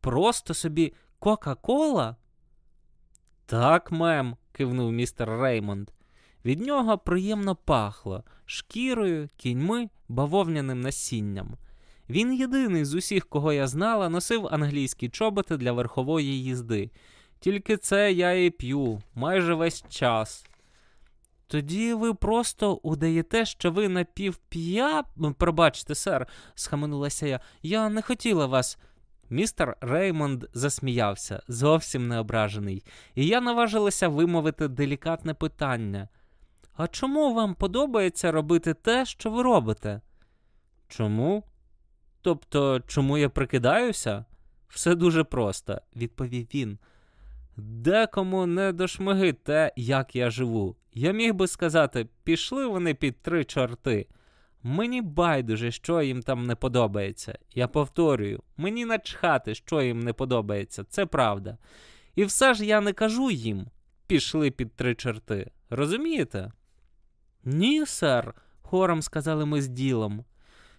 Просто собі Кока-Кола? Так, мем, кивнув містер Реймонд. Від нього приємно пахло шкірою, кіньми, бавовняним насінням. Він єдиний з усіх, кого я знала, носив англійські чоботи для верхової їзди. Тільки це я і п'ю майже весь час. Тоді ви просто удаєте, що ви напівп'я. Пробачте, сер, схаменулася я. Я не хотіла вас. Містер Реймонд засміявся, зовсім не ображений, і я наважилася вимовити делікатне питання. А чому вам подобається робити те, що ви робите? Чому? Тобто, чому я прикидаюся? Все дуже просто, відповів він. Декому не дошмиги те, як я живу. Я міг би сказати, пішли вони під три чорти. Мені байдуже, що їм там не подобається. Я повторюю, мені начхати, що їм не подобається, це правда. І все ж я не кажу їм пішли під три чорти. Розумієте? Ні, сер, хором сказали ми з ділом.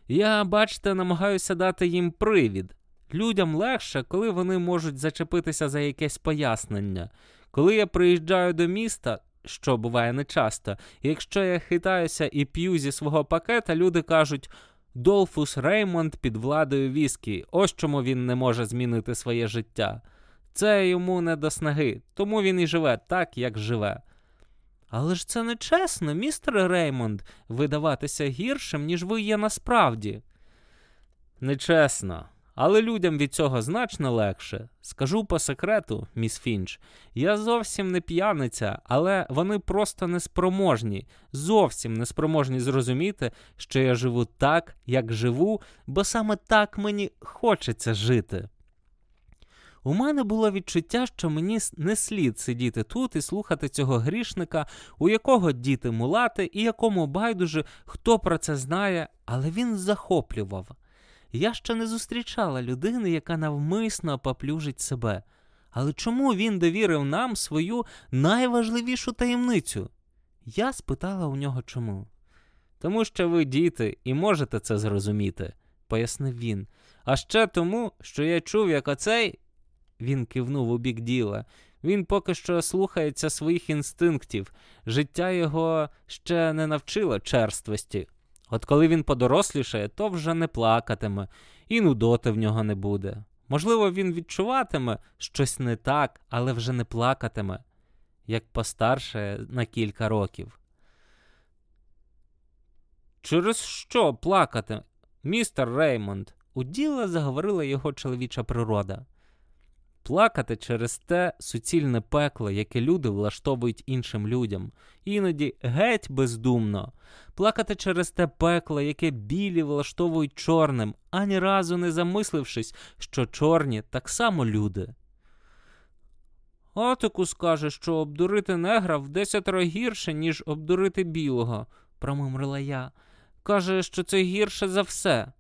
Я, бачите, намагаюся дати їм привід. Людям легше, коли вони можуть зачепитися за якесь пояснення. Коли я приїжджаю до міста, що буває нечасто, якщо я хитаюся і п'ю зі свого пакета, люди кажуть. Долфус Реймонд під владою віскі, ось чому він не може змінити своє життя. Це йому не до снаги, тому він і живе так, як живе. Але ж це не чесно, містер Реймонд, видаватися гіршим, ніж ви є насправді. Нечесно. Але людям від цього значно легше. Скажу по секрету, міс Фінч, я зовсім не п'яниця, але вони просто неспроможні, зовсім неспроможні зрозуміти, що я живу так, як живу, бо саме так мені хочеться жити. У мене було відчуття, що мені не слід сидіти тут і слухати цього грішника, у якого діти мулати, і якому байдуже хто про це знає, але він захоплював. Я ще не зустрічала людини, яка навмисно поплюжить себе. Але чому він довірив нам свою найважливішу таємницю? Я спитала у нього чому. Тому що ви діти і можете це зрозуміти, пояснив він. А ще тому, що я чув, як оцей. Він кивнув у бік діла. Він поки що слухається своїх інстинктів. Життя його ще не навчило черствості. От коли він подорослішає, то вже не плакатиме, і нудоти в нього не буде. Можливо, він відчуватиме щось не так, але вже не плакатиме, як постарше на кілька років. Через що плакати, містер Реймонд? У діла заговорила його чоловіча природа. Плакати через те суцільне пекло, яке люди влаштовують іншим людям, іноді геть бездумно, плакати через те пекло, яке білі влаштовують чорним, ані разу не замислившись, що чорні так само люди. Атику скаже, що обдурити негра в десятеро гірше, ніж обдурити білого, промимрила я. Каже, що це гірше за все.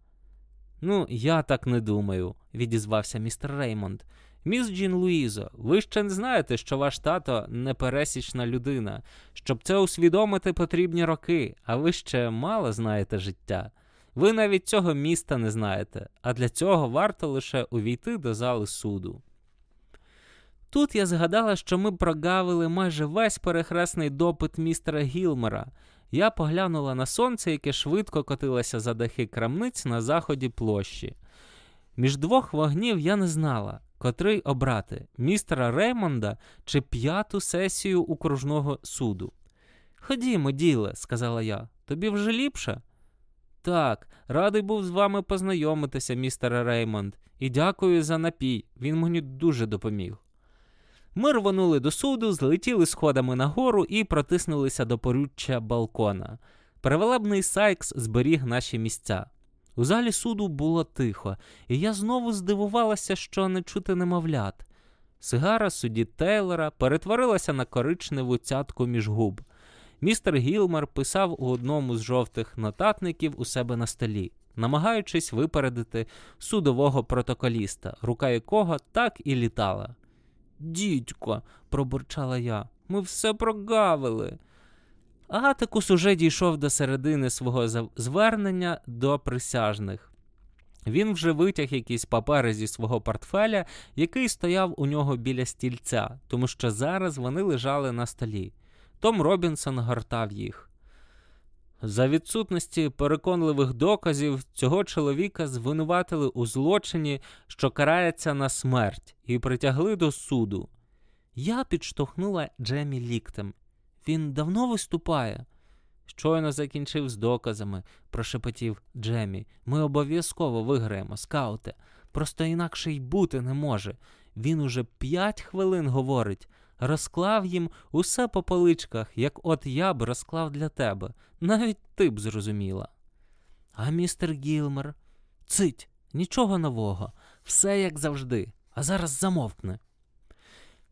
Ну, я так не думаю, відізвався містер Реймонд. Міс Джін Луїзо, ви ще не знаєте, що ваш тато непересічна людина. Щоб це усвідомити, потрібні роки, а ви ще мало знаєте життя. Ви навіть цього міста не знаєте, а для цього варто лише увійти до зали суду. Тут я згадала, що ми прогавили майже весь перехресний допит містера Гілмера. Я поглянула на сонце, яке швидко котилося за дахи крамниць на заході площі. Між двох вогнів я не знала, котрий обрати містера Реймонда чи п'яту сесію окружного суду. Ходімо, діле, сказала я, тобі вже ліпше? Так, радий був з вами познайомитися, містере Реймонд, і дякую за напій. Він мені дуже допоміг. Ми рвонули до суду, злетіли сходами нагору і протиснулися до поруччя балкона. Перевелебний Сайкс зберіг наші місця. У залі суду було тихо, і я знову здивувалася, що не чути немовлят. Сигара судді Тейлора перетворилася на коричневу цятку між губ. Містер Гілмер писав у одному з жовтих нотатників у себе на столі, намагаючись випередити судового протоколіста, рука якого так і літала. Дідько, пробурчала я, ми все прогавили. Атикус уже дійшов до середини свого звернення до присяжних. Він вже витяг якісь папери зі свого портфеля, який стояв у нього біля стільця, тому що зараз вони лежали на столі. Том Робінсон гортав їх. За відсутності переконливих доказів цього чоловіка звинуватили у злочині, що карається на смерть, і притягли до суду. Я підштовхнула Джемі ліктем. Він давно виступає. Щойно закінчив з доказами, прошепотів Джемі. Ми обов'язково виграємо, скауте. Просто інакше й бути не може. Він уже п'ять хвилин говорить, розклав їм усе по поличках, як от я б розклав для тебе. Навіть ти б зрозуміла. А містер Гілмер, цить, нічого нового, все як завжди, а зараз замовкне.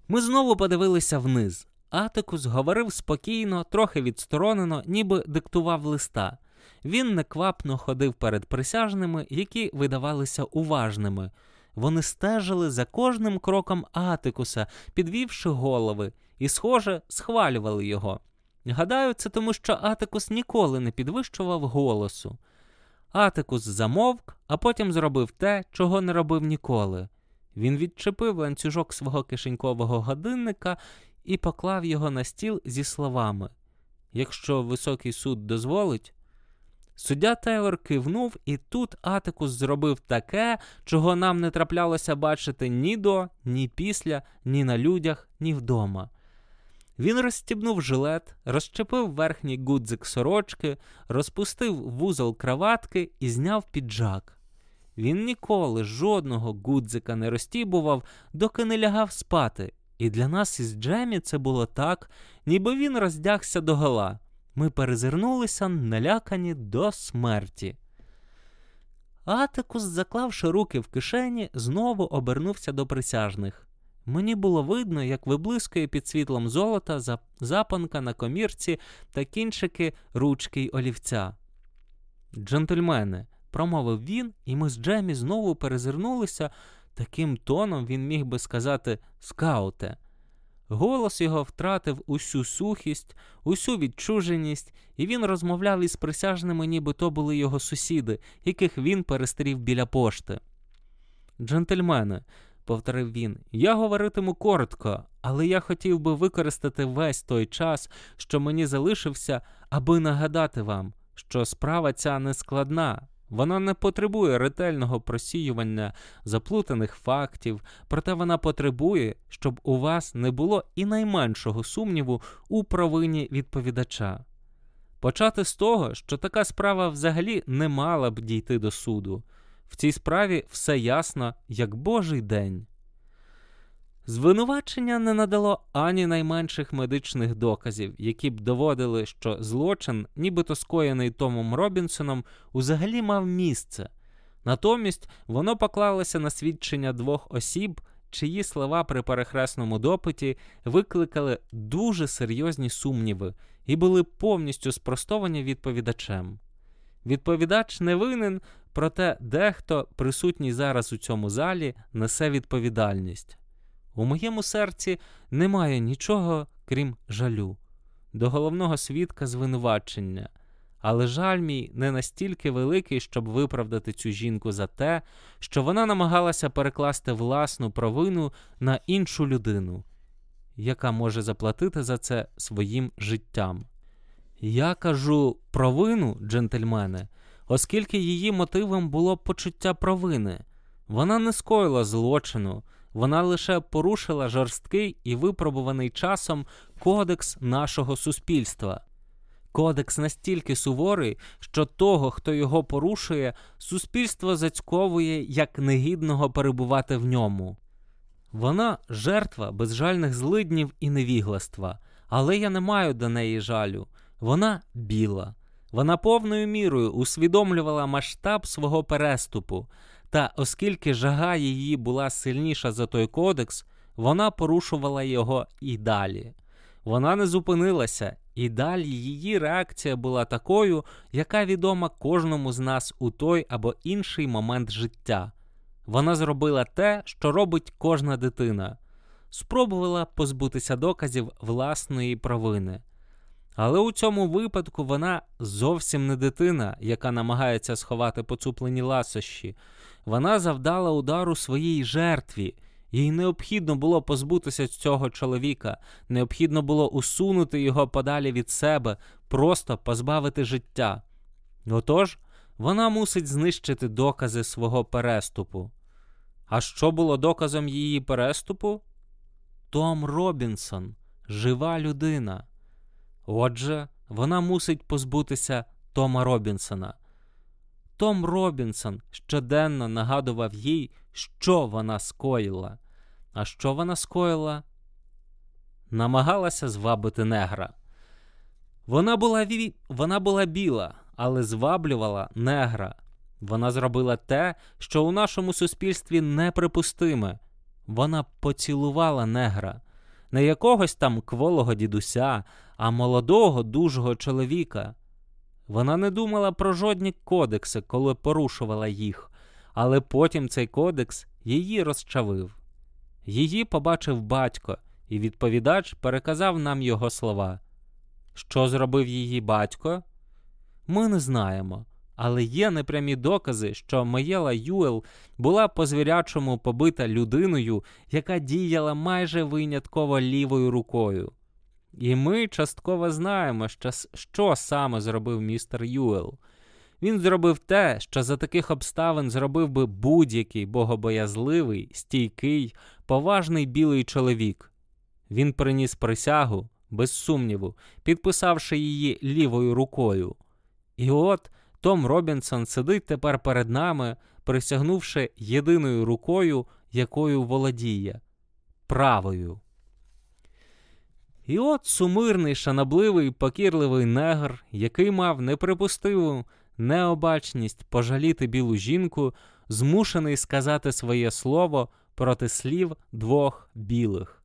Ми знову подивилися вниз. Атикус говорив спокійно, трохи відсторонено, ніби диктував листа. Він неквапно ходив перед присяжними, які видавалися уважними. Вони стежили за кожним кроком Атикуса, підвівши голови, і, схоже, схвалювали його. Гадаю, це тому, що Атикус ніколи не підвищував голосу. Атикус замовк, а потім зробив те, чого не робив ніколи. Він відчепив ланцюжок свого кишенькового годинника і поклав його на стіл зі словами: Якщо високий суд дозволить. Суддя Тейлор кивнув, і тут Атикус зробив таке, чого нам не траплялося бачити ні до, ні після, ні на людях, ні вдома. Він розстібнув жилет, розчепив верхній гудзик сорочки, розпустив вузол краватки і зняв піджак. Він ніколи жодного гудзика не розтібував, доки не лягав спати, і для нас із Джемі це було так, ніби він роздягся до гола. Ми перезирнулися, налякані до смерті. Атикус, заклавши руки в кишені, знову обернувся до присяжних. Мені було видно, як виблискує під світлом золота запанка на комірці та кінчики ручки й олівця. Джентльмени, промовив він, і ми з Джемі знову перезирнулися. Таким тоном він міг би сказати скауте. Голос його втратив усю сухість, усю відчуженість, і він розмовляв із присяжними, ніби то були його сусіди, яких він перестрів біля пошти. Джентльмени, повторив він, я говоритиму коротко, але я хотів би використати весь той час, що мені залишився, аби нагадати вам, що справа ця не складна. Вона не потребує ретельного просіювання заплутаних фактів, проте вона потребує, щоб у вас не було і найменшого сумніву у провині відповідача. Почати з того, що така справа взагалі не мала б дійти до суду. В цій справі все ясно, як Божий день. Звинувачення не надало ані найменших медичних доказів, які б доводили, що злочин, нібито скоєний Томом Робінсоном, узагалі мав місце. Натомість воно поклалося на свідчення двох осіб, чиї слова при перехресному допиті викликали дуже серйозні сумніви і були повністю спростовані відповідачем. Відповідач не винен, проте дехто, присутній зараз у цьому залі, несе відповідальність. У моєму серці немає нічого, крім жалю, до головного свідка звинувачення, але жаль мій не настільки великий, щоб виправдати цю жінку за те, що вона намагалася перекласти власну провину на іншу людину, яка може заплатити за це своїм життям. Я кажу провину, джентльмени, оскільки її мотивом було почуття провини. Вона не скоїла злочину, вона лише порушила жорсткий і випробуваний часом кодекс нашого суспільства. Кодекс настільки суворий, що того, хто його порушує, суспільство зацьковує як негідного перебувати в ньому. Вона жертва безжальних злиднів і невігластва, але я не маю до неї жалю. Вона біла. Вона повною мірою усвідомлювала масштаб свого переступу, та оскільки жага її була сильніша за той кодекс, вона порушувала його і далі. Вона не зупинилася, і далі її реакція була такою, яка відома кожному з нас у той або інший момент життя. Вона зробила те, що робить кожна дитина, спробувала позбутися доказів власної провини. Але у цьому випадку вона зовсім не дитина, яка намагається сховати поцуплені ласощі. Вона завдала удару своїй жертві. Їй необхідно було позбутися цього чоловіка, необхідно було усунути його подалі від себе, просто позбавити життя. Отож, вона мусить знищити докази свого переступу. А що було доказом її переступу? Том Робінсон, жива людина. Отже, вона мусить позбутися Тома Робінсона. Том Робінсон щоденно нагадував їй, що вона скоїла. А що вона скоїла? Намагалася звабити негра. Вона була ві... вона була біла, але зваблювала негра. Вона зробила те, що у нашому суспільстві неприпустиме. Вона поцілувала негра, не якогось там кволого дідуся, а молодого, дужого чоловіка. Вона не думала про жодні кодекси, коли порушувала їх, але потім цей кодекс її розчавив. Її побачив батько, і відповідач переказав нам його слова. Що зробив її батько? Ми не знаємо, але є непрямі докази, що Маєла Юел була по звірячому побита людиною, яка діяла майже винятково лівою рукою. І ми частково знаємо, що, саме зробив містер Юел. Він зробив те, що за таких обставин зробив би будь-який богобоязливий, стійкий, поважний білий чоловік. Він приніс присягу, без сумніву, підписавши її лівою рукою. І от Том Робінсон сидить тепер перед нами, присягнувши єдиною рукою, якою володіє правою. І от сумирний, шанобливий, покірливий негр, який мав неприпустиву необачність пожаліти білу жінку, змушений сказати своє слово проти слів двох білих.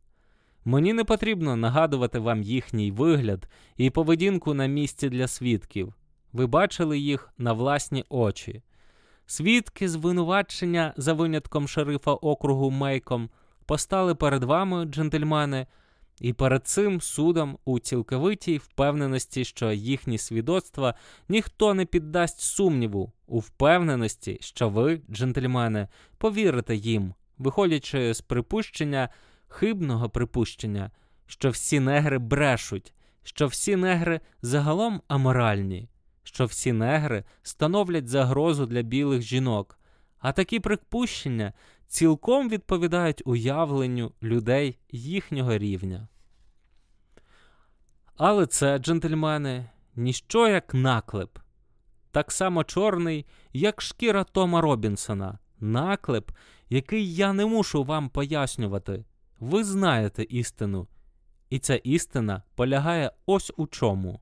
Мені не потрібно нагадувати вам їхній вигляд і поведінку на місці для свідків. Ви бачили їх на власні очі. Свідки звинувачення за винятком шерифа округу Мейком постали перед вами, джентльмени, і перед цим судом у цілковитій впевненості, що їхні свідоцтва ніхто не піддасть сумніву, у впевненості, що ви, джентльмени, повірите їм, виходячи з припущення, хибного припущення, що всі негри брешуть, що всі негри загалом аморальні, що всі негри становлять загрозу для білих жінок, а такі припущення цілком відповідають уявленню людей їхнього рівня. Але це, джентльмени, ніщо як наклеп, так само чорний, як шкіра Тома Робінсона, наклеп, який я не мушу вам пояснювати. Ви знаєте істину, і ця істина полягає ось у чому.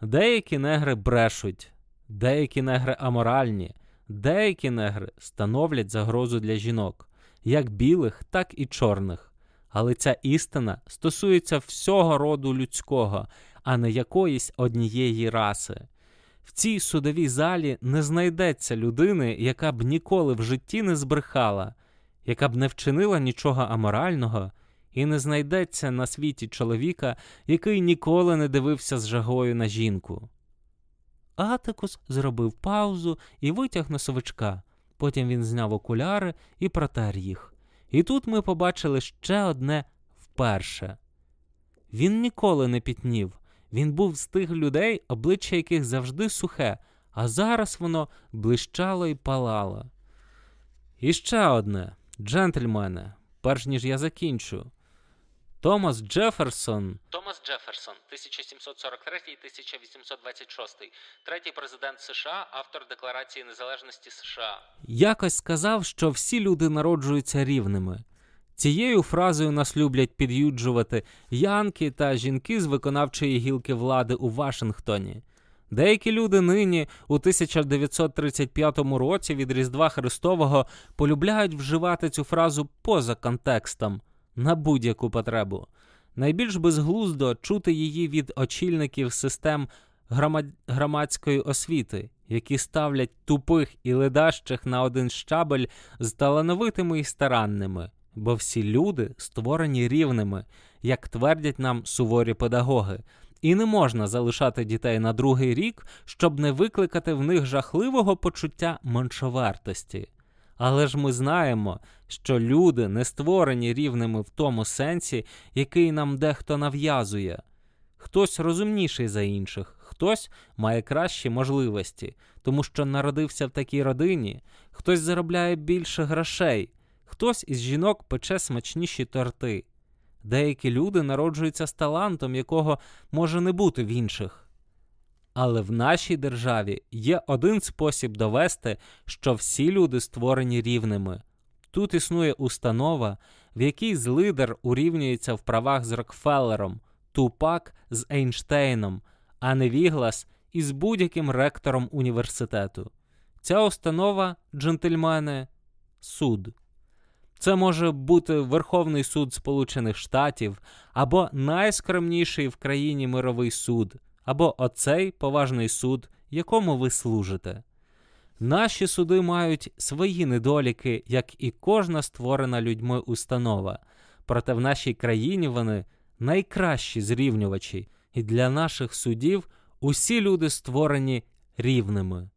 Деякі негри брешуть, деякі негри аморальні, деякі негри становлять загрозу для жінок, як білих, так і чорних. Але ця істина стосується всього роду людського, а не якоїсь однієї раси. В цій судовій залі не знайдеться людини, яка б ніколи в житті не збрехала, яка б не вчинила нічого аморального, і не знайдеться на світі чоловіка, який ніколи не дивився з жагою на жінку. Атикус зробив паузу і витяг носовичка. Потім він зняв окуляри і протер їх. І тут ми побачили ще одне вперше. Він ніколи не пітнів. Він був з тих людей, обличчя яких завжди сухе, а зараз воно блищало і палало. І ще одне, джентльмене, перш ніж я закінчу. Томас Джеферсон. Томас Джеферсон, 1743-1826, третій президент США, автор Декларації Незалежності США. Якось сказав, що всі люди народжуються рівними. Цією фразою нас люблять під'юджувати янки та жінки з виконавчої гілки влади у Вашингтоні. Деякі люди нині, у 1935 році від Різдва Христового, полюбляють вживати цю фразу поза контекстом на будь-яку потребу. Найбільш безглуздо чути її від очільників систем громадської освіти, які ставлять тупих і ледащих на один щабель з талановитими і старанними, бо всі люди створені рівними, як твердять нам суворі педагоги. І не можна залишати дітей на другий рік, щоб не викликати в них жахливого почуття меншовартості. Але ж ми знаємо, що люди не створені рівними в тому сенсі, який нам дехто нав'язує. Хтось розумніший за інших, хтось має кращі можливості, тому що народився в такій родині, хтось заробляє більше грошей, хтось із жінок пече смачніші торти. Деякі люди народжуються з талантом, якого може не бути в інших. Але в нашій державі є один спосіб довести, що всі люди створені рівними. Тут існує установа, в якій злидер урівнюється в правах з Рокфеллером, Тупак з Ейнштейном, а не Віглас із будь-яким ректором університету. Ця установа, джентльмени, суд. Це може бути Верховний суд Сполучених Штатів або найскромніший в країні мировий суд або оцей поважний суд, якому ви служите. Наші суди мають свої недоліки, як і кожна створена людьми установа, проте в нашій країні вони найкращі зрівнювачі, і для наших судів усі люди створені рівними.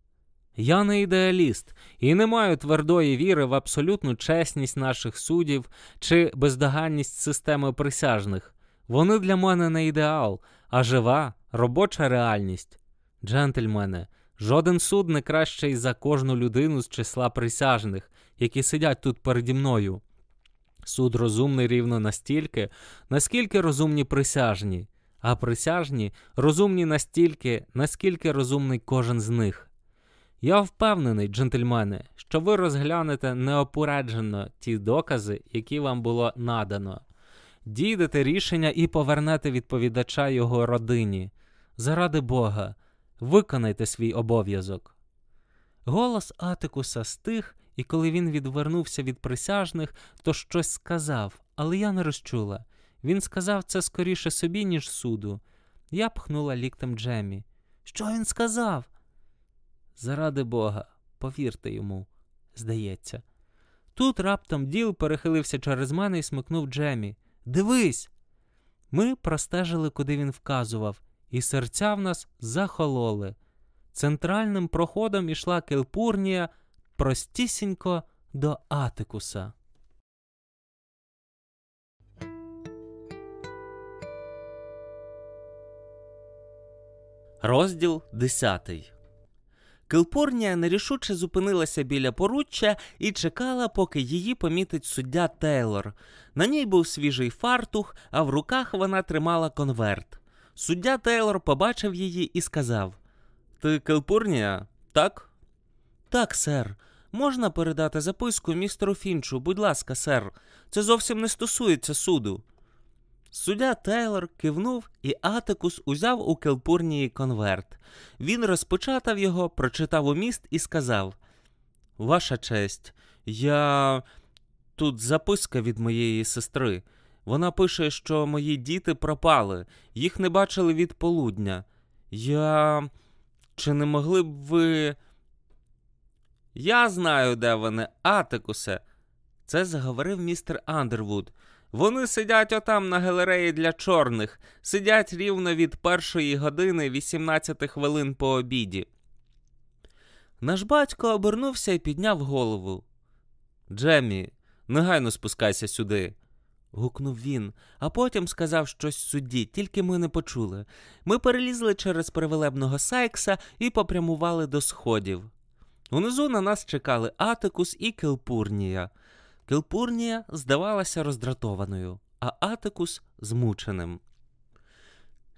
Я не ідеаліст і не маю твердої віри в абсолютну чесність наших суддів чи бездоганність системи присяжних. Вони для мене не ідеал, а жива, робоча реальність. Джентльмени, жоден суд не кращий за кожну людину з числа присяжних, які сидять тут переді мною. Суд розумний рівно настільки, наскільки розумні присяжні, а присяжні розумні настільки, наскільки розумний кожен з них. Я впевнений, джентльмени, що ви розглянете неопереджено ті докази, які вам було надано дійдете рішення і повернете відповідача його родині. Заради Бога, виконайте свій обов'язок. Голос Атикуса стих, і коли він відвернувся від присяжних, то щось сказав, але я не розчула. Він сказав це скоріше собі, ніж суду. Я пхнула ліктем Джемі. Що він сказав? Заради Бога, повірте йому, здається. Тут раптом діл перехилився через мене і смикнув Джемі. Дивись! Ми простежили, куди він вказував, і серця в нас захололи. Центральним проходом ішла Келпурнія простісінько до Атикуса. Розділ 10 Келпурнія нерішуче зупинилася біля поруччя і чекала, поки її помітить суддя Тейлор. На ній був свіжий фартух, а в руках вона тримала конверт. Суддя Тейлор побачив її і сказав: Ти Келпурнія, так? Так, сер. Можна передати записку містеру Фінчу, будь ласка, сер. Це зовсім не стосується суду. Суддя Тейлор кивнув, і Атикус узяв у Келпурнії конверт. Він розпочатав його, прочитав уміст і сказав: Ваша честь, я тут записка від моєї сестри. Вона пише, що мої діти пропали, їх не бачили від полудня. Я. Чи не могли б ви. Я знаю, де вони, Атикусе. Це заговорив містер Андервуд. Вони сидять отам на галереї для чорних, сидять рівно від першої години 18 хвилин по обіді. Наш батько обернувся і підняв голову. Джеммі, негайно спускайся сюди. гукнув він, а потім сказав щось судді, тільки ми не почули. Ми перелізли через привелебного Сайкса і попрямували до сходів. Унизу на нас чекали Атикус і Келпурнія. Келпурнія здавалася роздратованою, а Атикус змученим.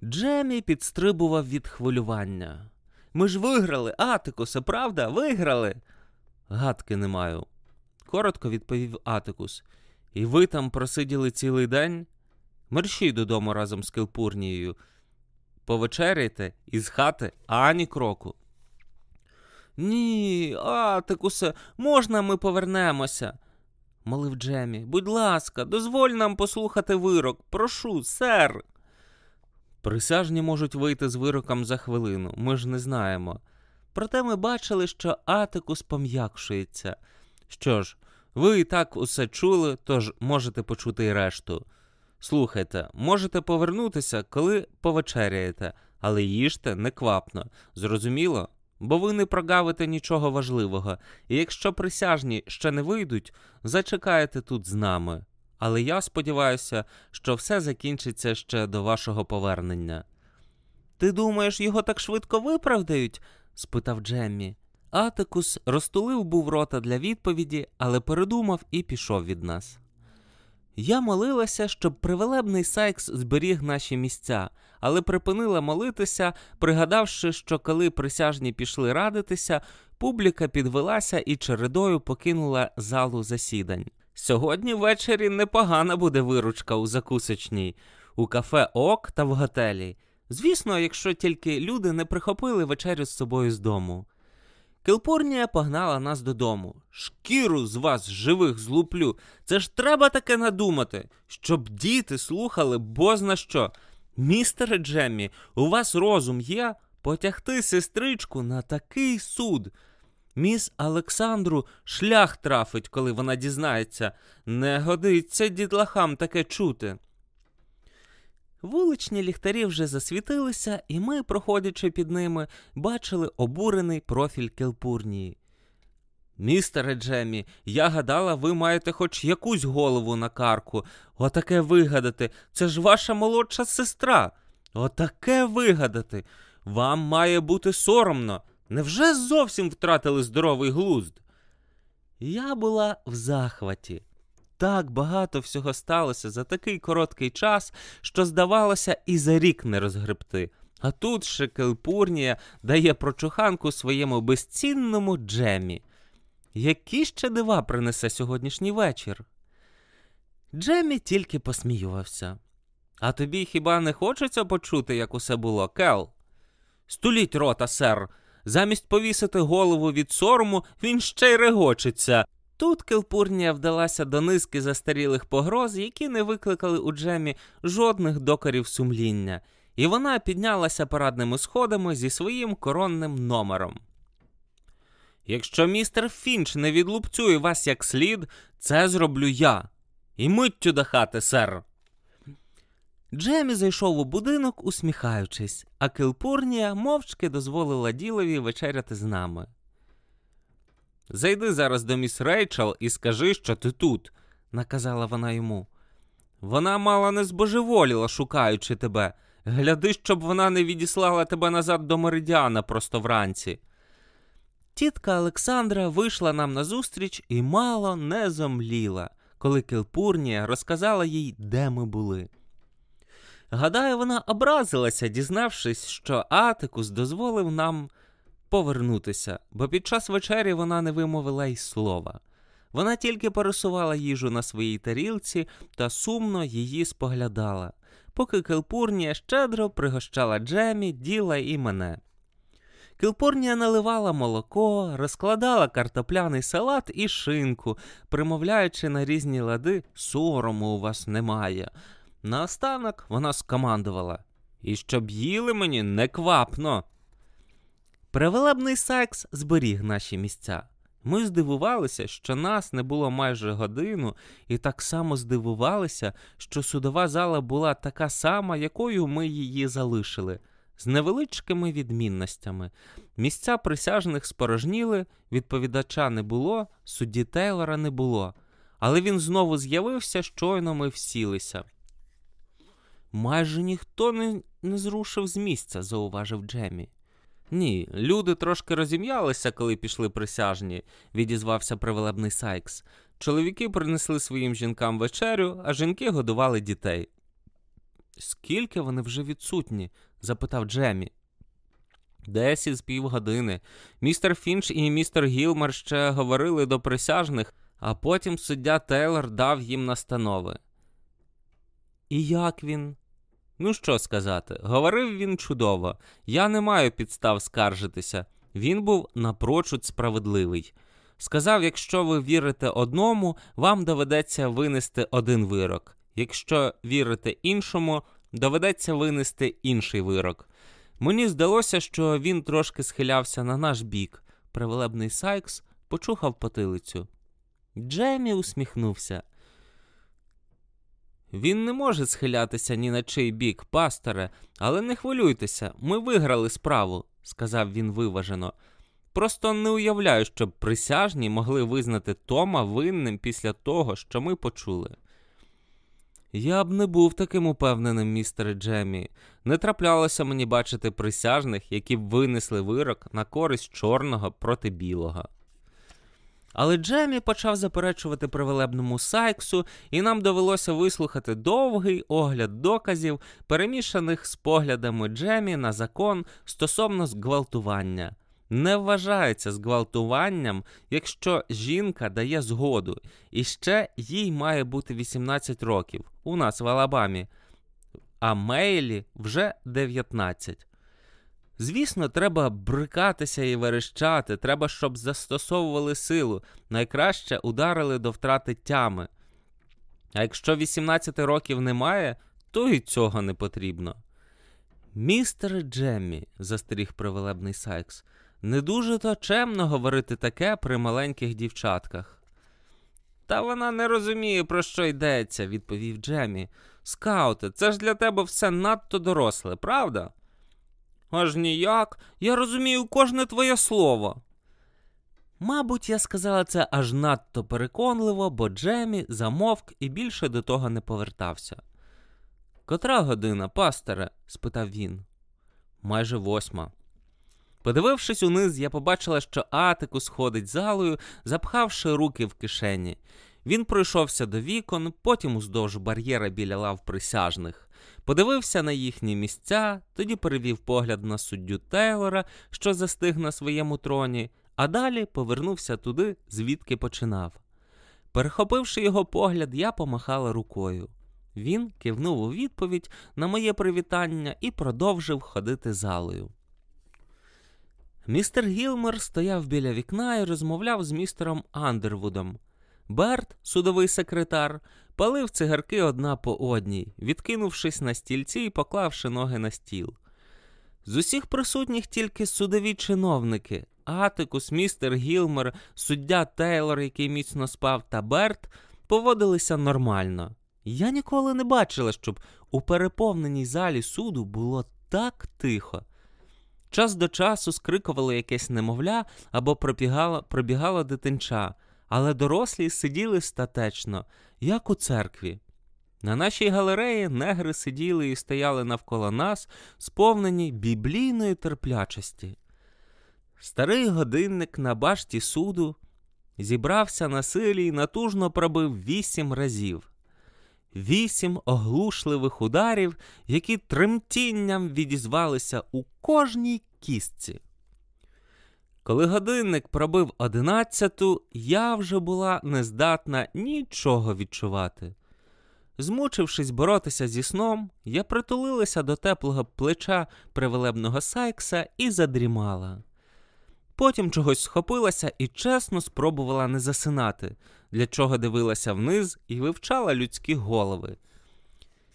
Джемі підстрибував від хвилювання. Ми ж виграли, Атикусе, правда? Виграли? Гадки не маю, коротко відповів Атикус. І ви там просиділи цілий день? Мерщій додому разом з Келпурнією. Повечеряйте із хати ані кроку. Ні, Атикусе, можна ми повернемося? Молив Джемі. Будь ласка, дозволь нам послухати вирок. Прошу, сер. Присяжні можуть вийти з вироком за хвилину, ми ж не знаємо. Проте ми бачили, що Атикус пом'якшується. Що ж, ви і так усе чули, тож можете почути й решту. Слухайте, можете повернутися, коли повечеряєте, але їжте неквапно. Зрозуміло? Бо ви не прогавите нічого важливого, і якщо присяжні ще не вийдуть, зачекаєте тут з нами. Але я сподіваюся, що все закінчиться ще до вашого повернення. Ти думаєш, його так швидко виправдають? спитав Джеммі. Атикус розтулив був рота для відповіді, але передумав і пішов від нас. Я молилася, щоб привелебний Сайкс зберіг наші місця, але припинила молитися, пригадавши, що коли присяжні пішли радитися, публіка підвелася і чередою покинула залу засідань. Сьогодні ввечері непогана буде виручка у закусочній, у кафе Ок та в готелі. Звісно, якщо тільки люди не прихопили вечерю з собою з дому. Келпурнія погнала нас додому. Шкіру з вас, живих, злуплю. Це ж треба таке надумати, щоб діти слухали бозна що. Містере Джеммі, у вас розум є потягти сестричку на такий суд. Міс Олександру шлях трафить, коли вона дізнається. Не годиться дітлахам таке чути. Вуличні ліхтарі вже засвітилися, і ми, проходячи під ними, бачили обурений профіль Келпурнії. Містере Джемі, я гадала, ви маєте хоч якусь голову на карку. Отаке вигадати. Це ж ваша молодша сестра. Отаке вигадати. Вам має бути соромно. Невже зовсім втратили здоровий глузд? Я була в захваті. Так багато всього сталося за такий короткий час, що, здавалося, і за рік не розгребти. А тут ще Келпурнія дає прочуханку своєму безцінному Джемі. Які ще дива принесе сьогоднішній вечір? Джемі тільки посміювався. А тобі хіба не хочеться почути, як усе було, Кел? Стуліть рота, сер. Замість повісити голову від сорому, він ще й регочеться. Тут Келпурнія вдалася до низки застарілих погроз, які не викликали у Джемі жодних докорів сумління, і вона піднялася парадними сходами зі своїм коронним номером. Якщо містер Фінч не відлупцює вас як слід, це зроблю я. І миттю до хати, сер. Джемі зайшов у будинок, усміхаючись, а Килпурнія мовчки дозволила ділові вечеряти з нами. Зайди зараз до міс Рейчел і скажи, що ти тут, наказала вона йому. Вона мало не збожеволіла, шукаючи тебе. Гляди, щоб вона не відіслала тебе назад до меридіана просто вранці. Тітка Олександра вийшла нам назустріч і мало не зомліла, коли Килпурнія розказала їй, де ми були. Гадаю, вона образилася, дізнавшись, що Атикус дозволив нам повернутися, бо під час вечері вона не вимовила й слова. Вона тільки пересувала їжу на своїй тарілці та сумно її споглядала, поки Килпурнія щедро пригощала Джемі, діла і мене. Килпурнія наливала молоко, розкладала картопляний салат і шинку, примовляючи на різні лади, сорому у вас немає. Наостанок вона скомандувала І щоб їли мені неквапно. Привелебний секс зберіг наші місця. Ми здивувалися, що нас не було майже годину, і так само здивувалися, що судова зала була така сама, якою ми її залишили, з невеличкими відмінностями. Місця присяжних спорожніли, відповідача не було, судді Тейлора не було, але він знову з'явився, щойно ми всілися. Майже ніхто не, не зрушив з місця, зауважив Джемі. Ні, люди трошки розім'ялися, коли пішли присяжні, відізвався привелебний Сайкс. Чоловіки принесли своїм жінкам вечерю, а жінки годували дітей. Скільки вони вже відсутні? запитав Джемі. Десь із півгодини. Містер Фінч і містер Гілмар ще говорили до присяжних, а потім суддя Тейлор дав їм настанови. І як він? Ну що сказати, говорив він чудово, я не маю підстав скаржитися. Він був напрочуд справедливий. Сказав, якщо ви вірите одному, вам доведеться винести один вирок. Якщо вірите іншому, доведеться винести інший вирок. Мені здалося, що він трошки схилявся на наш бік. Привелебний Сайкс почухав потилицю. Джемі усміхнувся. Він не може схилятися ні на чий бік, пасторе, але не хвилюйтеся, ми виграли справу, сказав він виважено. Просто не уявляю, щоб присяжні могли визнати Тома винним після того, що ми почули. Я б не був таким упевненим, містере Джемі. Не траплялося мені бачити присяжних, які б винесли вирок на користь чорного проти білого. Але Джемі почав заперечувати привелебному Сайксу, і нам довелося вислухати довгий огляд доказів, перемішаних з поглядами Джемі на закон стосовно зґвалтування. Не вважається зґвалтуванням, якщо жінка дає згоду, і ще їй має бути 18 років у нас в Алабамі, а Мейлі вже 19. Звісно, треба брикатися і верещати, треба, щоб застосовували силу, найкраще ударили до втрати тями. А якщо 18 років немає, то й цього не потрібно. Містер Джеммі, застеріг привелебний Сайкс, не дуже то чемно говорити таке при маленьких дівчатках. Та вона не розуміє, про що йдеться, відповів Джеммі. Скауте, це ж для тебе все надто доросле, правда? Аж ніяк, я розумію кожне твоє слово. Мабуть, я сказала це аж надто переконливо, бо Джемі замовк і більше до того не повертався. Котра година, пастере? спитав він. Майже восьма. Подивившись униз, я побачила, що Атику сходить залою, запхавши руки в кишені. Він пройшовся до вікон, потім уздовж бар'єра біля лав присяжних, подивився на їхні місця, тоді перевів погляд на суддю Тейлора, що застиг на своєму троні, а далі повернувся туди, звідки починав. Перехопивши його погляд, я помахала рукою. Він кивнув у відповідь на моє привітання і продовжив ходити залою. Містер Гілмер стояв біля вікна і розмовляв з містером Андервудом. Берт, судовий секретар, палив цигарки одна по одній, відкинувшись на стільці і поклавши ноги на стіл. З усіх присутніх тільки судові чиновники, Атикус, містер Гілмер, суддя Тейлор, який міцно спав, та Берт поводилися нормально. Я ніколи не бачила, щоб у переповненій залі суду було так тихо. Час до часу скрикувало якесь немовля або пробігало, пробігало дитинча, але дорослі сиділи статечно, як у церкві. На нашій галереї негри сиділи і стояли навколо нас, сповнені біблійної терплячості. Старий годинник на башті суду зібрався на силі і натужно пробив вісім разів. Вісім оглушливих ударів, які тремтінням відізвалися у кожній кістці. Коли годинник пробив одинадцяту, я вже була нездатна нічого відчувати. Змучившись боротися зі сном, я притулилася до теплого плеча привелебного Сайкса і задрімала. Потім чогось схопилася і чесно спробувала не засинати, для чого дивилася вниз і вивчала людські голови.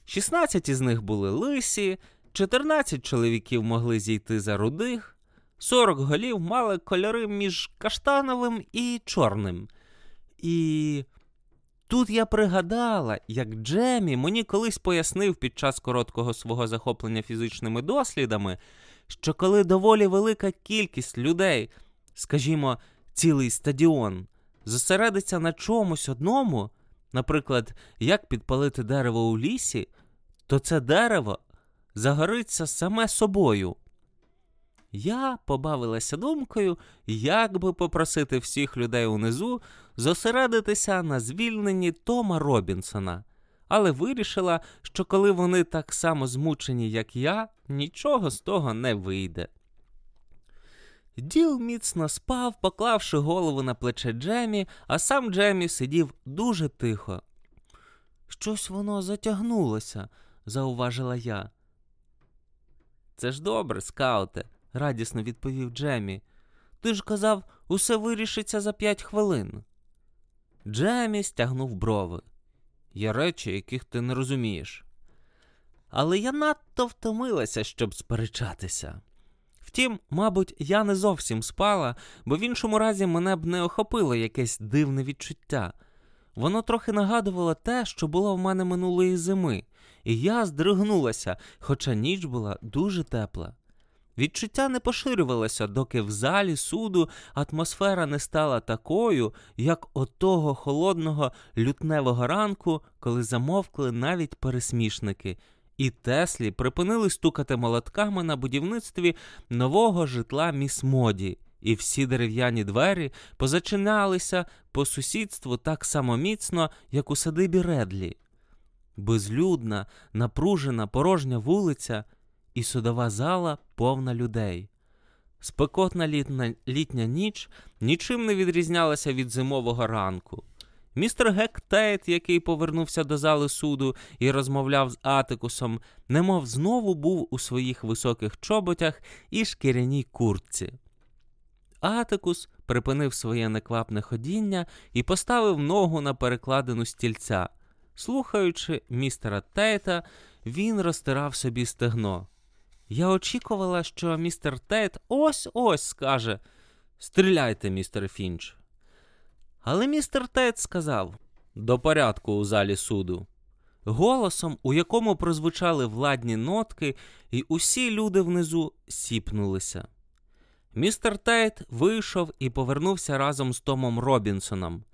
Шістнадцять із них були лисі, чотирнадцять чоловіків могли зійти за рудих, сорок голів мали кольори між каштановим і чорним. І тут я пригадала, як Джемі мені колись пояснив під час короткого свого захоплення фізичними дослідами, що коли доволі велика кількість людей, скажімо, цілий стадіон, зосередиться на чомусь одному, наприклад, як підпалити дерево у лісі, то це дерево загориться саме собою. Я побавилася думкою, як би попросити всіх людей унизу зосередитися на звільненні Тома Робінсона, але вирішила, що коли вони так само змучені, як я, нічого з того не вийде. Діл міцно спав, поклавши голову на плече Джемі, а сам Джемі сидів дуже тихо. Щось воно затягнулося, зауважила я. Це ж добре, скауте, радісно відповів Джемі. Ти ж казав, усе вирішиться за п'ять хвилин. Джемі стягнув брови. Є речі, яких ти не розумієш. Але я надто втомилася, щоб сперечатися. Втім, мабуть, я не зовсім спала, бо в іншому разі мене б не охопило якесь дивне відчуття. Воно трохи нагадувало те, що було в мене минулої зими, і я здригнулася, хоча ніч була дуже тепла. Відчуття не поширювалося, доки в залі суду атмосфера не стала такою, як отого холодного лютневого ранку, коли замовкли навіть пересмішники, і Теслі припинили стукати молотками на будівництві нового житла міс Моді, і всі дерев'яні двері позачиналися по сусідству так само міцно, як у садибі Редлі. Безлюдна, напружена, порожня вулиця і судова зала повна людей. Спекотна літна, літня ніч нічим не відрізнялася від зимового ранку. Містер Гек Тейт, який повернувся до зали суду і розмовляв з Атикусом, немов знову був у своїх високих чоботях і шкіряній куртці. Атикус припинив своє неквапне ходіння і поставив ногу на перекладину стільця. Слухаючи містера Тейта, він розтирав собі стегно. Я очікувала, що містер Тейт ось ось скаже Стріляйте, містер Фінч. Але містер Тейт сказав до порядку у залі суду, голосом, у якому прозвучали владні нотки, і усі люди внизу сіпнулися. Містер Тейт вийшов і повернувся разом з Томом Робінсоном.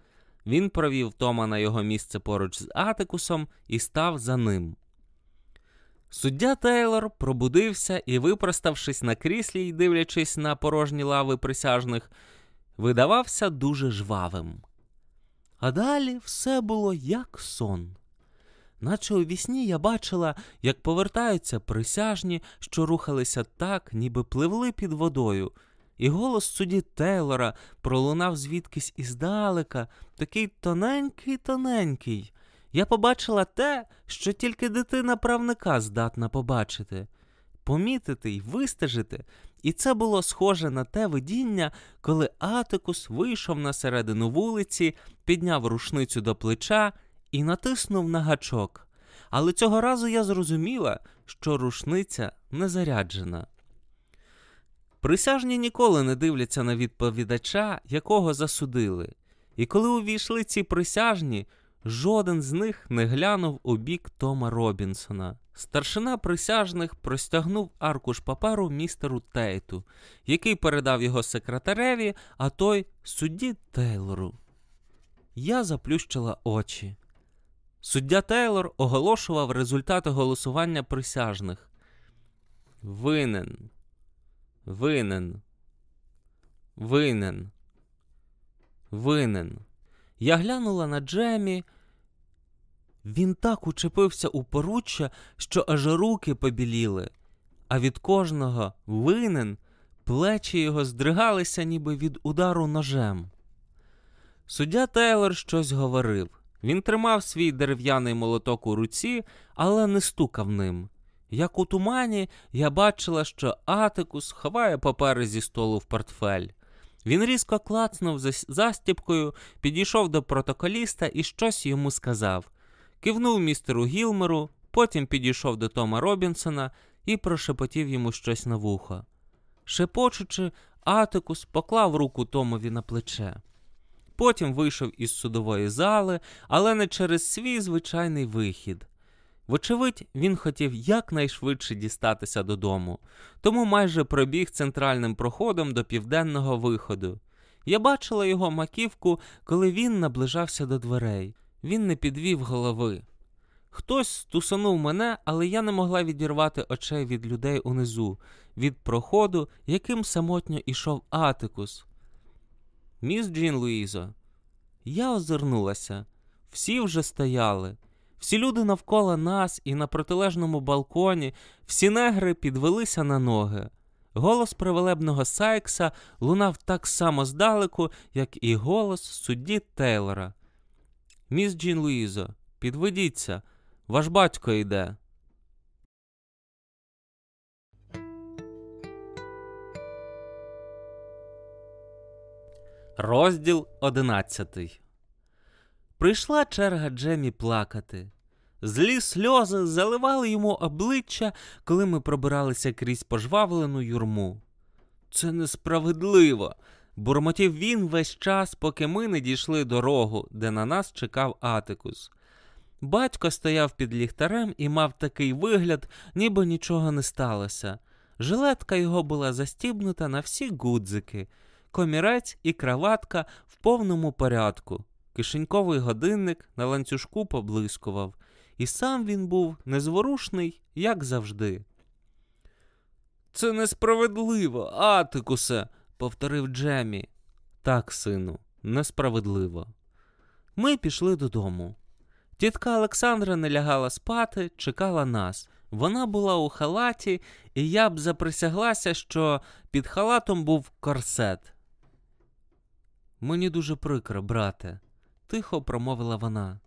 Він провів Тома на його місце поруч з Атикусом і став за ним. Суддя Тейлор пробудився і, випроставшись на кріслі й дивлячись на порожні лави присяжних, видавався дуже жвавим. А далі все було як сон. Наче у вісні я бачила, як повертаються присяжні, що рухалися так, ніби пливли під водою, і голос судді Тейлора пролунав звідкись іздалека, такий тоненький, тоненький. Я побачила те, що тільки дитина правника здатна побачити, помітити й вистежити, і це було схоже на те видіння, коли Атикус вийшов на середину вулиці, підняв рушницю до плеча і натиснув на гачок. Але цього разу я зрозуміла, що рушниця не заряджена. Присяжні ніколи не дивляться на відповідача, якого засудили. І коли увійшли ці присяжні, жоден з них не глянув у бік Тома Робінсона. Старшина присяжних простягнув аркуш паперу містеру Тейту, який передав його секретареві, а той судді Тейлору. Я заплющила очі. Суддя Тейлор оголошував результати голосування присяжних. Винен. Винен. Винен. Винен. Я глянула на Джемі. Він так учепився у поруччя, що аж руки побіліли, а від кожного винен плечі його здригалися, ніби від удару ножем. Суддя Тейлор щось говорив. Він тримав свій дерев'яний молоток у руці, але не стукав ним. Як у тумані, я бачила, що Атикус ховає папери зі столу в портфель. Він різко клацнув застіпкою, підійшов до протоколіста і щось йому сказав. Кивнув містеру Гілмеру, потім підійшов до Тома Робінсона і прошепотів йому щось на вухо. Шепочучи, Атикус поклав руку Томові на плече. Потім вийшов із судової зали, але не через свій звичайний вихід. Вочевидь, він хотів якнайшвидше дістатися додому, тому майже пробіг центральним проходом до південного виходу. Я бачила його маківку, коли він наближався до дверей. Він не підвів голови. Хтось стусанув мене, але я не могла відірвати очей від людей унизу, від проходу, яким самотньо ішов Атикус. Міс Джін Луїзо. Я озирнулася. Всі вже стояли. Всі люди навколо нас і на протилежному балконі, всі негри підвелися на ноги. Голос привелебного Сайкса лунав так само здалеку, як і голос судді Тейлора. Міс Джін Луїзо, підведіться, ваш батько йде. Розділ одинадцятий. Прийшла черга Джемі плакати. Злі сльози заливали йому обличчя, коли ми пробиралися крізь пожвавлену юрму. Це несправедливо, бурмотів він весь час, поки ми не дійшли дорогу, де на нас чекав Атикус. Батько стояв під ліхтарем і мав такий вигляд, ніби нічого не сталося. Жилетка його була застібнута на всі гудзики, комірець і краватка в повному порядку. Кишеньковий годинник на ланцюжку поблискував, і сам він був незворушний, як завжди. Це несправедливо, Атикусе, повторив Джемі. Так, сину, несправедливо. Ми пішли додому. Тітка Олександра не лягала спати, чекала нас. Вона була у халаті, і я б заприсяглася, що під халатом був корсет. Мені дуже прикро, брате, тихо промовила вона.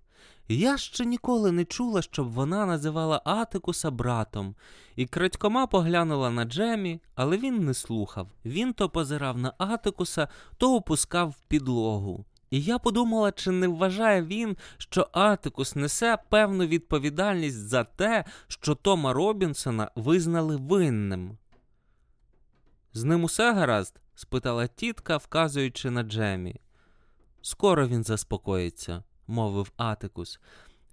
Я ще ніколи не чула, щоб вона називала Атикуса братом, і крадькома поглянула на Джемі, але він не слухав. Він то позирав на Атикуса, то опускав в підлогу. І я подумала, чи не вважає він, що Атикус несе певну відповідальність за те, що Тома Робінсона визнали винним. З ним усе гаразд? спитала тітка, вказуючи на Джемі. Скоро він заспокоїться, мовив Атикус.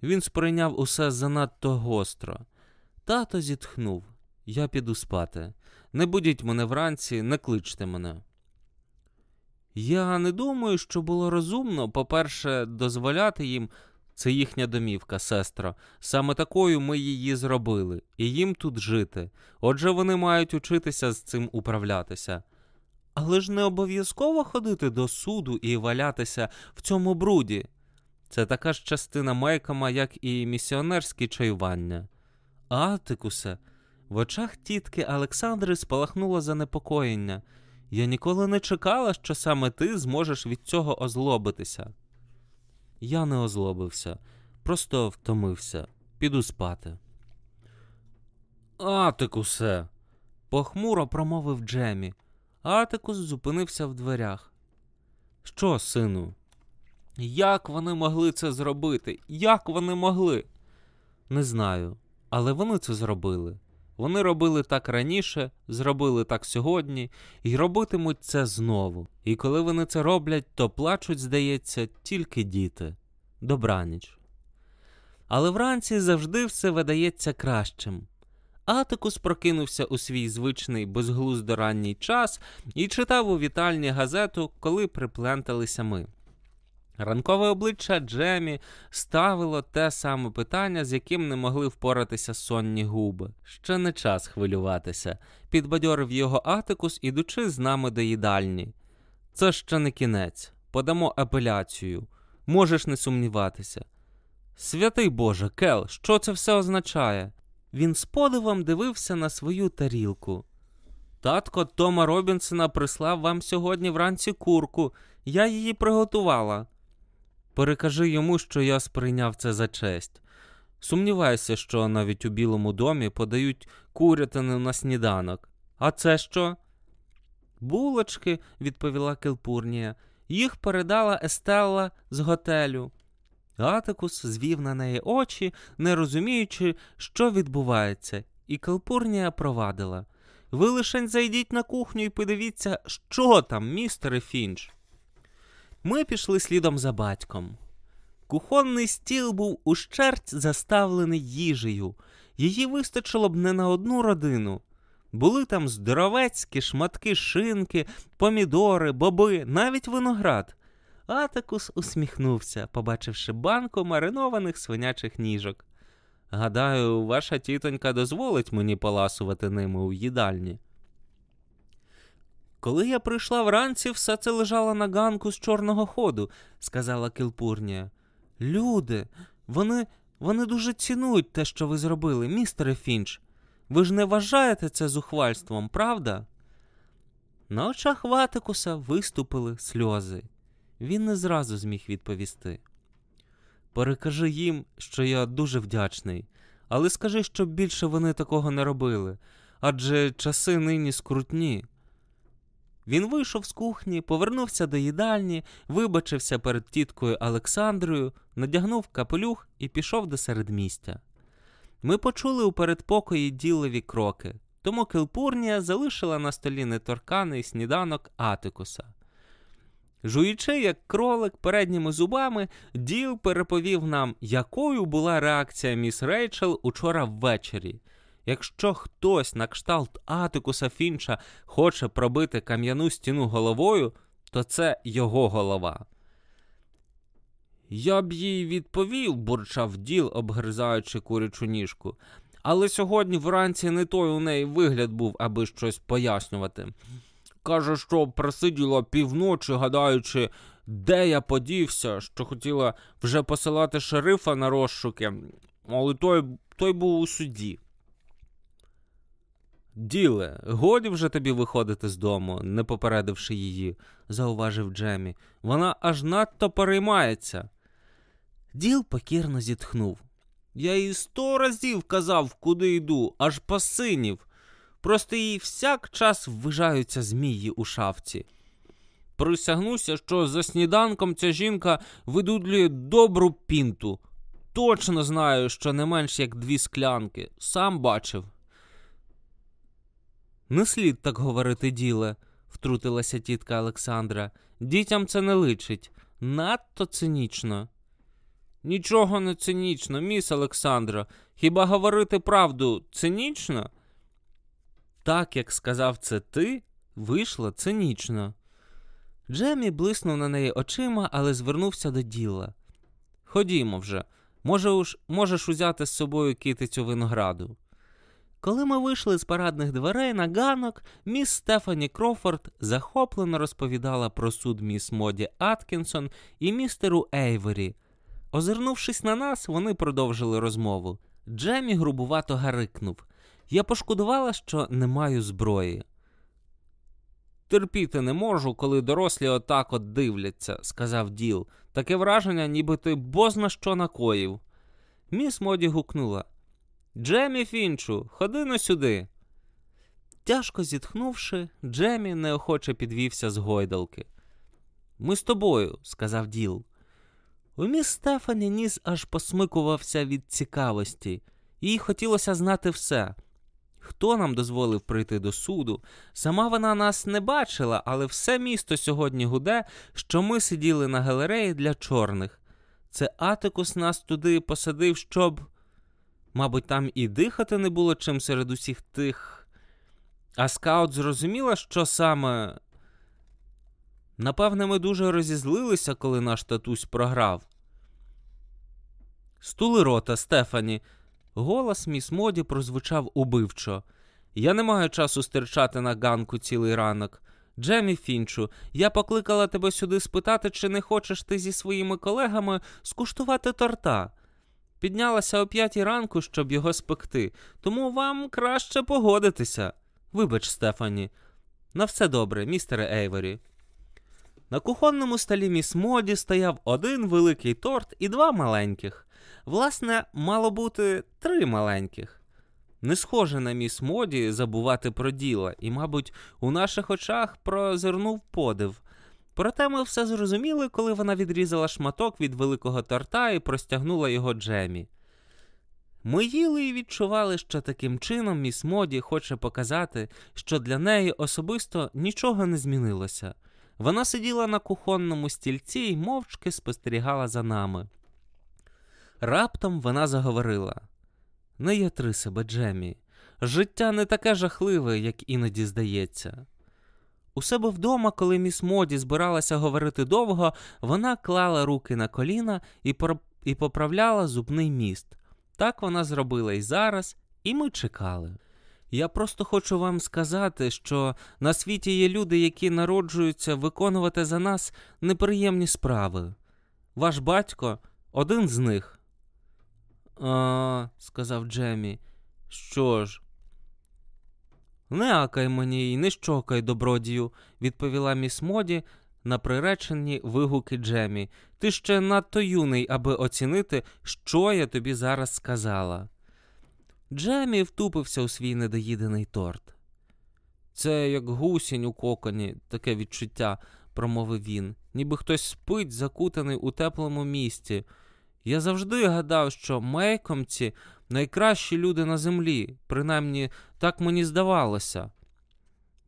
Він сприйняв усе занадто гостро. Тато зітхнув. Я піду спати. Не будіть мене вранці, не кличте мене. Я не думаю, що було розумно, по-перше, дозволяти їм. Це їхня домівка, сестро. Саме такою ми її зробили, і їм тут жити. Отже, вони мають учитися з цим управлятися. Але ж не обов'язково ходити до суду і валятися в цьому бруді. Це така ж частина Мейкома, як і місіонерські чаювання. Атикусе, в очах тітки Олександри спалахнуло занепокоєння. Я ніколи не чекала, що саме ти зможеш від цього озлобитися. Я не озлобився, просто втомився, піду спати. Атикусе, похмуро промовив Джемі. Атикус зупинився в дверях. Що, сину? Як вони могли це зробити? Як вони могли? Не знаю, але вони це зробили. Вони робили так раніше, зробили так сьогодні і робитимуть це знову. І коли вони це роблять, то плачуть, здається, тільки діти. Добраніч. Але вранці завжди все видається кращим. Атикус прокинувся у свій звичний безглуздо ранній час і читав у вітальні газету, коли припленталися ми. Ранкове обличчя Джемі ставило те саме питання, з яким не могли впоратися сонні губи. Ще не час хвилюватися, підбадьорив його Атикус, ідучи з нами до їдальні. Це ще не кінець. Подамо апеляцію. Можеш не сумніватися. Святий Боже, Кел, що це все означає? Він з подивом дивився на свою тарілку. Татко Тома Робінсона прислав вам сьогодні вранці курку, я її приготувала. Перекажи йому, що я сприйняв це за честь. Сумніваюся, що навіть у Білому домі подають курятину на сніданок. А це що? Булочки, відповіла Келпурнія. Їх передала Естелла з готелю. Атикус звів на неї очі, не розуміючи, що відбувається, і Келпурнія провадила. Ви лишень зайдіть на кухню і подивіться, що там, містере Фінч. Ми пішли слідом за батьком. Кухонний стіл був ущерть заставлений їжею. Її вистачило б не на одну родину. Були там здоровецькі шматки шинки, помідори, боби, навіть виноград. Атакус усміхнувся, побачивши банку маринованих свинячих ніжок. Гадаю, ваша тітонька дозволить мені поласувати ними у їдальні. Коли я прийшла вранці, все це лежало на ганку з чорного ходу, сказала Кілпурнія. Люди, вони вони дуже цінують те, що ви зробили, містере Фінч. Ви ж не вважаєте це зухвальством, правда? На очах Ватикуса виступили сльози. Він не зразу зміг відповісти. Перекажи їм, що я дуже вдячний, але скажи, щоб більше вони такого не робили, адже часи нині скрутні. Він вийшов з кухні, повернувся до їдальні, вибачився перед тіткою Олександрою, надягнув капелюх і пішов до середмістя. Ми почули у передпокої ділові кроки, тому Келпурнія залишила на столі неторканий сніданок Атикуса. Жуючи, як кролик передніми зубами, Діл переповів нам, якою була реакція міс Рейчел учора ввечері. Якщо хтось на кшталт Атикуса Фінча хоче пробити кам'яну стіну головою, то це його голова. Я б їй відповів, бурчав діл, обгризаючи курячу ніжку. Але сьогодні вранці не той у неї вигляд був, аби щось пояснювати. Каже, що просиділа півночі, гадаючи, де я подівся, що хотіла вже посилати шерифа на розшуки, але той, той був у суді. Діле, годі вже тобі виходити з дому, не попередивши її, зауважив Джемі. Вона аж надто переймається. Діл покірно зітхнув. Я їй сто разів казав, куди йду, аж посинів. Просто їй всяк час ввижаються змії у шафці. Присягнуся, що за сніданком ця жінка видудлює добру пінту. Точно знаю, що не менш як дві склянки, сам бачив. Не слід так говорити, діле, втрутилася тітка Олександра. Дітям це не личить. Надто цинічно. Нічого не цинічно, міс Олександра. Хіба говорити правду цинічно? Так, як сказав це ти, вийшло цинічно. Джемі блиснув на неї очима, але звернувся до діла. Ходімо вже, Може, можеш узяти з собою китицю винограду. Коли ми вийшли з парадних дверей на ганок, міс Стефані Крофорд захоплено розповідала про суд міс Моді Аткінсон і містеру Ейвері. Озирнувшись на нас, вони продовжили розмову. Джемі грубувато гарикнув. Я пошкодувала, що не маю зброї. Терпіти не можу, коли дорослі отак от дивляться, сказав Діл. Таке враження, ніби ти бозна що накоїв. Міс Моді гукнула. Джемі Фінчу, ходи на сюди. Тяжко зітхнувши, Джемі неохоче підвівся з гойдалки. Ми з тобою, сказав Діл. У міс Стефані ніс аж посмикувався від цікавості, їй хотілося знати все. Хто нам дозволив прийти до суду. Сама вона нас не бачила, але все місто сьогодні гуде, що ми сиділи на галереї для чорних. Це Атикус нас туди посадив, щоб. Мабуть, там і дихати не було чим серед усіх тих. А скаут зрозуміла, що саме. Напевне, ми дуже розізлилися, коли наш татусь програв. Стули рота, Стефані. Голос міс Моді прозвучав убивчо. Я не маю часу стирчати на ганку цілий ранок. Джемі Фінчу, я покликала тебе сюди спитати, чи не хочеш ти зі своїми колегами скуштувати торта. Піднялася о п'ятій ранку, щоб його спекти, тому вам краще погодитися. Вибач, Стефані. На все добре, містере Ейворі. На кухонному столі міс Моді стояв один великий торт і два маленьких. Власне, мало бути три маленьких. Не схоже на міс Моді забувати про діло, і, мабуть, у наших очах прозирнув подив. Проте ми все зрозуміли, коли вона відрізала шматок від великого торта і простягнула його Джемі. Ми їли і відчували, що таким чином міс Моді хоче показати, що для неї особисто нічого не змінилося. Вона сиділа на кухонному стільці і мовчки спостерігала за нами. Раптом вона заговорила: Не ятри себе, Джемі. Життя не таке жахливе, як іноді здається. У себе вдома, коли міс Моді збиралася говорити довго, вона клала руки на коліна і, про... і поправляла зубний міст. Так вона зробила і зараз, і ми чекали. Я просто хочу вам сказати, що на світі є люди, які народжуються виконувати за нас неприємні справи. Ваш батько один з них. А, сказав Джемі. Що ж? Не акай мені і не щокай, добродію, відповіла міс Моді на приречені вигуки Джемі. Ти ще надто юний, аби оцінити, що я тобі зараз сказала. Джемі втупився у свій недоїдений торт. Це як гусінь у коконі, таке відчуття, промовив він, ніби хтось спить, закутаний у теплому місці. Я завжди гадав, що мейкомці найкращі люди на землі, принаймні так мені здавалося.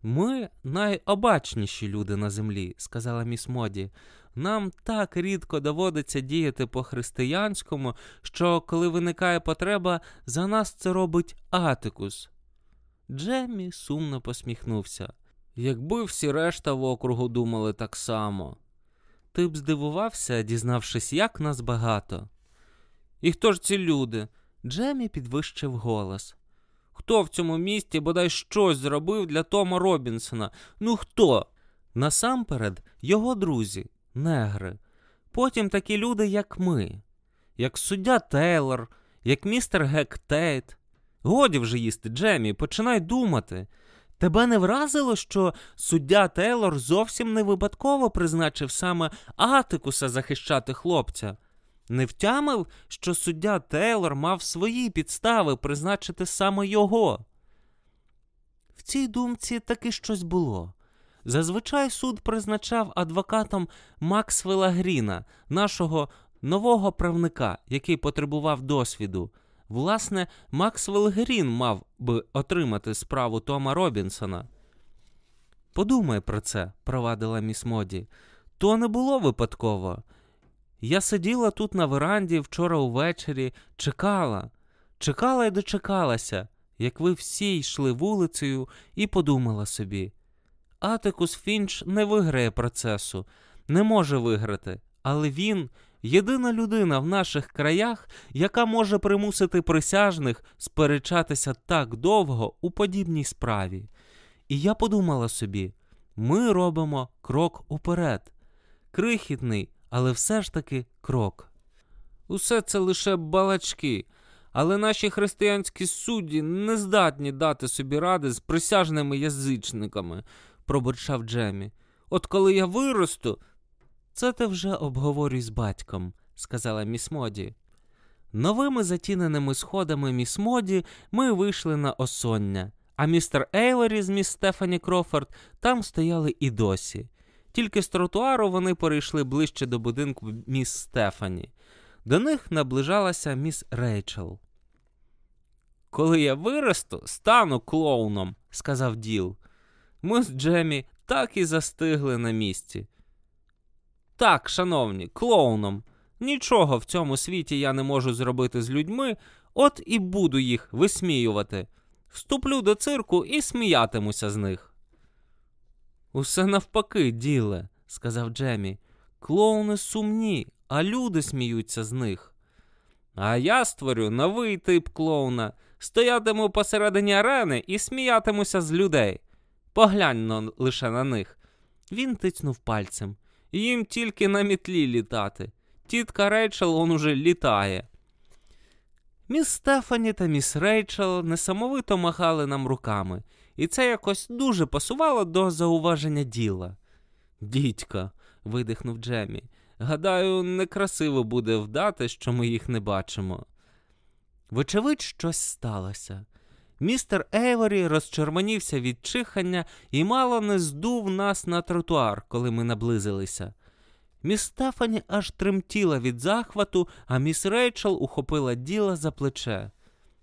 Ми найобачніші люди на землі, сказала міс Моді. Нам так рідко доводиться діяти по-християнському, що коли виникає потреба, за нас це робить Атикус. Джеммі сумно посміхнувся. Якби всі решта в округу думали так само. Ти б здивувався, дізнавшись, як нас багато. І хто ж ці люди? Джемі підвищив голос. Хто в цьому місті бодай щось зробив для Тома Робінсона? Ну хто? Насамперед, його друзі, негри. Потім такі люди, як ми, як суддя Тейлор, як містер Гек Тейт. Годі вже їсти, Джемі, починай думати. Тебе не вразило, що суддя Тейлор зовсім не випадково призначив саме Атикуса захищати хлопця? Не втямив, що суддя Тейлор мав свої підстави призначити саме його. В цій думці таки щось було. Зазвичай суд призначав адвокатом Максвелла Гріна, нашого нового правника, який потребував досвіду. Власне, Максвелл Грін мав би отримати справу Тома Робінсона. Подумай про це, провадила міс Моді. То не було випадково. Я сиділа тут на веранді вчора увечері, чекала, чекала і дочекалася, як ви всі йшли вулицею, і подумала собі. Атикус Фінч не виграє процесу, не може виграти, але він єдина людина в наших краях, яка може примусити присяжних сперечатися так довго у подібній справі. І я подумала собі: ми робимо крок уперед, крихітний, але все ж таки крок. Усе це лише балачки, але наші християнські судді не здатні дати собі ради з присяжними язичниками, пробурчав Джемі. От коли я виросту, це ти вже обговорюй з батьком, сказала міс Моді. Новими затіненими сходами міс Моді ми вийшли на осоння, а містер Ейлорі з міс Стефані Крофорд там стояли і досі. Тільки з тротуару вони перейшли ближче до будинку міс Стефані. До них наближалася міс Рейчел. Коли я виросту, стану клоуном, сказав Діл. Ми з Джемі так і застигли на місці. Так, шановні, клоуном. Нічого в цьому світі я не можу зробити з людьми, от і буду їх висміювати. Вступлю до цирку і сміятимуся з них. Усе навпаки, діле, сказав Джемі. Клоуни сумні, а люди сміються з них. А я створю новий тип клоуна, стоятиму посередині арени і сміятимуся з людей. Поглянь лише на них. Він тицнув пальцем. Їм тільки на мітлі літати. Тітка Рейчел он уже літає. Міс Стефані та міс Рейчел несамовито махали нам руками, і це якось дуже пасувало до зауваження діла. Дідька, видихнув Джемі. Гадаю, некрасиво буде вдати, що ми їх не бачимо. Вочевидь, щось сталося. Містер Ейворі розчервонівся від чихання і мало не здув нас на тротуар, коли ми наблизилися. Міс Стефані аж тремтіла від захвату, а міс Рейчел ухопила діла за плече.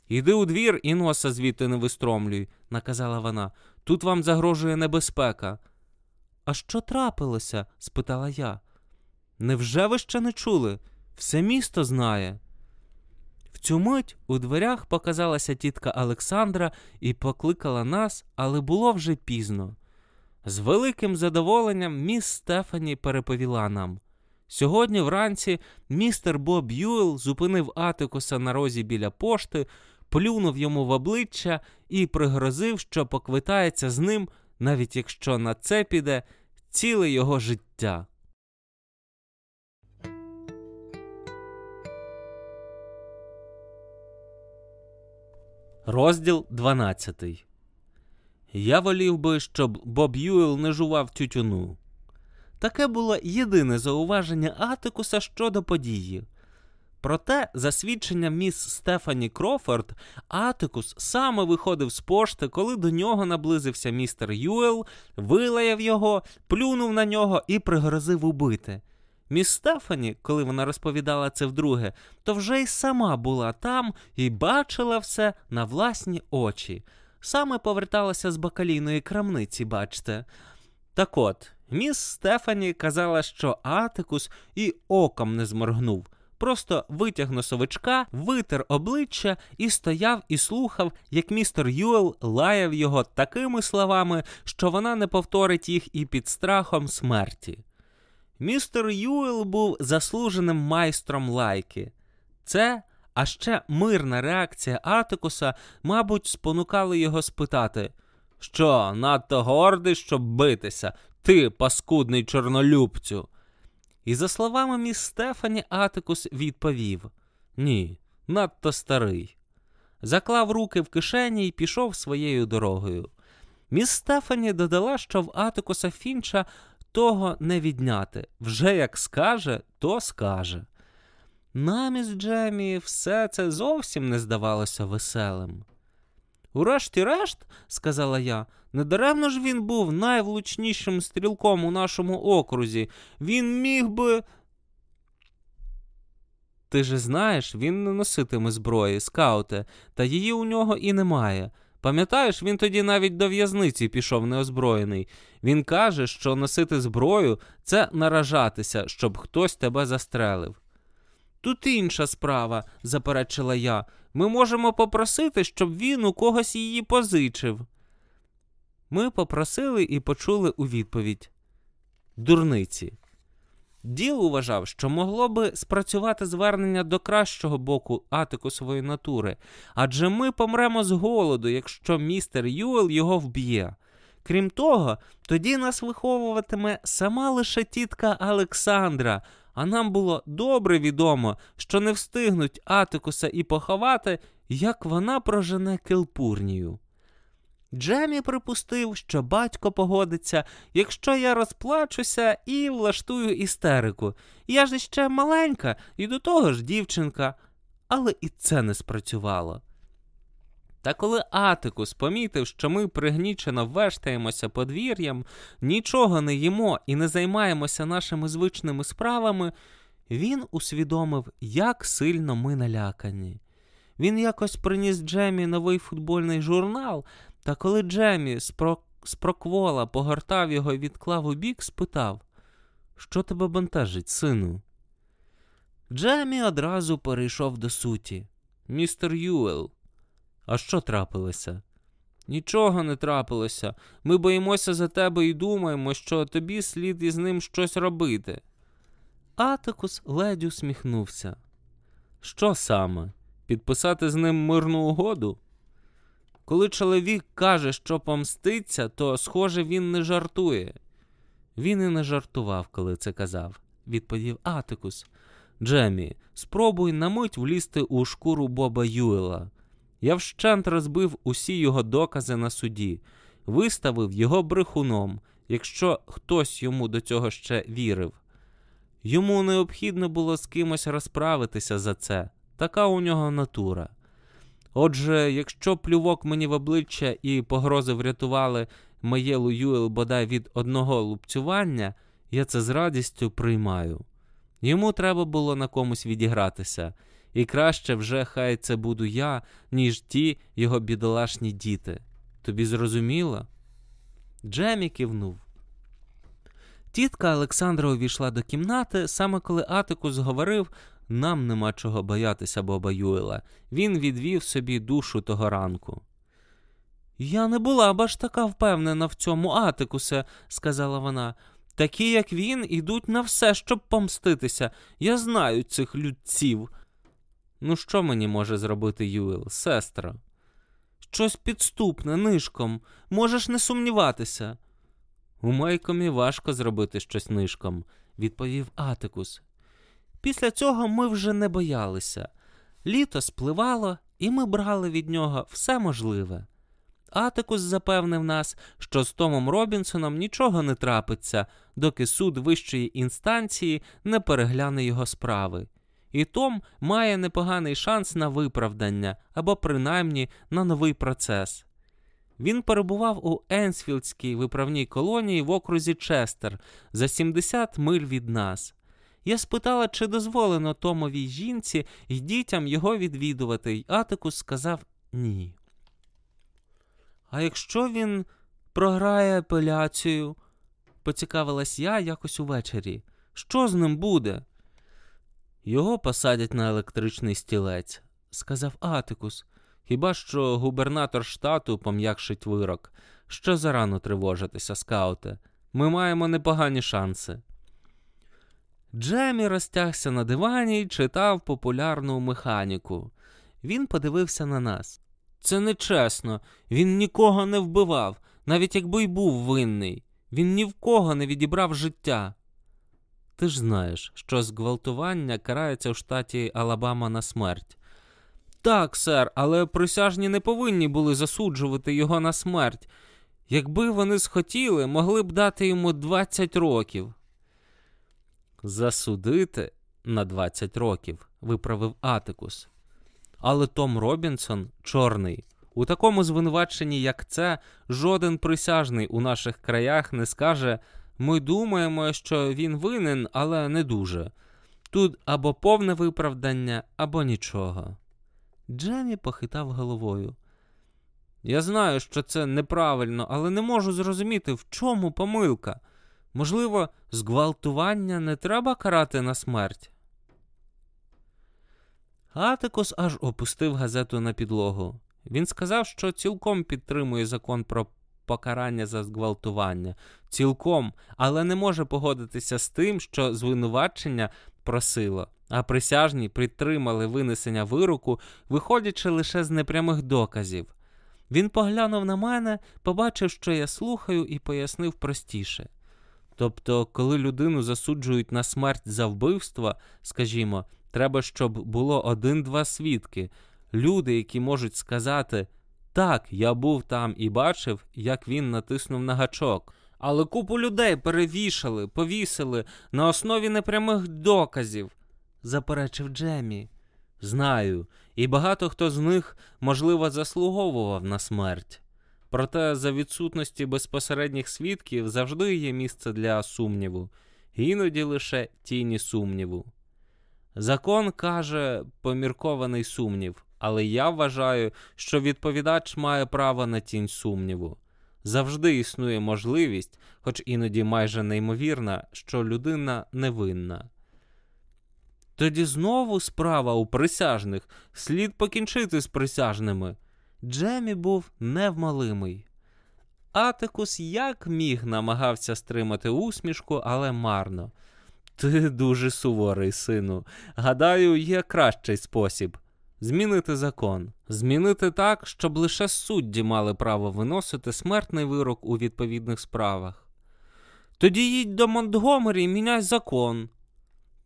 Іди у двір і носа звідти не вистромлюй, наказала вона. Тут вам загрожує небезпека. А що трапилося? спитала я. Невже ви ще не чули? Все місто знає. Цю мить у дверях показалася тітка Олександра і покликала нас, але було вже пізно. З великим задоволенням міс Стефані переповіла нам. Сьогодні вранці містер Боб Юел зупинив Атикуса на розі біля пошти, плюнув йому в обличчя і пригрозив, що поквитається з ним, навіть якщо на це піде ціле його життя. Розділ 12 Я волів би, щоб Боб Юел не жував тютюну. Таке було єдине зауваження Атикуса щодо події. Проте, за свідченням міс Стефані Крофорд, Атикус саме виходив з пошти, коли до нього наблизився містер Юел, вилаяв його, плюнув на нього і пригрозив убити. Міс Стефані, коли вона розповідала це вдруге, то вже й сама була там і бачила все на власні очі. Саме поверталася з бакалійної крамниці, бачте. Так от, міс Стефані казала, що Атикус і оком не зморгнув. Просто витяг носовичка, витер обличчя і стояв і слухав, як містер Юел лаяв його такими словами, що вона не повторить їх і під страхом смерті. Містер Юел був заслуженим майстром лайки. Це, а ще мирна реакція Атикуса, мабуть, спонукали його спитати, що надто гордий, щоб битися, ти, паскудний чорнолюбцю. І за словами міс Стефані, Атикус відповів Ні, надто старий. Заклав руки в кишені і пішов своєю дорогою. Міс Стефані додала, що в Атикуса Фінча того не відняти. Вже як скаже, то скаже. Нам із Джемі все це зовсім не здавалося веселим. Урешті-решт, сказала я, недаремно ж він був найвлучнішим стрілком у нашому окрузі. Він міг би. Ти же знаєш, він не носитиме зброї, скауте, та її у нього і немає. Пам'ятаєш, він тоді навіть до в'язниці пішов неозброєний. Він каже, що носити зброю це наражатися, щоб хтось тебе застрелив. Тут інша справа, заперечила я. Ми можемо попросити, щоб він у когось її позичив. Ми попросили і почули у відповідь дурниці. Діл вважав, що могло би спрацювати звернення до кращого боку атикусової натури, адже ми помремо з голоду, якщо містер Юел його вб'є. Крім того, тоді нас виховуватиме сама лише тітка Олександра, а нам було добре відомо, що не встигнуть Атикуса і поховати, як вона прожене Келпурнію. Джемі припустив, що батько погодиться, якщо я розплачуся і влаштую істерику. Я ж іще маленька і до того ж дівчинка, але і це не спрацювало. Та коли Атикус помітив, що ми пригнічено вештаємося подвір'ям, нічого не їмо і не займаємося нашими звичними справами, він усвідомив, як сильно ми налякані. Він якось приніс Джемі новий футбольний журнал, та коли Джемі спро... спроквола погортав його і відклав у бік, спитав Що тебе бентежить, сину? Джемі одразу перейшов до суті. Містер Юел. А що трапилося? Нічого не трапилося. Ми боїмося за тебе і думаємо, що тобі слід із ним щось робити. Атикус ледь усміхнувся. Що саме? Підписати з ним мирну угоду? Коли чоловік каже, що помститься, то, схоже, він не жартує. Він і не жартував, коли це казав, відповів Атикус. Джемі, спробуй на мить влізти у шкуру Боба Юела. Я вщент розбив усі його докази на суді, виставив його брехуном, якщо хтось йому до цього ще вірив. Йому необхідно було з кимось розправитися за це, така у нього натура. Отже, якщо плювок мені в обличчя і погрози врятували моє Луюел бодай від одного лупцювання, я це з радістю приймаю. Йому треба було на комусь відігратися, і краще вже хай це буду я, ніж ті його бідолашні діти. Тобі зрозуміло? Джемі кивнув. Тітка Олександра увійшла до кімнати, саме коли Атикус говорив, нам нема чого боятися Боба Юела. Він відвів собі душу того ранку. Я не була б аж така впевнена в цьому Атикусе, сказала вона. Такі, як він, ідуть на все, щоб помститися. Я знаю цих людців. Ну, що мені може зробити Юел, сестра? Щось підступне, нишком. Можеш не сумніватися. У Мейкомі важко зробити щось нишком, відповів Атикус. Після цього ми вже не боялися. Літо спливало, і ми брали від нього все можливе. Атикус запевнив нас, що з Томом Робінсоном нічого не трапиться, доки суд вищої інстанції не перегляне його справи. І Том має непоганий шанс на виправдання або принаймні на новий процес. Він перебував у Енсфілдській виправній колонії в окрузі Честер за 70 миль від нас. Я спитала, чи дозволено Томовій жінці і дітям його відвідувати, й Атикус сказав ні. А якщо він програє апеляцію, поцікавилась я якось увечері, що з ним буде? Його посадять на електричний стілець, сказав Атикус. Хіба що губернатор штату пом'якшить вирок. Що зарано тривожитися, скауте. Ми маємо непогані шанси. Джемі розтягся на дивані і читав популярну механіку. Він подивився на нас. Це нечесно, він нікого не вбивав, навіть якби й був винний. Він ні в кого не відібрав життя. Ти ж знаєш, що зґвалтування карається в штаті Алабама на смерть. Так, сер, але присяжні не повинні були засуджувати його на смерть. Якби вони схотіли, могли б дати йому 20 років. Засудити на 20 років, виправив Атикус. Але Том Робінсон чорний. У такому звинуваченні, як це, жоден присяжний у наших краях не скаже ми думаємо, що він винен, але не дуже. Тут або повне виправдання, або нічого. Джемі похитав головою. Я знаю, що це неправильно, але не можу зрозуміти, в чому помилка. Можливо, зґвалтування не треба карати на смерть. Атикус аж опустив газету на підлогу. Він сказав, що цілком підтримує закон про покарання за зґвалтування, цілком, але не може погодитися з тим, що звинувачення просило, а присяжні підтримали винесення вироку, виходячи лише з непрямих доказів. Він поглянув на мене, побачив, що я слухаю, і пояснив простіше. Тобто, коли людину засуджують на смерть за вбивство, скажімо, треба, щоб було один-два свідки, люди, які можуть сказати так, я був там і бачив, як він натиснув на гачок. Але купу людей перевішали, повісили на основі непрямих доказів, заперечив Джемі. Знаю, і багато хто з них, можливо, заслуговував на смерть. Проте за відсутності безпосередніх свідків завжди є місце для сумніву, іноді лише тіні сумніву. Закон каже поміркований сумнів, але я вважаю, що відповідач має право на тінь сумніву. Завжди існує можливість, хоч іноді майже неймовірна, що людина невинна. Тоді знову справа у присяжних слід покінчити з присяжними. Джемі був невмалимий. Атикус як міг намагався стримати усмішку, але марно. Ти дуже суворий, сину. Гадаю, є кращий спосіб змінити закон, змінити так, щоб лише судді мали право виносити смертний вирок у відповідних справах. Тоді їдь до Монтгомері і міняй закон.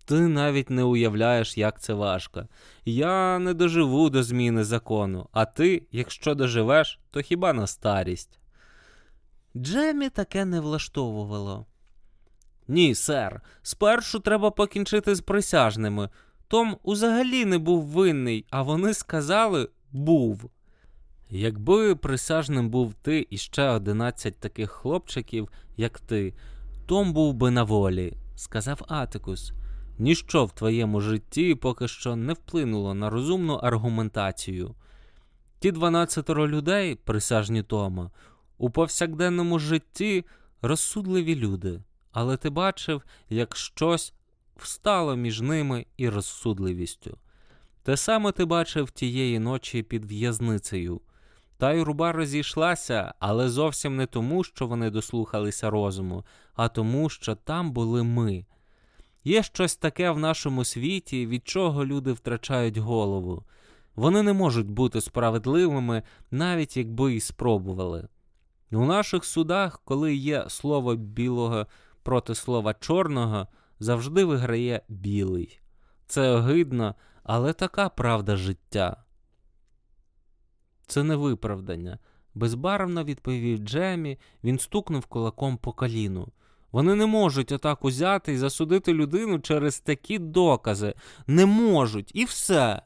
Ти навіть не уявляєш, як це важко. Я не доживу до зміни закону, а ти, якщо доживеш, то хіба на старість. Джемі таке не влаштовувало. Ні, сер, спершу треба покінчити з присяжними. Том узагалі не був винний, а вони сказали був. Якби присяжним був ти і ще одинадцять таких хлопчиків, як ти, Том був би на волі, сказав Атикус. Ніщо в твоєму житті поки що не вплинуло на розумну аргументацію. Ті дванадцятеро людей, присяжні Тома, у повсякденному житті розсудливі люди, але ти бачив, як щось встало між ними і розсудливістю. Те саме ти бачив тієї ночі під в'язницею. Та й руба розійшлася, але зовсім не тому, що вони дослухалися розуму, а тому, що там були ми. Є щось таке в нашому світі, від чого люди втрачають голову. Вони не можуть бути справедливими, навіть якби і спробували. У наших судах, коли є слово білого проти слова чорного, завжди виграє білий. Це огидно, але така правда життя. Це не виправдання. Безбарвно відповів Джемі, він стукнув кулаком по коліну. Вони не можуть отак узяти і засудити людину через такі докази. Не можуть, і все.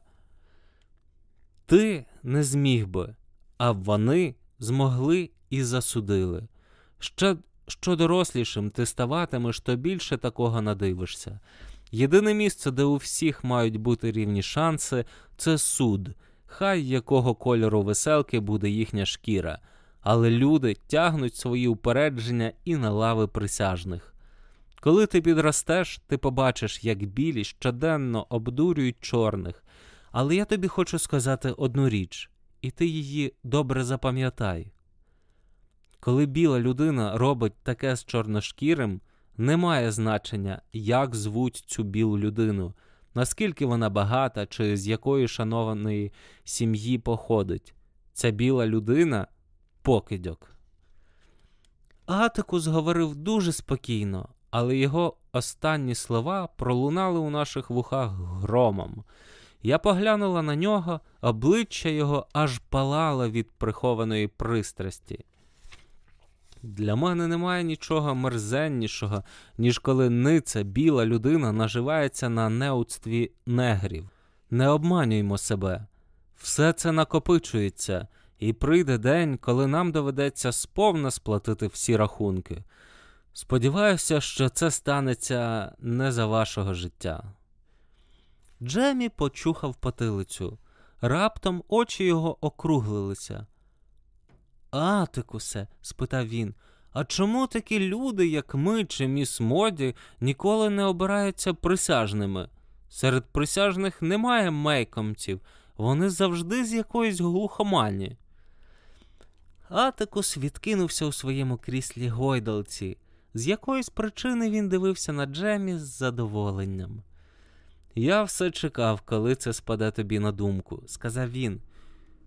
Ти не зміг би, а вони змогли і засудили. Ще що дорослішим ти ставатимеш, то більше такого надивишся. Єдине місце, де у всіх мають бути рівні шанси, це суд, хай якого кольору веселки буде їхня шкіра, але люди тягнуть свої упередження і на лави присяжних. Коли ти підростеш, ти побачиш, як білі щоденно обдурюють чорних. Але я тобі хочу сказати одну річ, і ти її добре запам'ятай. Коли біла людина робить таке з чорношкірим, немає значення, як звуть цю білу людину, наскільки вона багата чи з якої шанованої сім'ї походить. Ця біла людина покидьок. Атикус говорив дуже спокійно, але його останні слова пролунали у наших вухах громом. Я поглянула на нього, обличчя його аж палало від прихованої пристрасті. Для мене немає нічого мерзеннішого, ніж коли ниця біла людина наживається на неудстві негрів. Не обманюймо себе. Все це накопичується, і прийде день, коли нам доведеться сповна сплатити всі рахунки. Сподіваюся, що це станеться не за вашого життя. Джемі почухав потилицю. Раптом очі його округлилися. Атикусе, спитав він, а чому такі люди, як ми чи міс Моді, ніколи не обираються присяжними? Серед присяжних немає мейкомців, вони завжди з якоїсь глухомані. Атикус відкинувся у своєму кріслі гойдалці. З якоїсь причини він дивився на Джемі з задоволенням. Я все чекав, коли це спаде тобі на думку, сказав він.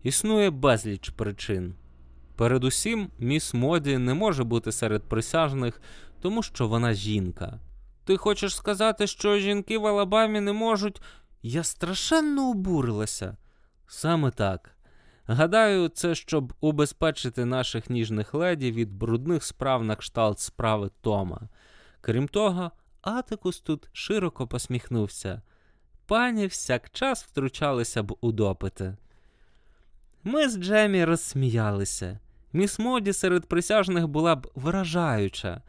Існує безліч причин. Передусім, міс Моді не може бути серед присяжних, тому що вона жінка. Ти хочеш сказати, що жінки в Алабамі не можуть. Я страшенно обурилася. Саме так. Гадаю, це щоб убезпечити наших ніжних леді від брудних справ на кшталт справи Тома. Крім того, Атикус тут широко посміхнувся. Пані всякчас втручалися б у допити. Ми з Джемі розсміялися. Міс Моді серед присяжних була б вражаюча.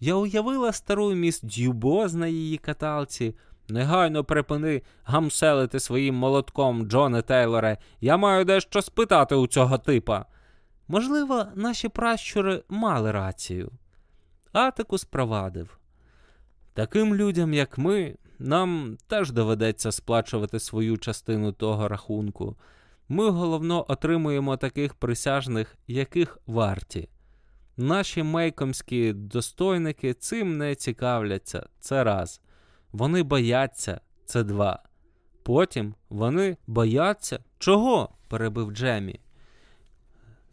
Я уявила стару міс Дюбоз на її каталці, Негайно припини гамселити своїм молотком, Джоне Тейлоре. Я маю дещо спитати у цього типа. Можливо, наші пращури мали рацію. Атикус провадив. Таким людям, як ми, нам теж доведеться сплачувати свою частину того рахунку. Ми головно отримуємо таких присяжних, яких варті. Наші мейкомські достойники цим не цікавляться, це раз. Вони бояться, це два. Потім вони бояться. Чого? перебив Джемі.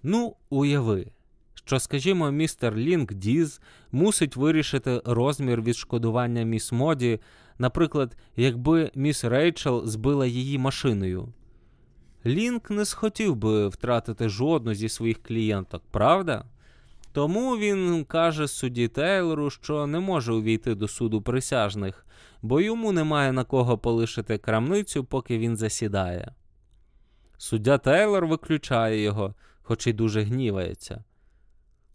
Ну, уяви, що, скажімо, містер Лінк Діз мусить вирішити розмір відшкодування міс Моді, наприклад, якби міс Рейчел збила її машиною. Лінк не схотів би втратити жодну зі своїх клієнток, правда? Тому він каже судді Тейлору, що не може увійти до суду присяжних, бо йому немає на кого полишити крамницю, поки він засідає. Суддя Тейлор виключає його, хоч і дуже гнівається.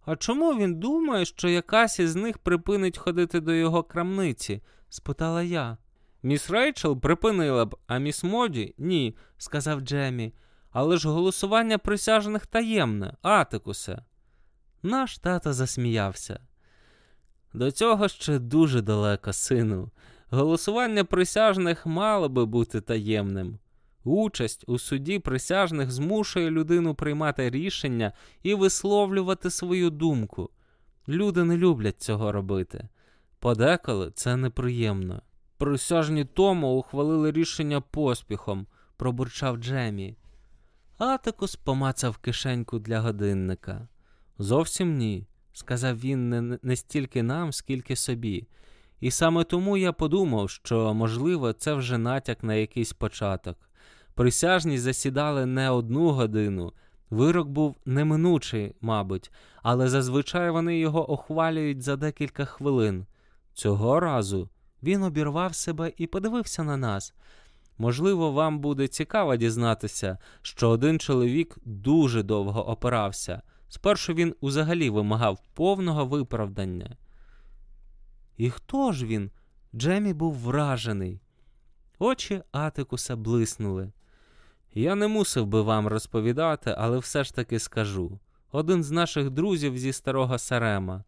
А чому він думає, що якась із них припинить ходити до його крамниці? спитала я. Міс Рейчел припинила б, а міс Моді ні, сказав Джемі. Але ж голосування присяжних таємне, Атикусе. Наш тато засміявся. До цього ще дуже далеко, сину. Голосування присяжних мало би бути таємним. Участь у суді присяжних змушує людину приймати рішення і висловлювати свою думку. Люди не люблять цього робити. Подеколи це неприємно. Присяжні тому ухвалили рішення поспіхом, пробурчав Джемі. Атикус помацав кишеньку для годинника. Зовсім ні, сказав він не, не стільки нам, скільки собі. І саме тому я подумав, що, можливо, це вже натяк на якийсь початок. Присяжні засідали не одну годину. Вирок був неминучий, мабуть, але зазвичай вони його охвалюють за декілька хвилин. Цього разу він обірвав себе і подивився на нас. Можливо, вам буде цікаво дізнатися, що один чоловік дуже довго опирався. Спершу він узагалі вимагав повного виправдання. І хто ж він? Джемі був вражений. Очі Атикуса блиснули. Я не мусив би вам розповідати, але все ж таки скажу. Один з наших друзів зі старого Сарема.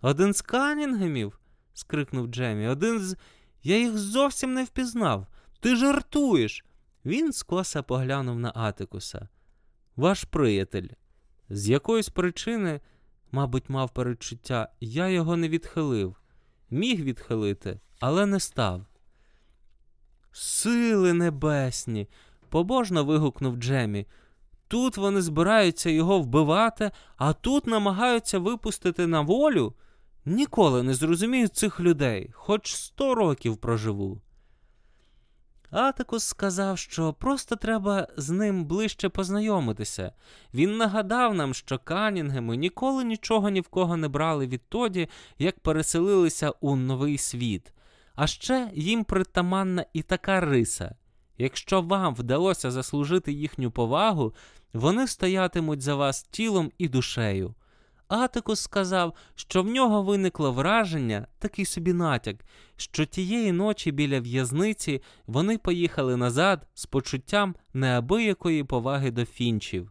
Один з Канінгемів? скрикнув Джемі. Один з. Я їх зовсім не впізнав. Ти жартуєш. Він скоса поглянув на Атикуса. Ваш приятель. З якоїсь причини, мабуть, мав передчуття, я його не відхилив. Міг відхилити, але не став. Сили небесні. побожно вигукнув Джемі. Тут вони збираються його вбивати, а тут намагаються випустити на волю. Ніколи не зрозумію цих людей, хоч сто років проживу. Атикус сказав, що просто треба з ним ближче познайомитися. Він нагадав нам, що Канінгеми ніколи нічого ні в кого не брали відтоді, як переселилися у новий світ. А ще їм притаманна і така риса. Якщо вам вдалося заслужити їхню повагу, вони стоятимуть за вас тілом і душею. Атикус сказав, що в нього виникло враження, такий собі натяк, що тієї ночі біля в'язниці вони поїхали назад з почуттям неабиякої поваги до фінчів.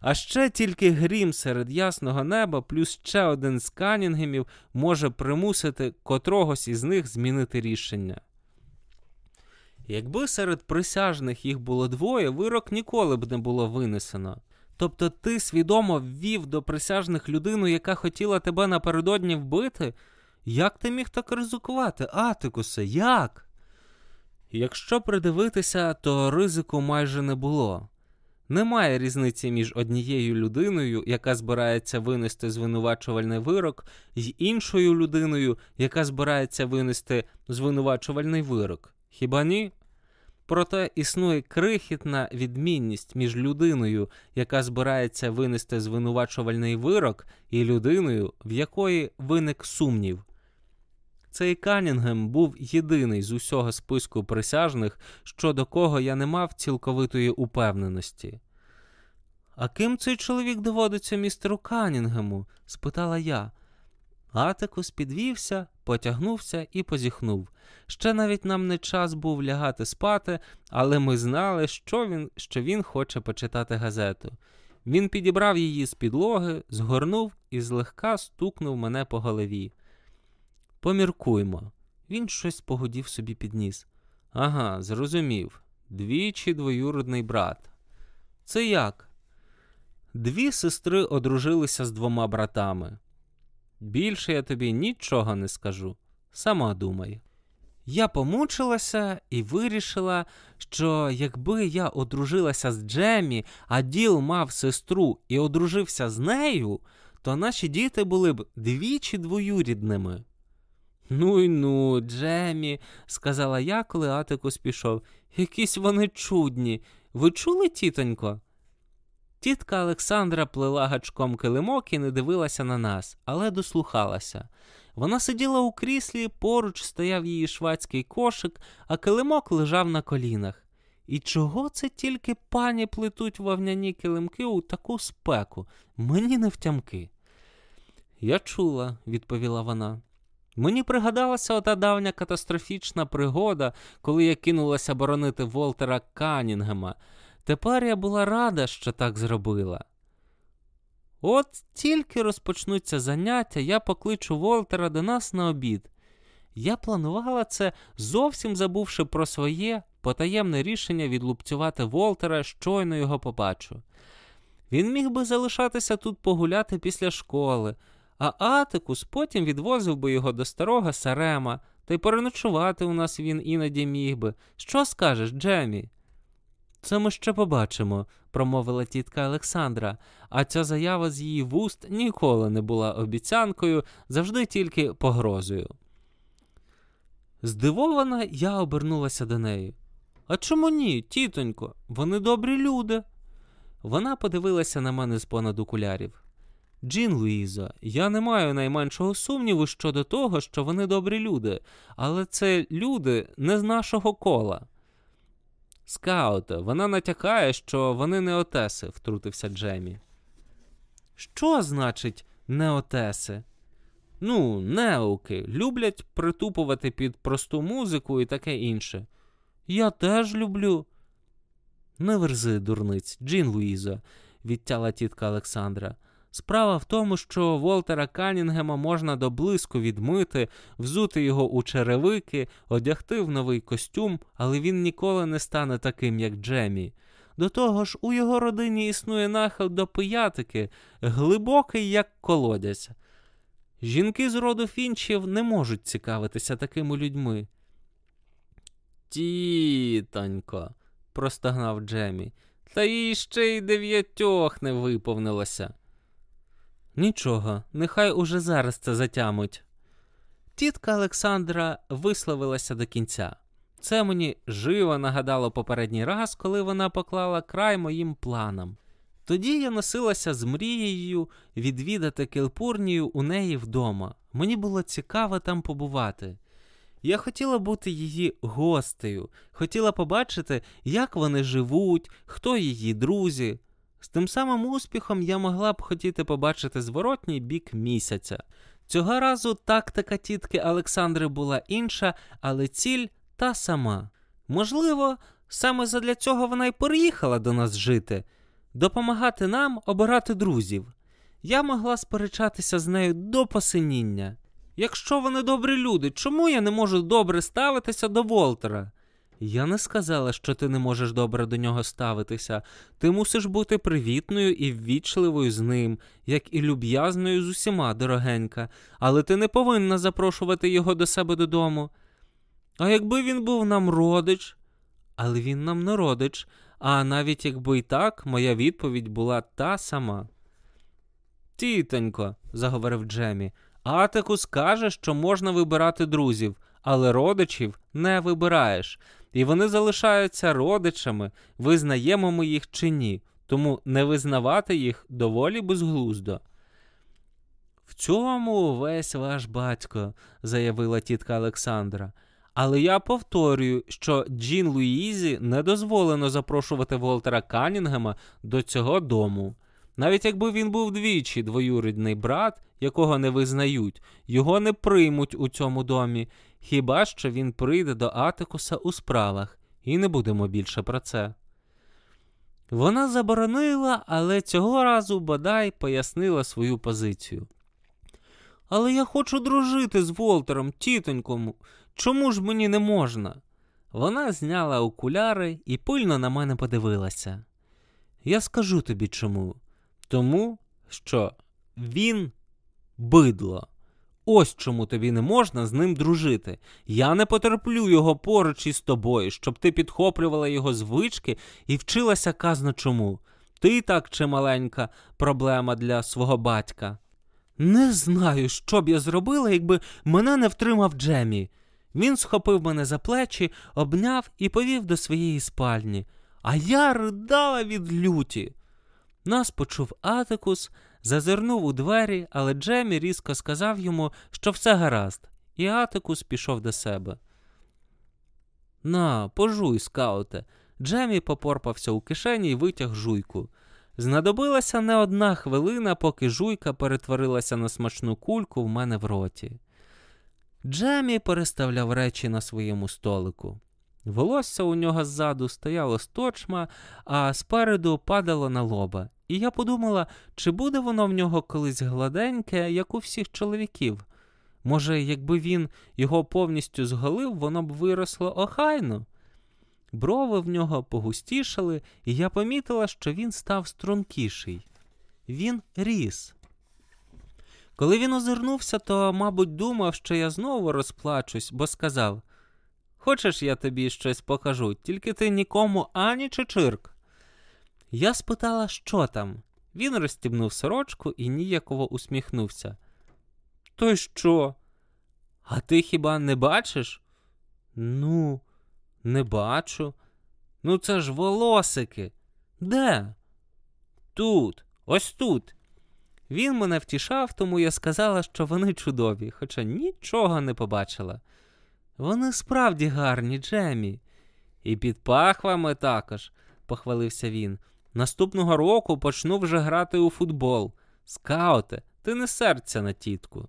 А ще тільки грім серед ясного неба, плюс ще один з канінгемів може примусити котрогось із них змінити рішення. Якби серед присяжних їх було двоє, вирок ніколи б не було винесено. Тобто ти свідомо ввів до присяжних людину, яка хотіла тебе напередодні вбити? Як ти міг так ризикувати, Атикусе, як? Якщо придивитися, то ризику майже не було. Немає різниці між однією людиною, яка збирається винести звинувачувальний вирок, і іншою людиною, яка збирається винести звинувачувальний вирок. Хіба ні? Проте існує крихітна відмінність між людиною, яка збирається винести звинувачувальний вирок, і людиною, в якої виник сумнів. Цей Канінгем був єдиний з усього списку присяжних, щодо кого я не мав цілковитої упевненості. А ким цей чоловік доводиться містеру Канінгему? спитала я. Атикус підвівся, потягнувся і позіхнув. Ще навіть нам не час був лягати спати, але ми знали, що він, що він хоче почитати газету. Він підібрав її з підлоги, згорнув і злегка стукнув мене по голові. Поміркуймо. Він щось погодів собі під ніс. Ага, зрозумів. Двічі двоюродний брат. Це як? Дві сестри одружилися з двома братами. Більше я тобі нічого не скажу. Сама думай. Я помучилася і вирішила, що якби я одружилася з Джемі, а Діл мав сестру і одружився з нею, то наші діти були б двічі двоюрідними. Ну й ну, Джемі, сказала я, коли Атикус пішов. Якісь вони чудні. Ви чули, тітонько? Тітка Олександра плела гачком килимок і не дивилася на нас, але дослухалася. Вона сиділа у кріслі, поруч стояв її швадський кошик, а килимок лежав на колінах. І чого це тільки пані плетуть вовняні килимки у таку спеку? Мені не втямки. Я чула, відповіла вона. Мені пригадалася ота давня катастрофічна пригода, коли я кинулася боронити Волтера Канінгема. Тепер я була рада, що так зробила. От тільки розпочнуться заняття, я покличу Волтера до нас на обід. Я планувала це, зовсім забувши про своє потаємне рішення відлупцювати Волтера, щойно його побачу. Він міг би залишатися тут погуляти після школи, а Атикус потім відвозив би його до старого Сарема, та й переночувати у нас він іноді міг би. Що скажеш, Джемі? Це ми ще побачимо, промовила тітка Олександра, а ця заява з її вуст ніколи не була обіцянкою, завжди тільки погрозою. Здивована, я обернулася до неї. А чому ні, тітонько? Вони добрі люди. Вона подивилася на мене з понад окулярів. Джін Луїзо, я не маю найменшого сумніву щодо того, що вони добрі люди, але це люди не з нашого кола. Скауте, вона натякає, що вони не отеси, втрутився Джемі. Що значить неотеси? Ну, неуки, люблять притупувати під просту музику і таке інше. Я теж люблю. Не верзи, дурниць, Джін Луїзо, відтяла тітка Олександра. Справа в тому, що Волтера Канінгема можна до відмити, взути його у черевики, одягти в новий костюм, але він ніколи не стане таким, як Джемі. До того ж, у його родині існує нахил до пиятики, глибокий, як колодязь. Жінки з роду фінчів не можуть цікавитися такими людьми. Тітонько, простогнав Джемі, та їй ще й дев'ятьох не виповнилося. Нічого, нехай уже зараз це затямуть. Тітка Олександра висловилася до кінця. Це мені живо нагадало попередній раз, коли вона поклала край моїм планам. Тоді я носилася з мрією відвідати Келпурнію у неї вдома. Мені було цікаво там побувати. Я хотіла бути її гостею, хотіла побачити, як вони живуть, хто її друзі. З тим самим успіхом я могла б хотіти побачити зворотній бік місяця. Цього разу тактика тітки Олександри була інша, але ціль та сама. Можливо, саме задля цього вона й переїхала до нас жити, допомагати нам обирати друзів. Я могла сперечатися з нею до посиніння. Якщо вони добрі люди, чому я не можу добре ставитися до Волтера? Я не сказала, що ти не можеш добре до нього ставитися. Ти мусиш бути привітною і ввічливою з ним, як і люб'язною з усіма, дорогенька, але ти не повинна запрошувати його до себе додому. А якби він був нам родич, але він нам не родич, а навіть якби й так, моя відповідь була та сама. Тітонько, заговорив Джемі, Атикус каже, що можна вибирати друзів, але родичів не вибираєш і вони залишаються родичами, визнаємо ми їх чи ні, тому не визнавати їх доволі безглуздо. В цьому весь ваш батько, заявила тітка Олександра. Але я повторюю, що Джін Луїзі не дозволено запрошувати Волтера Канінгема до цього дому. Навіть якби він був двічі двоюрідний брат, якого не визнають, його не приймуть у цьому домі, хіба що він прийде до Атикуса у справах, і не будемо більше про це. Вона заборонила, але цього разу бодай пояснила свою позицію. Але я хочу дружити з Волтером, тітонькому. Чому ж мені не можна? Вона зняла окуляри і пильно на мене подивилася. Я скажу тобі чому. Тому що він бидло. Ось чому тобі не можна з ним дружити. Я не потерплю його поруч із тобою, щоб ти підхоплювала його звички і вчилася казно чому. Ти так чималенька проблема для свого батька. Не знаю, що б я зробила, якби мене не втримав Джемі. Він схопив мене за плечі, обняв і повів до своєї спальні, а я ридала від люті. Нас почув Атикус, зазирнув у двері, але Джемі різко сказав йому, що все гаразд, і Атикус пішов до себе. На, пожуй, скауте. Джемі попорпався у кишені і витяг жуйку. Знадобилася не одна хвилина, поки жуйка перетворилася на смачну кульку в мене в роті. Джемі переставляв речі на своєму столику. Волосся у нього ззаду стояло сточма, а спереду падало на лоба. І я подумала, чи буде воно в нього колись гладеньке, як у всіх чоловіків. Може, якби він його повністю зголив, воно б виросло охайно. Брови в нього погустішали, і я помітила, що він став стрункіший. Він ріс. Коли він озирнувся, то, мабуть, думав, що я знову розплачусь, бо сказав: Хочеш, я тобі щось покажу, тільки ти нікому ані чичирк. Я спитала, що там. Він розстібнув сорочку і ніяково усміхнувся. То й що? А ти хіба не бачиш? Ну, не бачу. Ну, це ж волосики. Де? Тут, ось тут. Він мене втішав, тому я сказала, що вони чудові, хоча нічого не побачила. Вони справді гарні, Джемі. І під пахвами також, похвалився він. Наступного року почну вже грати у футбол. Скауте, ти не серця на тітку.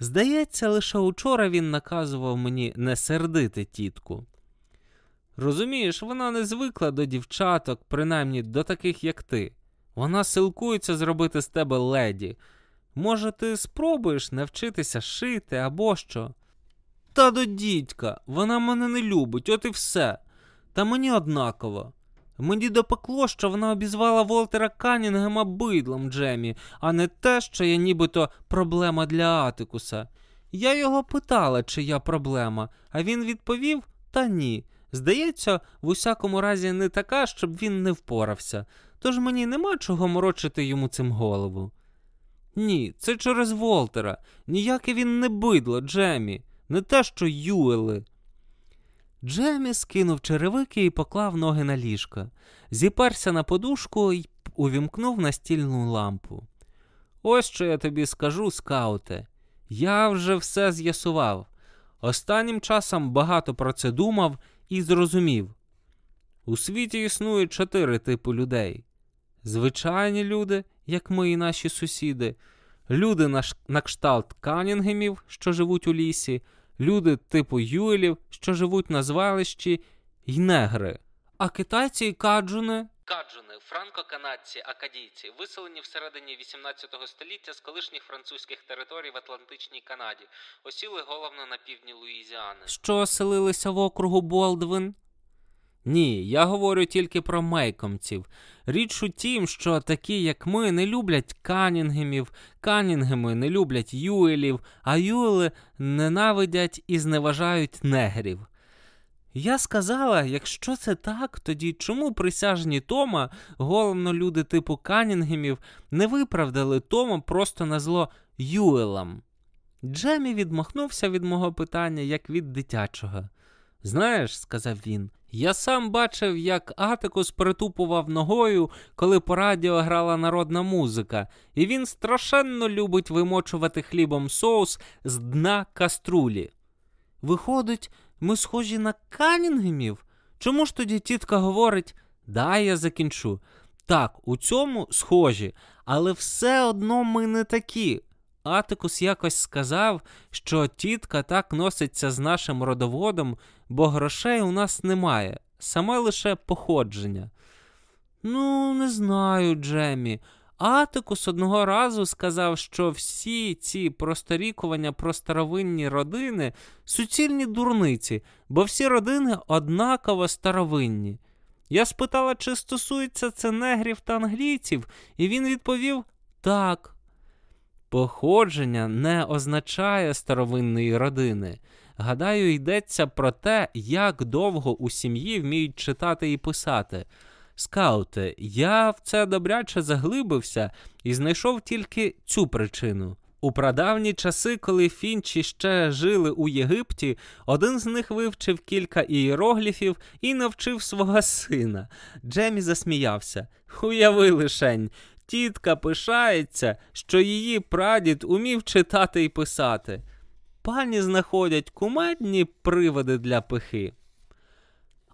Здається, лише учора він наказував мені не сердити тітку. Розумієш, вона не звикла до дівчаток, принаймні до таких, як ти. Вона силкується зробити з тебе леді. Може, ти спробуєш навчитися шити або що? Та до дідька, вона мене не любить, от і все. Та мені однаково. Мені допекло, що вона обізвала Волтера Канінгема бидлом Джемі, а не те, що я нібито проблема для Атикуса. Я його питала, чи я проблема, а він відповів та ні. Здається, в усякому разі не така, щоб він не впорався, тож мені нема чого морочити йому цим голову. Ні, це через Волтера. Ніяке він не бидло, Джемі, не те, що Юели. Джемі скинув черевики і поклав ноги на ліжко, зіперся на подушку і увімкнув настільну лампу. Ось що я тобі скажу, скауте. Я вже все з'ясував. Останнім часом багато про це думав і зрозумів. У світі існує чотири типи людей: звичайні люди, як і наші сусіди, люди на кшталт Канінгемів, що живуть у лісі люди типу Юелів, що живуть на звалищі, й негри. А китайці й каджуни. Каджуни, франко-канадці, акадійці, виселені всередині 18 століття з колишніх французьких територій в Атлантичній Канаді, осіли головно на півдні Луїзіани. Що оселилися в округу Болдвин? Ні, я говорю тільки про мейкомців. Річ у тім, що такі, як ми, не люблять канінгемів, канінгеми не люблять юелів, а юели ненавидять і зневажають негрів. Я сказала, якщо це так, тоді чому присяжні Тома, головно люди типу Канінгемів, не виправдали Тома просто на зло Юелам? Джемі відмахнувся від мого питання, як від дитячого. Знаєш, сказав він, я сам бачив, як Атикус притупував ногою, коли по радіо грала народна музика, і він страшенно любить вимочувати хлібом соус з дна каструлі. Виходить, ми схожі на Канінгемів? Чому ж тоді тітка говорить, дай я закінчу. Так, у цьому схожі, але все одно ми не такі. Атикус якось сказав, що тітка так носиться з нашим родоводом, бо грошей у нас немає, саме лише походження. Ну, не знаю, Джемі. Атикус одного разу сказав, що всі ці просторікування про старовинні родини суцільні дурниці, бо всі родини однаково старовинні. Я спитала, чи стосується це негрів та англійців, і він відповів так. Походження не означає старовинної родини. Гадаю, йдеться про те, як довго у сім'ї вміють читати і писати. Скауте, я в це добряче заглибився і знайшов тільки цю причину. У прадавні часи, коли фінчі ще жили у Єгипті, один з них вивчив кілька ієрогліфів і навчив свого сина. Джемі засміявся. Уяви лишень, тітка пишається, що її прадід умів читати і писати. Пані знаходять кумедні приводи для пихи.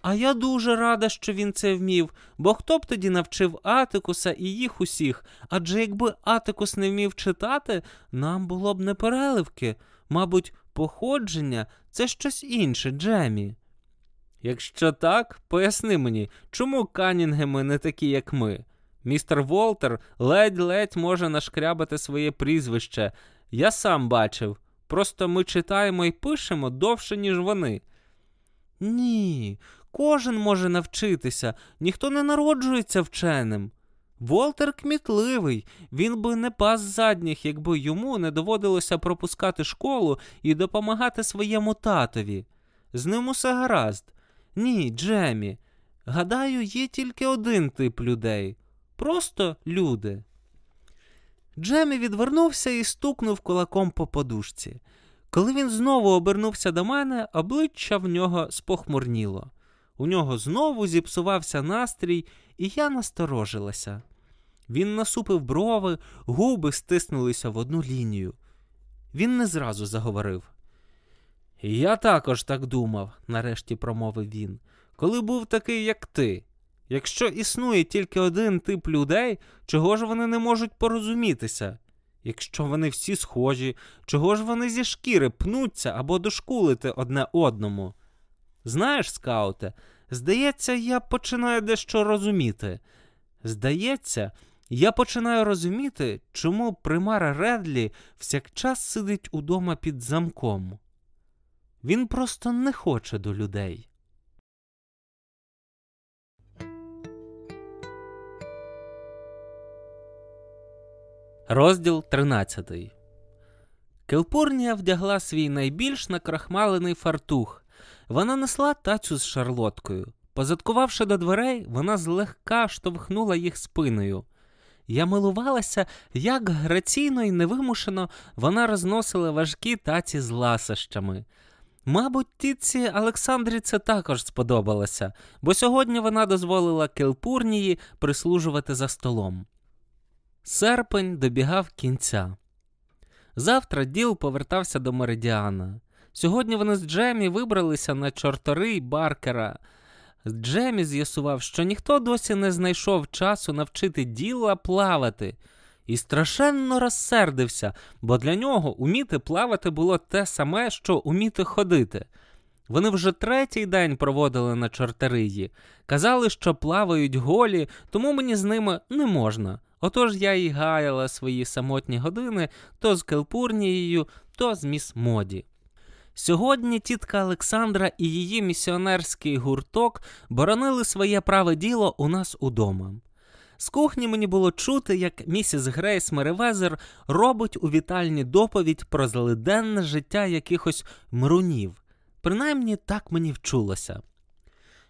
А я дуже рада, що він це вмів, бо хто б тоді навчив Атикуса і їх усіх, адже якби Атикус не вмів читати, нам було б непереливки. Мабуть, походження це щось інше, Джемі. Якщо так, поясни мені, чому Канінгеми не такі, як ми? Містер Волтер ледь-ледь може нашкрябати своє прізвище. Я сам бачив. Просто ми читаємо і пишемо довше, ніж вони. Ні, Кожен може навчитися, ніхто не народжується вченим. Волтер кмітливий, він би не пас задніх, якби йому не доводилося пропускати школу і допомагати своєму татові. З ним усе гаразд. Ні, Джемі. Гадаю, є тільки один тип людей просто люди. Джемі відвернувся і стукнув кулаком по подушці. Коли він знову обернувся до мене, обличчя в нього спохмурніло. У нього знову зіпсувався настрій, і я насторожилася. Він насупив брови, губи стиснулися в одну лінію. Він не зразу заговорив. Я також так думав, нарешті промовив він, коли був такий, як ти. Якщо існує тільки один тип людей, чого ж вони не можуть порозумітися? Якщо вони всі схожі, чого ж вони зі шкіри пнуться або дошкулити одне одному? Знаєш, скауте, здається, я починаю дещо розуміти. Здається, я починаю розуміти, чому примара Редлі всякчас сидить удома під замком. Він просто не хоче до людей. Розділ 13 Келпурнія вдягла свій найбільш накрахмалений фартух, вона несла тацю з шарлоткою. Позадкувавши до дверей, вона злегка штовхнула їх спиною. Я милувалася, як граційно і невимушено вона розносила важкі таці з ласощами. Мабуть, тітці Олександрі це також сподобалося, бо сьогодні вона дозволила Келпурнії прислужувати за столом. Серпень добігав кінця. Завтра Діл повертався до Меридіана. Сьогодні вони з Джемі вибралися на чортори Баркера. Джемі з'ясував, що ніхто досі не знайшов часу навчити діла плавати, і страшенно розсердився, бо для нього уміти плавати було те саме, що уміти ходити. Вони вже третій день проводили на чортериї, казали, що плавають голі, тому мені з ними не можна. Отож я й гаяла свої самотні години то з Келпурнією, то з міс Моді. Сьогодні тітка Олександра і її місіонерський гурток боронили своє праве діло у нас удома. З кухні мені було чути, як місіс Грейс Меревезер робить у вітальні доповідь про злиденне життя якихось мрунів. Принаймні так мені вчулося.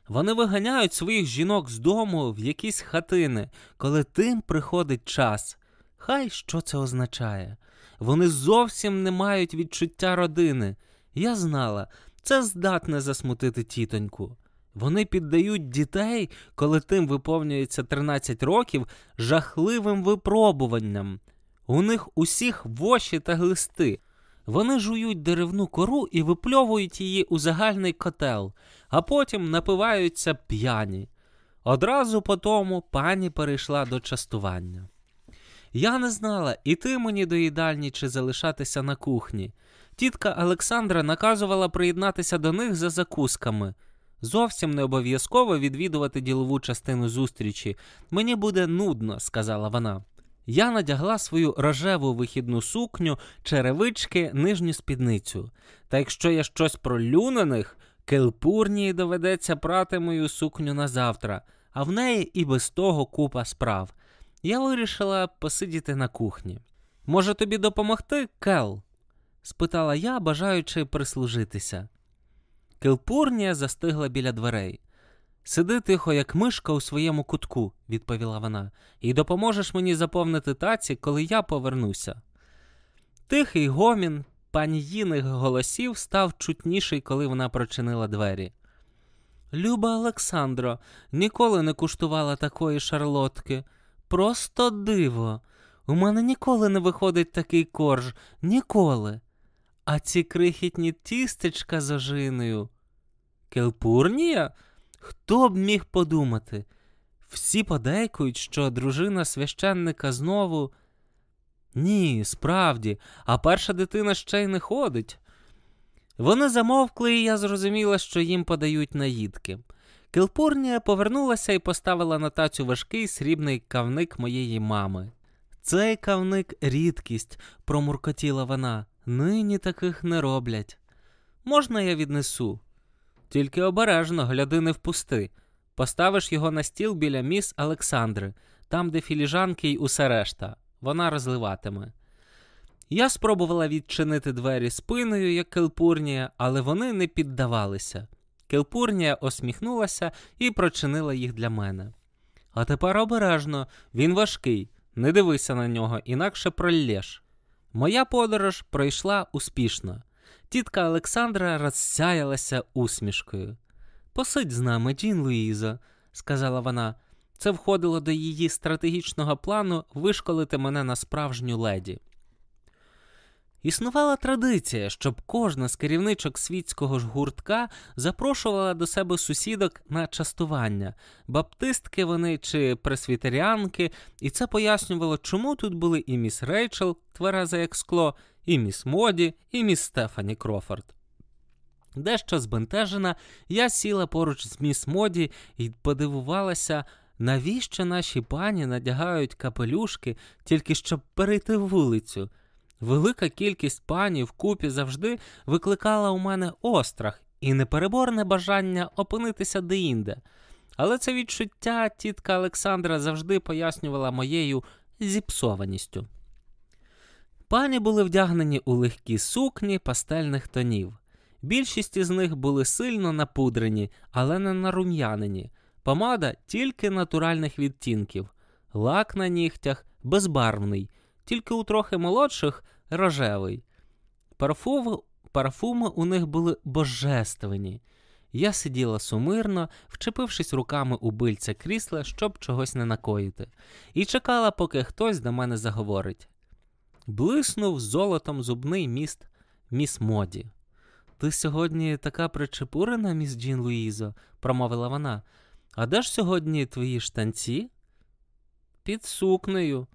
Вони виганяють своїх жінок з дому в якісь хатини, коли тим приходить час. Хай що це означає. Вони зовсім не мають відчуття родини. Я знала, це здатне засмутити тітоньку. Вони піддають дітей, коли тим виповнюється 13 років, жахливим випробуванням. У них усіх воші та глисти. Вони жують деревну кору і випльовують її у загальний котел, а потім напиваються п'яні. Одразу по тому пані перейшла до частування. Я не знала, іти мені до їдальні чи залишатися на кухні. Тітка Олександра наказувала приєднатися до них за закусками. Зовсім не обов'язково відвідувати ділову частину зустрічі. Мені буде нудно, сказала вона. Я надягла свою рожеву вихідну сукню, черевички, нижню спідницю. Та якщо я щось пролю на них, Келпурнії доведеться прати мою сукню на завтра, а в неї і без того купа справ. Я вирішила посидіти на кухні. Може, тобі допомогти, Кел? спитала я, бажаючи прислужитися. Келпурнія застигла біля дверей. Сиди тихо, як мишка у своєму кутку, відповіла вона, і допоможеш мені заповнити таці, коли я повернуся. Тихий гомін паніїних голосів став чутніший, коли вона прочинила двері. Люба Олександро, ніколи не куштувала такої шарлотки. Просто диво. У мене ніколи не виходить такий корж, ніколи. А ці крихітні тістечка з ожиною. Келпурнія? Хто б міг подумати? Всі подейкують, що дружина священника знову. Ні, справді, а перша дитина ще й не ходить. Вони замовкли, і я зрозуміла, що їм подають наїдки. Келпурнія повернулася і поставила на тацю важкий срібний кавник моєї мами. Цей кавник рідкість, промуркотіла вона. Нині таких не роблять. Можна я віднесу? Тільки обережно, гляди, не впусти. Поставиш його на стіл біля міс Олександри, там, де філіжанки й усе решта. Вона розливатиме. Я спробувала відчинити двері спиною, як келпурнія, але вони не піддавалися. Келпурнія осміхнулася і прочинила їх для мене. А тепер обережно, він важкий, не дивися на нього, інакше проллєш. Моя подорож пройшла успішно. Тітка Олександра розсяялася усмішкою. Посидь з нами, Дін Луїза, сказала вона. Це входило до її стратегічного плану вишколити мене на справжню леді. Існувала традиція, щоб кожна з керівничок світського ж гуртка запрошувала до себе сусідок на частування, баптистки вони чи пресвітеріанки, і це пояснювало, чому тут були і міс Рейчел, твереза як скло, і міс Моді, і міс Стефані Крофорд. Дещо збентежена, я сіла поруч з міс Моді і подивувалася, навіщо наші пані надягають капелюшки тільки щоб перейти вулицю. Велика кількість панів купі завжди викликала у мене острах і непереборне бажання опинитися деінде. Але це відчуття тітка Олександра завжди пояснювала моєю зіпсованістю. Пані були вдягнені у легкі сукні пастельних тонів. Більшість із них були сильно напудрені, але не нарум'янені. Помада тільки натуральних відтінків, лак на нігтях безбарвний, тільки у трохи молодших рожевий. Парфуми, парфуми у них були божественні. Я сиділа сумирно, вчепившись руками у бильця крісла, щоб чогось не накоїти, і чекала, поки хтось до мене заговорить. Блиснув золотом зубний міст міс Моді. Ти сьогодні така причепурена, міс Джін Луїзо, промовила вона. А де ж сьогодні твої штанці? Під сукнею.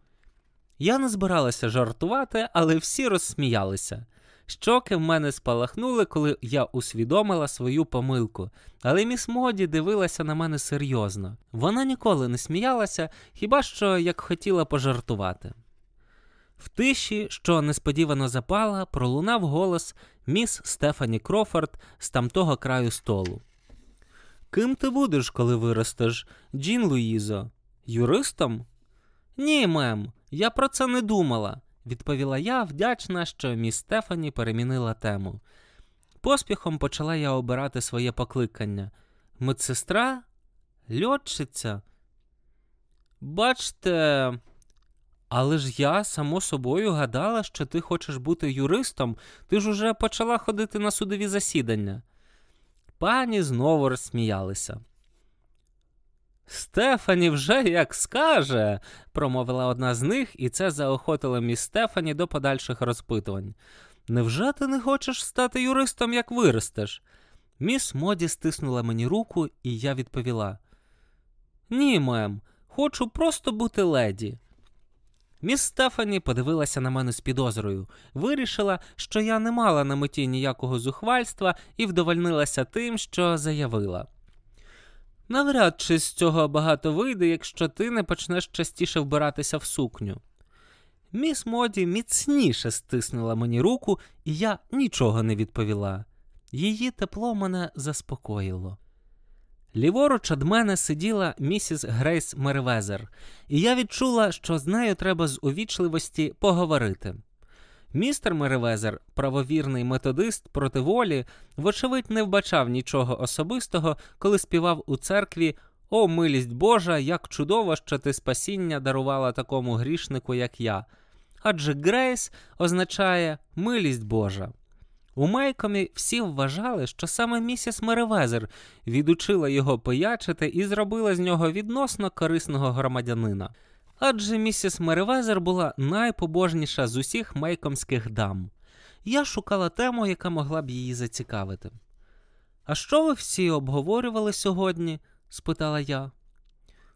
Я не збиралася жартувати, але всі розсміялися. Щоки в мене спалахнули, коли я усвідомила свою помилку, але міс Моді дивилася на мене серйозно. Вона ніколи не сміялася, хіба що як хотіла пожартувати. В тиші, що несподівано запала, пролунав голос міс Стефані Крофорд з тамтого краю столу. Ким ти будеш, коли виростеш, Джін Луїзо? Юристом? Ні, мем, я про це не думала, відповіла я, вдячна, що міс Стефані перемінила тему. Поспіхом почала я обирати своє покликання. Медсестра? Льотчиця? Бачте, але ж я, само собою, гадала, що ти хочеш бути юристом, ти ж уже почала ходити на судові засідання. Пані знову розсміялися. Стефані вже як скаже, промовила одна з них, і це заохотило міс Стефані до подальших розпитувань. Невже ти не хочеш стати юристом, як виростеш? Міс Моді стиснула мені руку, і я відповіла: Ні, мем, хочу просто бути леді. Міс Стефані подивилася на мене з підозрою, вирішила, що я не мала на меті ніякого зухвальства і вдовольнилася тим, що заявила. Навряд чи з цього багато вийде, якщо ти не почнеш частіше вбиратися в сукню. Міс Моді міцніше стиснула мені руку, і я нічого не відповіла. Її тепло мене заспокоїло. Ліворуч від мене сиділа місіс Грейс Мервезер, і я відчула, що з нею треба з увічливості поговорити. Містер Меревезер, правовірний методист проти волі, вочевидь, не вбачав нічого особистого, коли співав у церкві О, милість Божа, як чудово, що ти спасіння дарувала такому грішнику, як я. Адже Грейс означає милість Божа. У Мейкомі всі вважали, що саме місіс Меревезер відучила його пиячити і зробила з нього відносно корисного громадянина. Адже місіс Меревезер була найпобожніша з усіх мейкомських дам. Я шукала тему, яка могла б її зацікавити. А що ви всі обговорювали сьогодні? спитала я.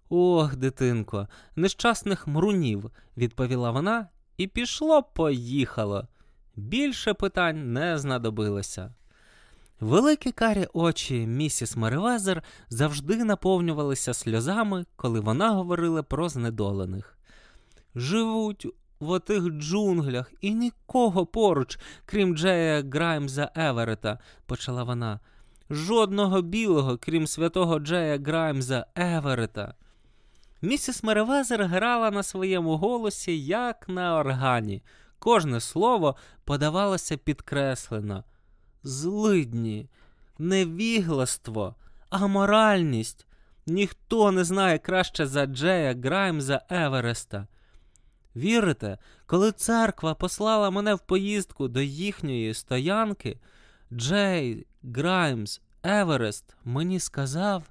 Ох, дитинко, нещасних мрунів, відповіла вона, і пішло, поїхало. Більше питань не знадобилося. Великі карі очі місіс Меревезер завжди наповнювалися сльозами, коли вона говорила про знедолених. Живуть в отих джунглях і нікого поруч, крім Джея Граймза Еверета, почала вона. Жодного білого, крім святого Джея Граймза Еверета. Місіс Меревезер грала на своєму голосі, як на органі. Кожне слово подавалося підкреслено. Злидні, невігластво, аморальність. Ніхто не знає краще за Джея Граймза Евереста. Вірите, коли церква послала мене в поїздку до їхньої стоянки, Джей Граймс Еверест мені сказав.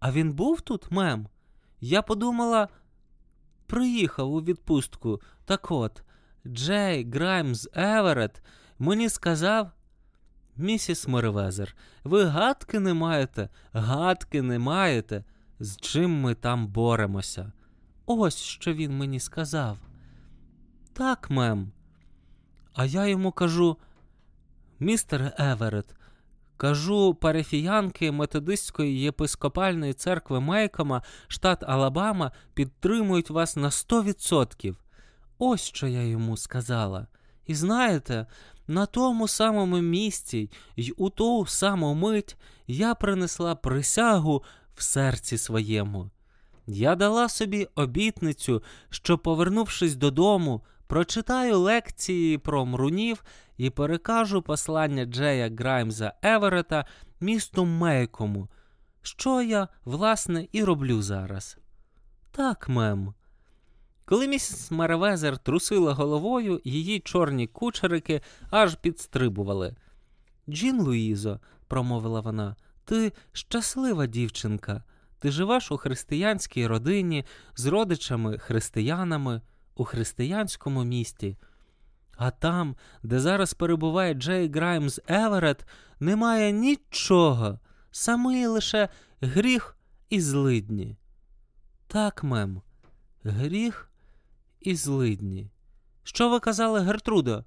А він був тут, мем? Я подумала, приїхав у відпустку. Так от, Джей Граймс Еверет мені сказав. Місіс Мервезер, ви гадки не маєте, гадки не маєте, з чим ми там боремося. Ось що він мені сказав. Так, мем. А я йому кажу, містер Еверет, кажу парафіянки методистської єпископальної церкви Мейкома, штат Алабама, підтримують вас на 100%. Ось що я йому сказала. І знаєте, на тому самому місці й у ту саму мить я принесла присягу в серці своєму. Я дала собі обітницю, що, повернувшись додому, прочитаю лекції про мрунів і перекажу послання Джея Граймза Еверета місту Мейкому, що я, власне, і роблю зараз. Так, мем. Коли місіс Меревезер трусила головою, її чорні кучерики аж підстрибували. Джін Луїзо, промовила вона, ти щаслива дівчинка. Ти живеш у християнській родині з родичами християнами у християнському місті. А там, де зараз перебуває Джей Граймс Еверет, немає нічого, самий лише гріх і злидні. Так, мем, гріх і злидні. Що ви казали, Гертрудо?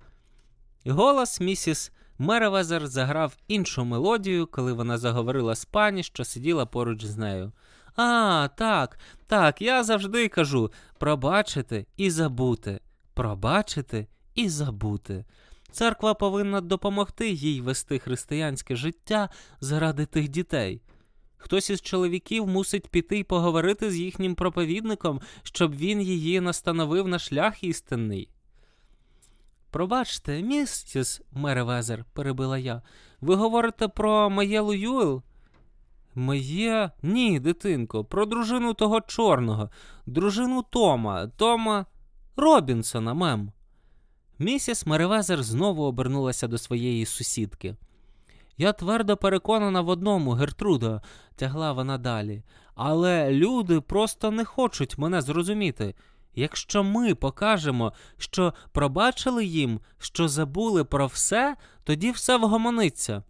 Голос місіс Меревезер заграв іншу мелодію, коли вона заговорила з пані, що сиділа поруч з нею. А, так, так, я завжди кажу пробачити і забути, пробачити і забути. Церква повинна допомогти їй вести християнське життя заради тих дітей. Хтось із чоловіків мусить піти й поговорити з їхнім проповідником, щоб він її настановив на шлях істинний. Пробачте, місіс Меревезер, перебила я, ви говорите про Маєлу Юел? Моє ні, дитинко, про дружину того чорного, дружину Тома, Тома Робінсона, мем. Місіс Меревезер знову обернулася до своєї сусідки. Я твердо переконана в одному, Гертрудо, тягла вона далі. Але люди просто не хочуть мене зрозуміти. Якщо ми покажемо, що пробачили їм, що забули про все, тоді все вгомониться.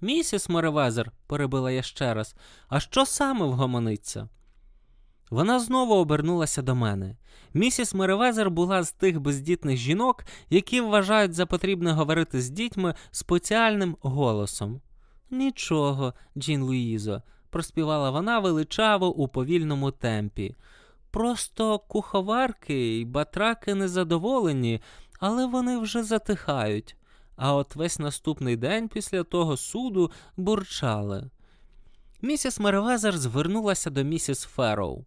Місіс Меревезер, перебила я ще раз, а що саме вгомониться? Вона знову обернулася до мене. Місіс Меревезер була з тих бездітних жінок, які вважають за потрібне говорити з дітьми спеціальним голосом. Нічого, Джін Луїзо, проспівала вона величаво у повільному темпі. Просто куховарки й батраки незадоволені, але вони вже затихають. А от весь наступний день після того суду бурчали. Місіс Меревезер звернулася до місіс Ферроу.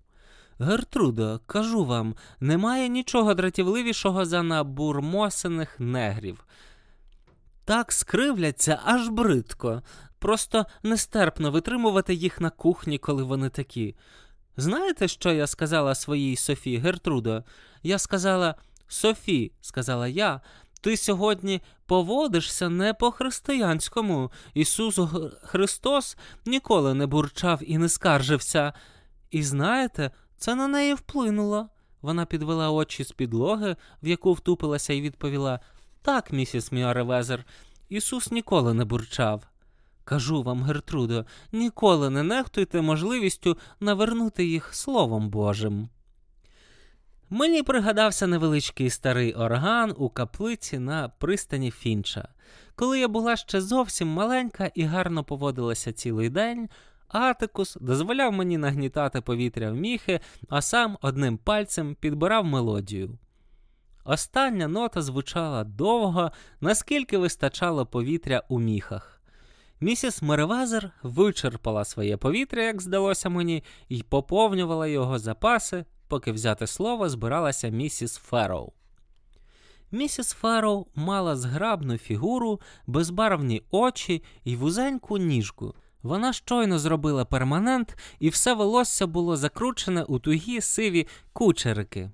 Гертрудо, кажу вам, немає нічого дратівливішого за набурмосених негрів. Так скривляться аж бридко. Просто нестерпно витримувати їх на кухні, коли вони такі. Знаєте, що я сказала своїй Софі Гертрудо? Я сказала Софі, сказала я, ти сьогодні поводишся не по-християнському. Ісус Христос ніколи не бурчав і не скаржився. І знаєте, це на неї вплинуло. Вона підвела очі з підлоги, в яку втупилася, і відповіла так, місіс Міаревезер, Ісус ніколи не бурчав. Кажу вам, Гертрудо, ніколи не нехтуйте можливістю навернути їх Словом Божим. Мені пригадався невеличкий старий орган у каплиці на пристані Фінча. Коли я була ще зовсім маленька і гарно поводилася цілий день, Атикус дозволяв мені нагнітати повітря в міхи, а сам одним пальцем підбирав мелодію. Остання нота звучала довго, наскільки вистачало повітря у міхах. Місіс Меревазер вичерпала своє повітря, як здалося мені, і поповнювала його запаси, поки взяти слово збиралася місіс Ферроу. Місіс Ферроу мала зграбну фігуру, безбарвні очі і вузеньку ніжку. Вона щойно зробила перманент, і все волосся було закручене у тугі сиві кучерики.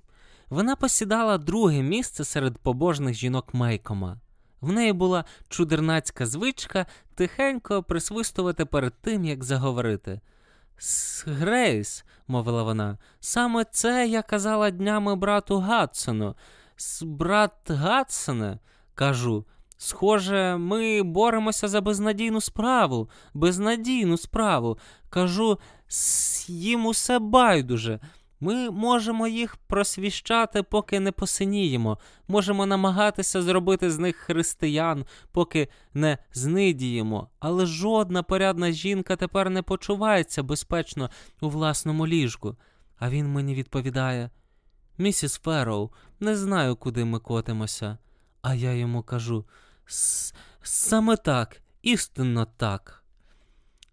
Вона посідала друге місце серед побожних жінок Мейкома. В неї була чудернацька звичка тихенько присвистувати перед тим, як заговорити. Грейс, мовила вона, саме це я казала днями брату Гадсону. Брат Гадсоне, кажу, Схоже, ми боремося за безнадійну справу, безнадійну справу. Кажу, їм усе байдуже. Ми можемо їх просвіщати, поки не посиніємо, можемо намагатися зробити з них християн, поки не знидіємо, але жодна порядна жінка тепер не почувається безпечно у власному ліжку. А він мені відповідає: Місіс Ферроу, не знаю, куди ми котимося. А я йому кажу: саме так, істинно так.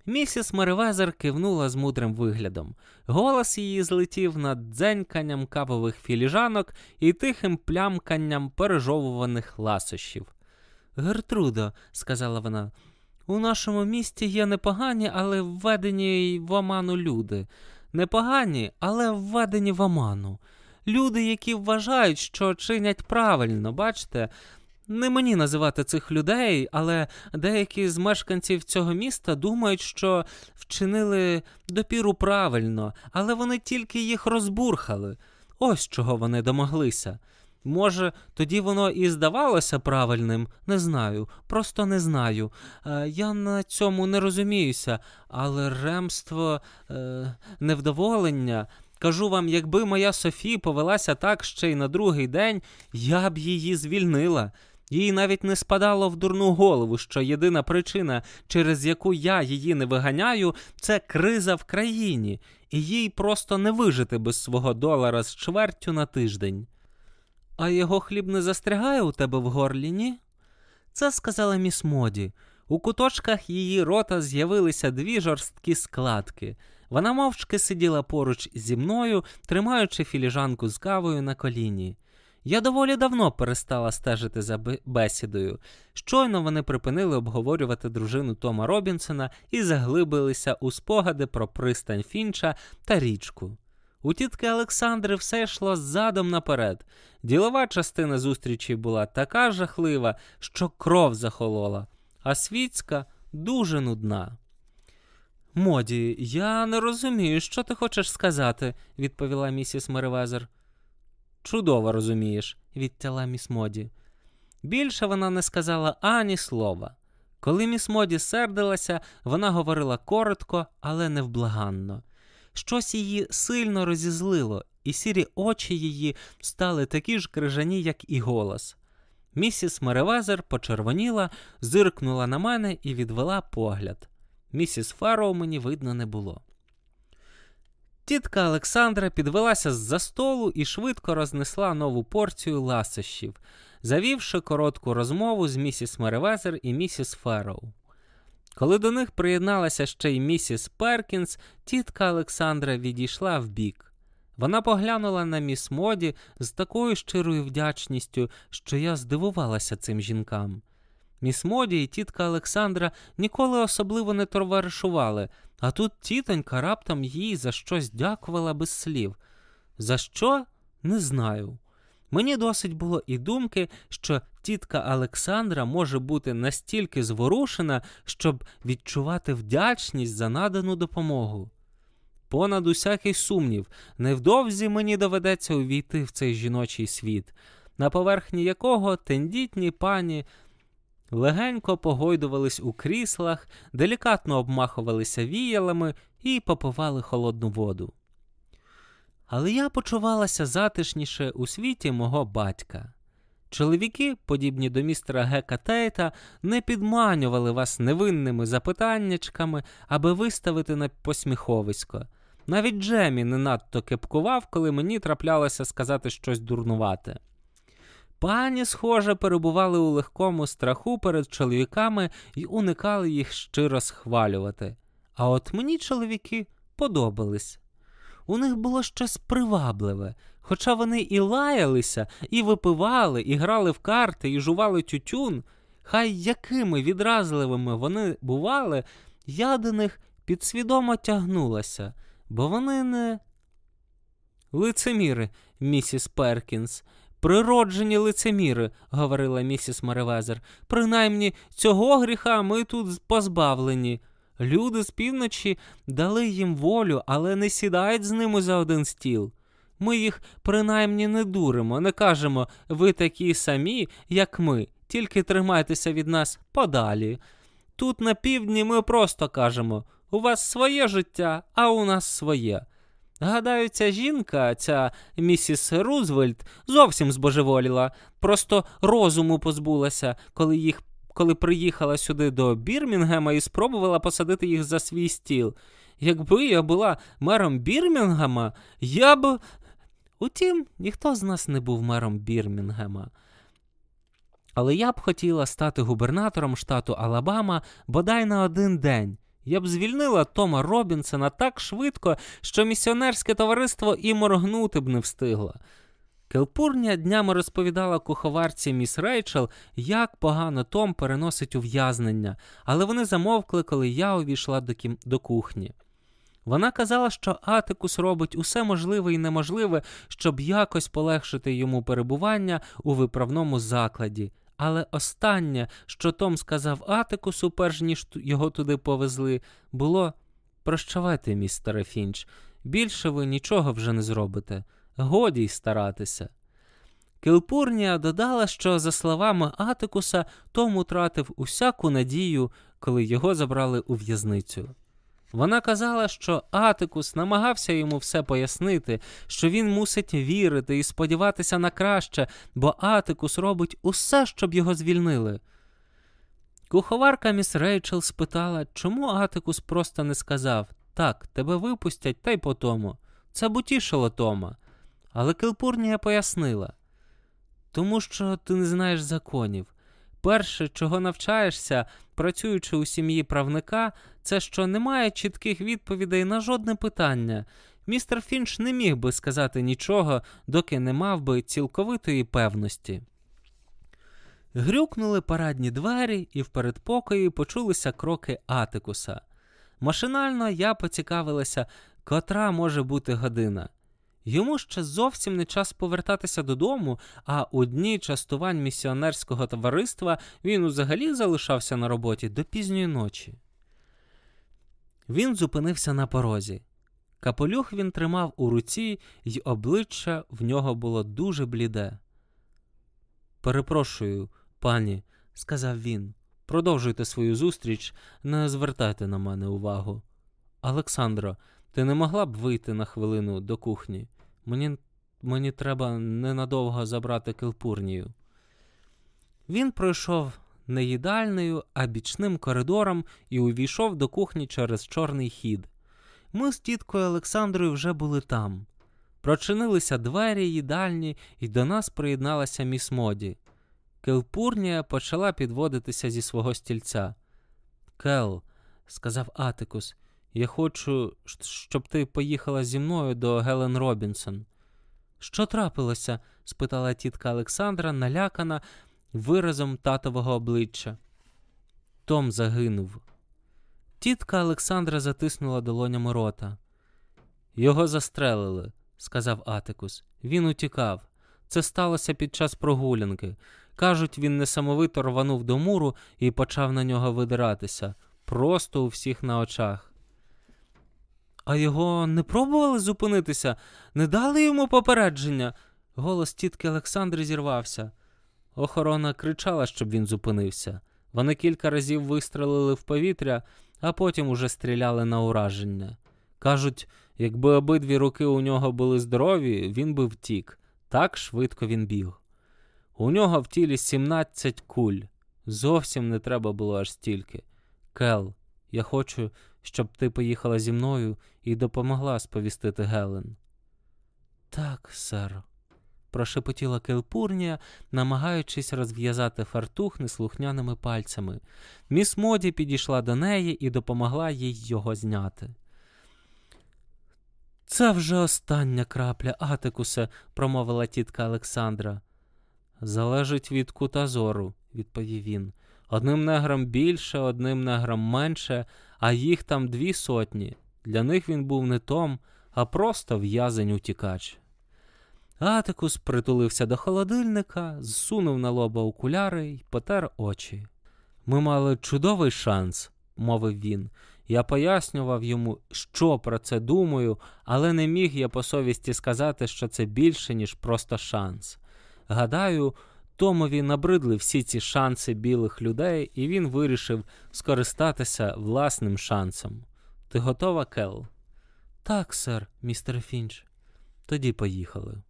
Місіс Меревезер кивнула з мудрим виглядом. Голос її злетів над дзеньканням кавових філіжанок і тихим плямканням пережовуваних ласощів. Гертрудо, сказала вона, у нашому місті є непогані, але введені в оману люди. Непогані, але введені в оману. Люди, які вважають, що чинять правильно, бачите, не мені називати цих людей, але деякі з мешканців цього міста думають, що вчинили допіру правильно, але вони тільки їх розбурхали. Ось чого вони домоглися. Може, тоді воно і здавалося правильним, не знаю, просто не знаю. Е, я на цьому не розуміюся, але ремство, е, невдоволення. Кажу вам, якби моя Софі повелася так ще й на другий день, я б її звільнила. Їй навіть не спадало в дурну голову, що єдина причина, через яку я її не виганяю, це криза в країні, і їй просто не вижити без свого долара з чвертю на тиждень. А його хліб не застрягає у тебе в горлі, ні? Це сказала міс Моді. У куточках її рота з'явилися дві жорсткі складки. Вона мовчки сиділа поруч зі мною, тримаючи філіжанку з кавою на коліні. Я доволі давно перестала стежити за бесідою. Щойно вони припинили обговорювати дружину Тома Робінсона і заглибилися у спогади про пристань Фінча та річку. У тітки Олександри все йшло задом наперед. Ділова частина зустрічі була така жахлива, що кров захолола, а світська дуже нудна. Моді, я не розумію, що ти хочеш сказати, відповіла місіс Меревезер. Чудово розумієш, відтяла міс Моді. Більше вона не сказала ані слова. Коли міс Моді сердилася, вона говорила коротко, але невблаганно. Щось її сильно розізлило, і сірі очі її стали такі ж крижані, як і голос. Місіс Меревезер почервоніла, зиркнула на мене і відвела погляд. Місіс Фарроу мені видно не було. Тітка Олександра підвелася з-за столу і швидко рознесла нову порцію ласощів, завівши коротку розмову з місіс Меревезер і місіс Ферроу. Коли до них приєдналася ще й місіс Перкінс, тітка Олександра відійшла вбік. Вона поглянула на міс Моді з такою щирою вдячністю, що я здивувалася цим жінкам. Міс Моді і тітка Олександра ніколи особливо не товаришували, а тут тітонька раптом їй за щось дякувала без слів. За що? Не знаю. Мені досить було і думки, що тітка Олександра може бути настільки зворушена, щоб відчувати вдячність за надану допомогу. Понад усякий сумнів, невдовзі мені доведеться увійти в цей жіночий світ, на поверхні якого тендітні пані легенько погойдувались у кріслах, делікатно обмахувалися віялами і попивали холодну воду. Але я почувалася затишніше у світі мого батька. Чоловіки, подібні до містера Гека Тейта, не підманювали вас невинними запитаннячками, аби виставити на посміховисько. Навіть Джемі не надто кепкував, коли мені траплялося сказати щось дурнувате. Пані, схоже, перебували у легкому страху перед чоловіками і уникали їх щиро схвалювати. А от мені чоловіки подобались. У них було щось привабливе, хоча вони і лаялися, і випивали, і грали в карти, і жували тютюн. Хай якими відразливими вони бували, я до них підсвідомо тягнулася, бо вони не лицеміри, місіс Перкінс. Природжені лицеміри, говорила місіс Меревезер. Принаймні цього гріха ми тут позбавлені. Люди з півночі дали їм волю, але не сідають з ними за один стіл. Ми їх принаймні не дуримо, не кажемо ви такі самі, як ми, тільки тримайтеся від нас подалі. Тут на півдні ми просто кажемо у вас своє життя, а у нас своє. Гадаю, ця жінка, ця місіс Рузвельт, зовсім збожеволіла, просто розуму позбулася, коли їх. Коли приїхала сюди до Бірмінгема і спробувала посадити їх за свій стіл. Якби я була мером Бірмінгема, я б. Утім, ніхто з нас не був мером Бірмінгема. Але я б хотіла стати губернатором штату Алабама бодай на один день. Я б звільнила Тома Робінсона так швидко, що місіонерське товариство і моргнути б не встигло. Келпурня днями розповідала куховарці міс Рейчел, як погано Том переносить ув'язнення, але вони замовкли, коли я увійшла до, кім... до кухні. Вона казала, що Атикус робить усе можливе і неможливе, щоб якось полегшити йому перебування у виправному закладі. Але останнє, що Том сказав Атикусу, перш ніж його туди повезли, було прощавайте, містере Фінч, більше ви нічого вже не зробите. Годі й старатися. Кілпурнія додала, що, за словами Атикуса, Том утратив усяку надію, коли його забрали у в'язницю. Вона казала, що Атикус намагався йому все пояснити, що він мусить вірити і сподіватися на краще, бо Атикус робить усе, щоб його звільнили. Куховарка міс Рейчел спитала, чому Атикус просто не сказав так, тебе випустять, та й по тому. Це бутішило Тома. Але Кілпурнія пояснила тому що ти не знаєш законів. Перше, чого навчаєшся, працюючи у сім'ї правника, це що немає чітких відповідей на жодне питання. Містер Фінч не міг би сказати нічого, доки не мав би цілковитої певності. Грюкнули парадні двері, і в передпокої почулися кроки Атикуса. Машинально я поцікавилася, котра може бути година. Йому ще зовсім не час повертатися додому, а у дні частувань місіонерського товариства він взагалі залишався на роботі до пізньої ночі. Він зупинився на порозі. Капелюх він тримав у руці, й обличчя в нього було дуже бліде. Перепрошую, пані, сказав він, продовжуйте свою зустріч, не звертайте на мене увагу. Олександро, ти не могла б вийти на хвилину до кухні? Мені мені треба ненадовго забрати килпурнію. Він пройшов не їдальнею, а бічним коридором і увійшов до кухні через чорний хід. Ми з тіткою Олександрою вже були там. Прочинилися двері їдальні, і до нас приєдналася міс Моді. Келпурнія почала підводитися зі свого стільця. Кел, сказав Атикус, я хочу, щоб ти поїхала зі мною до Гелен Робінсон. Що трапилося? спитала тітка Олександра, налякана виразом татового обличчя. Том загинув. Тітка Олександра затиснула долонями рота. Його застрелили, сказав Атикус. Він утікав. Це сталося під час прогулянки. Кажуть, він несамовито рванув до муру і почав на нього видиратися, просто у всіх на очах. А його не пробували зупинитися, не дали йому попередження. Голос тітки Олександри зірвався. Охорона кричала, щоб він зупинився. Вони кілька разів вистрелили в повітря, а потім уже стріляли на ураження. Кажуть, якби обидві руки у нього були здорові, він би втік. Так швидко він біг. У нього в тілі 17 куль. Зовсім не треба було аж стільки. Кел, я хочу, щоб ти поїхала зі мною і допомогла сповістити Гелен. Так, сер, прошепотіла Келпурнія, намагаючись розв'язати фартух неслухняними пальцями. Міс Моді підійшла до неї і допомогла їй його зняти. Це вже остання крапля, Атикусе, промовила тітка Олександра. Залежить від кута зору, відповів він. Одним неграм більше, одним неграм менше, а їх там дві сотні. Для них він був не Том, а просто в'язень утікач. Атикус притулився до холодильника, зсунув на лоба окуляри й потер очі. Ми мали чудовий шанс, мовив він. Я пояснював йому, що про це думаю, але не міг я по совісті сказати, що це більше, ніж просто шанс. Гадаю, Томові набридли всі ці шанси білих людей, і він вирішив скористатися власним шансом. Ти готова, Кел? Так, сер, містер Фінч. Тоді поїхали.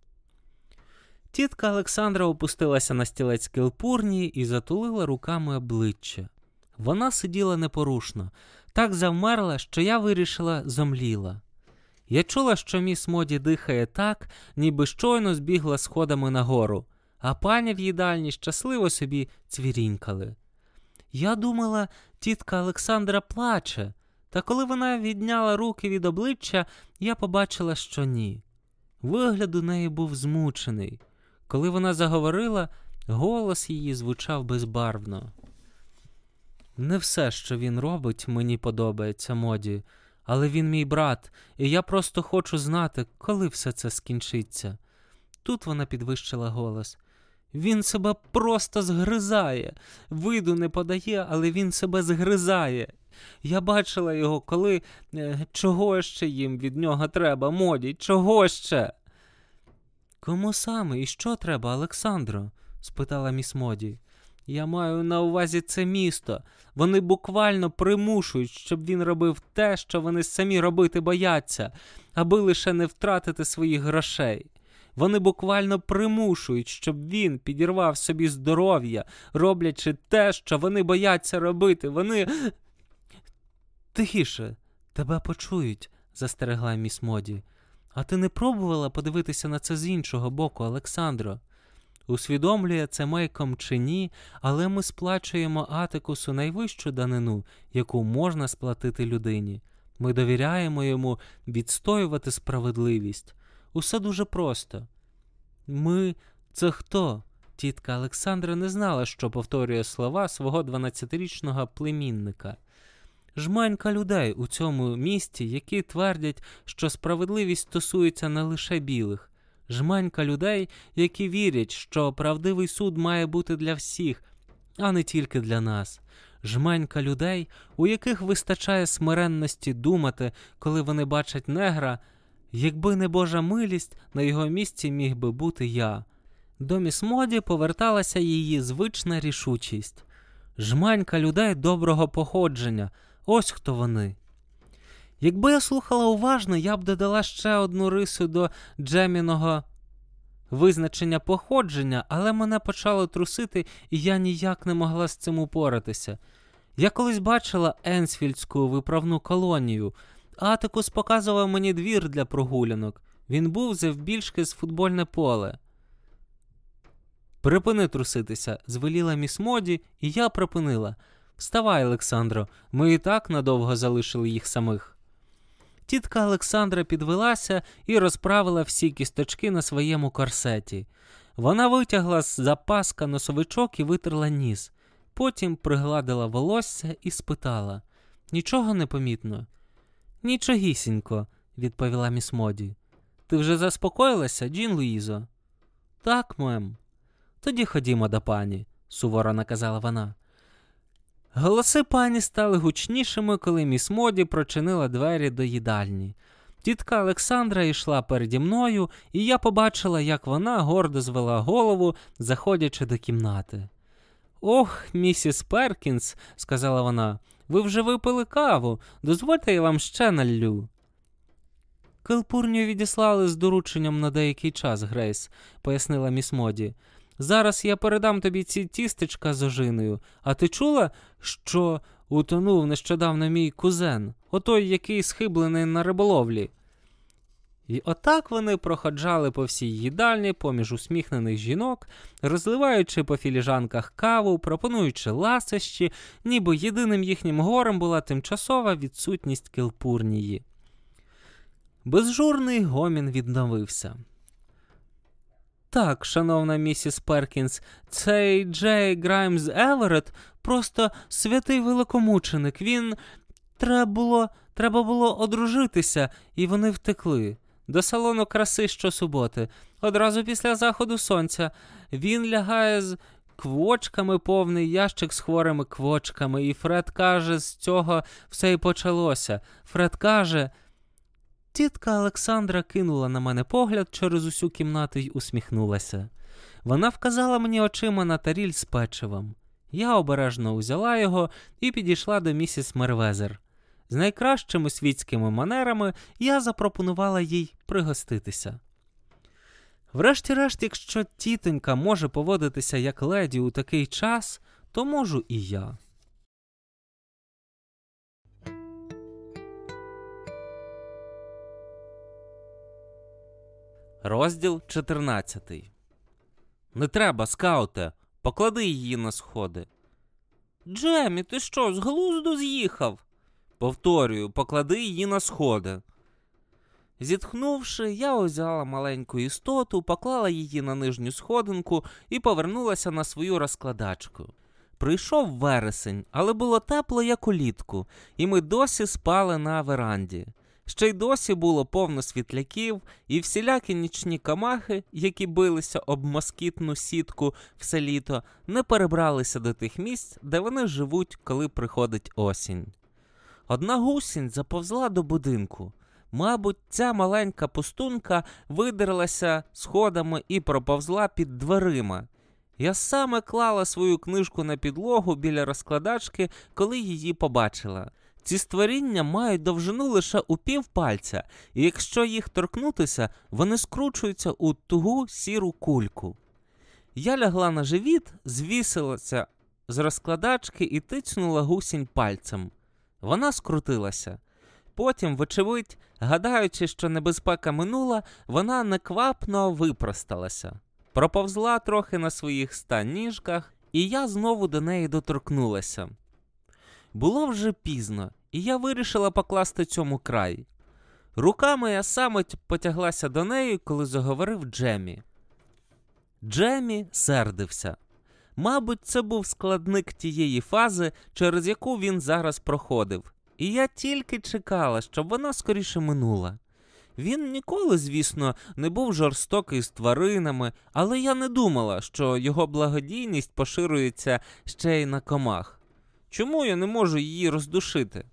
Тітка Олександра опустилася на стілець килпурні і затулила руками обличчя. Вона сиділа непорушно, так завмерла, що я вирішила зомліла. Я чула, що міс Моді дихає так, ніби щойно збігла сходами нагору, а пані в їдальні щасливо собі цвірінькали. Я думала, тітка Олександра плаче, та коли вона відняла руки від обличчя, я побачила, що ні. Вигляд у неї був змучений. Коли вона заговорила, голос її звучав безбарвно. Не все, що він робить, мені подобається моді, але він мій брат, і я просто хочу знати, коли все це скінчиться. Тут вона підвищила голос. Він себе просто згризає, виду не подає, але він себе згризає. Я бачила його, коли е, чого ще їм від нього треба, моді, чого ще? Кому саме і що треба, Олександро? спитала міс Моді. Я маю на увазі це місто. Вони буквально примушують, щоб він робив те, що вони самі робити бояться, аби лише не втратити своїх грошей. Вони буквально примушують, щоб він підірвав собі здоров'я, роблячи те, що вони бояться робити. Вони. Тихіше, тебе почують, застерегла міс Моді. А ти не пробувала подивитися на це з іншого боку, Олександро? Усвідомлює це Мейком чи ні, але ми сплачуємо Атикусу найвищу данину, яку можна сплатити людині. Ми довіряємо йому відстоювати справедливість. Усе дуже просто. Ми це хто? Тітка Олександра не знала, що повторює слова свого 12-річного племінника. Жменька людей у цьому місті, які твердять, що справедливість стосується не лише білих, жменька людей, які вірять, що правдивий суд має бути для всіх, а не тільки для нас. Жменька людей, у яких вистачає смиренності думати, коли вони бачать негра, якби не Божа милість, на його місці міг би бути я. До міс Моді поверталася її звична рішучість. Жменька людей доброго походження. Ось хто вони. Якби я слухала уважно, я б додала ще одну рису до Джеміного визначення походження, але мене почало трусити, і я ніяк не могла з цим упоратися. Я колись бачила Енсфільдську виправну колонію. Атикус показував мені двір для прогулянок. Він був завбільшки з футбольне поле. Припини труситися, звеліла міс Моді, і я припинила. Вставай, Олександро, ми і так надовго залишили їх самих. Тітка Олександра підвелася і розправила всі кісточки на своєму корсеті. Вона витягла з запаска носовичок і витерла ніс. Потім пригладила волосся і спитала Нічого не помітно? Нічогісінько, відповіла міс Моді. Ти вже заспокоїлася, Джін Луїзо? Так, мем. Тоді ходімо до пані, суворо наказала вона. Голоси пані стали гучнішими, коли міс Моді прочинила двері до їдальні. Тітка Олександра йшла переді мною, і я побачила, як вона гордо звела голову, заходячи до кімнати. Ох, місіс Перкінс, сказала вона, ви вже випили каву. Дозвольте я вам ще наллю. Килпурню відіслали з дорученням на деякий час, Грейс, пояснила міс Моді. Зараз я передам тобі ці тістечка з ожиною. А ти чула, що утонув нещодавно мій кузен, отой, який схиблений на риболовлі? І отак вони проходжали по всій їдальні поміж усміхнених жінок, розливаючи по філіжанках каву, пропонуючи ласощі, ніби єдиним їхнім горем була тимчасова відсутність кілпурнії. Безжурний гомін відновився. Так, шановна місіс Перкінс, цей Джей Граймс Еверетт просто святий великомученик. Він треба було треба було одружитися, і вони втекли. До салону краси щосуботи. Одразу після заходу сонця. Він лягає з квочками повний ящик з хворими квочками, і Фред каже, з цього все й почалося. Фред каже. Тітка Олександра кинула на мене погляд через усю кімнату й усміхнулася. Вона вказала мені очима на таріль з печивом. Я обережно узяла його і підійшла до місіс Мервезер. З найкращими світськими манерами я запропонувала їй пригоститися. Врешті-решт, якщо тітонька може поводитися як леді у такий час, то можу і я. Розділ 14 Не треба, скауте. Поклади її на сходи. Джемі, ти що, з глузду з'їхав? Повторюю, поклади її на сходи. Зітхнувши, я узяла маленьку істоту, поклала її на нижню сходинку і повернулася на свою розкладачку. Прийшов вересень, але було тепло, як улітку, і ми досі спали на веранді. Ще й досі було повно світляків, і всілякі нічні камахи, які билися об москітну сітку все літо, не перебралися до тих місць, де вони живуть, коли приходить осінь. Одна гусінь заповзла до будинку. Мабуть, ця маленька пустунка видерлася сходами і проповзла під дверима. Я саме клала свою книжку на підлогу біля розкладачки, коли її побачила. Ці створіння мають довжину лише у пів пальця, і якщо їх торкнутися, вони скручуються у тугу сіру кульку. Я лягла на живіт, звісилася з розкладачки і тицнула гусінь пальцем. Вона скрутилася. Потім, вочевидь, гадаючи, що небезпека минула, вона неквапно випросталася, проповзла трохи на своїх ста ніжках, і я знову до неї доторкнулася. Було вже пізно, і я вирішила покласти цьому край. Рука моя саме потяглася до неї, коли заговорив Джемі. Джемі сердився. Мабуть, це був складник тієї фази, через яку він зараз проходив, і я тільки чекала, щоб вона скоріше минула. Він ніколи, звісно, не був жорстокий з тваринами, але я не думала, що його благодійність поширюється ще й на комах. Чому я не можу її роздушити?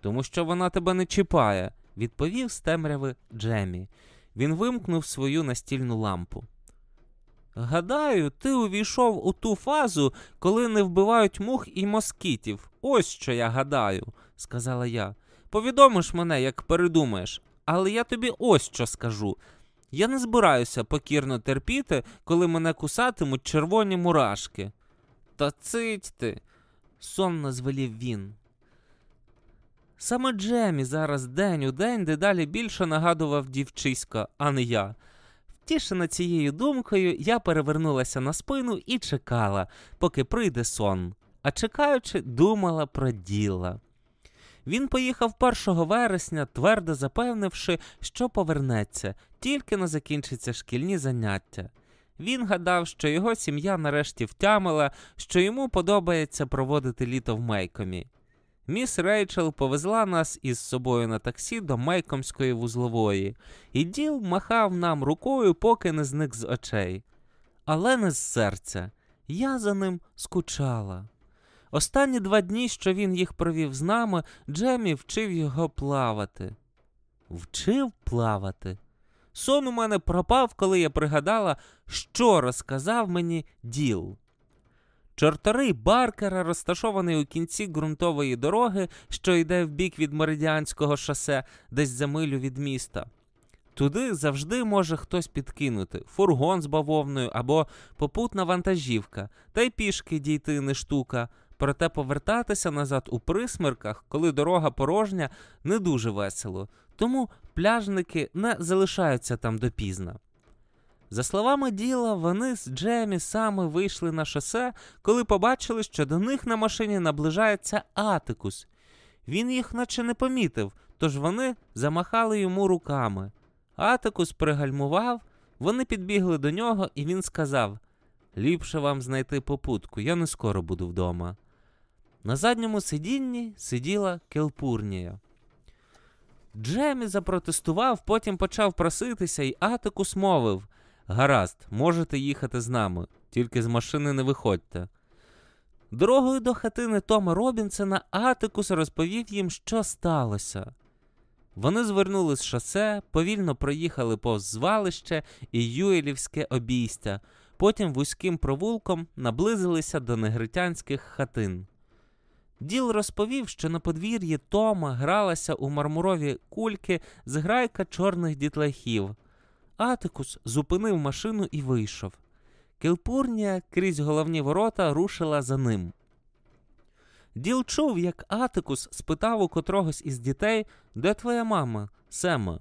Тому що вона тебе не чіпає, відповів з темряви Джемі. Він вимкнув свою настільну лампу. Гадаю, ти увійшов у ту фазу, коли не вбивають мух і москітів. Ось що я гадаю, сказала я. Повідомиш мене, як передумаєш, але я тобі ось що скажу. Я не збираюся покірно терпіти, коли мене кусатимуть червоні мурашки. Та цить ти, сонно звелів він. Саме Джемі зараз день у день дедалі більше нагадував дівчиська, а не я. Втішена цією думкою, я перевернулася на спину і чекала, поки прийде сон. А чекаючи, думала про діла. Він поїхав 1 вересня, твердо запевнивши, що повернеться, тільки не закінчаться шкільні заняття. Він гадав, що його сім'я нарешті втямила, що йому подобається проводити літо в Мейкомі. Міс Рейчел повезла нас із собою на таксі до Мейкомської вузлової, і діл махав нам рукою, поки не зник з очей. Але не з серця. Я за ним скучала. Останні два дні, що він їх провів з нами, Джемі вчив його плавати. Вчив плавати. Сон у мене пропав, коли я пригадала, що розказав мені діл. Чорторий Баркера, розташований у кінці ґрунтової дороги, що йде в бік від Меридіанського шосе, десь за милю від міста. Туди завжди може хтось підкинути фургон з бавовною або попутна вантажівка, та й пішки дійти не штука. Проте повертатися назад у присмерках, коли дорога порожня, не дуже весело, тому пляжники не залишаються там допізна. За словами діла, вони з Джемі саме вийшли на шосе, коли побачили, що до них на машині наближається Атикус. Він їх наче не помітив, тож вони замахали йому руками. Атикус пригальмував, вони підбігли до нього, і він сказав: Ліпше вам знайти попутку, я не скоро буду вдома. На задньому сидінні сиділа Келпурнія. Джемі запротестував, потім почав проситися, і Атикус мовив Гаразд, можете їхати з нами, тільки з машини не виходьте. Дорогою до хатини Тома Робінсона Атикус розповів їм, що сталося. Вони звернули з шосе, повільно проїхали повз звалище і Юелівське обійстя, потім вузьким провулком наблизилися до негритянських хатин. Діл розповів, що на подвір'ї Тома гралася у мармурові кульки зграйка чорних дітлахів. Атикус зупинив машину і вийшов. Келпурнія крізь головні ворота рушила за ним. Діл чув, як Атикус спитав у котрогось із дітей, де твоя мама, Сема.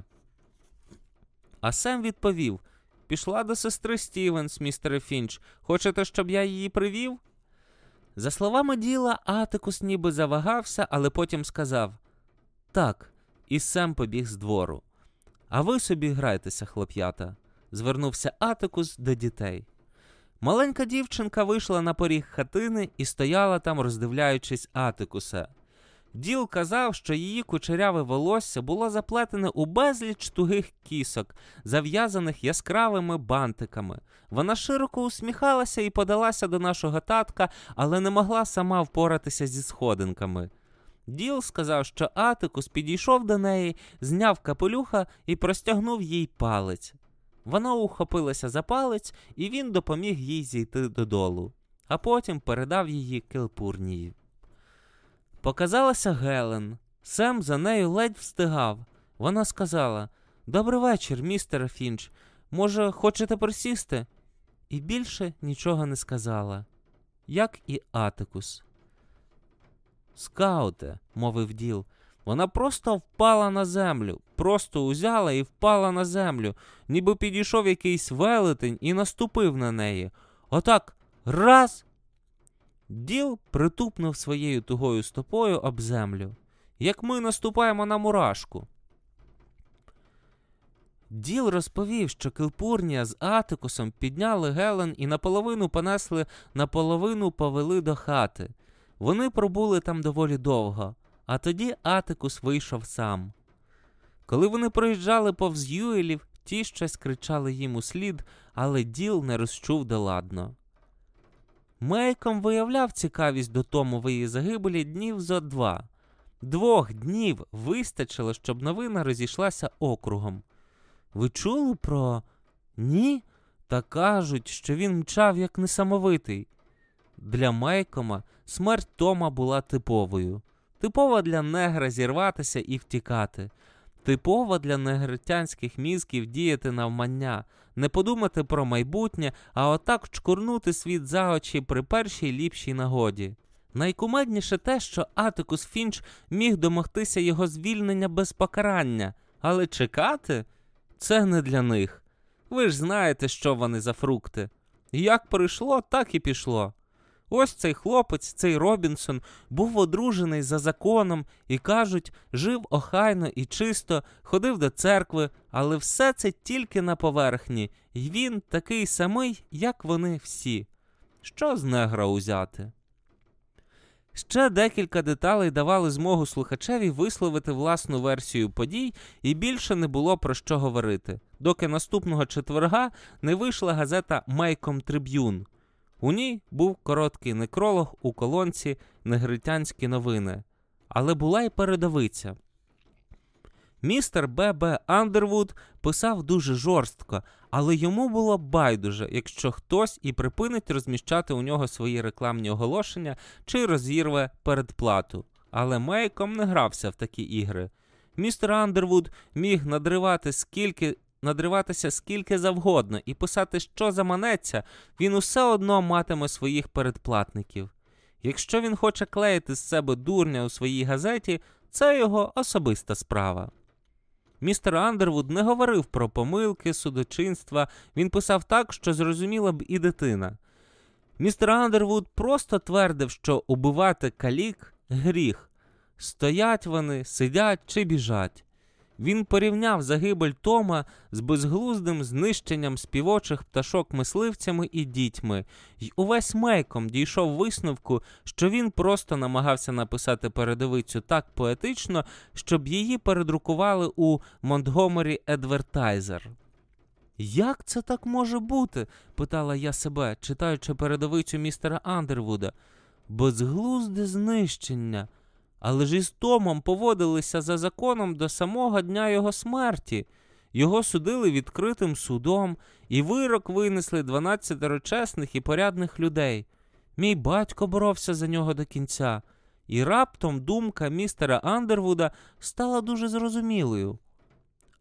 А Сем відповів Пішла до сестри Стівенс, містере Фінч. Хочете, щоб я її привів? За словами діла, Атикус ніби завагався, але потім сказав Так, і Сем побіг з двору. А ви собі грайтеся, хлоп'ята, звернувся Атикус до дітей. Маленька дівчинка вийшла на поріг хатини і стояла там, роздивляючись Атикуса. Діл казав, що її кучеряве волосся було заплетене у безліч тугих кісок, зав'язаних яскравими бантиками. Вона широко усміхалася і подалася до нашого татка, але не могла сама впоратися зі сходинками. Діл сказав, що Атикус підійшов до неї, зняв капелюха і простягнув їй палець. Вона ухопилася за палець, і він допоміг їй зійти додолу, а потім передав її Келпурнії. Показалася Гелен. Сем за нею ледь встигав. Вона сказала Добрий вечір, містере Фінч. Може, хочете присісти? І більше нічого не сказала, як і Атикус. Скауте, мовив діл, вона просто впала на землю, просто узяла і впала на землю, ніби підійшов якийсь велетень і наступив на неї. Отак раз. Діл притупнув своєю тугою стопою об землю, як ми наступаємо на мурашку. Діл розповів, що Килпурнія з Атикусом підняли Гелен і наполовину понесли, наполовину повели до хати. Вони пробули там доволі довго, а тоді Атикус вийшов сам. Коли вони проїжджали повз Юелів, ті щось кричали їм у слід, але діл не розчув доладно. Мейком виявляв цікавість до Томової загибелі днів зо два. Двох днів вистачило, щоб новина розійшлася округом. Ви чули про ні? Та кажуть, що він мчав як несамовитий. Для Мейкома смерть Тома була типовою. Типово для негра зірватися і втікати. Типово для негритянських мізків діяти навмання, не подумати про майбутнє, а отак чкурнути світ за очі при першій ліпшій нагоді. Найкумедніше те, що Атикус Фінч міг домогтися його звільнення без покарання, але чекати це не для них. Ви ж знаєте, що вони за фрукти. Як прийшло, так і пішло. Ось цей хлопець, цей Робінсон, був одружений за законом і, кажуть, жив охайно і чисто, ходив до церкви, але все це тільки на поверхні, і він такий самий, як вони всі. Що з негра узяти? Ще декілька деталей давали змогу слухачеві висловити власну версію подій, і більше не було про що говорити, доки наступного четверга не вийшла газета Майком Триб'юн. У ній був короткий некролог у колонці Негритянські новини, але була й передовиця. Містер Б.Б. Андервуд писав дуже жорстко, але йому було байдуже, якщо хтось і припинить розміщати у нього свої рекламні оголошення чи розірве передплату. Але Мейком не грався в такі ігри. Містер Андервуд міг надривати скільки. Надриватися скільки завгодно і писати, що заманеться, він усе одно матиме своїх передплатників. Якщо він хоче клеїти з себе дурня у своїй газеті, це його особиста справа. Містер Андервуд не говорив про помилки, судочинства, він писав так, що зрозуміла б і дитина. Містер Андервуд просто твердив, що убивати калік гріх. Стоять вони, сидять чи біжать. Він порівняв загибель Тома з безглуздим знищенням співочих пташок мисливцями і дітьми, І увесь мейком дійшов висновку, що він просто намагався написати передовицю так поетично, щоб її передрукували у Монтгомері Едвертайзер. Як це так може бути? питала я себе, читаючи передовицю містера Андервуда. Безглузде знищення але ж із Томом поводилися за законом до самого дня його смерті. Його судили відкритим судом, і вирок винесли 12 чесних і порядних людей. Мій батько боровся за нього до кінця, і раптом думка містера Андервуда стала дуже зрозумілою.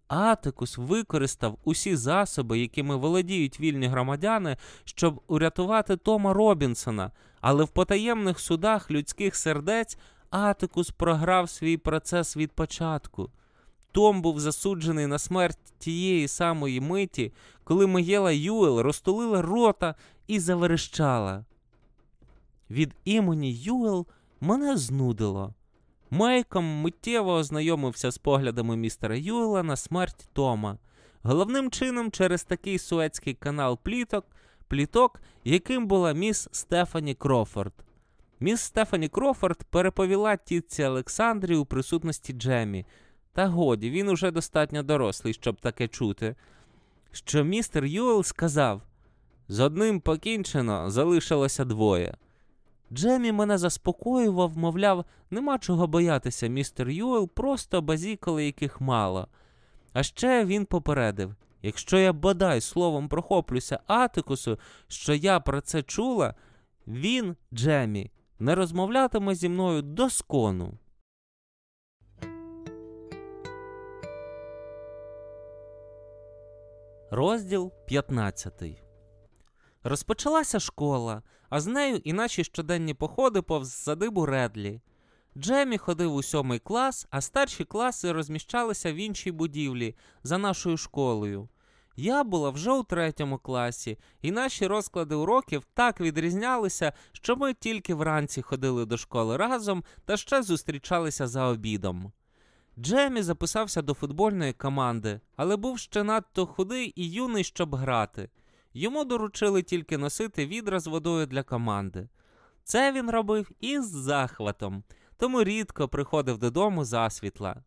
Атикус використав усі засоби, якими володіють вільні громадяни, щоб урятувати Тома Робінсона, але в потаємних судах людських сердець Атикус програв свій процес від початку. Том був засуджений на смерть тієї самої миті, коли Могила Юел розтулила рота і заверещала. Від імені Юел мене знудило. Мейком миттєво ознайомився з поглядами містера Юела на смерть Тома, головним чином через такий суецький канал пліток, пліток, яким була міс Стефані Крофорд. Міс Стефані Крофорд переповіла тітці Олександрі у присутності Джемі. Та годі, він уже достатньо дорослий, щоб таке чути. Що містер Юел сказав: з одним покінчено залишилося двоє. Джемі мене заспокоював, мовляв, нема чого боятися, містер Юел, просто базікали яких мало. А ще він попередив: якщо я бодай словом прохоплюся Атикусу, що я про це чула, він, Джемі, не розмовлятиме зі мною до скону. Розділ 15 Розпочалася школа, а з нею і наші щоденні походи повз садибу Редлі. Джемі ходив у сьомий клас, а старші класи розміщалися в іншій будівлі за нашою школою. Я була вже у третьому класі, і наші розклади уроків так відрізнялися, що ми тільки вранці ходили до школи разом та ще зустрічалися за обідом. Джемі записався до футбольної команди, але був ще надто худий і юний, щоб грати. Йому доручили тільки носити відра з водою для команди. Це він робив із захватом, тому рідко приходив додому засвітла.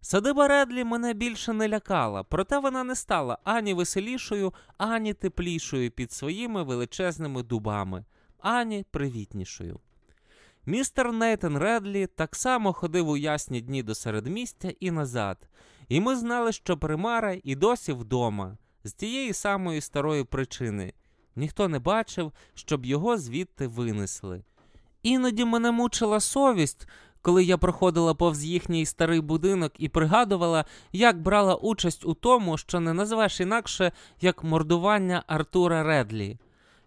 Садиба Редлі мене більше не лякала, проте вона не стала ані веселішою, ані теплішою під своїми величезними дубами, ані привітнішою. Містер Нейтан Редлі так само ходив у ясні дні до середмістя і назад, і ми знали, що примара і досі вдома, з тієї самої старої причини. Ніхто не бачив, щоб його звідти винесли. Іноді мене мучила совість, коли я проходила повз їхній старий будинок і пригадувала, як брала участь у тому, що не назвеш інакше як мордування Артура Редлі.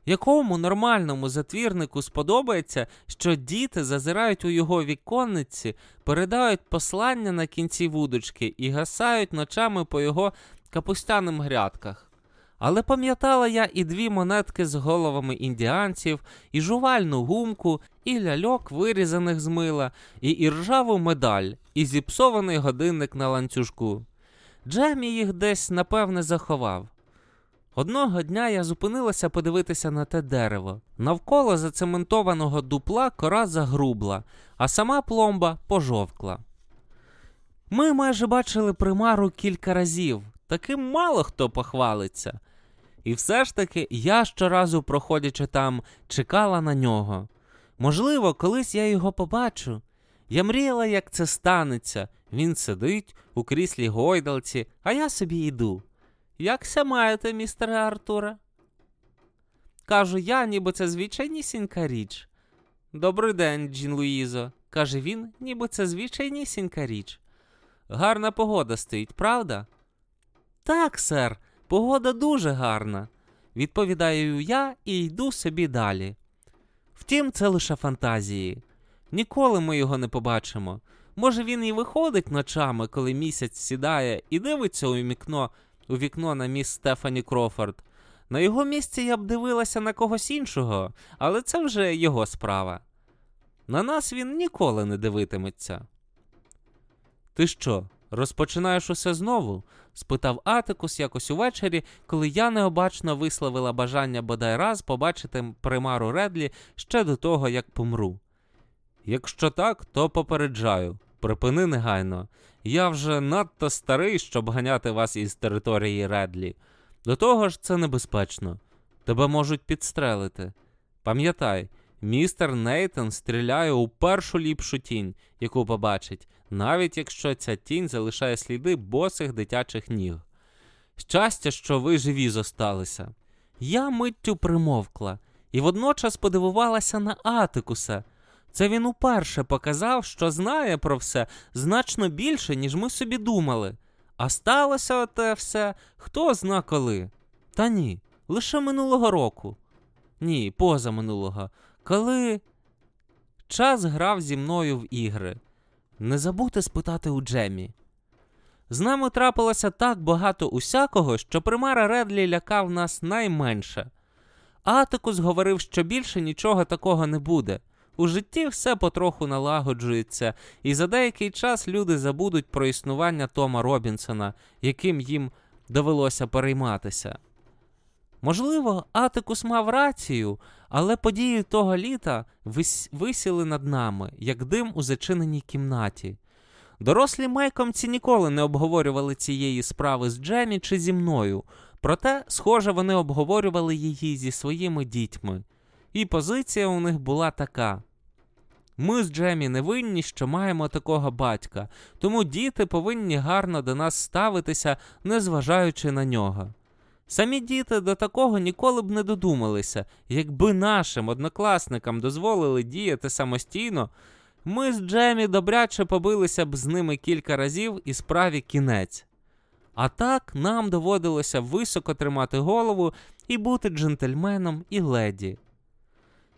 Якому нормальному затвірнику сподобається, що діти зазирають у його віконниці, передають послання на кінці вудочки і гасають ночами по його капустяним грядках. Але пам'ятала я і дві монетки з головами індіанців, і жувальну гумку, і ляльок, вирізаних з мила, і іржаву медаль, і зіпсований годинник на ланцюжку. Джемі їх десь, напевне, заховав. Одного дня я зупинилася подивитися на те дерево. Навколо зацементованого дупла кора загрубла, а сама пломба пожовкла. Ми майже бачили примару кілька разів, таким мало хто похвалиться. І все ж таки я щоразу, проходячи там, чекала на нього. Можливо, колись я його побачу. Я мріяла, як це станеться. Він сидить у кріслі гойдалці, а я собі йду. Якся маєте, містере Артуре? Кажу я, ніби це звичайнісінька річ. Добрий день, Джін Луїзо, каже він, ніби це звичайнісінька річ. Гарна погода стоїть, правда? Так, сер, погода дуже гарна, відповідаю я і йду собі далі. Втім, це лише фантазії. Ніколи ми його не побачимо. Може, він і виходить ночами, коли місяць сідає, і дивиться у вікно у вікно на міс Стефані Крофорд. На його місці я б дивилася на когось іншого, але це вже його справа. На нас він ніколи не дивитиметься. Ти що, розпочинаєш усе знову? спитав Атикус якось увечері, коли я необачно висловила бажання бодай раз побачити примару Редлі ще до того, як помру. Якщо так, то попереджаю. Припини негайно. Я вже надто старий, щоб ганяти вас із території Редлі. До того ж, це небезпечно. Тебе можуть підстрелити. Пам'ятай, містер Нейтон стріляє у першу ліпшу тінь, яку побачить, навіть якщо ця тінь залишає сліди босих дитячих ніг. Щастя, що ви живі зосталися. Я миттю примовкла і водночас подивувалася на Атикуса. Це він уперше показав, що знає про все значно більше, ніж ми собі думали. А сталося оте все хто зна коли. Та ні, лише минулого року. Ні, поза минулого. Коли час грав зі мною в ігри. Не забудьте спитати у Джемі. З нами трапилося так багато усякого, що примара Редлі лякав нас найменше. Атикус говорив, що більше нічого такого не буде. У житті все потроху налагоджується, і за деякий час люди забудуть про існування Тома Робінсона, яким їм довелося перейматися. Можливо, Атикус мав рацію, але події того літа висіли над нами, як дим у зачиненій кімнаті. Дорослі мейкомці ніколи не обговорювали цієї справи з Джемі чи зі мною, проте, схоже, вони обговорювали її зі своїми дітьми. І позиція у них була така: ми з Джемі не винні, що маємо такого батька, тому діти повинні гарно до нас ставитися, незважаючи на нього. Самі діти до такого ніколи б не додумалися, якби нашим однокласникам дозволили діяти самостійно, ми з Джемі добряче побилися б з ними кілька разів і справі кінець. А так нам доводилося високо тримати голову і бути джентльменом і леді.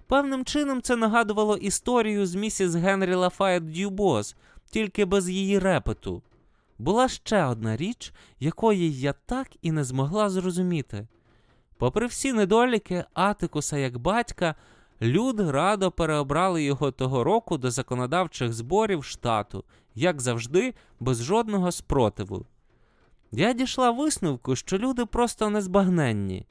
Певним чином це нагадувало історію з місіс Генрі Лафайет Дюбос, тільки без її репету. Була ще одна річ, якої я так і не змогла зрозуміти. Попри всі недоліки Атикуса як батька, люди радо переобрали його того року до законодавчих зборів штату, як завжди, без жодного спротиву. Я дійшла висновку, що люди просто незбагненні.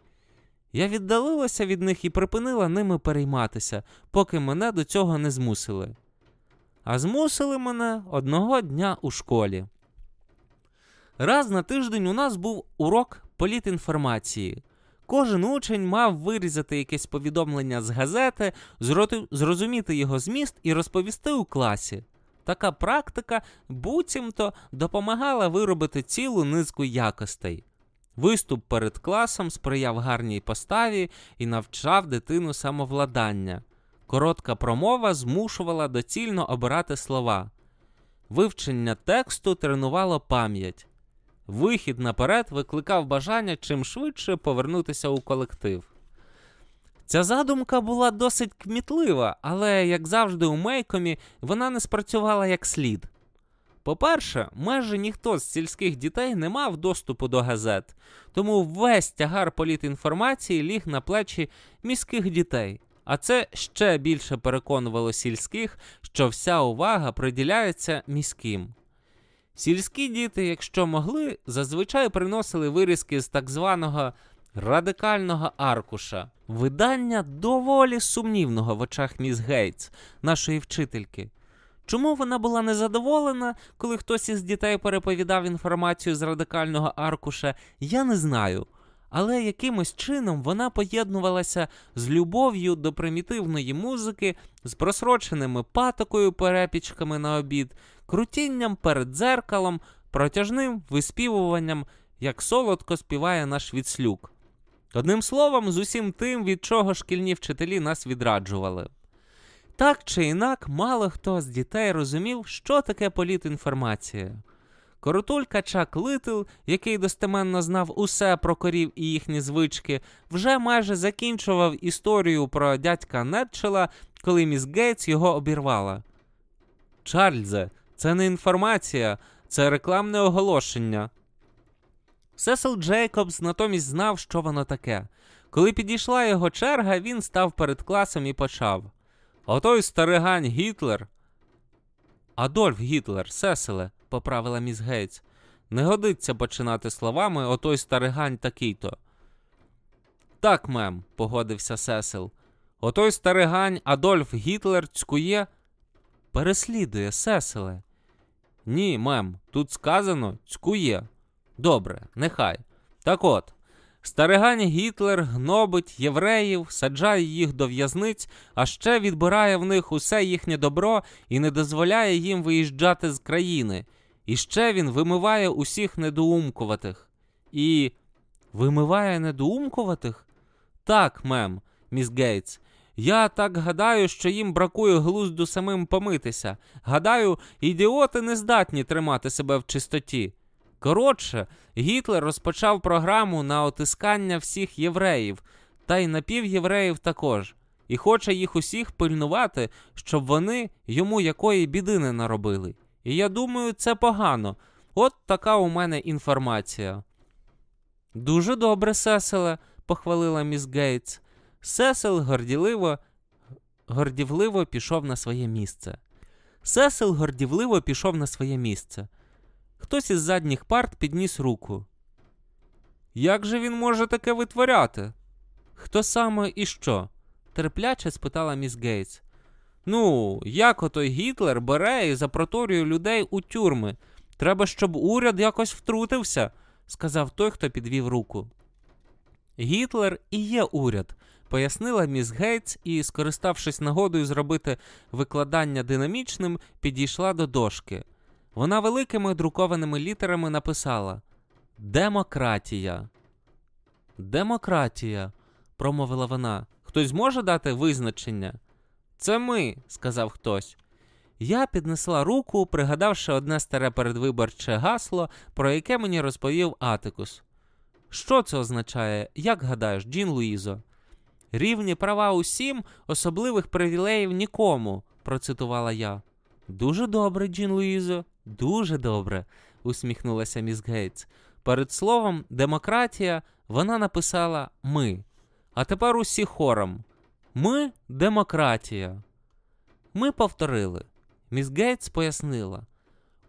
Я віддалилася від них і припинила ними перейматися, поки мене до цього не змусили. А змусили мене одного дня у школі. Раз на тиждень у нас був урок політінформації. Кожен учень мав вирізати якесь повідомлення з газети, зрозуміти його зміст і розповісти у класі. Така практика буцімто допомагала виробити цілу низку якостей. Виступ перед класом сприяв гарній поставі і навчав дитину самовладання. Коротка промова змушувала доцільно обирати слова. Вивчення тексту тренувало пам'ять. Вихід наперед викликав бажання чим швидше повернутися у колектив. Ця задумка була досить кмітлива, але, як завжди, у Мейкомі вона не спрацювала як слід. По-перше, майже ніхто з сільських дітей не мав доступу до газет, тому весь тягар політінформації ліг на плечі міських дітей. А це ще більше переконувало сільських, що вся увага приділяється міським. Сільські діти, якщо могли, зазвичай приносили вирізки з так званого радикального аркуша, видання доволі сумнівного в очах міс Гейтс, нашої вчительки. Чому вона була незадоволена, коли хтось із дітей переповідав інформацію з радикального аркуша, я не знаю. Але якимось чином вона поєднувалася з любов'ю до примітивної музики, з просроченими патокою перепічками на обід, крутінням перед дзеркалом, протяжним виспівуванням, як солодко співає наш відслюк. Одним словом, з усім тим, від чого шкільні вчителі нас відраджували. Так чи інак, мало хто з дітей розумів, що таке політінформація. Коротулька Чак Литл, який достеменно знав усе про корів і їхні звички, вже майже закінчував історію про дядька Нетчела, коли міс Гейтс його обірвала. Чарльзе, це не інформація, це рекламне оголошення. Сесил Джейкобс натомість знав, що воно таке. Коли підійшла його черга, він став перед класом і почав. Отой старигань Гітлер. Адольф Гітлер, Сесиле, поправила міс Гейтс. Не годиться починати словами отой старигань такий-то. Так, мем, погодився Сесил. Отой старигань Адольф Гітлер цькує. Переслідує, Сеселе. Ні, мем, тут сказано цькує. Добре, нехай. Так от, старигань Гітлер гнобить євреїв, саджає їх до в'язниць, а ще відбирає в них усе їхнє добро і не дозволяє їм виїжджати з країни. І ще він вимиває усіх недоумкуватих. І. Вимиває недоумкуватих? Так, мем, міс Гейтс. Я так гадаю, що їм бракує глузду самим помитися. Гадаю, ідіоти не здатні тримати себе в чистоті. Коротше, Гітлер розпочав програму на отискання всіх євреїв, та й напівєвреїв також, і хоче їх усіх пильнувати, щоб вони йому якої біди не наробили. І я думаю, це погано. От така у мене інформація. Дуже добре, Сеселе, похвалила міс Гейтс. Сесел горділиво, гордівливо пішов на своє місце. Сесел гордівливо пішов на своє місце. Хтось із задніх парт підніс руку. Як же він може таке витворяти? Хто саме і що? терпляче спитала міс Гейтс. Ну, як отой Гітлер бере і запроторює людей у тюрми. Треба, щоб уряд якось втрутився, сказав той, хто підвів руку. Гітлер і є уряд, пояснила міс Гейтс і, скориставшись нагодою зробити викладання динамічним, підійшла до дошки. Вона великими друкованими літерами написала Демократія. Демократія, промовила вона. Хтось зможе дати визначення? Це ми, сказав хтось. Я піднесла руку, пригадавши одне старе передвиборче гасло, про яке мені розповів Атикус. Що це означає, як гадаєш, Джін Луїзо? Рівні права усім, особливих привілеїв нікому, процитувала я. Дуже добре, Джін Луїзо, дуже добре, усміхнулася міс Гейтс. Перед словом демократія вона написала ми. А тепер усі хором. Ми демократія. Ми повторили. Міс Гейтс пояснила.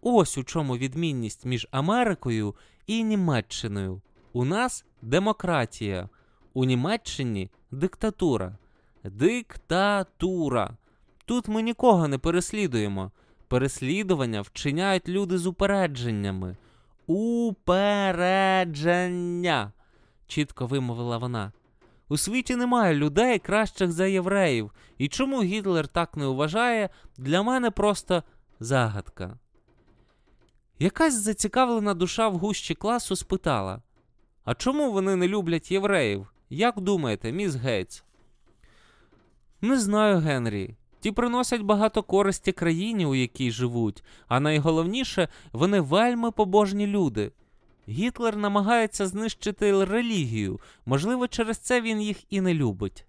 Ось у чому відмінність між Америкою і Німеччиною. У нас демократія, у Німеччині диктатура. Диктатура. Тут ми нікого не переслідуємо. Переслідування вчиняють люди з упередженнями. Упередження, чітко вимовила вона. У світі немає людей кращих за євреїв. І чому Гітлер так не вважає, для мене просто загадка. Якась зацікавлена душа в гущі класу спитала: А чому вони не люблять євреїв? Як думаєте, міс Гейтс? Не знаю, Генрі. Ті приносять багато користі країні, у якій живуть, а найголовніше, вони вельми побожні люди. Гітлер намагається знищити релігію, можливо, через це він їх і не любить.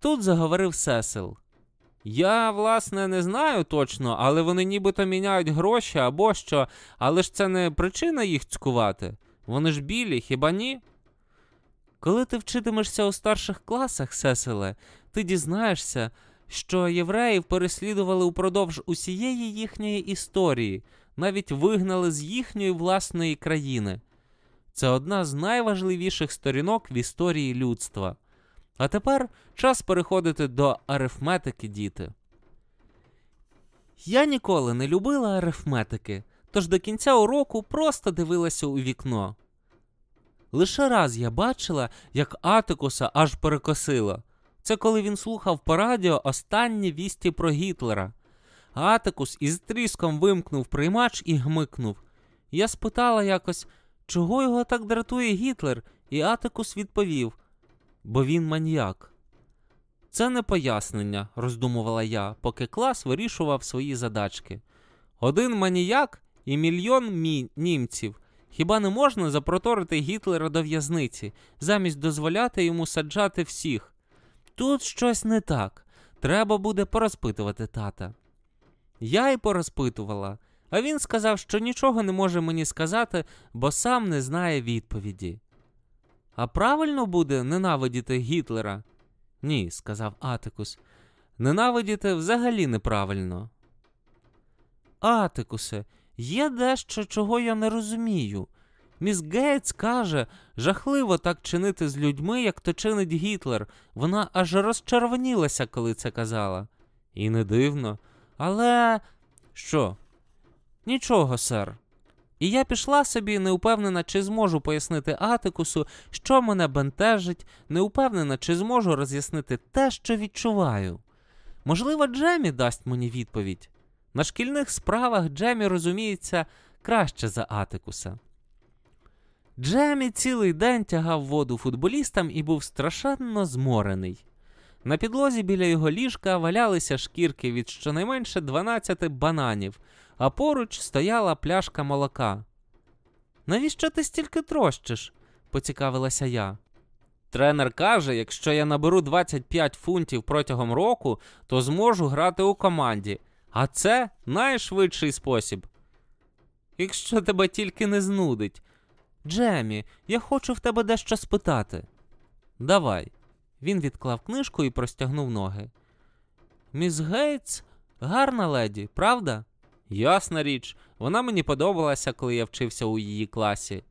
Тут заговорив Сесил. Я, власне, не знаю точно, але вони нібито міняють гроші або що, але ж це не причина їх цькувати. Вони ж білі, хіба ні? Коли ти вчитимешся у старших класах, Сеселе, ти дізнаєшся, що євреїв переслідували упродовж усієї їхньої історії, навіть вигнали з їхньої власної країни. Це одна з найважливіших сторінок в історії людства. А тепер час переходити до арифметики, діти. Я ніколи не любила арифметики, тож до кінця уроку просто дивилася у вікно. Лише раз я бачила, як Атикуса аж перекосило. Це коли він слухав по радіо останні вісті про Гітлера. Атикус із тріском вимкнув приймач і гмикнув. Я спитала якось, чого його так дратує Гітлер, і Атикус відповів: бо він маніяк. Це не пояснення, роздумувала я, поки клас вирішував свої задачки. Один маніяк і мільйон мі... німців. Хіба не можна запроторити Гітлера до в'язниці, замість дозволяти йому саджати всіх? Тут щось не так. Треба буде порозпитувати тата. Я й порозпитувала, а він сказав, що нічого не може мені сказати, бо сам не знає відповіді. А правильно буде ненавидіти Гітлера? Ні, сказав Атикус. Ненавидіти взагалі неправильно. Атикусе, є дещо, чого я не розумію. Міс Гейтс каже, жахливо так чинити з людьми, як то чинить Гітлер. Вона аж розчервонілася, коли це казала. І не дивно. Але що? Нічого, сер. І я пішла собі, не упевнена, чи зможу пояснити Атикусу, що мене бентежить, не упевнена, чи зможу роз'яснити те, що відчуваю. Можливо, Джемі дасть мені відповідь. На шкільних справах Джемі розуміється краще за Атикуса. Джемі цілий день тягав воду футболістам і був страшенно зморений. На підлозі біля його ліжка валялися шкірки від щонайменше 12 бананів, а поруч стояла пляшка молока. Навіщо ти стільки трощиш? поцікавилася я. Тренер каже, якщо я наберу 25 фунтів протягом року, то зможу грати у команді, а це найшвидший спосіб. Якщо тебе тільки не знудить. Джемі, я хочу в тебе дещо спитати. Давай. Він відклав книжку і простягнув ноги. Міс Гейтс гарна леді, правда? Ясна річ, вона мені подобалася, коли я вчився у її класі.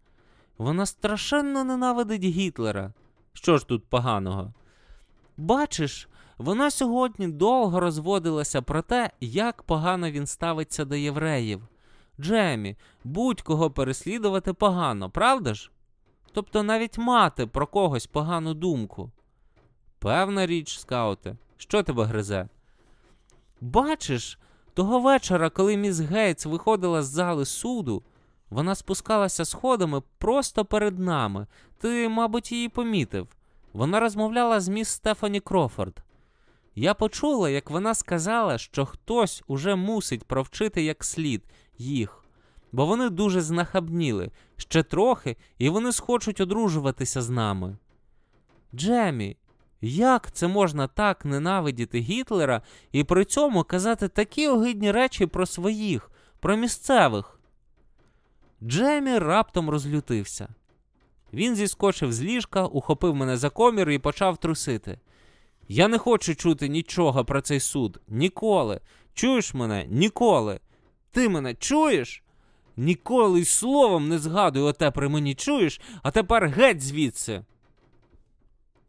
Вона страшенно ненавидить Гітлера. Що ж тут поганого? Бачиш, вона сьогодні довго розводилася про те, як погано він ставиться до євреїв. Джемі, будь-кого переслідувати погано, правда ж? Тобто навіть мати про когось погану думку. Певна річ, скауте, що тебе гризе? Бачиш, того вечора, коли міс Гейтс виходила з зали суду, вона спускалася сходами просто перед нами. Ти, мабуть, її помітив. Вона розмовляла з міс Стефані Крофорд. Я почула, як вона сказала, що хтось уже мусить провчити як слід їх, бо вони дуже знахабніли ще трохи, і вони схочуть одружуватися з нами. Джемі, як це можна так ненавидіти Гітлера і при цьому казати такі огидні речі про своїх, про місцевих? Джемі раптом розлютився. Він зіскочив з ліжка, ухопив мене за комір і почав трусити. Я не хочу чути нічого про цей суд. Ніколи. Чуєш мене? Ніколи. Ти мене чуєш? Ніколи й словом не згадую оте при мені чуєш, а тепер геть звідси.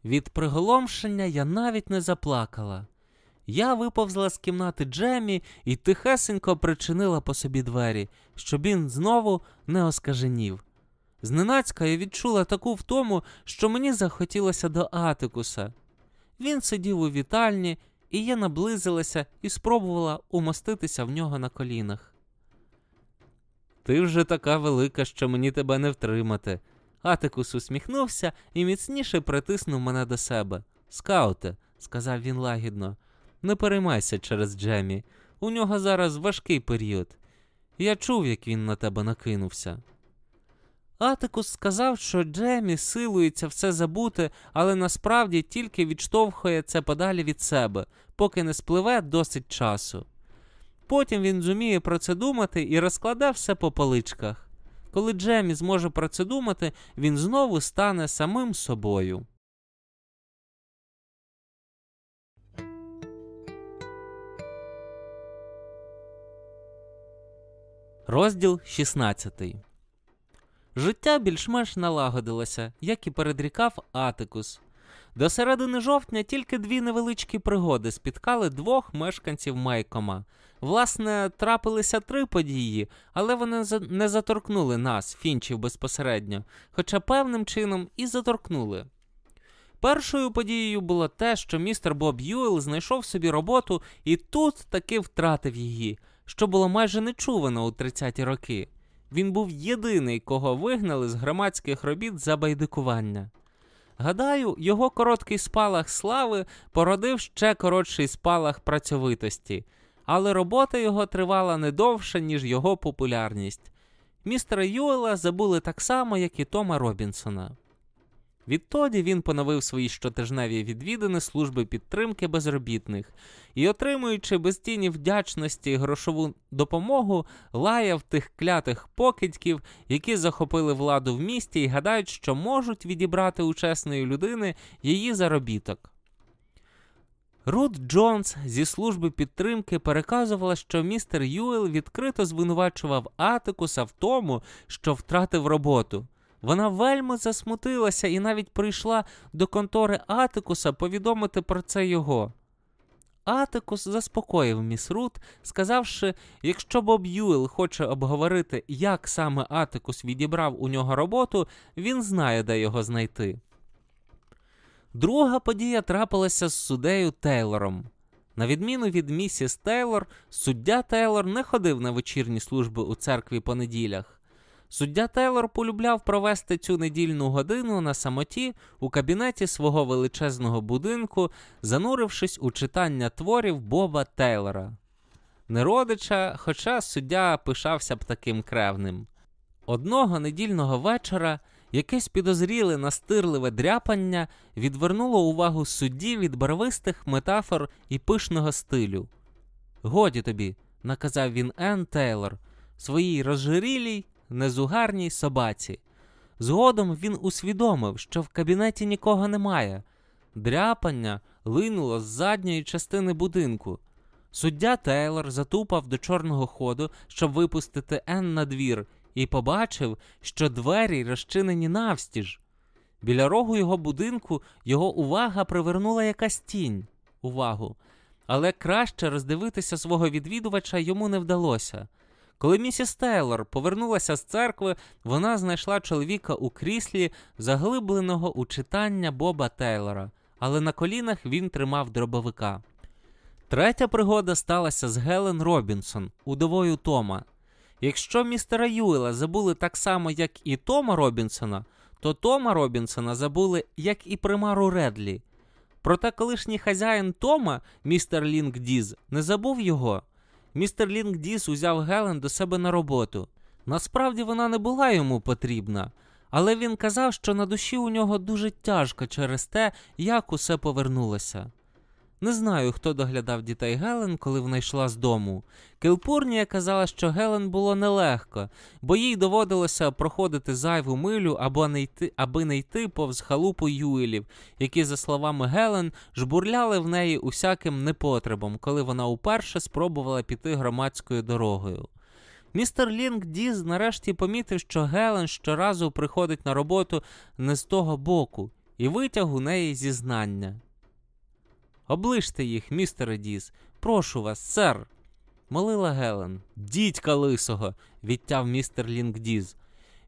Від приголомшення я навіть не заплакала. Я виповзла з кімнати Джемі і тихесенько причинила по собі двері, щоб він знову не оскаженів. Зненацька я відчула таку втому, що мені захотілося до Атикуса. Він сидів у вітальні, і я наблизилася і спробувала умоститися в нього на колінах. Ти вже така велика, що мені тебе не втримати. Атикус усміхнувся і міцніше притиснув мене до себе. Скауте, сказав він лагідно. Не переймайся через Джемі. У нього зараз важкий період. Я чув, як він на тебе накинувся. Атикус сказав, що Джемі силується все забути, але насправді тільки відштовхує це подалі від себе, поки не спливе досить часу. Потім він зуміє про це думати і розкладе все по поличках. Коли Джемі зможе про це думати, він знову стане самим собою. Розділ 16 Життя більш-менш налагодилося, як і передрікав Атикус. До середини жовтня тільки дві невеличкі пригоди спіткали двох мешканців Майкома. Власне, трапилися три події, але вони не заторкнули нас, фінчів безпосередньо, хоча певним чином і заторкнули. Першою подією було те, що містер Боб Юел знайшов собі роботу і тут таки втратив її, що було майже нечувано у 30-ті роки. Він був єдиний, кого вигнали з громадських робіт за байдикування. Гадаю, його короткий спалах слави породив ще коротший спалах працьовитості, але робота його тривала не довше, ніж його популярність. Містера Юела забули так само, як і Тома Робінсона. Відтоді він поновив свої щотижневі відвідини служби підтримки безробітних і, отримуючи без тіні вдячності грошову допомогу, лаяв тих клятих покидьків, які захопили владу в місті і гадають, що можуть відібрати у чесної людини її заробіток. Рут Джонс зі служби підтримки переказувала, що містер Юел відкрито звинувачував Атикуса в тому, що втратив роботу. Вона вельми засмутилася і навіть прийшла до контори Атикуса повідомити про це його. Атикус заспокоїв міс Рут, сказавши, якщо Боб Юел хоче обговорити, як саме Атикус відібрав у нього роботу, він знає, де його знайти. Друга подія трапилася з суддею Тейлором. На відміну від місіс Тейлор, суддя Тейлор не ходив на вечірні служби у церкві по неділях. Суддя Тейлор полюбляв провести цю недільну годину на самоті у кабінеті свого величезного будинку, занурившись у читання творів Боба Тейлора. Не родича, хоча суддя пишався б таким кревним. Одного недільного вечора якесь підозріле настирливе дряпання відвернуло увагу судді від барвистих метафор і пишного стилю. Годі тобі, наказав він Енн Тейлор, своїй розжирілій незугарній собаці. Згодом він усвідомив, що в кабінеті нікого немає. Дряпання линуло з задньої частини будинку. Суддя Тейлор затупав до чорного ходу, щоб випустити Ен на двір, і побачив, що двері розчинені навстіж. Біля рогу його будинку його увага привернула якась тінь. Увагу. Але краще роздивитися свого відвідувача йому не вдалося. Коли місіс Тейлор повернулася з церкви, вона знайшла чоловіка у кріслі, заглибленого у читання Боба Тейлора, але на колінах він тримав дробовика. Третя пригода сталася з Гелен Робінсон, удовою Тома. Якщо містера Юела забули так само, як і Тома Робінсона, то Тома Робінсона забули, як і примару Редлі. Проте колишній хазяїн Тома, містер Лінк Діз, не забув його. Містер Лінк Діс узяв Гелен до себе на роботу. Насправді вона не була йому потрібна, але він казав, що на душі у нього дуже тяжко через те, як усе повернулося. Не знаю, хто доглядав дітей Гелен, коли вона йшла з дому. Келпурнія казала, що Гелен було нелегко, бо їй доводилося проходити зайву милю або не йти, аби не йти повз халупу Юелів, які, за словами Гелен, жбурляли в неї усяким непотребом, коли вона уперше спробувала піти громадською дорогою. Містер Лінк Діз нарешті помітив, що Гелен щоразу приходить на роботу не з того боку, і витяг у неї зізнання. Оближте їх, містере Діз. Прошу вас, сер. Молила Гелен. Дідька лисого, відтяв містер Лінгдіз.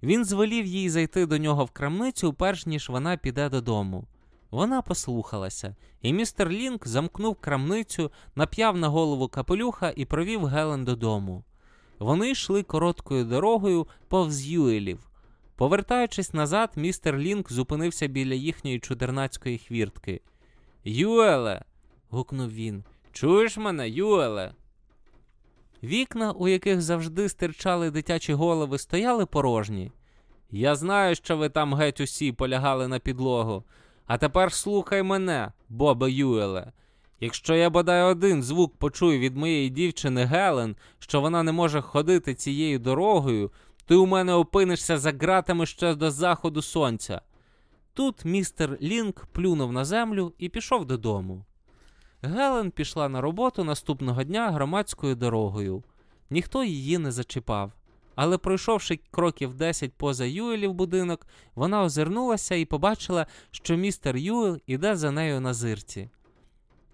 Він звелів їй зайти до нього в крамницю, перш ніж вона піде додому. Вона послухалася, і містер Лінк замкнув крамницю, нап'яв на голову капелюха і провів Гелен додому. Вони йшли короткою дорогою повз Юелів. Повертаючись назад, містер Лінк зупинився біля їхньої чудернацької хвіртки. Юеле. гукнув він. Чуєш мене, Юеле? Вікна, у яких завжди стирчали дитячі голови, стояли порожні. Я знаю, що ви там геть усі полягали на підлогу. А тепер слухай мене, Бобе Юеле. Якщо я бодай один звук почую від моєї дівчини Гелен, що вона не може ходити цією дорогою, ти у мене опинишся за ґратами ще до заходу сонця. Тут містер Лінк плюнув на землю і пішов додому. Гелен пішла на роботу наступного дня громадською дорогою. Ніхто її не зачіпав. Але, пройшовши кроків 10 поза Юелів будинок, вона озирнулася і побачила, що містер Юел іде за нею на зирці.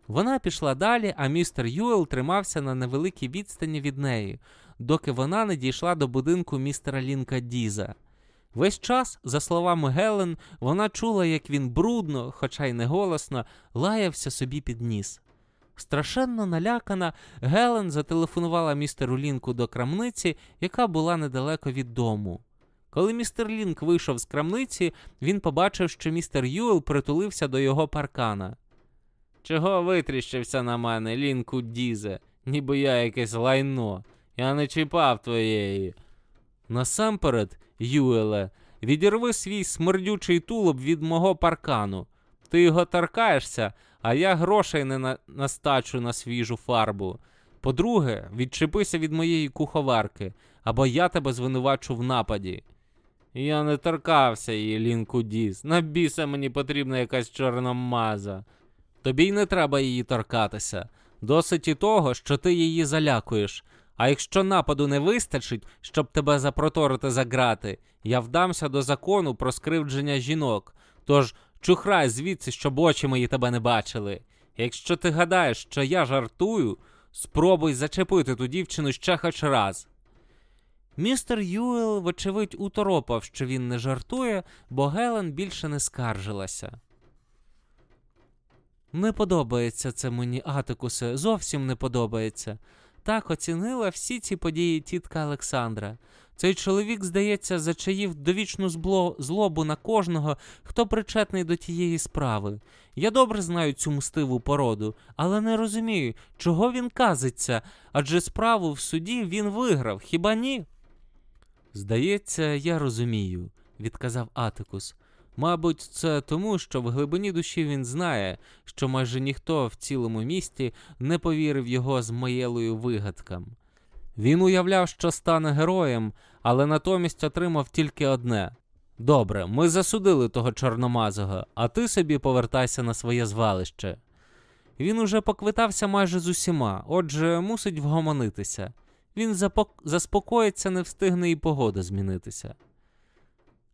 Вона пішла далі, а містер Юел тримався на невеликій відстані від неї, доки вона не дійшла до будинку містера Лінка Діза. Весь час, за словами Гелен, вона чула, як він брудно, хоча й не голосно, лаявся собі під ніс. Страшенно налякана, Гелен зателефонувала містеру Лінку до крамниці, яка була недалеко від дому. Коли містер Лінк вийшов з крамниці, він побачив, що містер Юел притулився до його паркана. Чого витріщився на мене, Лінку Дізе, ніби я якесь лайно. Я не чіпав твоєї. Насамперед, Юеле, відірви свій смердючий тулуб від мого паркану. Ти його торкаєшся, а я грошей не на... настачу на свіжу фарбу. По-друге, відчепися від моєї куховарки, або я тебе звинувачу в нападі. Я не торкався її, Лінку Діз. На біса мені потрібна якась чорномаза. Тобі й не треба її торкатися. Досить і того, що ти її залякуєш. А якщо нападу не вистачить, щоб тебе запроторити за грати, я вдамся до закону про скривдження жінок. Тож чухрай звідси, щоб очі мої тебе не бачили. Якщо ти гадаєш, що я жартую, спробуй зачепити ту дівчину ще хоч раз. Містер Юел, вочевидь, уторопав, що він не жартує, бо Гелен більше не скаржилася. Не подобається це мені, Атикусе, зовсім не подобається. Так оцінила всі ці події тітка Олександра. Цей чоловік, здається, зачаїв довічну злобу на кожного, хто причетний до тієї справи. Я добре знаю цю мстиву породу, але не розумію, чого він казиться, адже справу в суді він виграв, хіба ні? Здається, я розумію, відказав Атикус. Мабуть, це тому, що в глибині душі він знає, що майже ніхто в цілому місті не повірив його з моєлою вигадкам. Він уявляв, що стане героєм, але натомість отримав тільки одне. Добре, ми засудили того чорномазого, а ти собі повертайся на своє звалище. Він уже поквитався майже з усіма, отже, мусить вгомонитися. Він запок... заспокоїться, не встигне і погода змінитися.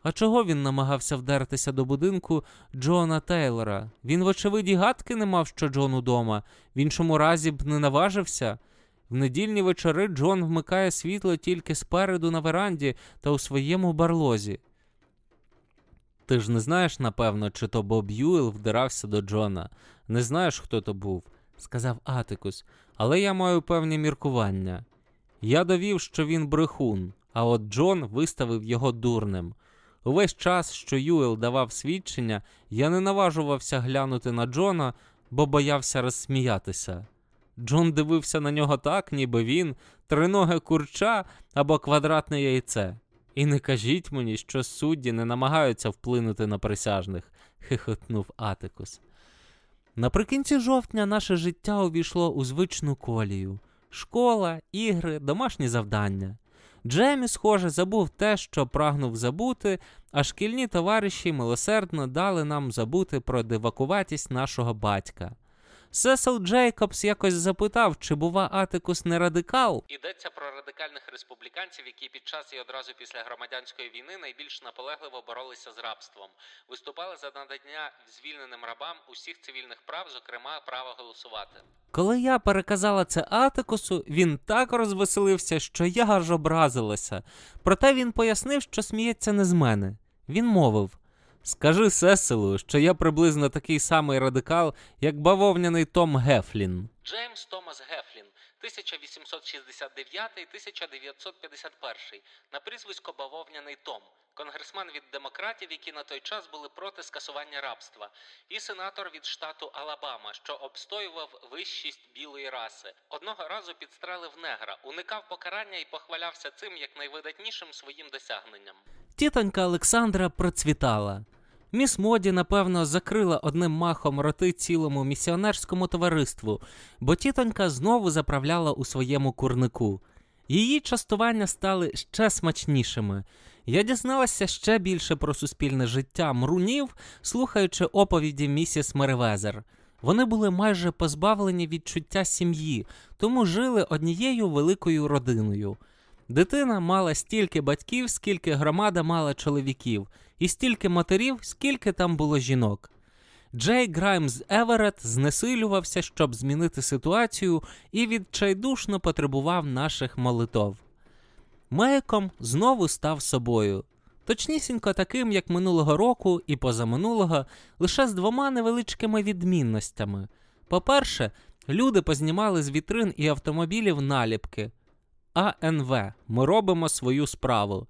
А чого він намагався вдертися до будинку Джона Тейлора? Він, вочевидь, гадки не мав, що Джон удома, в іншому разі б не наважився. В недільні вечори Джон вмикає світло тільки спереду на веранді та у своєму барлозі. Ти ж не знаєш, напевно, чи то Боб Юел вдирався до Джона. Не знаєш, хто то був, сказав Атикус, але я маю певні міркування. Я довів, що він брехун, а от Джон виставив його дурним. Увесь час, що Юел давав свідчення, я не наважувався глянути на Джона, бо боявся розсміятися. Джон дивився на нього так, ніби він триноге курча або квадратне яйце. І не кажіть мені, що судді не намагаються вплинути на присяжних, хихотнув Атикус. Наприкінці жовтня наше життя увійшло у звичну колію школа, ігри, домашні завдання. Джемі, схоже, забув те, що прагнув забути, а шкільні товариші милосердно дали нам забути про дивакуватість нашого батька. Сесил Джейкобс якось запитав, чи бува Атикус не радикал. Йдеться про радикальних республіканців, які під час і одразу після громадянської війни найбільш наполегливо боролися з рабством, виступали за надання звільненим рабам усіх цивільних прав, зокрема права голосувати. Коли я переказала це Атикусу, він так розвеселився, що я аж образилася. Проте він пояснив, що сміється не з мене. Він мовив. Скажи Сеселу, що я приблизно такий самий радикал, як бавовняний Том Гефлін. Джеймс Томас Гефлін, 1869-1951 на прізвисько Бавовняний Том, конгресмен від демократів, які на той час були проти скасування рабства, і сенатор від штату Алабама, що обстоював вищість білої раси. Одного разу підстрелив негра, уникав покарання і похвалявся цим як найвидатнішим своїм досягненням. Тітонька Олександра процвітала. Міс Моді, напевно, закрила одним махом роти цілому місіонерському товариству, бо тітонька знову заправляла у своєму курнику. Її частування стали ще смачнішими. Я дізналася ще більше про суспільне життя мрунів, слухаючи оповіді місіс Меревезер. Вони були майже позбавлені відчуття сім'ї, тому жили однією великою родиною. Дитина мала стільки батьків, скільки громада мала чоловіків, і стільки матерів, скільки там було жінок. Джей Граймс Еверет знесилювався, щоб змінити ситуацію, і відчайдушно потребував наших молитов. Мейком знову став собою, точнісінько таким, як минулого року і позаминулого, лише з двома невеличкими відмінностями. По-перше, люди познімали з вітрин і автомобілів наліпки. АНВ. Ми робимо свою справу.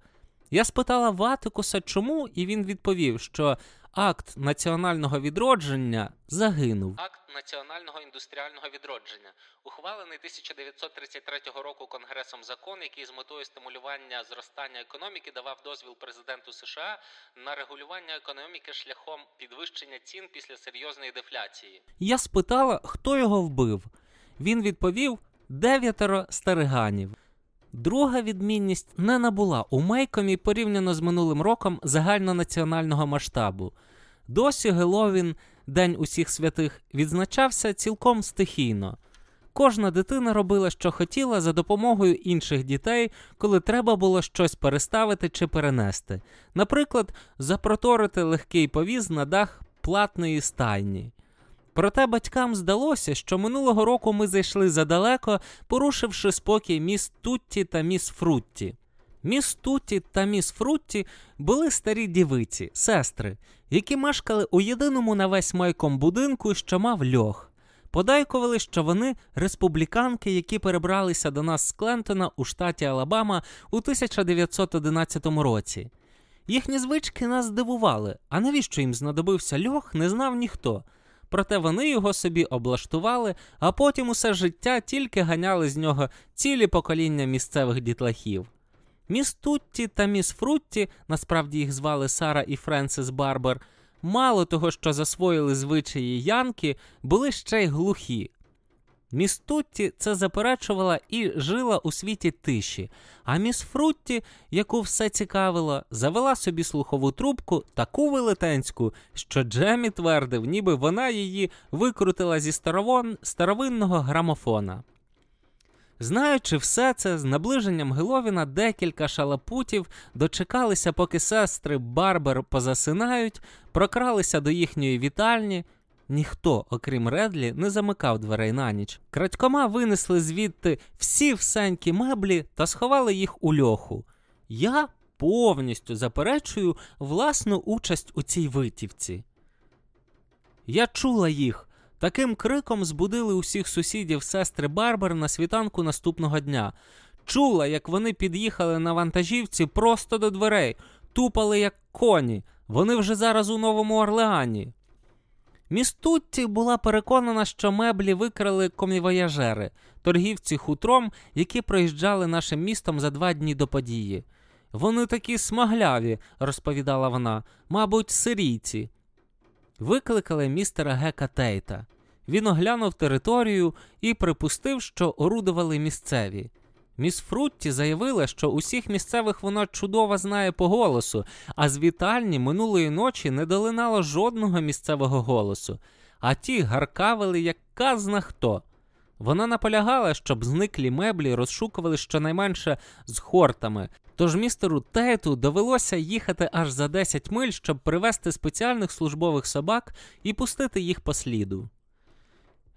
Я спитала Ватикуса, чому, і він відповів, що акт національного відродження загинув. Акт національного індустріального відродження, ухвалений 1933 року Конгресом закон, який з метою стимулювання зростання економіки давав дозвіл президенту США на регулювання економіки шляхом підвищення цін після серйозної дефляції. Я спитала, хто його вбив. Він відповів дев'ятеро стариганів. Друга відмінність не набула у Мейкомі порівняно з минулим роком загальнонаціонального масштабу. Досі Геловін, День усіх святих, відзначався цілком стихійно. Кожна дитина робила, що хотіла, за допомогою інших дітей, коли треба було щось переставити чи перенести, наприклад, запроторити легкий повіз на дах платної стайні. Проте батькам здалося, що минулого року ми зайшли задалеко, порушивши спокій міс Тутті та міс Фрутті. Міс Тутті та міс Фрутті були старі дівиці, сестри, які мешкали у єдиному на весь майком будинку, що мав льох. Подайкували, що вони республіканки, які перебралися до нас з Клентона у штаті Алабама у 1911 році. Їхні звички нас здивували, а навіщо їм знадобився льох, не знав ніхто проте вони його собі облаштували, а потім усе життя тільки ганяли з нього цілі покоління місцевих дітлахів. Міс Тутті та міс Фрутті, насправді їх звали Сара і Френсис Барбер, мало того, що засвоїли звичаї Янки, були ще й глухі. Міс Тутті це заперечувала і жила у світі тиші, а міс Фрутті, яку все цікавило, завела собі слухову трубку таку велетенську, що Джемі твердив, ніби вона її викрутила зі старовон... старовинного грамофона. Знаючи все це, з наближенням Геловіна декілька шалапутів дочекалися, поки сестри Барбер позасинають, прокралися до їхньої вітальні. Ніхто, окрім Редлі, не замикав дверей на ніч. Крадькома винесли звідти всі всенькі меблі та сховали їх у льоху. Я повністю заперечую власну участь у цій витівці. Я чула їх. Таким криком збудили усіх сусідів сестри Барбер на світанку наступного дня. Чула, як вони під'їхали на вантажівці просто до дверей, тупали, як коні. Вони вже зараз у Новому Орлеані. Міс Тутті була переконана, що меблі викрали комівояжери, торгівці хутром, які проїжджали нашим містом за два дні до події. Вони такі смагляві, розповідала вона, мабуть, сирійці. Викликали містера Гека Тейта. Він оглянув територію і припустив, що орудували місцеві. Міс Фрутті заявила, що усіх місцевих вона чудово знає по голосу, а з вітальні минулої ночі не долинало жодного місцевого голосу, а ті гаркавили, як казна хто. Вона наполягала, щоб зниклі меблі розшукували щонайменше з хортами. Тож містеру Тейту довелося їхати аж за 10 миль, щоб привезти спеціальних службових собак і пустити їх по сліду.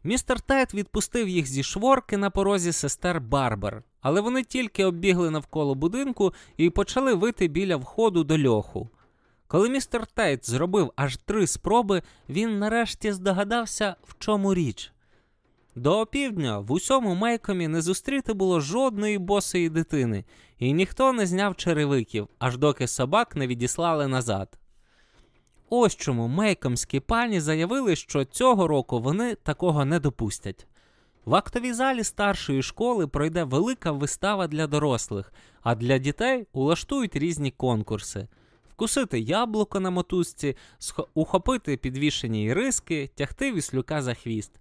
Містер Тейт відпустив їх зі шворки на порозі сестер Барбер, але вони тільки оббігли навколо будинку і почали вити біля входу до льоху. Коли містер Тейт зробив аж три спроби, він нарешті здогадався, в чому річ. До опівдня в усьому Мейкомі не зустріти було жодної босої дитини, і ніхто не зняв черевиків, аж доки собак не відіслали назад. Ось чому мейкомські пані заявили, що цього року вони такого не допустять. В актовій залі старшої школи пройде велика вистава для дорослих, а для дітей улаштують різні конкурси: вкусити яблуко на мотузці, ухопити підвішені іриски, тягти віслюка за хвіст.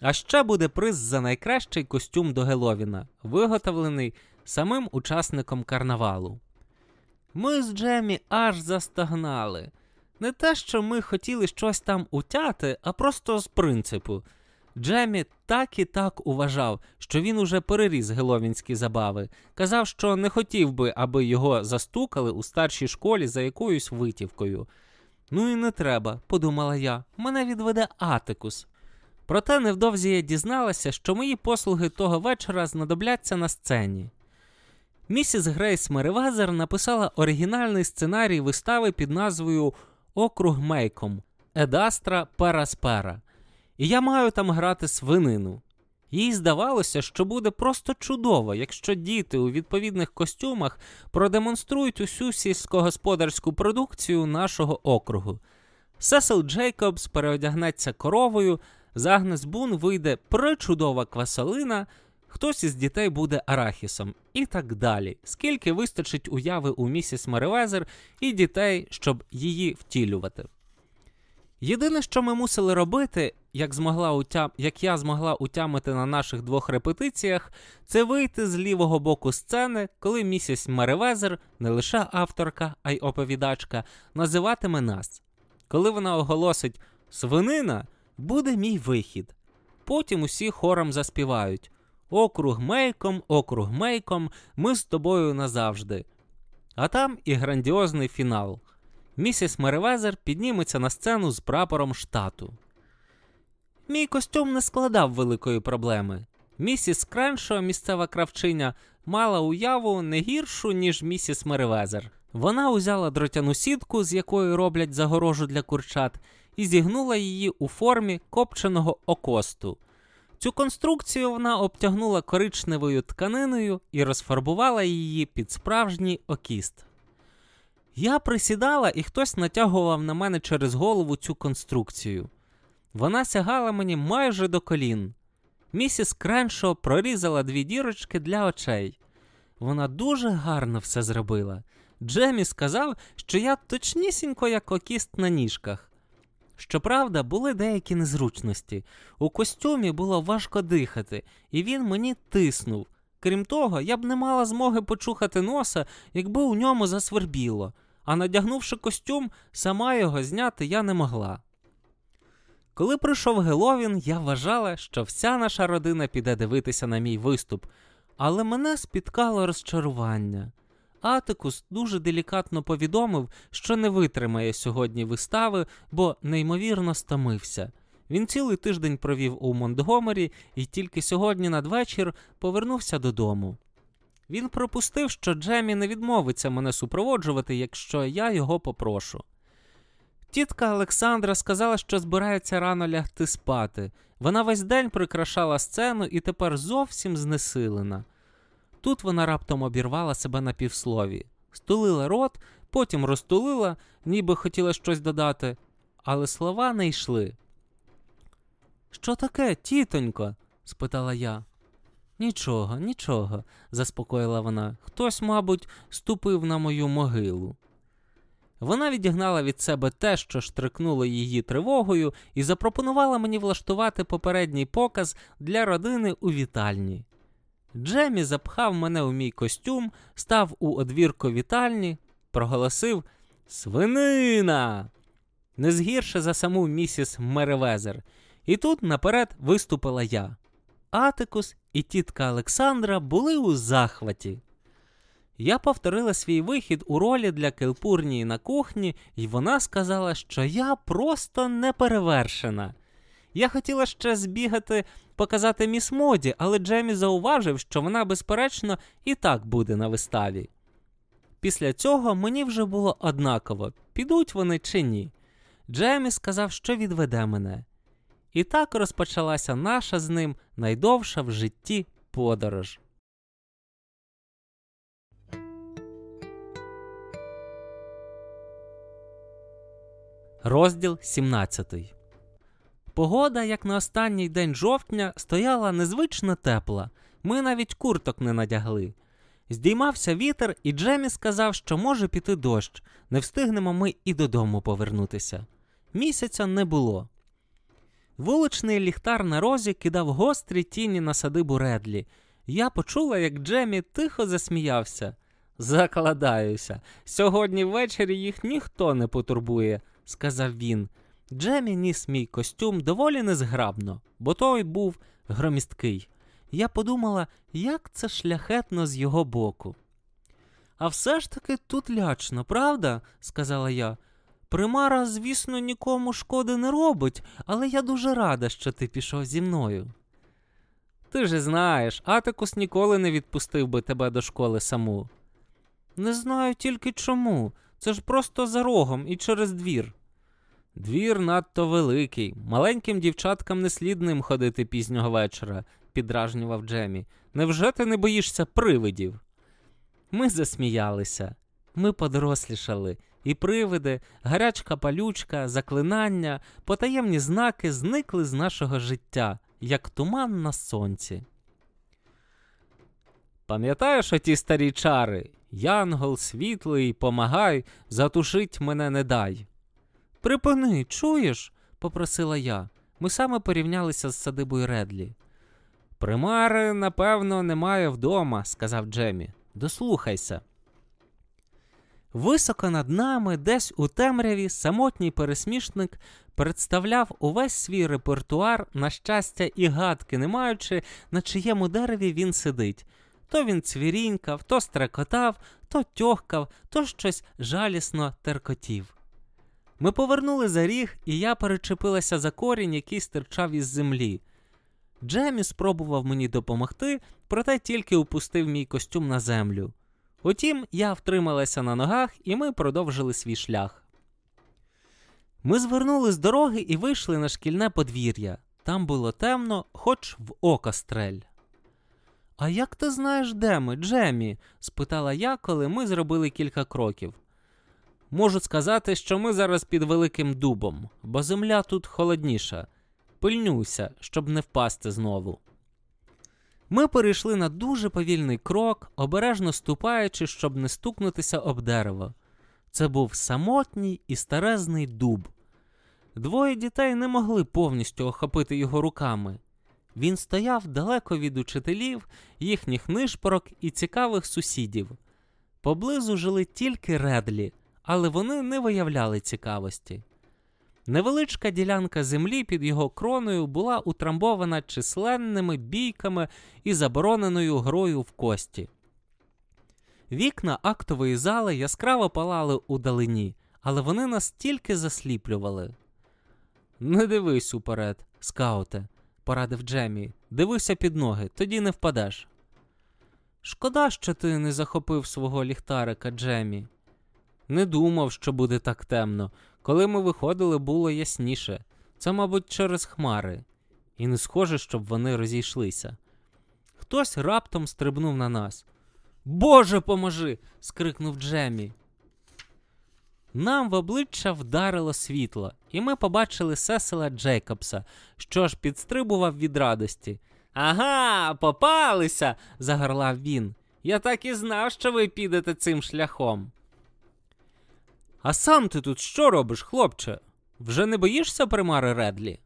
А ще буде приз за найкращий костюм до Геловіна, виготовлений самим учасником карнавалу. Ми з Джемі аж застагнали. Не те, що ми хотіли щось там утяти, а просто з принципу. Джемі так і так уважав, що він уже переріс геловінські забави, казав, що не хотів би, аби його застукали у старшій школі за якоюсь витівкою. Ну і не треба, подумала я, мене відведе Атикус. Проте невдовзі я дізналася, що мої послуги того вечора знадобляться на сцені. Місіс Грейс Меревазер написала оригінальний сценарій вистави під назвою Округ Мейком Едастра Пераспера. І я маю там грати свинину. Їй здавалося, що буде просто чудово, якщо діти у відповідних костюмах продемонструють усю сільськогосподарську продукцію нашого округу. Сесил Джейкобс переодягнеться коровою, з Агнес Бун вийде причудова квасолина, хтось із дітей буде арахісом і так далі. Скільки вистачить уяви у місіс Меревезер і дітей, щоб її втілювати. Єдине, що ми мусили робити, як змогла утям... як я змогла утямити на наших двох репетиціях, це вийти з лівого боку сцени, коли місіс Меревезер, не лише авторка, а й оповідачка, називатиме нас. Коли вона оголосить свинина, буде мій вихід. Потім усі хором заспівають Округ мейком, округ мейком, ми з тобою назавжди. А там і грандіозний фінал. Місіс Меревезер підніметься на сцену з прапором штату. Мій костюм не складав великої проблеми. Місіс Креншо, місцева кравчиня, мала уяву не гіршу, ніж місіс Меревезер. Вона узяла дротяну сітку, з якої роблять загорожу для курчат, і зігнула її у формі копченого окосту. Цю конструкцію вона обтягнула коричневою тканиною і розфарбувала її під справжній окіст. Я присідала, і хтось натягував на мене через голову цю конструкцію. Вона сягала мені майже до колін. Місіс Креншо прорізала дві дірочки для очей. Вона дуже гарно все зробила. Джемі сказав, що я точнісінько як окіст на ніжках. Щоправда, були деякі незручності. У костюмі було важко дихати, і він мені тиснув. Крім того, я б не мала змоги почухати носа, якби у ньому засвербіло, а надягнувши костюм, сама його зняти я не могла. Коли прийшов Геловін, я вважала, що вся наша родина піде дивитися на мій виступ, але мене спіткало розчарування. Атикус дуже делікатно повідомив, що не витримає сьогодні вистави, бо неймовірно стомився. Він цілий тиждень провів у Монтгомері і тільки сьогодні надвечір повернувся додому. Він пропустив, що Джемі не відмовиться мене супроводжувати, якщо я його попрошу. Тітка Олександра сказала, що збирається рано лягти спати. Вона весь день прикрашала сцену і тепер зовсім знесилена. Тут вона раптом обірвала себе на півслові, стулила рот, потім розтулила, ніби хотіла щось додати, але слова не йшли. Що таке, тітонько? спитала я. Нічого, нічого, заспокоїла вона. Хтось, мабуть, ступив на мою могилу. Вона відігнала від себе те, що штрикнуло її тривогою, і запропонувала мені влаштувати попередній показ для родини у вітальні. Джемі запхав мене у мій костюм, став у одвірку вітальні, проголосив Свинина! Не згірше за саму місіс Меревезер. І тут наперед виступила я. Атикус і тітка Олександра були у захваті. Я повторила свій вихід у ролі для Келпурнії на кухні, і вона сказала, що я просто неперевершена. Я хотіла ще збігати, показати міс моді, але Джемі зауважив, що вона, безперечно, і так буде на виставі. Після цього мені вже було однаково, підуть вони чи ні. Джемі сказав, що відведе мене. І так розпочалася наша з ним найдовша в житті подорож. Розділ 17 Погода, як на останній день жовтня, стояла незвично тепла. Ми навіть курток не надягли. Здіймався вітер, і Джемі сказав, що може піти дощ. Не встигнемо ми і додому повернутися. Місяця не було. Вуличний ліхтар на розі кидав гострі тіні на садибу Редлі. Я почула, як Джемі тихо засміявся. Закладаюся. Сьогодні ввечері їх ніхто не потурбує, сказав він. Джемі ніс мій костюм доволі незграбно, бо той був громісткий. Я подумала, як це шляхетно з його боку. А все ж таки тут лячно, правда? сказала я. Примара, звісно, нікому шкоди не робить, але я дуже рада, що ти пішов зі мною. Ти ж знаєш, Атикус ніколи не відпустив би тебе до школи саму. Не знаю тільки чому. Це ж просто за рогом і через двір. Двір надто великий, маленьким дівчаткам не слід ним ходити пізнього вечора, підражнював Джемі. Невже ти не боїшся привидів? Ми засміялися, ми подорослішали, і привиди, гарячка палючка, заклинання, потаємні знаки зникли з нашого життя, як туман на сонці. Пам'ятаєш оті старі чари? Янгол, світлий, помагай, затушить мене не дай. Припини, чуєш? попросила я. Ми саме порівнялися з садибою Редлі. Примари, напевно, немає вдома, сказав Джемі. Дослухайся. Високо над нами, десь у темряві, самотній пересмішник представляв увесь свій репертуар, на щастя, і гадки, не маючи, на чиєму дереві він сидить. То він цвірінькав, то стрекотав, то тьохкав, то щось жалісно теркотів. Ми повернули за ріг, і я перечепилася за корінь, який стирчав із землі. Джемі спробував мені допомогти, проте тільки упустив мій костюм на землю. Утім, я втрималася на ногах, і ми продовжили свій шлях. Ми звернули з дороги і вийшли на шкільне подвір'я. Там було темно, хоч в око стрель. А як ти знаєш, де ми, Джемі? спитала я, коли ми зробили кілька кроків. Можу сказати, що ми зараз під великим дубом, бо земля тут холодніша. Пильнюйся, щоб не впасти знову. Ми перейшли на дуже повільний крок, обережно ступаючи, щоб не стукнутися об дерево. Це був самотній і старезний дуб. Двоє дітей не могли повністю охопити його руками. Він стояв далеко від учителів, їхніх нишпорок і цікавих сусідів. Поблизу жили тільки редлі, але вони не виявляли цікавості. Невеличка ділянка землі під його кроною була утрамбована численними бійками і забороненою грою в кості. Вікна актової зали яскраво палали у далині, але вони нас тільки засліплювали. Не дивись уперед, скауте, порадив Джемі. Дивися під ноги, тоді не впадеш. Шкода, що ти не захопив свого ліхтарика, Джемі. Не думав, що буде так темно. Коли ми виходили, було ясніше. Це, мабуть, через хмари, і не схоже, щоб вони розійшлися. Хтось раптом стрибнув на нас. Боже, поможи! скрикнув Джемі. Нам в обличчя вдарило світло, і ми побачили Сесела Джейкобса, що ж підстрибував від радості. Ага, попалися, загорлав він. Я так і знав, що ви підете цим шляхом. А сам ти тут що робиш, хлопче? Вже не боїшся примари Редлі?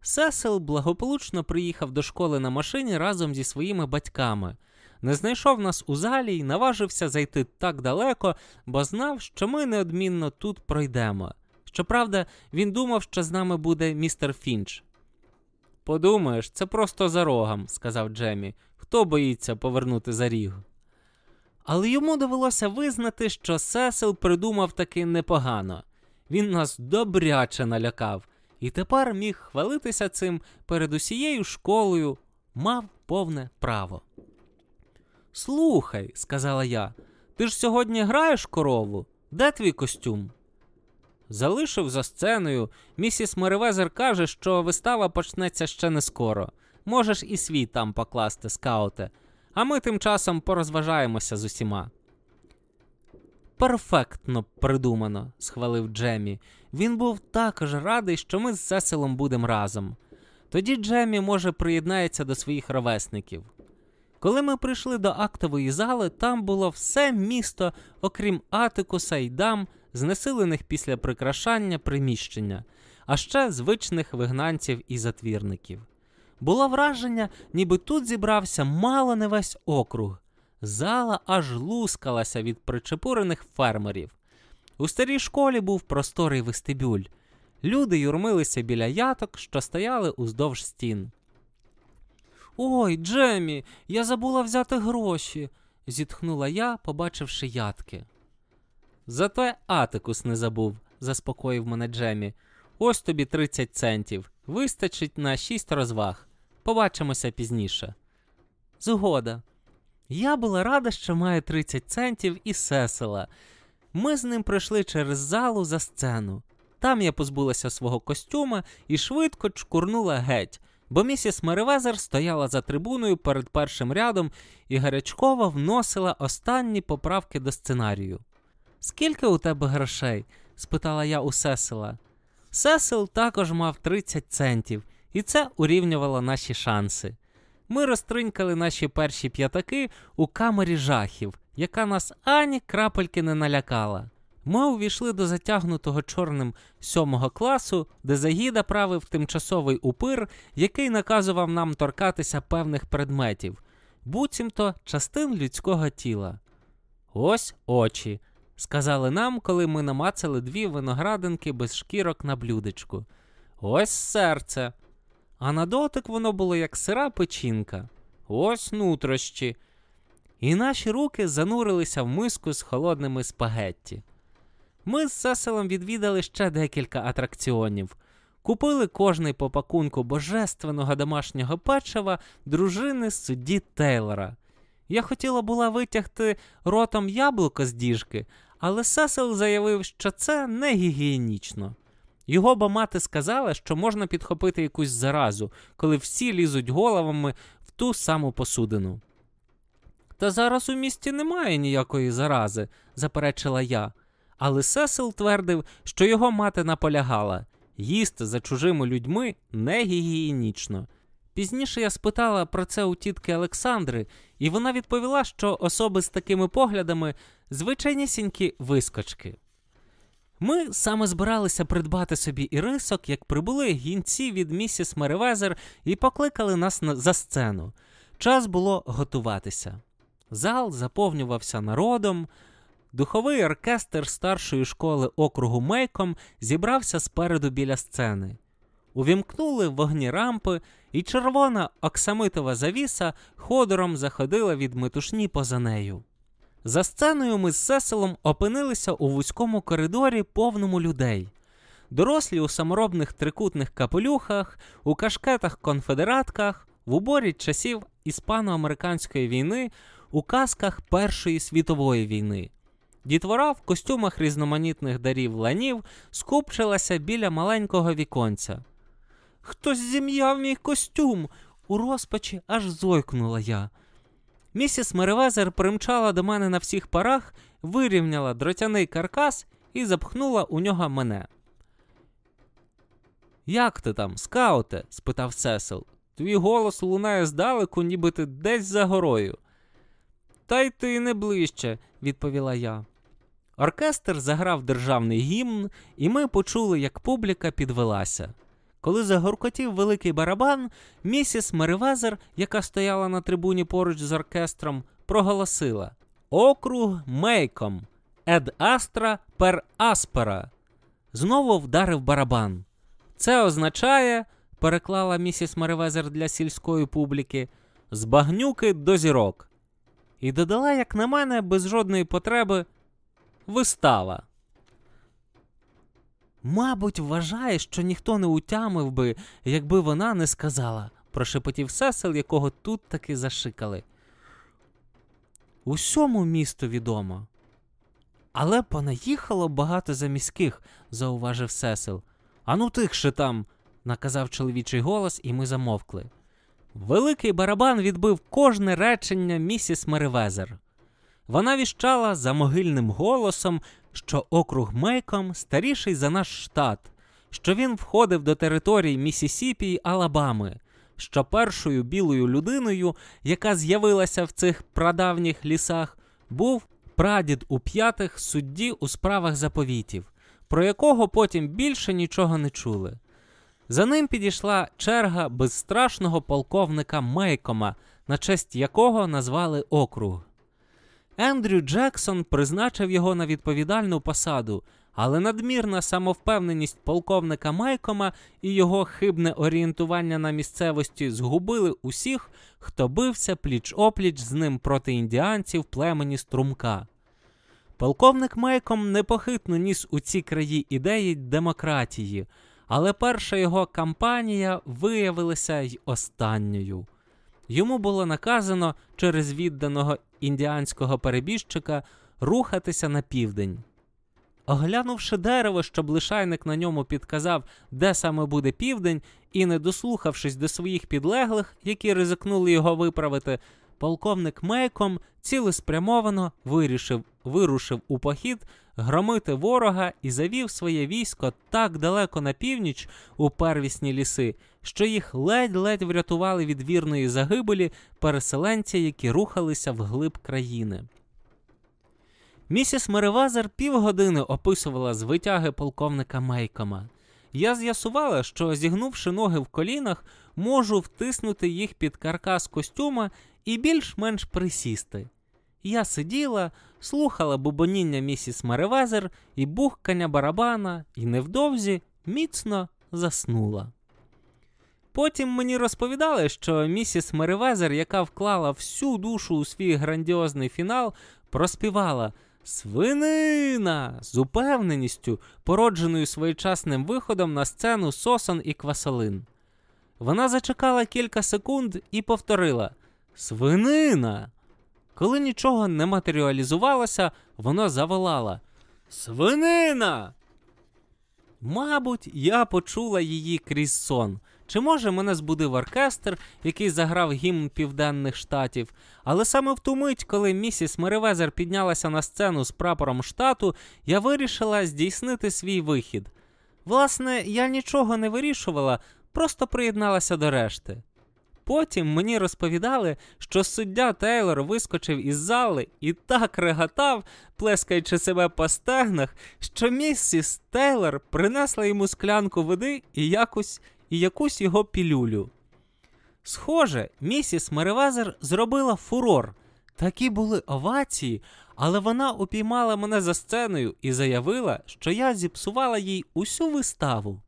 Сесел благополучно приїхав до школи на машині разом зі своїми батьками. Не знайшов нас у залі і наважився зайти так далеко, бо знав, що ми неодмінно тут пройдемо. Щоправда, він думав, що з нами буде містер Фінч. Подумаєш, це просто за рогом, сказав Джемі. Хто боїться повернути за ріг? Але йому довелося визнати, що Сесел придумав таки непогано. Він нас добряче налякав, і тепер міг хвалитися цим перед усією школою, мав повне право. Слухай, сказала я, ти ж сьогодні граєш корову? Де твій костюм? Залишив за сценою. Місіс Меревезер каже, що вистава почнеться ще не скоро. Можеш і свій там покласти, скауте. А ми тим часом порозважаємося з усіма. Перфектно придумано, схвалив Джемі. Він був також радий, що ми з Сесилом будемо разом. Тоді Джемі, може, приєднається до своїх ровесників. Коли ми прийшли до актової зали, там було все місто, окрім Атикуса й дам, знесилених після прикрашання приміщення, а ще звичних вигнанців і затвірників. Було враження, ніби тут зібрався мало не весь округ. Зала аж лускалася від причепурених фермерів. У старій школі був просторий вестибюль. Люди юрмилися біля яток, що стояли уздовж стін. Ой, Джемі, я забула взяти гроші, зітхнула я, побачивши ятки. Зате Атикус не забув, заспокоїв мене Джемі. Ось тобі 30 центів. Вистачить на шість розваг. Побачимося пізніше. Згода. Я була рада, що маю 30 центів і сесела. Ми з ним пройшли через залу за сцену. Там я позбулася свого костюма і швидко чкурнула геть, бо місіс Меревезер стояла за трибуною перед першим рядом і гарячково вносила останні поправки до сценарію. Скільки у тебе грошей? спитала я у Сесила. Сесил також мав 30 центів, і це урівнювало наші шанси. Ми розтринькали наші перші п'ятаки у камері жахів, яка нас ані крапельки не налякала. Ми увійшли до затягнутого чорним сьомого класу, де Загіда правив тимчасовий упир, який наказував нам торкатися певних предметів, буцімто частин людського тіла. Ось очі, сказали нам, коли ми намацали дві виноградинки без шкірок на блюдечку. Ось серце. А на дотик воно було як сира печінка. Ось нутрощі. І наші руки занурилися в миску з холодними спагетті. Ми з Сеселом відвідали ще декілька атракціонів. Купили кожний по пакунку божественного домашнього печива дружини судді Тейлора. Я хотіла була витягти ротом яблуко з діжки, але Сесел заявив, що це не гігієнічно. Його бо мати сказала, що можна підхопити якусь заразу, коли всі лізуть головами в ту саму посудину. Та зараз у місті немає ніякої зарази, заперечила я. Але Сесил твердив, що його мати наполягала їсти за чужими людьми не гігієнічно. Пізніше я спитала про це у тітки Олександри, і вона відповіла, що особи з такими поглядами звичайнісінькі вискочки. Ми саме збиралися придбати собі ірисок, як прибули гінці від місіс Меревезер і покликали нас на... за сцену. Час було готуватися. Зал заповнювався народом. Духовий оркестр старшої школи округу Мейком зібрався спереду біля сцени. Увімкнули вогні рампи, і червона оксамитова завіса ходором заходила від метушні поза нею. За сценою ми з Сеселом опинилися у вузькому коридорі, повному людей. Дорослі у саморобних трикутних капелюхах, у кашкетах-конфедератках, в уборі часів іспано-американської війни, у касках Першої світової війни. Дітвора в костюмах різноманітних дарів ланів скупчилася біля маленького віконця. Хтось зім'яв мій костюм. У розпачі аж зойкнула я. Місіс Меревезер примчала до мене на всіх парах, вирівняла дротяний каркас і запхнула у нього мене. Як ти там, скауте? спитав Сесил. Твій голос лунає здалеку, ніби ти десь за горою. Та й ти не ближче, відповіла я. Оркестр заграв державний гімн, і ми почули, як публіка підвелася. Коли загоркотів великий барабан, місіс Меревезер, яка стояла на трибуні поруч з оркестром, проголосила Округ Мейком, ед Астра пер Аспера. Знову вдарив барабан. Це означає, переклала місіс Меревезер для сільської публіки, з багнюки до зірок. І додала, як на мене, без жодної потреби вистава. Мабуть, вважає, що ніхто не утямив би, якби вона не сказала, прошепотів сесел, якого тут таки зашикали. Усьому місту відомо. Але понаїхало багато заміських, зауважив Сесил. Ану тихше там, наказав чоловічий голос, і ми замовкли. Великий барабан відбив кожне речення місіс Меревезер. Вона віщала за могильним голосом, що округ Мейком старіший за наш штат, що він входив до території Місісіпі й Алабами, що першою білою людиною, яка з'явилася в цих прадавніх лісах, був прадід у п'ятих судді у справах заповітів, про якого потім більше нічого не чули. За ним підійшла черга безстрашного полковника Мейкома, на честь якого назвали округ. Ендрю Джексон призначив його на відповідальну посаду, але надмірна самовпевненість полковника Майкома і його хибне орієнтування на місцевості згубили усіх, хто бився пліч опліч з ним проти індіанців племені струмка. Полковник Майком непохитно ніс у ці краї ідеї демократії, але перша його кампанія виявилася й останньою. Йому було наказано через відданого індіанського перебіжчика рухатися на південь. Оглянувши дерево, щоб лишайник на ньому підказав, де саме буде південь, і не дослухавшись до своїх підлеглих, які ризикнули його виправити, полковник Мейком цілеспрямовано вирішив, вирушив у похід громити ворога і завів своє військо так далеко на північ у первісні ліси, що їх ледь-ледь врятували від вірної загибелі переселенці, які рухалися вглиб країни. Місіс Меревазер півгодини описувала з витяги полковника Мейкома. Я з'ясувала, що, зігнувши ноги в колінах, можу втиснути їх під каркас костюма і більш-менш присісти. Я сиділа, слухала бубоніння місіс Меревезер і бухкання барабана, і невдовзі міцно заснула. Потім мені розповідали, що місіс Меревезер, яка вклала всю душу у свій грандіозний фінал, проспівала свинина з упевненістю, породженою своєчасним виходом на сцену сосон і квасолин. Вона зачекала кілька секунд і повторила Свинина. Коли нічого не матеріалізувалося, вона заволала Свинина. Мабуть, я почула її крізь сон. Чи може мене збудив оркестр, який заграв гімн Південних Штатів, але саме в ту мить, коли місіс Меревезер піднялася на сцену з прапором штату, я вирішила здійснити свій вихід. Власне, я нічого не вирішувала, просто приєдналася до решти. Потім мені розповідали, що суддя Тейлор вискочив із зали і так реготав, плескаючи себе по стегнах, що місіс Тейлор принесла йому склянку води і якусь і якусь його пілюлю. Схоже, місіс Меревезер зробила фурор. Такі були овації, але вона упіймала мене за сценою і заявила, що я зіпсувала їй усю виставу.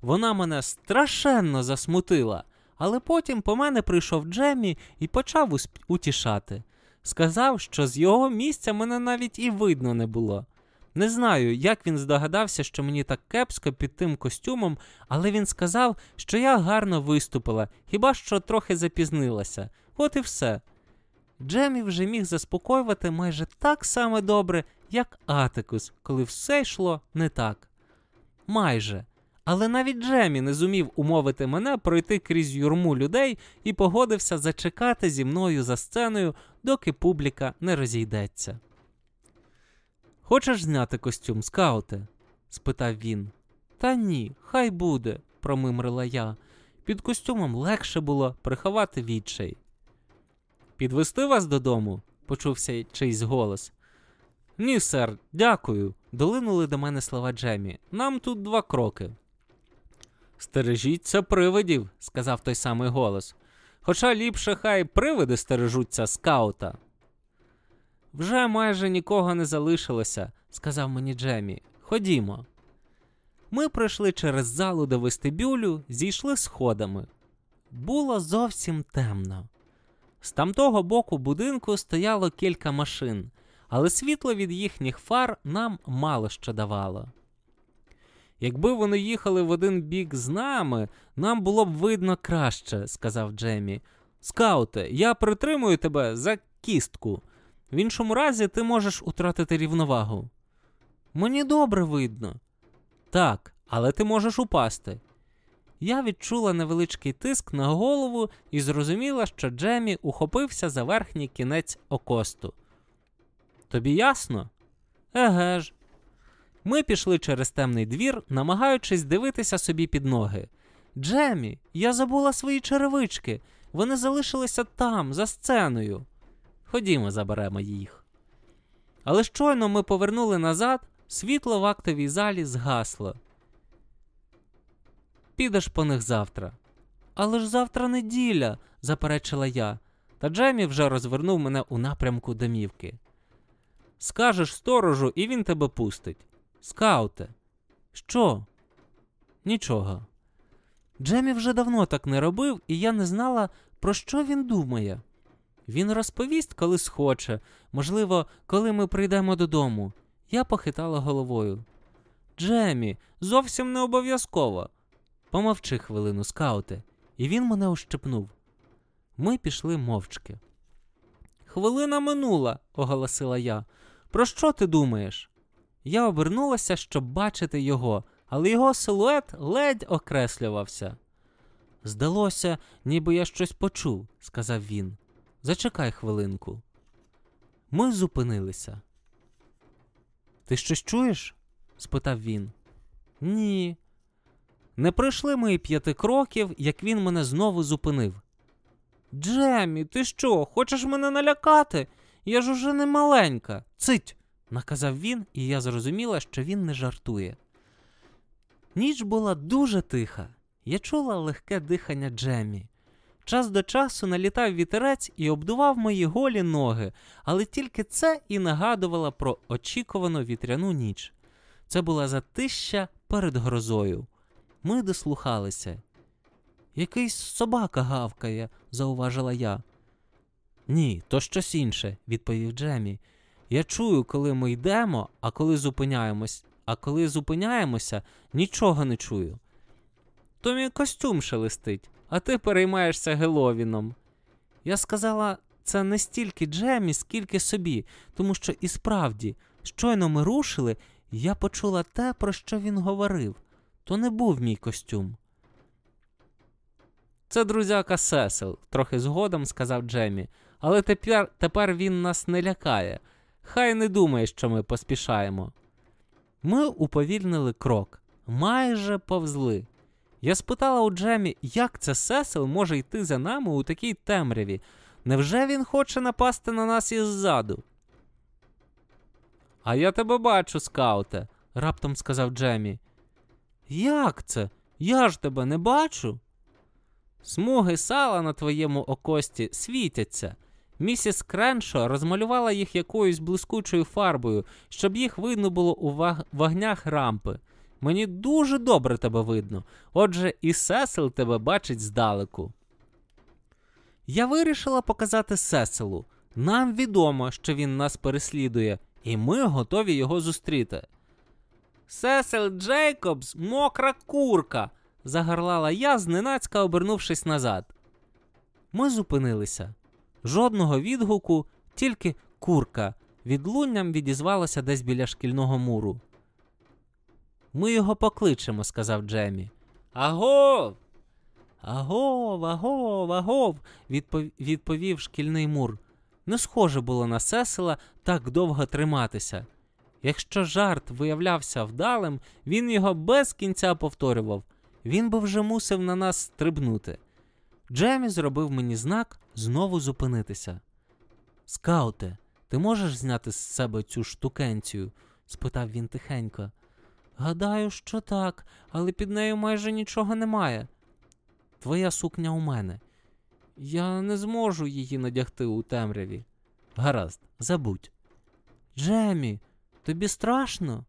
Вона мене страшенно засмутила, але потім по мене прийшов Джемі і почав утішати. Сказав, що з його місця мене навіть і видно не було. Не знаю, як він здогадався, що мені так кепсько під тим костюмом, але він сказав, що я гарно виступила, хіба що трохи запізнилася. От і все. Джемі вже міг заспокоювати майже так само добре, як Атикус, коли все йшло не так. Майже. Але навіть Джемі не зумів умовити мене пройти крізь юрму людей і погодився зачекати зі мною за сценою, доки публіка не розійдеться. Хочеш зняти костюм, скауте? спитав він. Та ні, хай буде, промимрила я. Під костюмом легше було приховати відчай. Підвести вас додому? почувся чийсь голос. Ні, сер, дякую. Долинули до мене слова Джемі. Нам тут два кроки. Стережіться привидів, сказав той самий голос. Хоча ліпше хай привиди стережуться скаута. Вже майже нікого не залишилося, сказав мені Джемі. Ходімо. Ми пройшли через залу до вестибюлю, зійшли сходами. Було зовсім темно. З тамтого боку будинку стояло кілька машин, але світло від їхніх фар нам мало що давало. Якби вони їхали в один бік з нами, нам було б видно краще, сказав Джемі. Скауте, я притримую тебе за кістку. В іншому разі ти можеш утратити рівновагу. Мені добре видно. Так, але ти можеш упасти. Я відчула невеличкий тиск на голову і зрозуміла, що Джемі ухопився за верхній кінець окосту. Тобі ясно? Еге ж. Ми пішли через темний двір, намагаючись дивитися собі під ноги. Джемі, я забула свої черевички. Вони залишилися там, за сценою. Ходімо, заберемо їх. Але щойно ми повернули назад, світло в актовій залі згасло. Підеш по них завтра. Але ж завтра неділя, заперечила я, та Джемі вже розвернув мене у напрямку домівки. Скажеш сторожу, і він тебе пустить. Скауте. Що? Нічого. Джемі вже давно так не робив, і я не знала, про що він думає. Він розповість, коли схоче, можливо, коли ми прийдемо додому. Я похитала головою. Джемі, зовсім не обов'язково. Помовчи хвилину, скауте, і він мене ущипнув. Ми пішли мовчки. Хвилина минула, оголосила я. Про що ти думаєш? Я обернулася, щоб бачити його, але його силует ледь окреслювався. Здалося, ніби я щось почув, сказав він. Зачекай хвилинку. Ми зупинилися. Ти щось чуєш? спитав він. Ні. Не пройшли ми й п'яти кроків, як він мене знову зупинив. Джемі, ти що, хочеш мене налякати? Я ж уже не маленька. Цить, наказав він, і я зрозуміла, що він не жартує. Ніч була дуже тиха. Я чула легке дихання Джемі. Час до часу налітав вітерець і обдував мої голі ноги, але тільки це і нагадувало про очікувану вітряну ніч. Це була затища перед грозою. Ми дослухалися. Якийсь собака гавкає, зауважила я. Ні, то щось інше, відповів Джемі. Я чую, коли ми йдемо, а коли зупиняємось, а коли зупиняємося, нічого не чую. То мій костюм шелестить, а ти переймаєшся Геловіном. Я сказала це не стільки Джемі, скільки собі, тому що і справді, щойно ми рушили, я почула те, про що він говорив. То не був мій костюм. Це друзяка Сесел, трохи згодом сказав Джемі, але тепер, тепер він нас не лякає. Хай не думає, що ми поспішаємо. Ми уповільнили крок, майже повзли. Я спитала у Джемі, як це Сесел може йти за нами у такій темряві. Невже він хоче напасти на нас іззаду? А я тебе бачу, скауте, раптом сказав Джемі. Як це? Я ж тебе не бачу. Смуги сала на твоєму окості світяться. Місіс Креншо розмалювала їх якоюсь блискучою фарбою, щоб їх видно було у вогнях рампи. Мені дуже добре тебе видно, отже, і Сесел тебе бачить здалеку. Я вирішила показати Сесилу. Нам відомо, що він нас переслідує, і ми готові його зустріти. Сесил Джейкобс, мокра курка, загорлала я, зненацька обернувшись назад. Ми зупинилися. Жодного відгуку, тільки курка. Відлунням відізвалося десь біля шкільного муру. Ми його покличемо, сказав Джемі. Агов! Агов, агов, агов, відпов... відповів шкільний мур. Не схоже було на сесела так довго триматися. Якщо жарт виявлявся вдалим, він його без кінця повторював. Він би вже мусив на нас стрибнути. Джемі зробив мені знак знову зупинитися. Скауте, ти можеш зняти з себе цю штукенцію? спитав він тихенько. Гадаю, що так, але під нею майже нічого немає. Твоя сукня у мене. Я не зможу її надягти у темряві. Гаразд, забудь. Джемі, тобі страшно?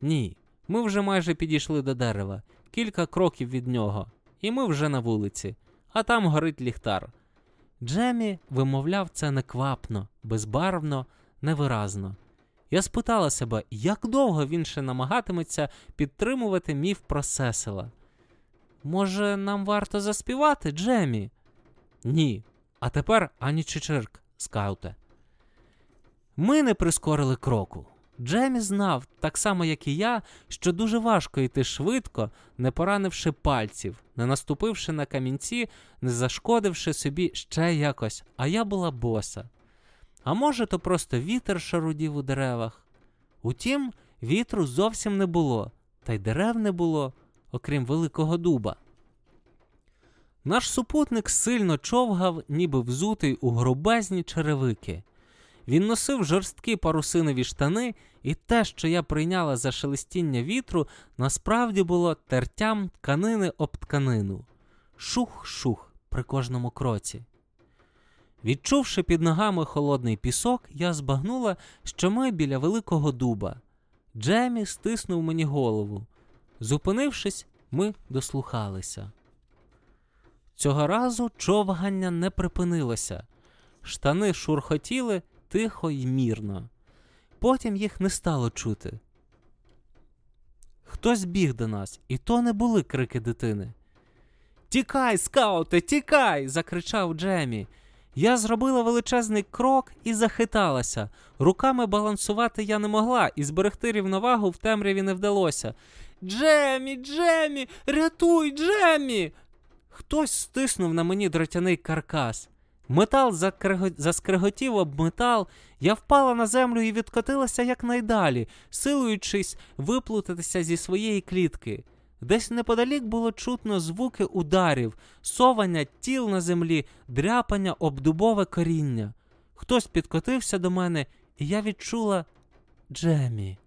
Ні. Ми вже майже підійшли до дерева, кілька кроків від нього, і ми вже на вулиці, а там горить ліхтар. Джемі вимовляв це неквапно, безбарвно, невиразно. Я спитала себе, як довго він ще намагатиметься підтримувати міф про Сесела. Може, нам варто заспівати, Джемі? Ні. А тепер ані Чичирк, скауте. Ми не прискорили кроку. Джемі знав, так само як і я, що дуже важко йти швидко, не поранивши пальців, не наступивши на камінці, не зашкодивши собі ще якось, а я була боса. А може, то просто вітер шарудів у деревах. Утім, вітру зовсім не було, та й дерев не було, окрім великого дуба. Наш супутник сильно човгав, ніби взутий у грубезні черевики. Він носив жорсткі парусинові штани, і те, що я прийняла за шелестіння вітру, насправді було тертям тканини об тканину. Шух-шух при кожному кроці. Відчувши під ногами холодний пісок, я збагнула, що ми біля великого дуба. Джемі стиснув мені голову. Зупинившись, ми дослухалися. Цього разу човгання не припинилося. Штани шурхотіли тихо й мірно. Потім їх не стало чути. Хтось біг до нас, і то не були крики дитини. Тікай, скауте, тікай! закричав Джемі. Я зробила величезний крок і захиталася. Руками балансувати я не могла, і зберегти рівновагу в темряві не вдалося. Джемі, Джемі, рятуй, Джемі! Хтось стиснув на мені дротяний каркас. Метал заскреготів об метал, я впала на землю і відкотилася якнайдалі, силуючись виплутатися зі своєї клітки. Десь неподалік було чутно звуки ударів, совання тіл на землі, дряпання об дубове коріння. Хтось підкотився до мене, і я відчула Джемі.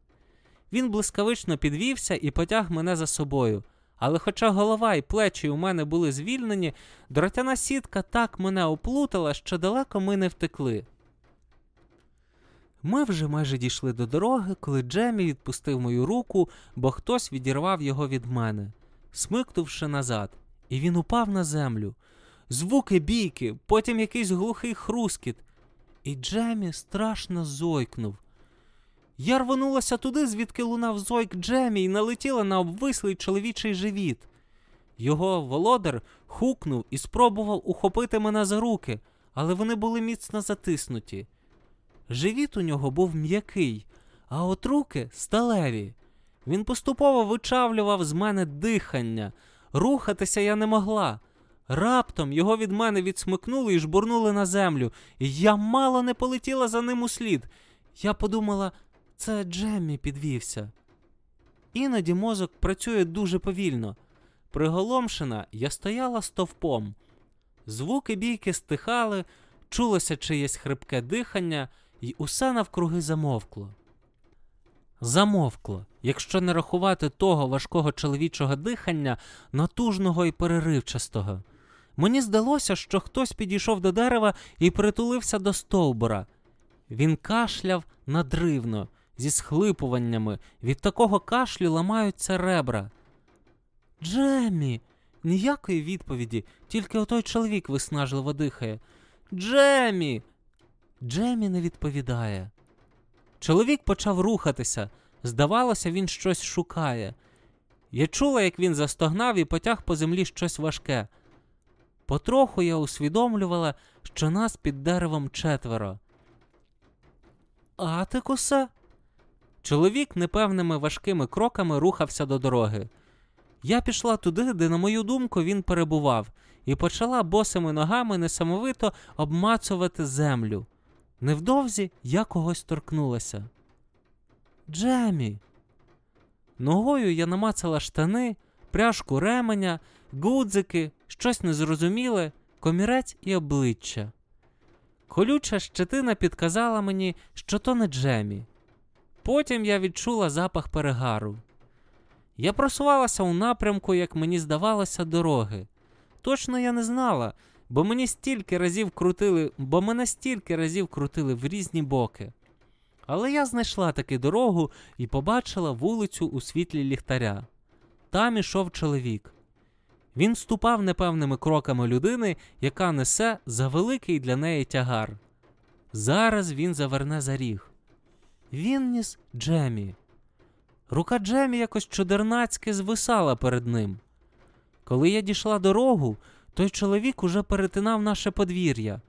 Він блискавично підвівся і потяг мене за собою. Але хоча голова і плечі у мене були звільнені, дротяна сітка так мене оплутала, що далеко ми не втекли. Ми вже майже дійшли до дороги, коли Джемі відпустив мою руку, бо хтось відірвав його від мене, смикнувши назад, і він упав на землю. Звуки бійки, потім якийсь глухий хрускіт, і Джемі страшно зойкнув. Я рванулася туди, звідки лунав зойк Джемі, і налетіла на обвислий чоловічий живіт. Його володар хукнув і спробував ухопити мене за руки, але вони були міцно затиснуті. Живіт у нього був м'який, а от руки сталеві. Він поступово вичавлював з мене дихання. Рухатися я не могла. Раптом його від мене відсмикнули і жбурнули на землю, і я мало не полетіла за ним у слід. Я подумала, це Джеммі підвівся. Іноді мозок працює дуже повільно. Приголомшена, я стояла стовпом. Звуки бійки стихали, чулося чиєсь хрипке дихання, і усе навкруги замовкло. Замовкло, якщо не рахувати того важкого чоловічого дихання, натужного і переривчастого. Мені здалося, що хтось підійшов до дерева і притулився до стовбура. Він кашляв надривно, зі схлипуваннями. Від такого кашлю ламаються ребра. Джеммі! Ніякої відповіді, тільки отой чоловік виснажливо дихає. Джеммі! Джеммі не відповідає. Чоловік почав рухатися. Здавалося, він щось шукає. Я чула, як він застогнав і потяг по землі щось важке. Потроху я усвідомлювала, що нас під деревом четверо. Атикусе? Чоловік непевними важкими кроками рухався до дороги. Я пішла туди, де, на мою думку, він перебував, і почала босими ногами несамовито обмацувати землю. Невдовзі я когось торкнулася. Джемі. Ногою я намацала штани, пряжку ременя, гудзики, щось незрозуміле, комірець і обличчя. Колюча щетина підказала мені, що то не Джемі. Потім я відчула запах перегару. Я просувалася у напрямку, як мені здавалося, дороги. Точно я не знала, бо мені стільки разів крутили, бо мене стільки разів крутили в різні боки. Але я знайшла таки дорогу і побачила вулицю у світлі ліхтаря. Там ішов чоловік. Він ступав непевними кроками людини, яка несе за великий для неї тягар. Зараз він заверне за ріг. Він ніс Джемі. Рука Джемі якось чудернацьки звисала перед ним. Коли я дійшла дорогу, той чоловік уже перетинав наше подвір'я.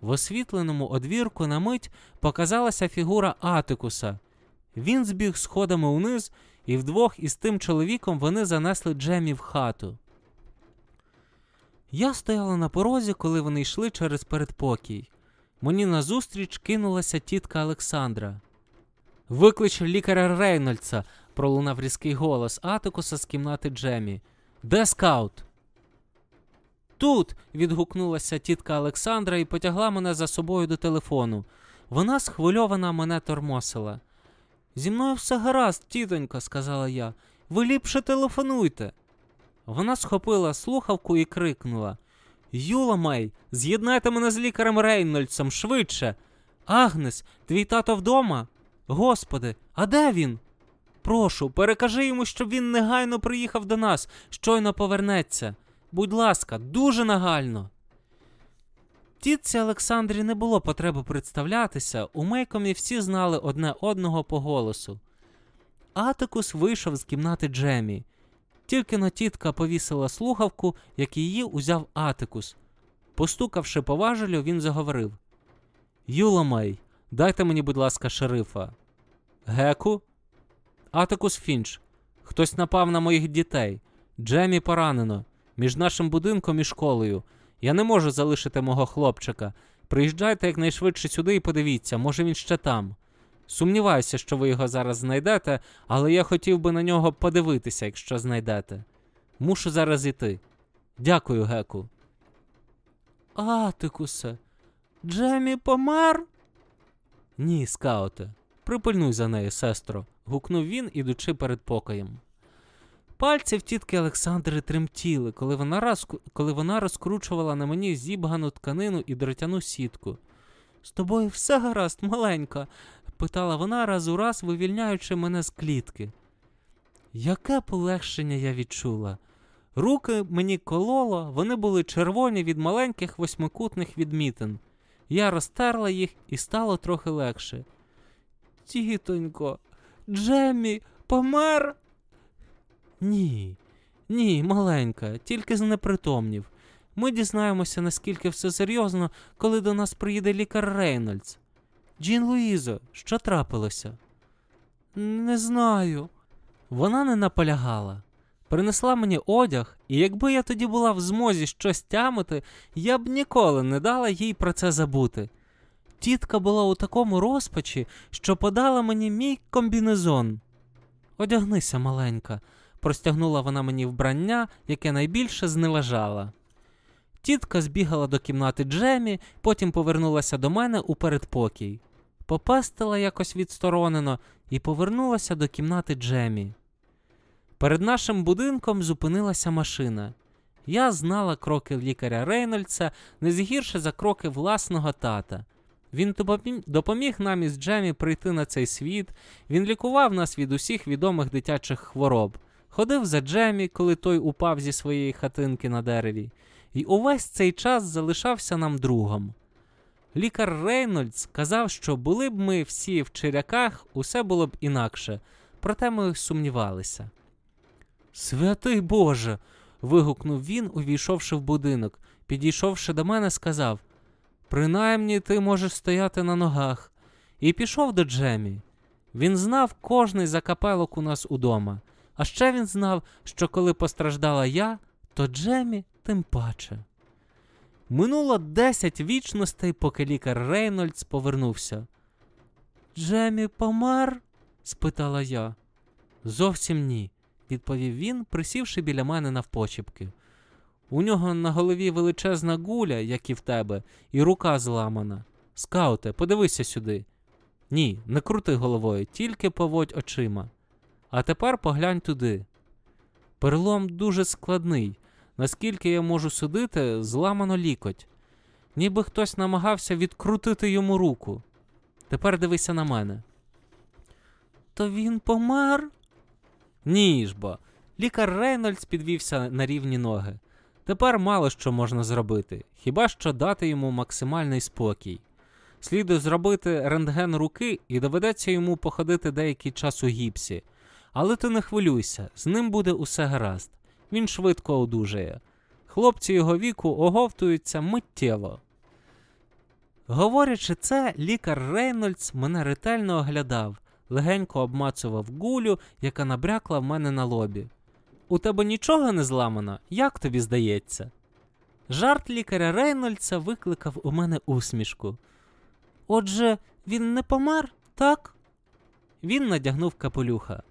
В освітленому одвірку на мить показалася фігура Атикуса. Він збіг сходами униз, і вдвох із тим чоловіком вони занесли Джемі в хату. Я стояла на порозі, коли вони йшли через передпокій. Мені назустріч кинулася тітка Олександра. Виклич лікаря Рейнольдса, пролунав різкий голос Атикуса з кімнати Джемі. Де скаут? Тут. відгукнулася тітка Олександра і потягла мене за собою до телефону. Вона схвильована мене тормосила. Зі мною все гаразд, тітонько, сказала я. Ви ліпше телефонуйте. Вона схопила слухавку і крикнула Юла Мей, з'єднайте мене з лікарем Рейнольдсом швидше. Агнес, твій тато вдома? Господи, а де він? Прошу, перекажи йому, щоб він негайно приїхав до нас, щойно повернеться. Будь ласка, дуже нагально. Тітці Олександрі не було потреби представлятися, у Мейкомі всі знали одне одного по голосу. Атикус вийшов з кімнати Джемі. Тільки но тітка повісила слухавку, як її узяв Атикус. Постукавши по важелю, він заговорив: Юла Мей, дайте мені, будь ласка, шерифа. Геку? Атикус Фінч. Хтось напав на моїх дітей. Джемі поранено. Між нашим будинком і школою. Я не можу залишити мого хлопчика. Приїжджайте якнайшвидше сюди і подивіться, може він ще там. Сумніваюся, що ви його зараз знайдете, але я хотів би на нього подивитися, якщо знайдете. Мушу зараз іти. Дякую, Геку. Атикусе, Джемі помер? Ні, скауте. Припильнуй за нею, сестро, гукнув він, ідучи перед покоєм. Пальці в тітки Олександри тремтіли, коли вона роз... коли вона розкручувала на мені зібгану тканину і дротяну сітку. З тобою все гаразд, маленька, питала вона раз у раз, вивільняючи мене з клітки. Яке полегшення я відчула. Руки мені кололо, вони були червоні від маленьких восьмикутних відмітин. Я розтерла їх і стало трохи легше. Тітонько, Джеммі помер. Ні, ні, маленька, тільки знепритомнів. Ми дізнаємося, наскільки все серйозно, коли до нас приїде лікар Рейнольдс. Джін Луїзо, що трапилося? Не знаю. Вона не наполягала. Принесла мені одяг, і якби я тоді була в змозі щось тямити, я б ніколи не дала їй про це забути. Тітка була у такому розпачі, що подала мені мій комбінезон. Одягнися, маленька, простягнула вона мені вбрання, яке найбільше зневажала. Тітка збігала до кімнати Джемі, потім повернулася до мене у передпокій, попестила якось відсторонено і повернулася до кімнати Джемі. Перед нашим будинком зупинилася машина. Я знала кроки лікаря Рейнольдса не згірше за кроки власного тата. Він допоміг нам із Джемі прийти на цей світ, він лікував нас від усіх відомих дитячих хвороб, ходив за Джемі, коли той упав зі своєї хатинки на дереві, і увесь цей час залишався нам другом. Лікар Рейнольдс казав, що були б ми всі в чиряках, усе було б інакше, проте ми сумнівалися. Святий Боже. вигукнув він, увійшовши в будинок. Підійшовши до мене, сказав Принаймні ти можеш стояти на ногах. І пішов до Джемі. Він знав кожний закапелок у нас удома. А ще він знав, що коли постраждала я, то Джемі тим паче. Минуло десять вічностей, поки лікар Рейнольдс повернувся. Джемі помер? спитала я. Зовсім ні, відповів він, присівши біля мене навпочіпки. У нього на голові величезна гуля, як і в тебе, і рука зламана. Скауте, подивися сюди. Ні, не крути головою, тільки поводь очима. А тепер поглянь туди. Перелом дуже складний. Наскільки я можу судити, зламано лікоть. Ніби хтось намагався відкрутити йому руку. Тепер дивися на мене. То він помер? Ні ж бо. Лікар Рейнольдс підвівся на рівні ноги. Тепер мало що можна зробити, хіба що дати йому максимальний спокій. Слідує зробити рентген руки і доведеться йому походити деякий час у гіпсі. Але ти не хвилюйся, з ним буде усе гаразд. Він швидко одужає. Хлопці його віку оговтуються миттєво. Говорячи це, лікар Рейнольдс мене ретельно оглядав, легенько обмацував гулю, яка набрякла в мене на лобі. У тебе нічого не зламано, як тобі здається? Жарт лікаря Рейнольдса викликав у мене усмішку. Отже, він не помер, так? Він надягнув капелюха.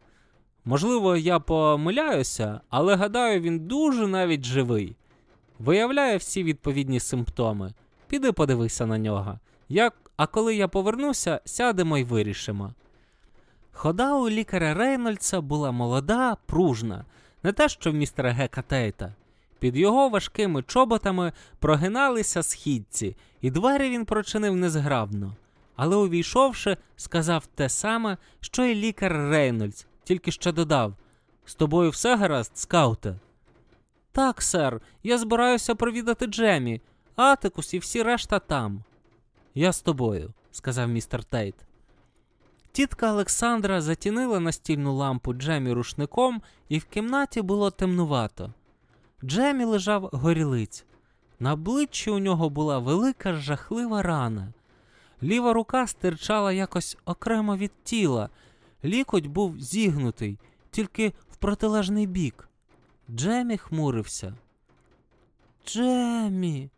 Можливо, я помиляюся, але гадаю, він дуже навіть живий. Виявляє всі відповідні симптоми. Піди подивися на нього. Як... А коли я повернуся, сядемо й вирішимо. Хода у лікаря Рейнольдса була молода, пружна, не те, що в містера Гека Тейта. Під його важкими чоботами прогиналися східці, і двері він прочинив незграбно. Але, увійшовши, сказав те саме, що й лікар Рейнольдс, тільки ще додав: З тобою все гаразд, скауте? Так, сер, я збираюся провідати Джемі, Атикус і всі решта там. Я з тобою, сказав містер Тейт. Тітка Олександра затінила настільну лампу Джемі рушником, і в кімнаті було темнувато. Джемі лежав горілиць. На обличчі у нього була велика жахлива рана. Ліва рука стирчала якось окремо від тіла, лікоть був зігнутий, тільки в протилежний бік. Джемі хмурився. Джемі.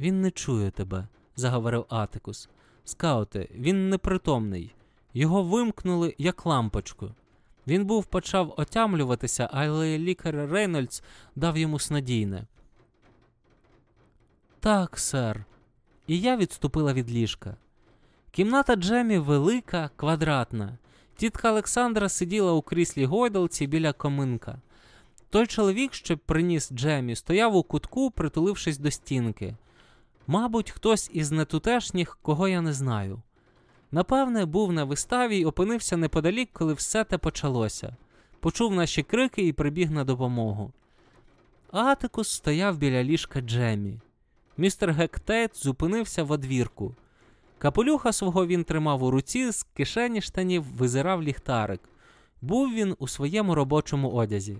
Він не чує тебе, заговорив Атикус. Скауте, він непритомний. Його вимкнули як лампочку. Він був почав отямлюватися, але лікар Рейнольдс дав йому снадійне. Так, сер. І я відступила від ліжка. Кімната Джемі велика, квадратна. Тітка Олександра сиділа у кріслі гойдалці біля коминка. Той чоловік, що приніс Джемі, стояв у кутку, притулившись до стінки. Мабуть, хтось із нетутешніх, кого я не знаю. Напевне, був на виставі і опинився неподалік, коли все те почалося. Почув наші крики і прибіг на допомогу. Атикус стояв біля ліжка Джемі. Містер Гектейт зупинився в одвірку. Капелюха свого він тримав у руці, з кишені штанів визирав ліхтарик. Був він у своєму робочому одязі.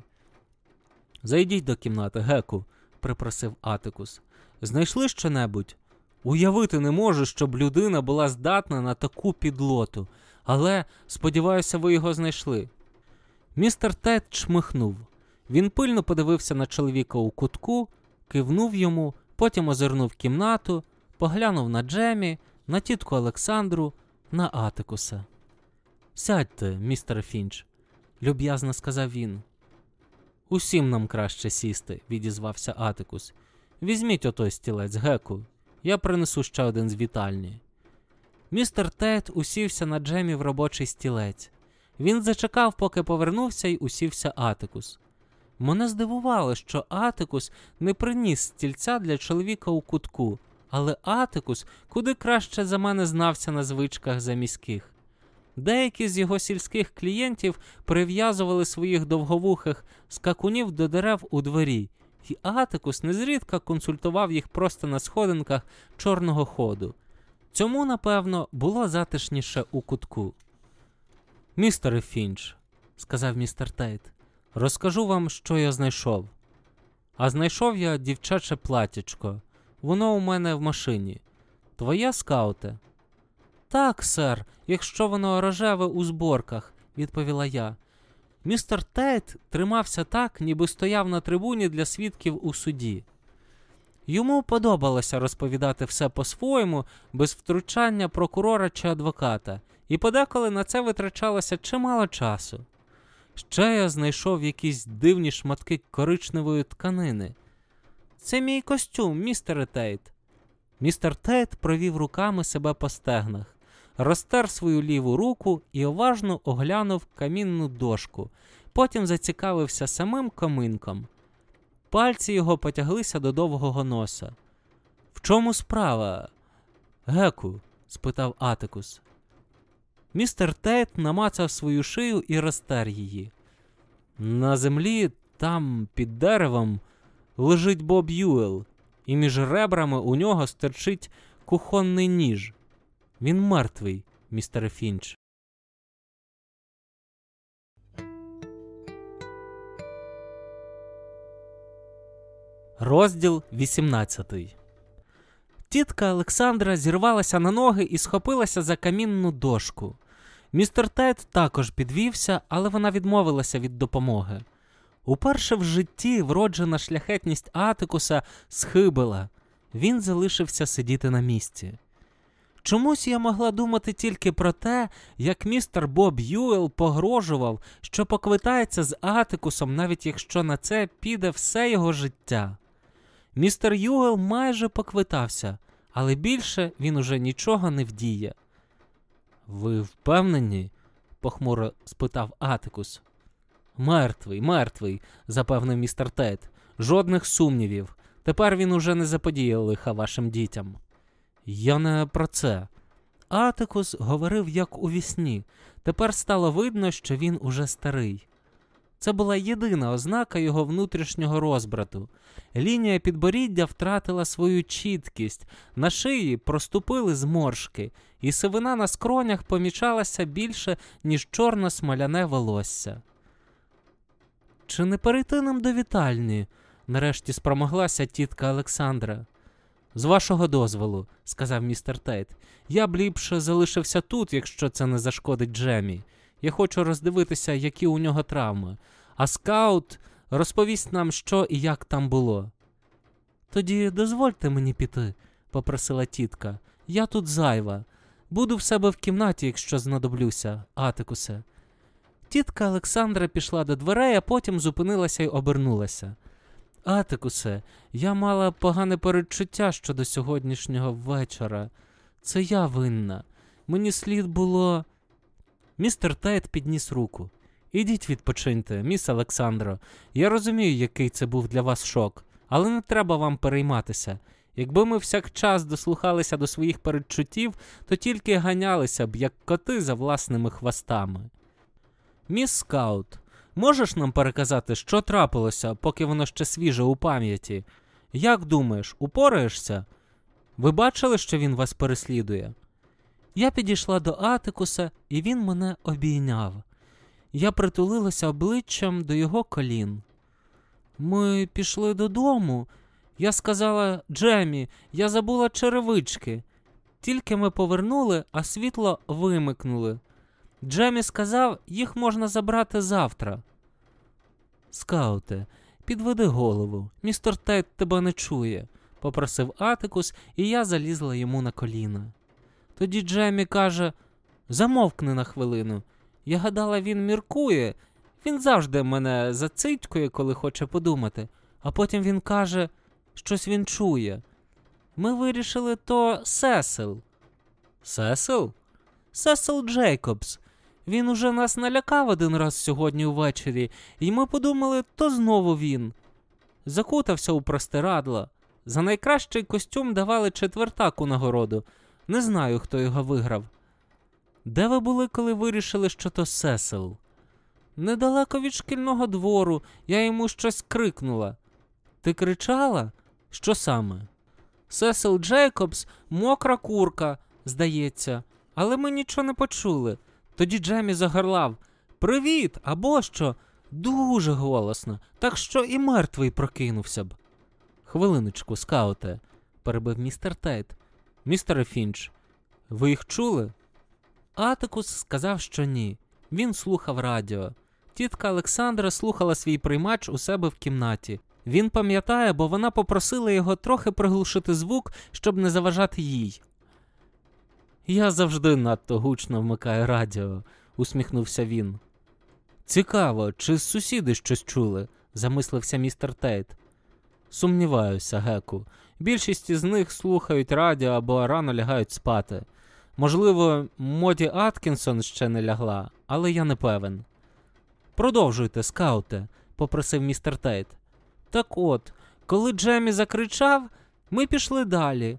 Зайдіть до кімнати, Геку, припросив Атикус. Знайшли щонебудь? Уявити не можу, щоб людина була здатна на таку підлоту, але, сподіваюся, ви його знайшли. Містер Тед чмихнув. Він пильно подивився на чоловіка у кутку, кивнув йому, потім озирнув кімнату, поглянув на Джемі, на тітку Олександру, на Атикуса. Сядьте, містер Фінч, люб'язно сказав він. Усім нам краще сісти, відізвався Атикус. Візьміть отой стілець, геку, я принесу ще один з вітальні. Містер Тед усівся на Джемі в робочий стілець. Він зачекав, поки повернувся і усівся Атикус. Мене здивувало, що Атикус не приніс стільця для чоловіка у кутку, але Атикус куди краще за мене знався на звичках заміських. Деякі з його сільських клієнтів прив'язували своїх довговухих скакунів до дерев у дворі, і Атикус незрідка консультував їх просто на сходинках чорного ходу. Цьому, напевно, було затишніше у кутку. Містере Фінч, сказав містер Тейт, розкажу вам, що я знайшов. А знайшов я дівчаче платячко. Воно у мене в машині. Твоє скауте? Так, сер, якщо воно рожеве у зборках, відповіла я. Містер Тейт тримався так, ніби стояв на трибуні для свідків у суді. Йому подобалося розповідати все по-своєму, без втручання прокурора чи адвоката, і подеколи на це витрачалося чимало часу. Ще я знайшов якісь дивні шматки коричневої тканини. Це мій костюм, містере Тейт. Містер Тейт провів руками себе по стегнах, розтер свою ліву руку і уважно оглянув камінну дошку, потім зацікавився самим коминком. Пальці його потяглися до довгого носа. В чому справа? Геку? спитав Атикус. Містер Тейт намацав свою шию і розтер її. На землі, там, під деревом, лежить Боб Юел, і між ребрами у нього стерчить кухонний ніж. Він мертвий, містер Фінч. Розділ 18 Тітка Олександра зірвалася на ноги і схопилася за камінну дошку. Містер Тед також підвівся, але вона відмовилася від допомоги. Уперше в житті вроджена шляхетність Атикуса схибила. Він залишився сидіти на місці. Чомусь я могла думати тільки про те, як містер Боб Юел погрожував, що поквитається з Атикусом, навіть якщо на це піде все його життя. Містер Юел майже поквитався, але більше він уже нічого не вдіє. Ви впевнені? похмуро спитав Атикус. Мертвий, мертвий, запевнив містер Тед. Жодних сумнівів. Тепер він уже не заподіє лиха вашим дітям. Я не про це. Атикус говорив як у вісні. Тепер стало видно, що він уже старий. Це була єдина ознака його внутрішнього розбрату. Лінія підборіддя втратила свою чіткість, на шиї проступили зморшки, і сивина на скронях помічалася більше, ніж чорно смоляне волосся. Чи не перейти нам до вітальні? нарешті спромоглася тітка Олександра. З вашого дозволу, сказав містер Тейт, я б ліпше залишився тут, якщо це не зашкодить Джемі. Я хочу роздивитися, які у нього травми, а скаут розповість нам, що і як там було. Тоді дозвольте мені піти, попросила тітка. Я тут зайва. Буду в себе в кімнаті, якщо знадоблюся, Атикусе. Тітка Олександра пішла до дверей, а потім зупинилася й обернулася. Атикусе, я мала погане передчуття щодо сьогоднішнього вечора. Це я винна. Мені слід було. Містер Тейт підніс руку. Ідіть відпочиньте, міс Олександро. Я розумію, який це був для вас шок, але не треба вам перейматися. Якби ми всякчас дослухалися до своїх передчуттів, то тільки ганялися б, як коти за власними хвостами. Міс Скаут, можеш нам переказати, що трапилося, поки воно ще свіже у пам'яті? Як думаєш, упораєшся? Ви бачили, що він вас переслідує? Я підійшла до Атикуса, і він мене обійняв. Я притулилася обличчям до його колін. Ми пішли додому. Я сказала Джемі, я забула черевички. Тільки ми повернули, а світло вимикнули. Джемі сказав, їх можна забрати завтра. Скауте, підведи голову. Містер Тейт тебе не чує, попросив Атикус, і я залізла йому на коліна. Тоді Джемі каже: замовкни на хвилину. Я гадала, він міркує. Він завжди мене зацитькує, коли хоче подумати, а потім він каже, щось він чує. Ми вирішили то Сесил. Сесил? Сесил Джейкобс. Він уже нас налякав один раз сьогодні увечері, і ми подумали, то знову він. Закутався у простирадла. За найкращий костюм давали четвертаку нагороду. Не знаю, хто його виграв. Де ви були, коли вирішили, що то Сесил? Недалеко від шкільного двору, я йому щось крикнула. Ти кричала? Що саме? Сесил Джейкобс мокра курка, здається, але ми нічого не почули. Тоді Джемі загорлав Привіт! Або що? Дуже голосно, так що і мертвий прокинувся б. Хвилиночку, скауте, перебив містер Тейт. Містере Фінч, ви їх чули? Атикус сказав, що ні. Він слухав радіо. Тітка Олександра слухала свій приймач у себе в кімнаті. Він пам'ятає, бо вона попросила його трохи приглушити звук, щоб не заважати їй. Я завжди надто гучно вмикаю радіо, усміхнувся він. Цікаво, чи сусіди щось чули? замислився містер Тейт. Сумніваюся, Геку. Більшість із них слухають радіо або рано лягають спати. Можливо, Моді Аткінсон ще не лягла, але я не певен. Продовжуйте, скауте, попросив містер Тейт. Так от, коли Джемі закричав, ми пішли далі.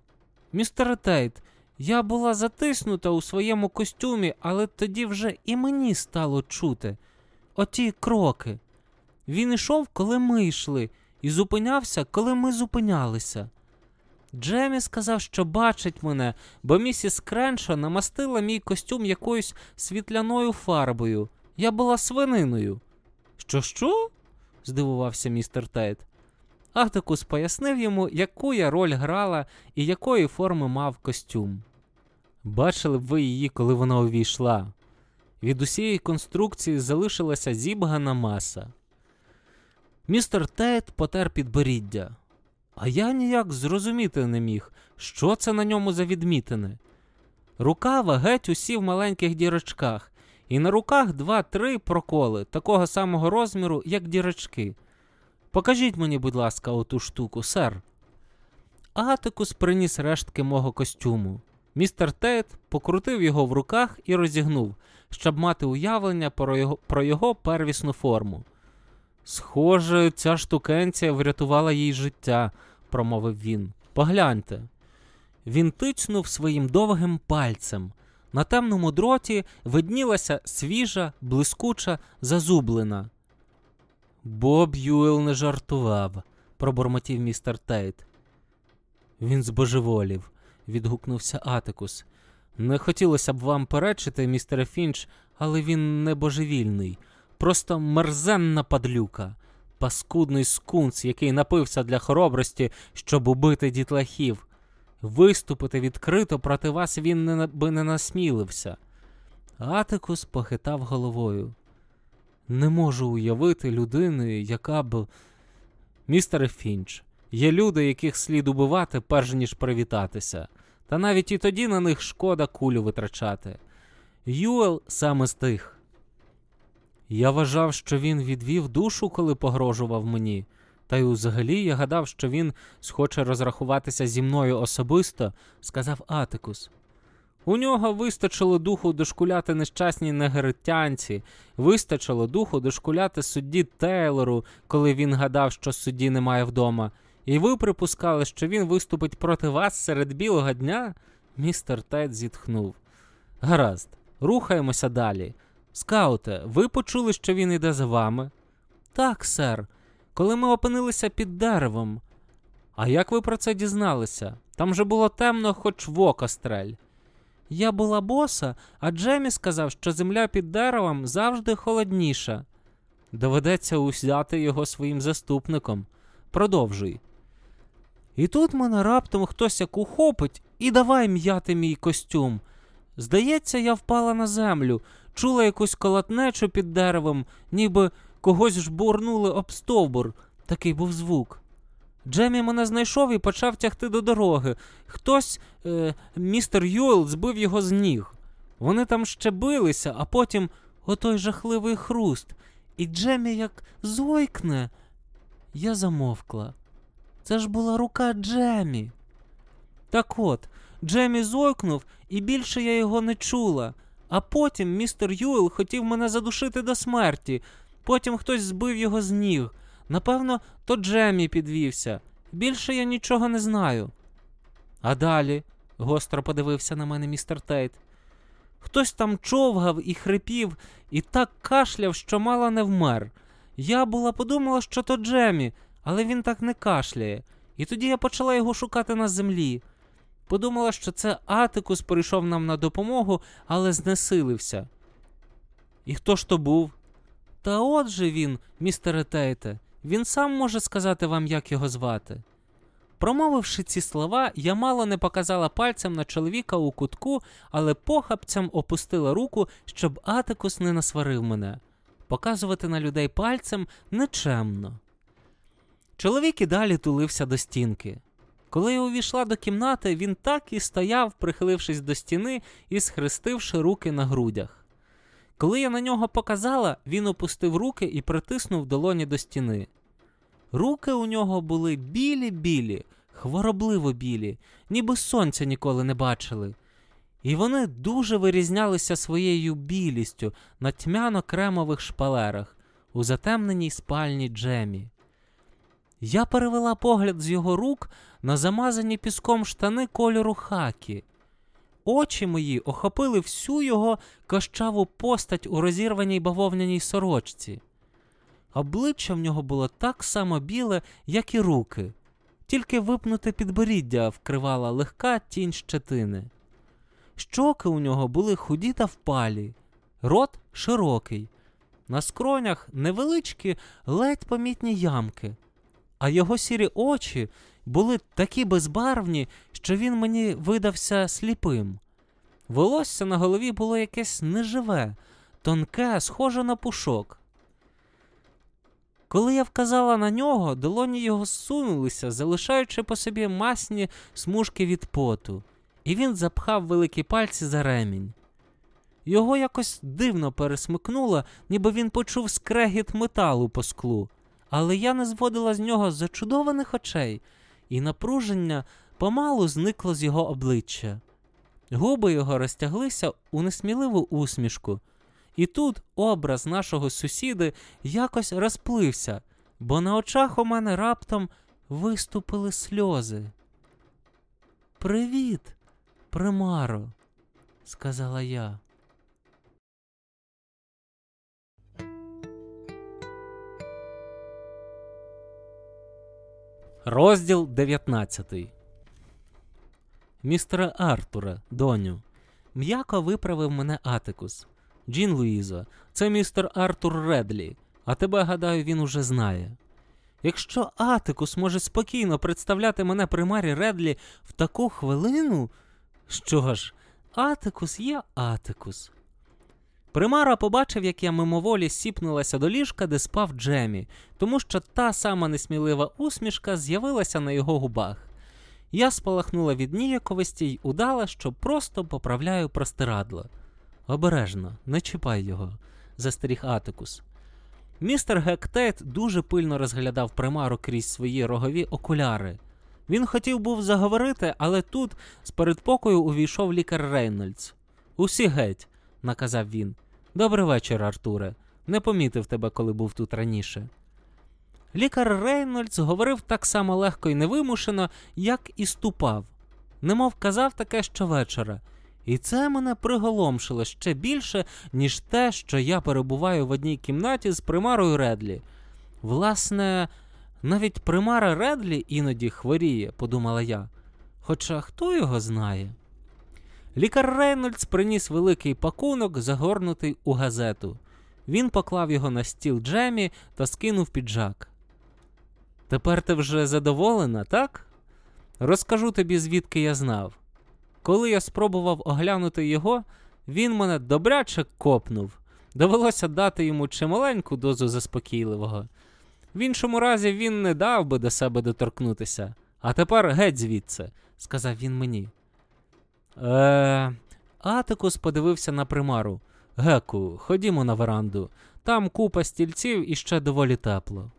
Містер Тейт, я була затиснута у своєму костюмі, але тоді вже і мені стало чути оті кроки. Він йшов, коли ми йшли, і зупинявся, коли ми зупинялися. Джемі сказав, що бачить мене, бо місіс Креншо намастила мій костюм якоюсь світляною фарбою. Я була свининою. Що, що? здивувався містер Тейт. Атикус пояснив йому, яку я роль грала і якої форми мав костюм. Бачили б ви її, коли вона увійшла. Від усієї конструкції залишилася зібгана маса. Містер Тейт потер підборіддя, а я ніяк зрозуміти не міг, що це на ньому за відмітини. Рукава геть усі в маленьких дірочках, і на руках два-три проколи такого самого розміру, як дірочки. Покажіть мені, будь ласка, оту штуку, сер. Атикус приніс рештки мого костюму. Містер Тейт покрутив його в руках і розігнув, щоб мати уявлення про його, про його первісну форму. Схоже, ця штукенція врятувала їй життя, промовив він. Погляньте. Він тицнув своїм довгим пальцем. На темному дроті виднілася свіжа, блискуча, зазублена. Боб Юел не жартував, пробормотів містер Тейт. Він збожеволів, відгукнувся Атикус. Не хотілося б вам перечити, містере Фінч, але він не божевільний, просто мерзенна падлюка, паскудний скунс, який напився для хоробрості, щоб убити дітлахів. Виступити відкрито проти вас він не, би не насмілився. Атикус похитав головою. Не можу уявити людини, яка б. Містере Фінч, є люди, яких слід убивати, перш ніж привітатися, та навіть і тоді на них шкода кулю витрачати. Юел саме з тих. Я вважав, що він відвів душу, коли погрожував мені, та й взагалі я гадав, що він схоче розрахуватися зі мною особисто, сказав Атикус. У нього вистачило духу дошкуляти нещасній негритянці, вистачило духу дошкуляти судді Тейлору, коли він гадав, що судді немає вдома. І ви припускали, що він виступить проти вас серед білого дня? Містер Тед зітхнув. Гаразд, рухаємося далі. Скауте, ви почули, що він йде за вами? Так, сер. Коли ми опинилися під деревом. А як ви про це дізналися? Там же було темно, хоч в око стрель. Я була боса, а Джемі сказав, що земля під деревом завжди холодніша. Доведеться узяти його своїм заступником. Продовжуй. І тут мене раптом хтось як ухопить і давай м'яти мій костюм. Здається, я впала на землю, чула якусь колотнечу під деревом, ніби когось жбурнули об стовбур. Такий був звук. Джемі мене знайшов і почав тягти до дороги. Хтось, е, містер Юел, збив його з ніг. Вони там ще билися, а потім отой жахливий хруст. І Джемі як зойкне. Я замовкла. Це ж була рука Джемі. Так от, Джемі зойкнув, і більше я його не чула. А потім містер Юел хотів мене задушити до смерті. Потім хтось збив його з ніг. Напевно, то Джемі підвівся. Більше я нічого не знаю. А далі, гостро подивився на мене містер Тейт. Хтось там човгав і хрипів, і так кашляв, що мало не вмер. Я була подумала, що то Джемі, але він так не кашляє. І тоді я почала його шукати на землі. Подумала, що це Атикус прийшов нам на допомогу, але знесилився. І хто ж то був? Та от же він, містере Тейте, він сам може сказати вам, як його звати. Промовивши ці слова, я мало не показала пальцем на чоловіка у кутку, але похапцям опустила руку, щоб Атикус не насварив мене. Показувати на людей пальцем нечемно. Чоловік і далі тулився до стінки. Коли я увійшла до кімнати, він так і стояв, прихилившись до стіни і схрестивши руки на грудях. Коли я на нього показала, він опустив руки і притиснув долоні до стіни. Руки у нього були білі-білі, хворобливо білі, ніби сонця ніколи не бачили. І вони дуже вирізнялися своєю білістю на тьмяно-кремових шпалерах у затемненій спальні Джемі. Я перевела погляд з його рук на замазані піском штани кольору хакі. Очі мої охопили всю його кощаву постать у розірваній бавовняній сорочці. Обличчя в нього було так само біле, як і руки, тільки випнуте підборіддя вкривала легка тінь щетини. Щоки у нього були худі та впалі, рот широкий, на скронях невеличкі, ледь помітні ямки. а його сірі очі були такі безбарвні, що він мені видався сліпим. Волосся на голові було якесь неживе, тонке, схоже на пушок. Коли я вказала на нього, долоні його зсунулися, залишаючи по собі масні смужки від поту, і він запхав великі пальці за ремінь. Його якось дивно пересмикнуло, ніби він почув скрегіт металу по склу, але я не зводила з нього зачудованих очей, і напруження помалу зникло з його обличчя. Губи його розтяглися у несміливу усмішку. І тут образ нашого сусіди якось розплився, бо на очах у мене раптом виступили сльози. Привіт, примаро, сказала я. Розділ 19 Містере Артуре, доню, м'яко виправив мене Атикус. Джін Луїзо, це містер Артур Редлі, а тебе, гадаю, він уже знає. Якщо Атикус може спокійно представляти мене при Марі Редлі в таку хвилину, що ж, Атикус є Атикус. Примара побачив, як я мимоволі сіпнулася до ліжка, де спав Джемі, тому що та сама несмілива усмішка з'явилася на його губах. Я спалахнула від ніяковості й удала, що просто поправляю простирадло. Обережно, не чіпай його, застеріг Атикус. Містер Гектейт дуже пильно розглядав примару крізь свої рогові окуляри. Він хотів був заговорити, але тут з передпокою увійшов лікар Рейнольдс. Усі геть, наказав він. Добрий вечір, Артуре. Не помітив тебе, коли був тут раніше. Лікар Рейнольдс говорив так само легко і невимушено, як і ступав, немов казав таке щовечора. І це мене приголомшило ще більше, ніж те, що я перебуваю в одній кімнаті з примарою Редлі. Власне, навіть примара Редлі іноді хворіє, подумала я. Хоча хто його знає? Лікар Рейнольдс приніс великий пакунок, загорнутий у газету. Він поклав його на стіл Джемі та скинув піджак. Тепер ти вже задоволена, так? Розкажу тобі, звідки я знав. Коли я спробував оглянути його, він мене добряче копнув. Довелося дати йому чималеньку дозу заспокійливого. В іншому разі він не дав би до себе доторкнутися. А тепер геть звідси, сказав він мені. Е. Атикус подивився на примару. Геку, ходімо на веранду. Там купа стільців і ще доволі тепло.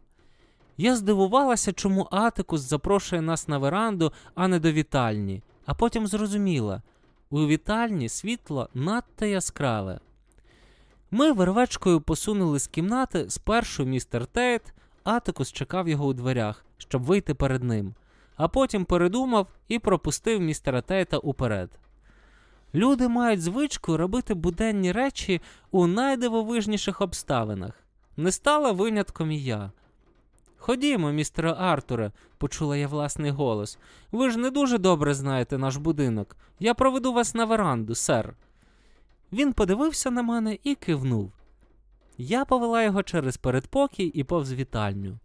Я здивувалася, чому Атикус запрошує нас на веранду, а не до вітальні, а потім зрозуміла у вітальні світло надто яскраве. Ми вервечкою посунули з кімнати спершу містер Тейт, Атикус чекав його у дверях, щоб вийти перед ним, а потім передумав і пропустив містера Тейта уперед. Люди мають звичку робити буденні речі у найдивовижніших обставинах. Не стала винятком і я. Ходімо, містере Артуре, почула я власний голос. Ви ж не дуже добре знаєте наш будинок. Я проведу вас на веранду, сер. Він подивився на мене і кивнув. Я повела його через передпокій і повз вітальню.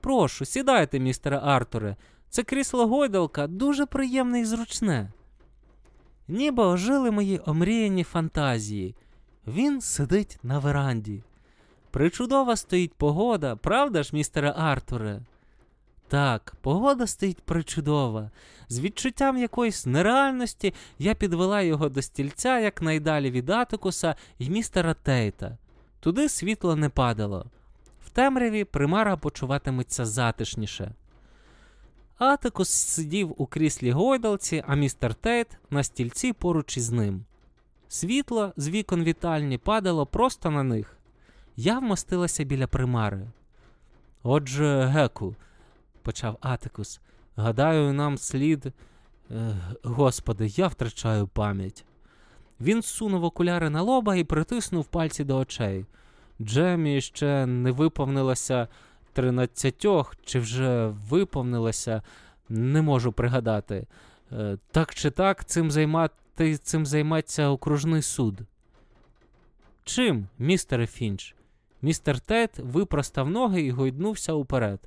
Прошу, сідайте, містере Артуре. Це крісло гойдалка дуже приємне і зручне. Ніби ожили мої омріяні фантазії. Він сидить на веранді. Причудова стоїть погода, правда ж, містере Артуре? Так, погода стоїть причудова. З відчуттям якоїсь нереальності я підвела його до стільця якнайдалі від Атикуса і містера Тейта. Туди світло не падало. В темряві примара почуватиметься затишніше. Атикус сидів у кріслі гойдалці, а містер Тейт на стільці поруч із ним. Світло з вікон вітальні падало просто на них. Я вмостилася біля примари. Отже, Геку, почав Атикус, гадаю, нам слід. Е, господи, я втрачаю пам'ять. Він сунув окуляри на лоба і притиснув пальці до очей. Джемі ще не виповнилося тринадцятьох, чи вже виповнилося, не можу пригадати. Е, так чи так, цим займати, цим займеться окружний суд. Чим, містере Фінч? Містер Тед випростав ноги і гойднувся уперед.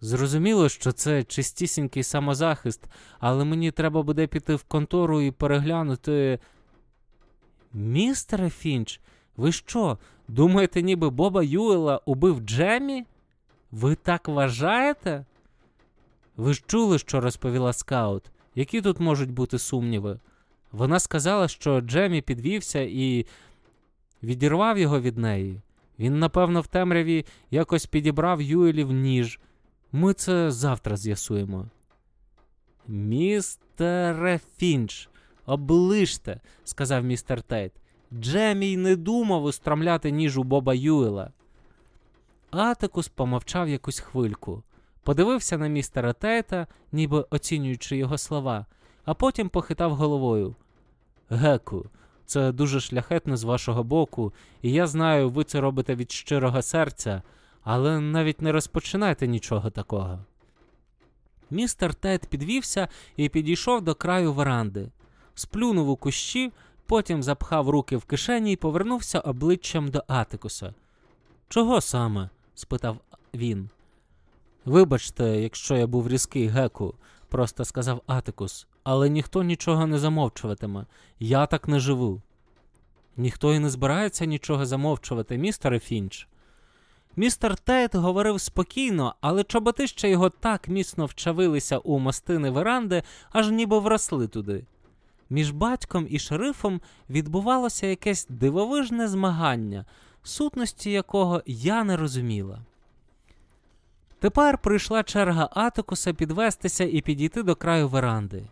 Зрозуміло, що це чистісінький самозахист, але мені треба буде піти в контору і переглянути. Містере Фінч, ви що, думаєте, ніби Боба Юела убив Джемі? Ви так вважаєте? Ви ж чули, що розповіла скаут. Які тут можуть бути сумніви? Вона сказала, що Джемі підвівся і відірвав його від неї. Він, напевно, в темряві якось підібрав Юелів ніж. Ми це завтра з'ясуємо. Містере Фінч, оближте, сказав містер Тейт. Джемій не думав устромляти ніж у Боба Юела. Атикус помовчав якусь хвильку, подивився на містера Тейта, ніби оцінюючи його слова, а потім похитав головою. Геку, це дуже шляхетно з вашого боку, і я знаю, ви це робите від щирого серця, але навіть не розпочинайте нічого такого. Містер Тед підвівся і підійшов до краю веранди, сплюнув у кущі, потім запхав руки в кишені і повернувся обличчям до Атикуса. Чого саме? спитав він. Вибачте, якщо я був різкий геку, просто сказав Атикус, але ніхто нічого не замовчуватиме. Я так не живу. Ніхто і не збирається нічого замовчувати, містере Фінч. Містер Тейт говорив спокійно, але чоботища його так міцно вчавилися у мастини веранди, аж ніби вросли туди. Між батьком і шерифом відбувалося якесь дивовижне змагання, сутності якого я не розуміла. Тепер прийшла черга Атикуса підвестися і підійти до краю веранди.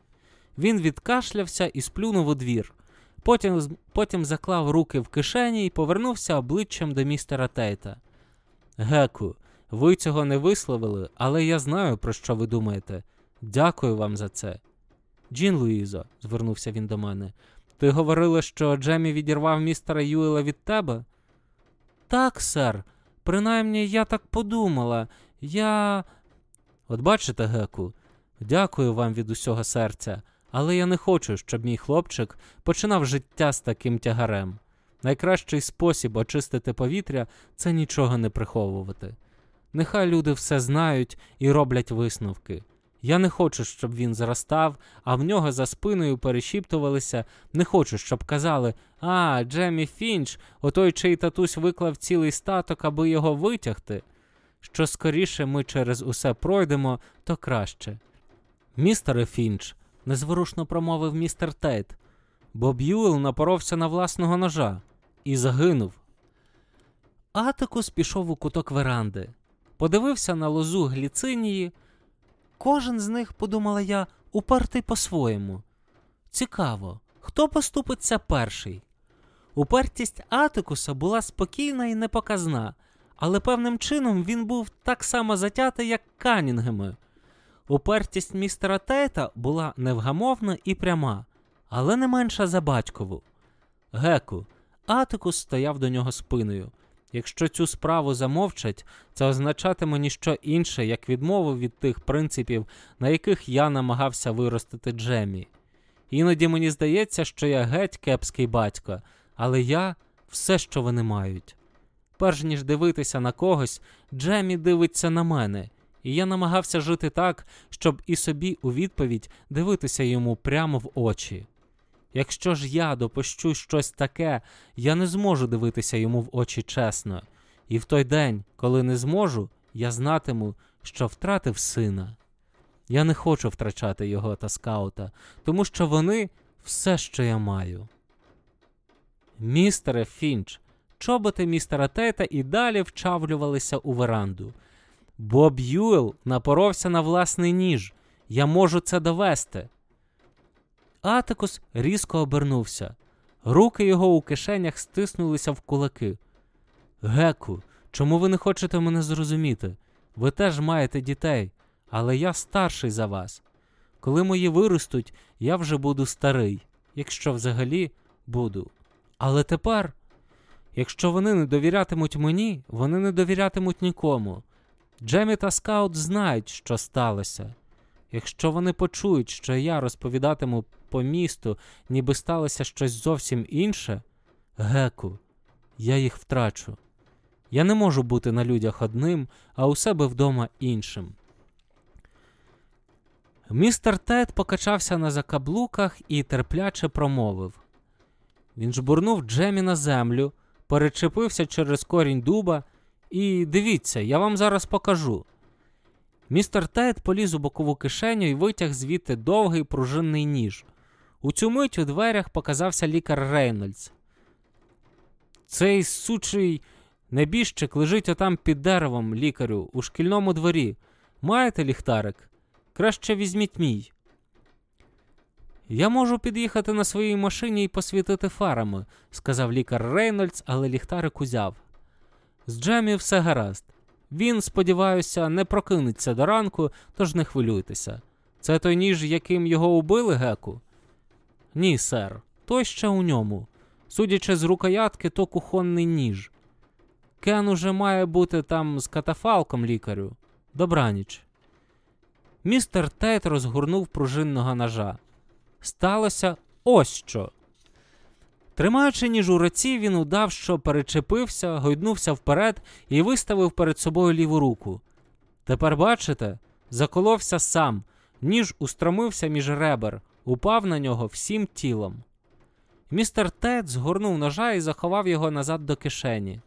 Він відкашлявся і сплюнув у двір. Потім потім заклав руки в кишені і повернувся обличчям до містера Тейта. Геку, ви цього не висловили, але я знаю, про що ви думаєте. Дякую вам за це. Джін Луїзо, звернувся він до мене, ти говорила, що Джемі відірвав містера Юела від тебе? Так, сер. Принаймні я так подумала. Я. От бачите, Геку, дякую вам від усього серця, але я не хочу, щоб мій хлопчик починав життя з таким тягарем. Найкращий спосіб очистити повітря це нічого не приховувати. Нехай люди все знають і роблять висновки. Я не хочу, щоб він зростав, а в нього за спиною перешіптувалися. Не хочу, щоб казали А, Джемі Фінч, отой чий татусь виклав цілий статок, аби його витягти. Що скоріше ми через усе пройдемо, то краще. Містере Фінч, незворушно промовив містер Тейт, бо Б'юел напоровся на власного ножа і загинув. Атикус пішов у куток веранди, подивився на лозу гліцинії. Кожен з них, подумала я, упертий по-своєму. Цікаво, хто поступиться перший? Упертість Атикуса була спокійна і непоказна, але певним чином він був так само затятий, як Канінгеми. Упертість містера Тейта була невгамовна і пряма, але не менша за батькову. Геку, Атикус стояв до нього спиною. Якщо цю справу замовчать, це означатиме ніщо інше, як відмову від тих принципів, на яких я намагався виростити Джемі. Іноді мені здається, що я геть кепський батько, але я все, що вони мають. Перш ніж дивитися на когось, Джемі дивиться на мене, і я намагався жити так, щоб і собі у відповідь дивитися йому прямо в очі. Якщо ж я допущу щось таке, я не зможу дивитися йому в очі чесно, і в той день, коли не зможу, я знатиму, що втратив сина. Я не хочу втрачати його та скаута, тому що вони все, що я маю. Містере Фінч, чоботи містера Тейта і далі вчавлювалися у веранду. Боб Юел напоровся на власний ніж. Я можу це довести. Атикус різко обернувся. Руки його у кишенях стиснулися в кулаки. Геку, чому ви не хочете мене зрозуміти? Ви теж маєте дітей, але я старший за вас. Коли мої виростуть, я вже буду старий, якщо взагалі буду. Але тепер, якщо вони не довірятимуть мені, вони не довірятимуть нікому. Джемі та Скаут знають, що сталося. Якщо вони почують, що я розповідатиму по місту, ніби сталося щось зовсім інше, геку, я їх втрачу. Я не можу бути на людях одним, а у себе вдома іншим. Містер Тед покачався на закаблуках і терпляче промовив. Він жбурнув Джемі на землю, перечепився через корінь дуба, і дивіться, я вам зараз покажу. Містер Тед поліз у бокову кишеню і витяг звідти довгий пружинний ніж. У цю мить у дверях показався лікар Рейнольдс. Цей сучий небіжчик лежить отам під деревом, лікарю, у шкільному дворі. Маєте ліхтарик? Краще візьміть мій. Я можу під'їхати на своїй машині і посвітити фарами, сказав лікар Рейнольдс, але ліхтарик узяв. З Джемі все гаразд. Він, сподіваюся, не прокинеться до ранку, тож не хвилюйтеся. Це той ніж, яким його убили, Геку? Ні, сер, той ще у ньому. Судячи з рукоятки, то кухонний ніж. Кен уже має бути там з катафалком лікарю. Добраніч. Містер Тейт розгорнув пружинного ножа. Сталося ось що. Тримаючи ніж у руці, він удав, що перечепився, гойднувся вперед і виставив перед собою ліву руку. Тепер, бачите, заколовся сам, ніж устромився між ребер, упав на нього всім тілом. Містер Тед згорнув ножа і заховав його назад до кишені.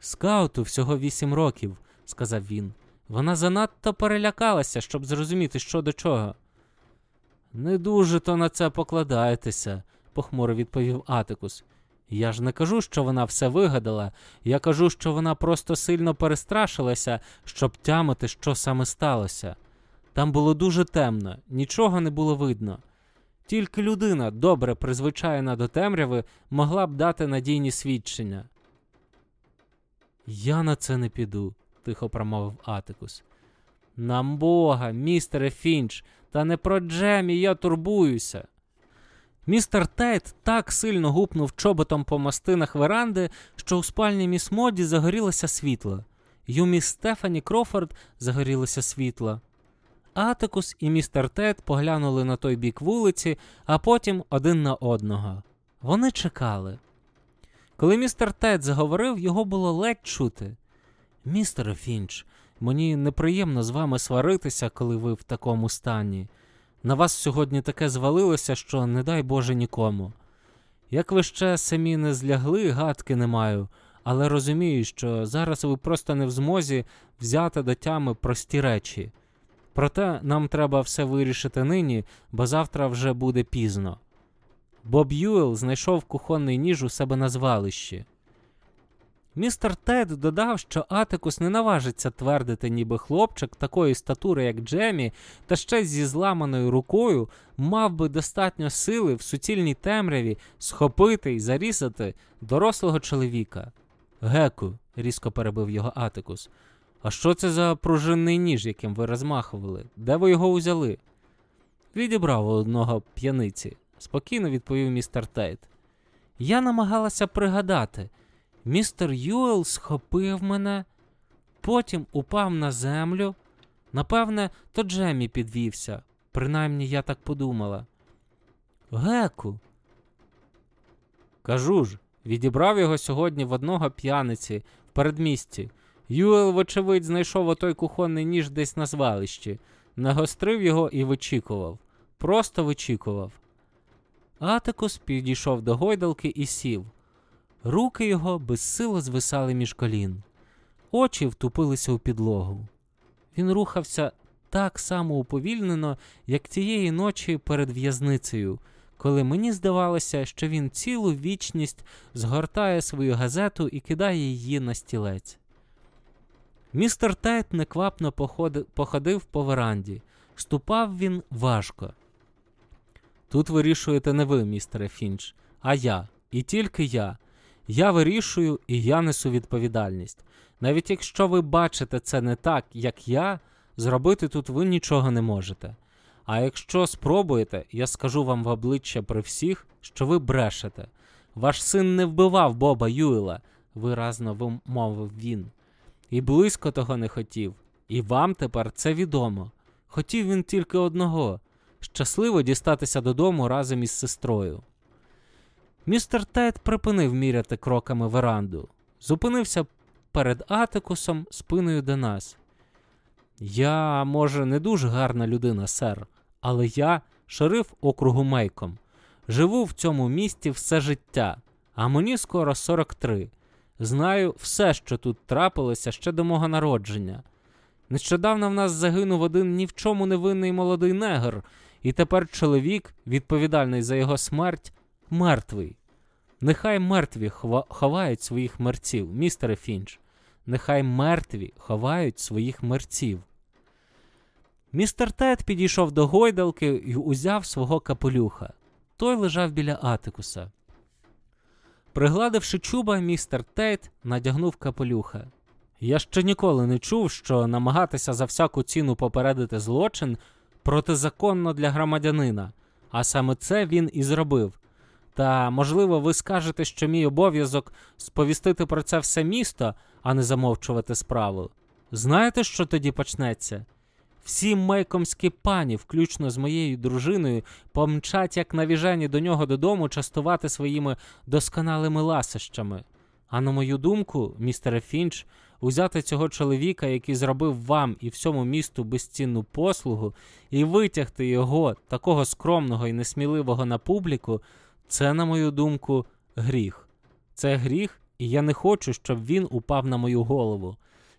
Скауту всього вісім років, сказав він. Вона занадто перелякалася, щоб зрозуміти, що до чого. Не дуже то на це покладаєтеся, похмуро відповів Атикус. Я ж не кажу, що вона все вигадала, я кажу, що вона просто сильно перестрашилася, щоб тямити, що саме сталося. Там було дуже темно, нічого не було видно. Тільки людина, добре призвичайна до темряви, могла б дати надійні свідчення. Я на це не піду, тихо промовив Атикус. Нам бога, містере Фінч, та не про Джемі я турбуюся. Містер Тейт так сильно гупнув чоботом по мастинах веранди, що у спальні міс Моді загорілося світло. Юмі Стефані Крофорд загорілося світло. Атикус і містер Тед поглянули на той бік вулиці, а потім один на одного. Вони чекали. Коли містер Тед заговорив, його було ледь чути. Містер Фінч, мені неприємно з вами сваритися, коли ви в такому стані. На вас сьогодні таке звалилося, що не дай Боже нікому. Як ви ще самі не злягли, гадки не маю, але розумію, що зараз ви просто не в змозі взяти до тями прості речі. Проте нам треба все вирішити нині, бо завтра вже буде пізно. Боб Юел знайшов кухонний ніж у себе на звалищі. Містер Тед додав, що Атикус не наважиться твердити, ніби хлопчик такої статури, як Джемі, та ще зі зламаною рукою мав би достатньо сили в суцільній темряві схопити і зарізати дорослого чоловіка. Геку, різко перебив його Атикус. А що це за пружинний ніж, яким ви розмахували? Де ви його узяли? Відібрав одного п'яниці, спокійно відповів містер Тейт. Я намагалася пригадати. Містер Юел схопив мене, потім упав на землю. Напевне, то Джемі підвівся. Принаймні я так подумала. Геку. Кажу ж, відібрав його сьогодні в одного п'яниці в передмісті. Юел, вочевидь, знайшов отой кухонний ніж десь на звалищі, нагострив його і вичікував. Просто вичікував. Атикус підійшов до гойдалки і сів. Руки його безсило звисали між колін, очі втупилися у підлогу. Він рухався так само уповільнено, як тієї ночі перед в'язницею, коли мені здавалося, що він цілу вічність згортає свою газету і кидає її на стілець. Містер Тайт неквапно походив по веранді. Ступав він важко. Тут вирішуєте не ви, містере Фінч, а я, і тільки я. Я вирішую і я несу відповідальність. Навіть якщо ви бачите це не так, як я, зробити тут ви нічого не можете. А якщо спробуєте, я скажу вам в обличчя при всіх, що ви брешете. Ваш син не вбивав Боба Юела, виразно вимовив він. І близько того не хотів. І вам тепер це відомо. Хотів він тільки одного щасливо дістатися додому разом із сестрою. Містер Тед припинив міряти кроками веранду, зупинився перед Атикусом спиною до нас. Я, може, не дуже гарна людина, сер, але я шериф округу Мейком. Живу в цьому місті все життя, а мені скоро 43. Знаю все, що тут трапилося ще до мого народження. Нещодавно в нас загинув один ні в чому невинний молодий негр, і тепер чоловік, відповідальний за його смерть, мертвий. Нехай мертві ховають своїх мерців, містере Фінч. Нехай мертві ховають своїх мерців. Містер Тед підійшов до гойдалки і узяв свого капелюха. Той лежав біля Атикуса. Пригладивши чуба, містер Тейт надягнув капелюха. Я ще ніколи не чув, що намагатися за всяку ціну попередити злочин протизаконно для громадянина, а саме це він і зробив. Та, можливо, ви скажете, що мій обов'язок сповістити про це все місто, а не замовчувати справу. Знаєте, що тоді почнеться? Всі мейкомські пані, включно з моєю дружиною, помчать, як навіжені до нього додому, частувати своїми досконалими ласощами. А на мою думку, містере Фінч, узяти цього чоловіка, який зробив вам і всьому місту безцінну послугу, і витягти його, такого скромного і несміливого на публіку, це, на мою думку, гріх. Це гріх, і я не хочу, щоб він упав на мою голову.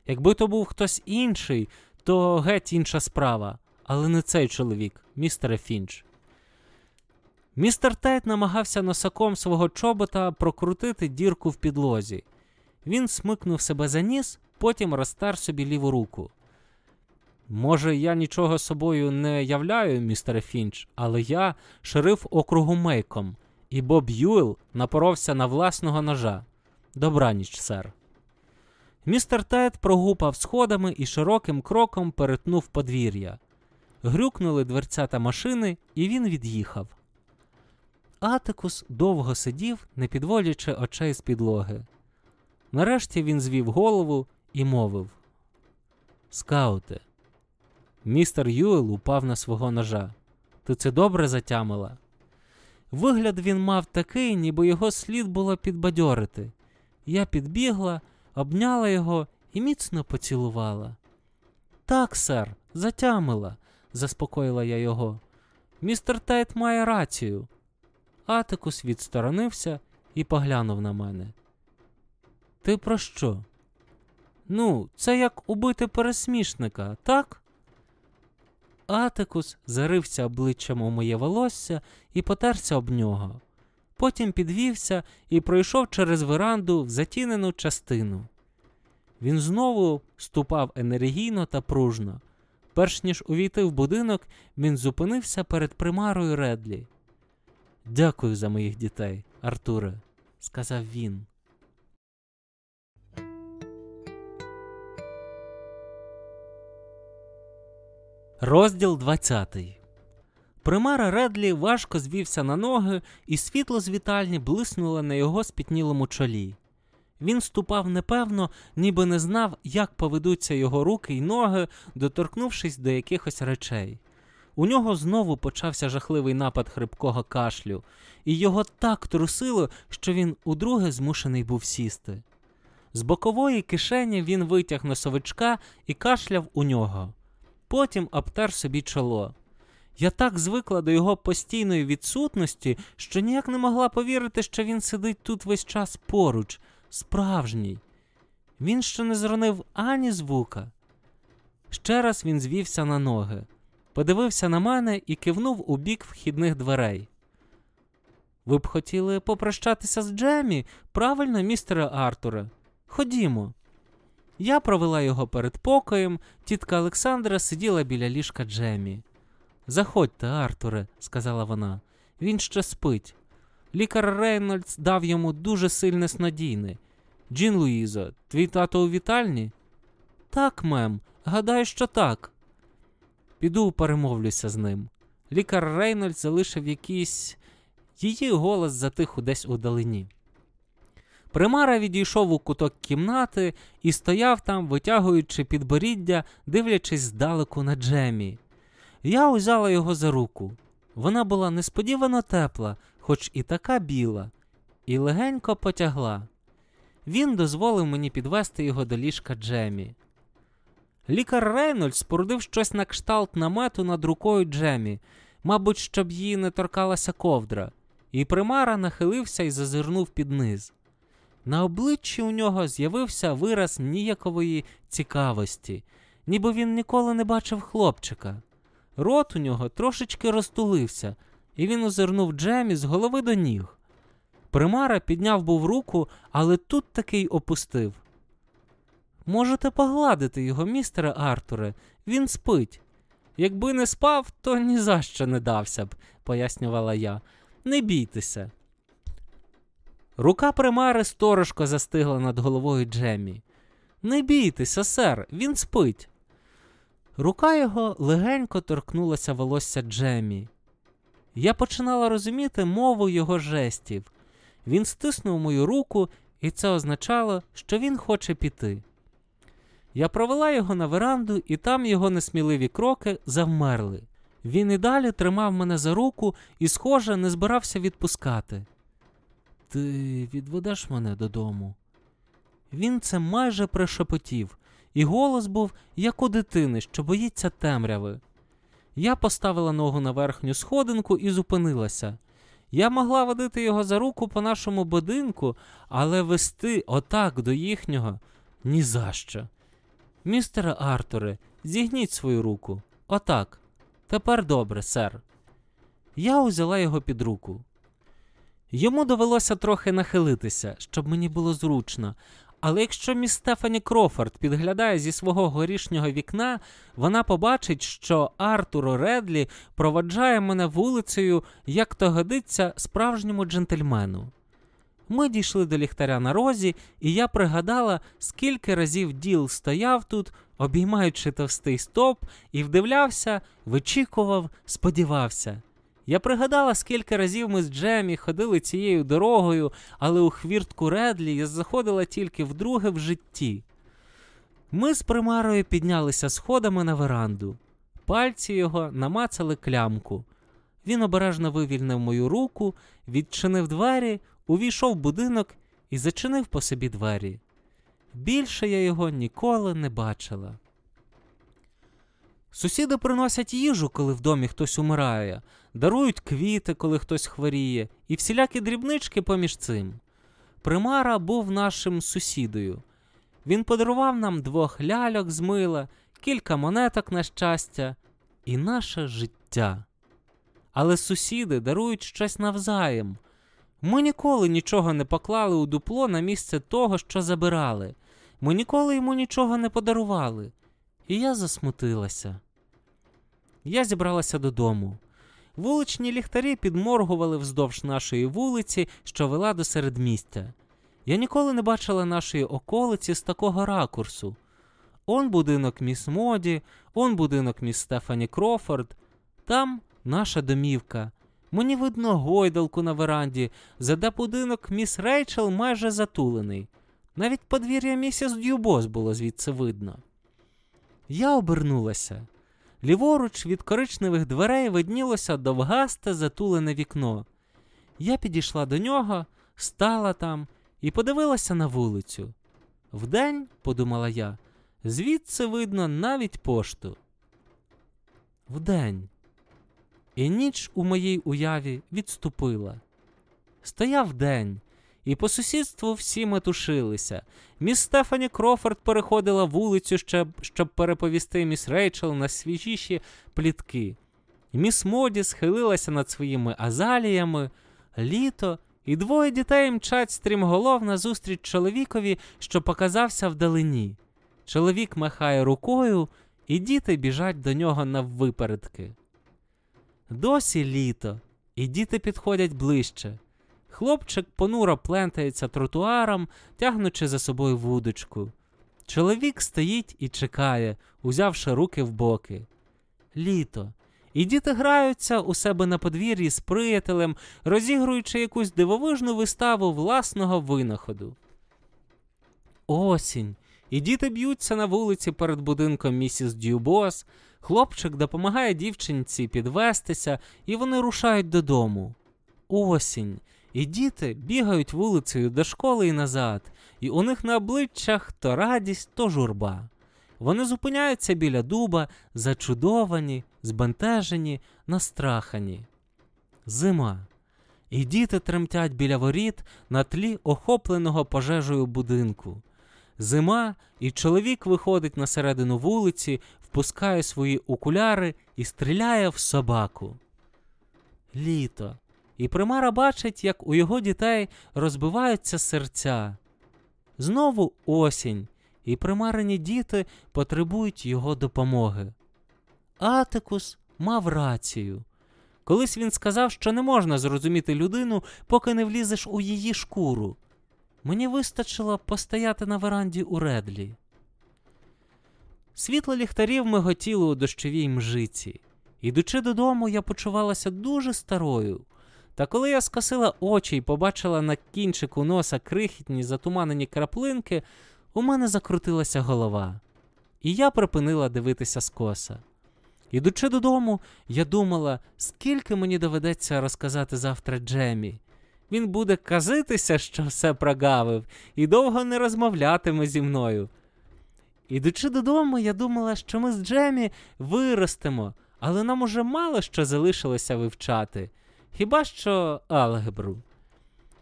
Якби то був хтось інший, то геть інша справа, але не цей чоловік, містере Фінч. Містер Тейт намагався носаком свого чобота прокрутити дірку в підлозі. Він смикнув себе за ніс, потім розтер собі ліву руку. Може, я нічого собою не являю, містере Фінч, але я шериф округу Мейком, і Боб Юел напоровся на власного ножа. Добраніч, сер. Містер Тед прогупав сходами і широким кроком перетнув подвір'я. Грюкнули дверцята машини, і він від'їхав. Атикус довго сидів, не підводячи очей з підлоги. Нарешті він звів голову і мовив: Скауте, містер Юел упав на свого ножа. Ти це добре затямила? Вигляд він мав такий, ніби його слід було підбадьорити. Я підбігла обняла його і міцно поцілувала. Так, сер, затямила, заспокоїла я його. Містер Тейт має рацію. Атикус відсторонився і поглянув на мене. Ти про що? Ну, це як убити пересмішника, так? Атикус зарився обличчям у моє волосся і потерся об нього. Потім підвівся і пройшов через веранду в затінену частину. Він знову ступав енергійно та пружно. Перш ніж увійти в будинок, він зупинився перед примарою Редлі. Дякую за моїх дітей, Артуре, сказав він. Розділ 20 Примара Редлі важко звівся на ноги, і світло з вітальні блиснуло на його спітнілому чолі. Він ступав непевно, ніби не знав, як поведуться його руки й ноги, доторкнувшись до якихось речей. У нього знову почався жахливий напад хрипкого кашлю, і його так трусило, що він удруге змушений був сісти. З бокової кишені він витяг носовичка і кашляв у нього. Потім обтер собі чоло. Я так звикла до його постійної відсутності, що ніяк не могла повірити, що він сидить тут весь час поруч, справжній. Він ще не зронив ані звука. Ще раз він звівся на ноги, подивився на мене і кивнув у бік вхідних дверей. Ви б хотіли попрощатися з Джемі, правильно, містере Артуре? Ходімо. Я провела його перед покоєм, тітка Олександра сиділа біля ліжка Джемі. Заходьте, Артуре, сказала вона, він ще спить. Лікар Рейнольдс дав йому дуже сильне снодійне. Джін Луїзо, твій тато у вітальні? Так, мем, гадаю, що так. Піду перемовлюся з ним. Лікар Рейнольдс залишив якийсь. Її голос затих десь у далині. Примара відійшов у куток кімнати і стояв там, витягуючи підборіддя, дивлячись здалеку на Джемі. Я узяла його за руку. Вона була несподівано тепла, хоч і така біла, і легенько потягла. Він дозволив мені підвести його до ліжка Джемі. Лікар Рейнольдс спорудив щось на кшталт намету над рукою Джемі, мабуть, щоб її не торкалася ковдра, і примара нахилився і зазирнув під низ. На обличчі у нього з'явився вираз ніякової цікавості, ніби він ніколи не бачив хлопчика. Рот у нього трошечки розтулився, і він озирнув Джемі з голови до ніг. Примара підняв був руку, але тут таки й опустив. Можете погладити його, містере Артуре, він спить. Якби не спав, то ні за що не дався б, пояснювала я. Не бійтеся. Рука примари сторожко застигла над головою Джемі. Не бійтеся, сер, він спить. Рука його легенько торкнулася волосся Джемі. Я починала розуміти мову його жестів. Він стиснув мою руку, і це означало, що він хоче піти. Я провела його на веранду, і там його несміливі кроки завмерли. Він і далі тримав мене за руку і, схоже, не збирався відпускати. Ти відведеш мене додому? Він це майже прошепотів, і голос був, як у дитини, що боїться темряви. Я поставила ногу на верхню сходинку і зупинилася. Я могла водити його за руку по нашому будинку, але вести отак до їхнього ні за що. Містере Артуре, зігніть свою руку. Отак. Тепер добре, сер. Я узяла його під руку. Йому довелося трохи нахилитися, щоб мені було зручно. Але якщо міс Стефані Крофорд підглядає зі свого горішнього вікна, вона побачить, що Артур Редлі проваджає мене вулицею, як то годиться справжньому джентльмену. Ми дійшли до ліхтаря на розі, і я пригадала, скільки разів діл стояв тут, обіймаючи товстий стоп, і вдивлявся, вичікував, сподівався. Я пригадала, скільки разів ми з Джемі ходили цією дорогою, але у хвіртку Редлі я заходила тільки вдруге в житті. Ми з примарою піднялися сходами на веранду. Пальці його намацали клямку. Він обережно вивільнив мою руку, відчинив двері, увійшов в будинок і зачинив по собі двері. Більше я його ніколи не бачила. Сусіди приносять їжу, коли в домі хтось умирає, дарують квіти, коли хтось хворіє, і всілякі дрібнички поміж цим. Примара був нашим сусідою. Він подарував нам двох ляльок з мила, кілька монеток на щастя і наше життя. Але сусіди дарують щось навзаєм. Ми ніколи нічого не поклали у дупло на місце того, що забирали. Ми ніколи йому нічого не подарували. І я засмутилася. Я зібралася додому. Вуличні ліхтарі підморгували вздовж нашої вулиці, що вела до середмістя. Я ніколи не бачила нашої околиці з такого ракурсу. Он будинок міс Моді, он будинок міс Стефані Крофорд, там наша домівка. Мені видно гойдалку на веранді, заде будинок міс Рейчел майже затулений. Навіть подвір'я місіс Дюбос було звідси видно. Я обернулася. Ліворуч від коричневих дверей виднілося довгасте затулене вікно. Я підійшла до нього, стала там і подивилася на вулицю. Вдень, подумала я, звідси видно навіть пошту. Вдень. І ніч у моїй уяві відступила. Стояв день, і по сусідству всі метушилися. Міс Стефані Крофорд переходила вулицю, щоб, щоб переповісти міс Рейчел на свіжіші плітки. Міс Моді схилилася над своїми азаліями, літо, і двоє дітей мчать стрімголов назустріч чоловікові, що показався вдалині. Чоловік махає рукою, і діти біжать до нього наввипередки. Досі літо, і діти підходять ближче. Хлопчик понуро плентається тротуаром, тягнучи за собою вудочку. Чоловік стоїть і чекає, узявши руки в боки. Літо. І діти граються у себе на подвір'ї з приятелем, розігруючи якусь дивовижну виставу власного винаходу. Осінь. І діти б'ються на вулиці перед будинком місіс Дюбос. Хлопчик допомагає дівчинці підвестися, і вони рушають додому. Осінь. І діти бігають вулицею до школи і назад, і у них на обличчях то радість, то журба. Вони зупиняються біля дуба, зачудовані, збентежені, настрахані. Зима. І діти тремтять біля воріт на тлі охопленого пожежею будинку. Зима, і чоловік виходить на середину вулиці, впускає свої окуляри і стріляє в собаку. Літо. І примара бачить, як у його дітей розбиваються серця. Знову осінь, і примарені діти потребують його допомоги. Атикус мав рацію. Колись він сказав, що не можна зрозуміти людину, поки не влізеш у її шкуру. Мені вистачило постояти на веранді у редлі. Світло ліхтарів миготіло у дощовій мжиці. Ідучи додому, я почувалася дуже старою. Та коли я скосила очі і побачила на кінчику носа крихітні затуманені краплинки, у мене закрутилася голова. І я припинила дивитися скоса. Ідучи додому, я думала, скільки мені доведеться розказати завтра Джемі. Він буде казитися, що все прогавив, і довго не розмовлятиме зі мною. Ідучи додому, я думала, що ми з Джемі виростемо, але нам уже мало що залишилося вивчати, хіба що алгебру.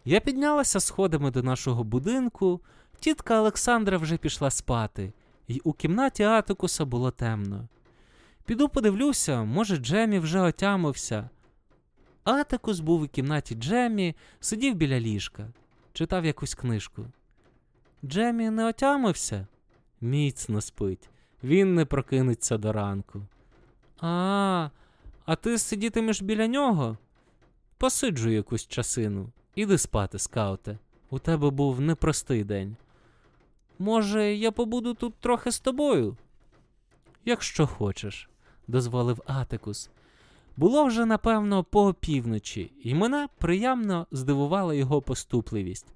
Я піднялася сходами до нашого будинку, тітка Олександра вже пішла спати, і у кімнаті Атикуса було темно. Піду подивлюся, може, Джемі вже отямився. Атикус був у кімнаті Джемі, сидів біля ліжка, читав якусь книжку. Джемі не отямився? Міцно спить. Він не прокинеться до ранку. А, а ти сидітимеш біля нього? Посиджу якусь часину. Іди спати, скауте. У тебе був непростий день. Може, я побуду тут трохи з тобою? Якщо хочеш, дозволив Атикус. Було вже, напевно, по опівночі, і мене приємно здивувала його поступливість.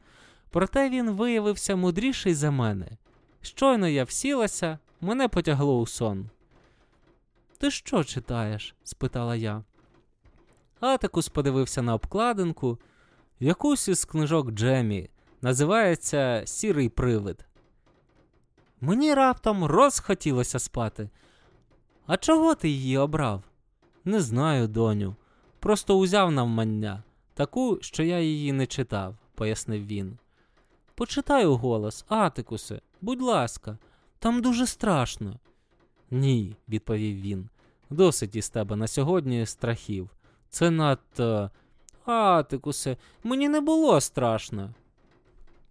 Проте він виявився мудріший за мене. Щойно я всілася, мене потягло у сон. Ти що читаєш? спитала я. Атикус подивився на обкладинку. Якусь із книжок Джемі. Називається Сірий привид. Мені раптом розхотілося спати. А чого ти її обрав? Не знаю, доню. Просто узяв навмання, таку, що я її не читав, пояснив він. Почитай у голос, Атикусе, будь ласка, там дуже страшно. Ні, відповів він. Досить із тебе на сьогодні страхів. Це надто. Атикусе, мені не було страшно.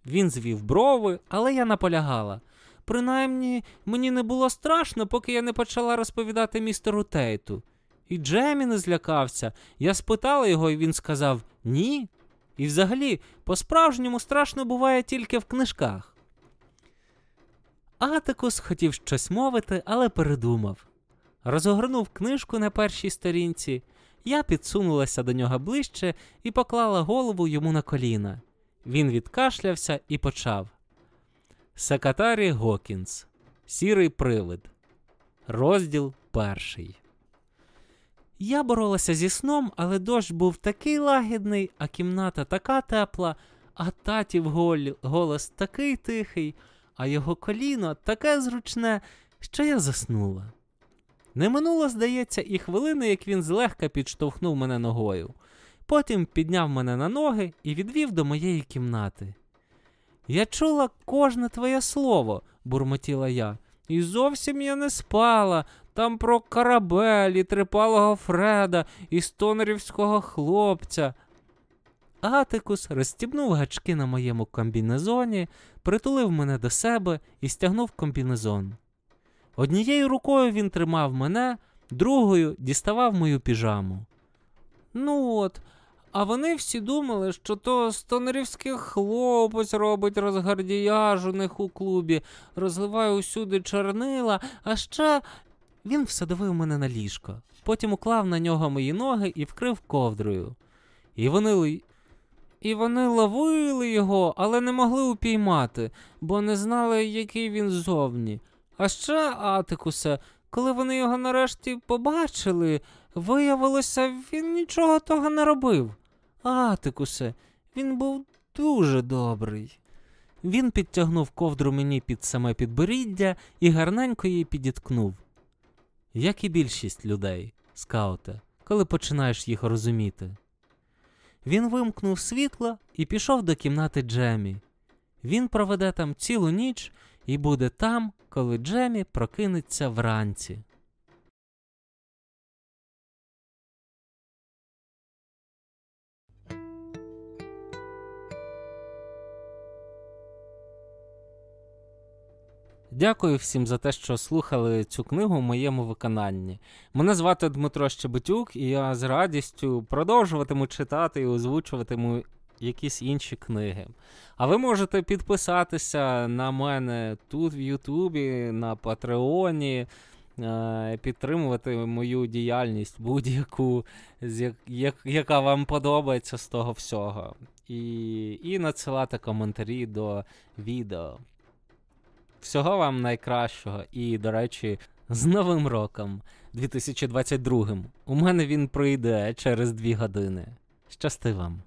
Він звів брови, але я наполягала. Принаймні, мені не було страшно, поки я не почала розповідати містеру Тейту. І Джемі не злякався. Я спитала його, і він сказав ні. І взагалі, по-справжньому страшно буває тільки в книжках. Атикус хотів щось мовити, але передумав. Розгорнув книжку на першій сторінці. Я підсунулася до нього ближче і поклала голову йому на коліна. Він відкашлявся і почав. Секатарі Гокінс. Сірий привид. Розділ перший. Я боролася зі сном, але дощ був такий лагідний, а кімната така тепла, а татів голос такий тихий, а його коліно таке зручне, що я заснула. Не минуло, здається, і хвилини, як він злегка підштовхнув мене ногою. Потім підняв мене на ноги і відвів до моєї кімнати. Я чула кожне твоє слово, бурмотіла я, і зовсім я не спала. Там про корабель і трипалого Фреда і стонерівського хлопця. Атикус розстібнув гачки на моєму комбінезоні, притулив мене до себе і стягнув комбінезон. Однією рукою він тримав мене, другою діставав мою піжаму. Ну от, а вони всі думали, що то стонерівський хлопець робить розгардіяж у них у клубі, розливає усюди чорнила, а ще він всадовив мене на ліжко, потім уклав на нього мої ноги і вкрив ковдрою. І вони і вони ловили його, але не могли упіймати, бо не знали, який він зовні. А ще, Атикусе, коли вони його нарешті побачили, виявилося, він нічого того не робив. Атикусе, він був дуже добрий. Він підтягнув ковдру мені під саме підборіддя і гарненько її підіткнув. Як і більшість людей, скауте, коли починаєш їх розуміти. Він вимкнув світло і пішов до кімнати Джемі. Він проведе там цілу ніч і буде там, коли Джемі прокинеться вранці. Дякую всім за те, що слухали цю книгу в моєму виконанні. Мене звати Дмитро Щебетюк, і я з радістю продовжуватиму читати і озвучуватиму якісь інші книги. А ви можете підписатися на мене тут в Ютубі, на Патреоні, е, підтримувати мою діяльність будь-яку, яка вам подобається з того всього. І, І надсилати коментарі до відео. Всього вам найкращого і, до речі, з Новим роком 2022 У мене він прийде через дві години. Щасти вам!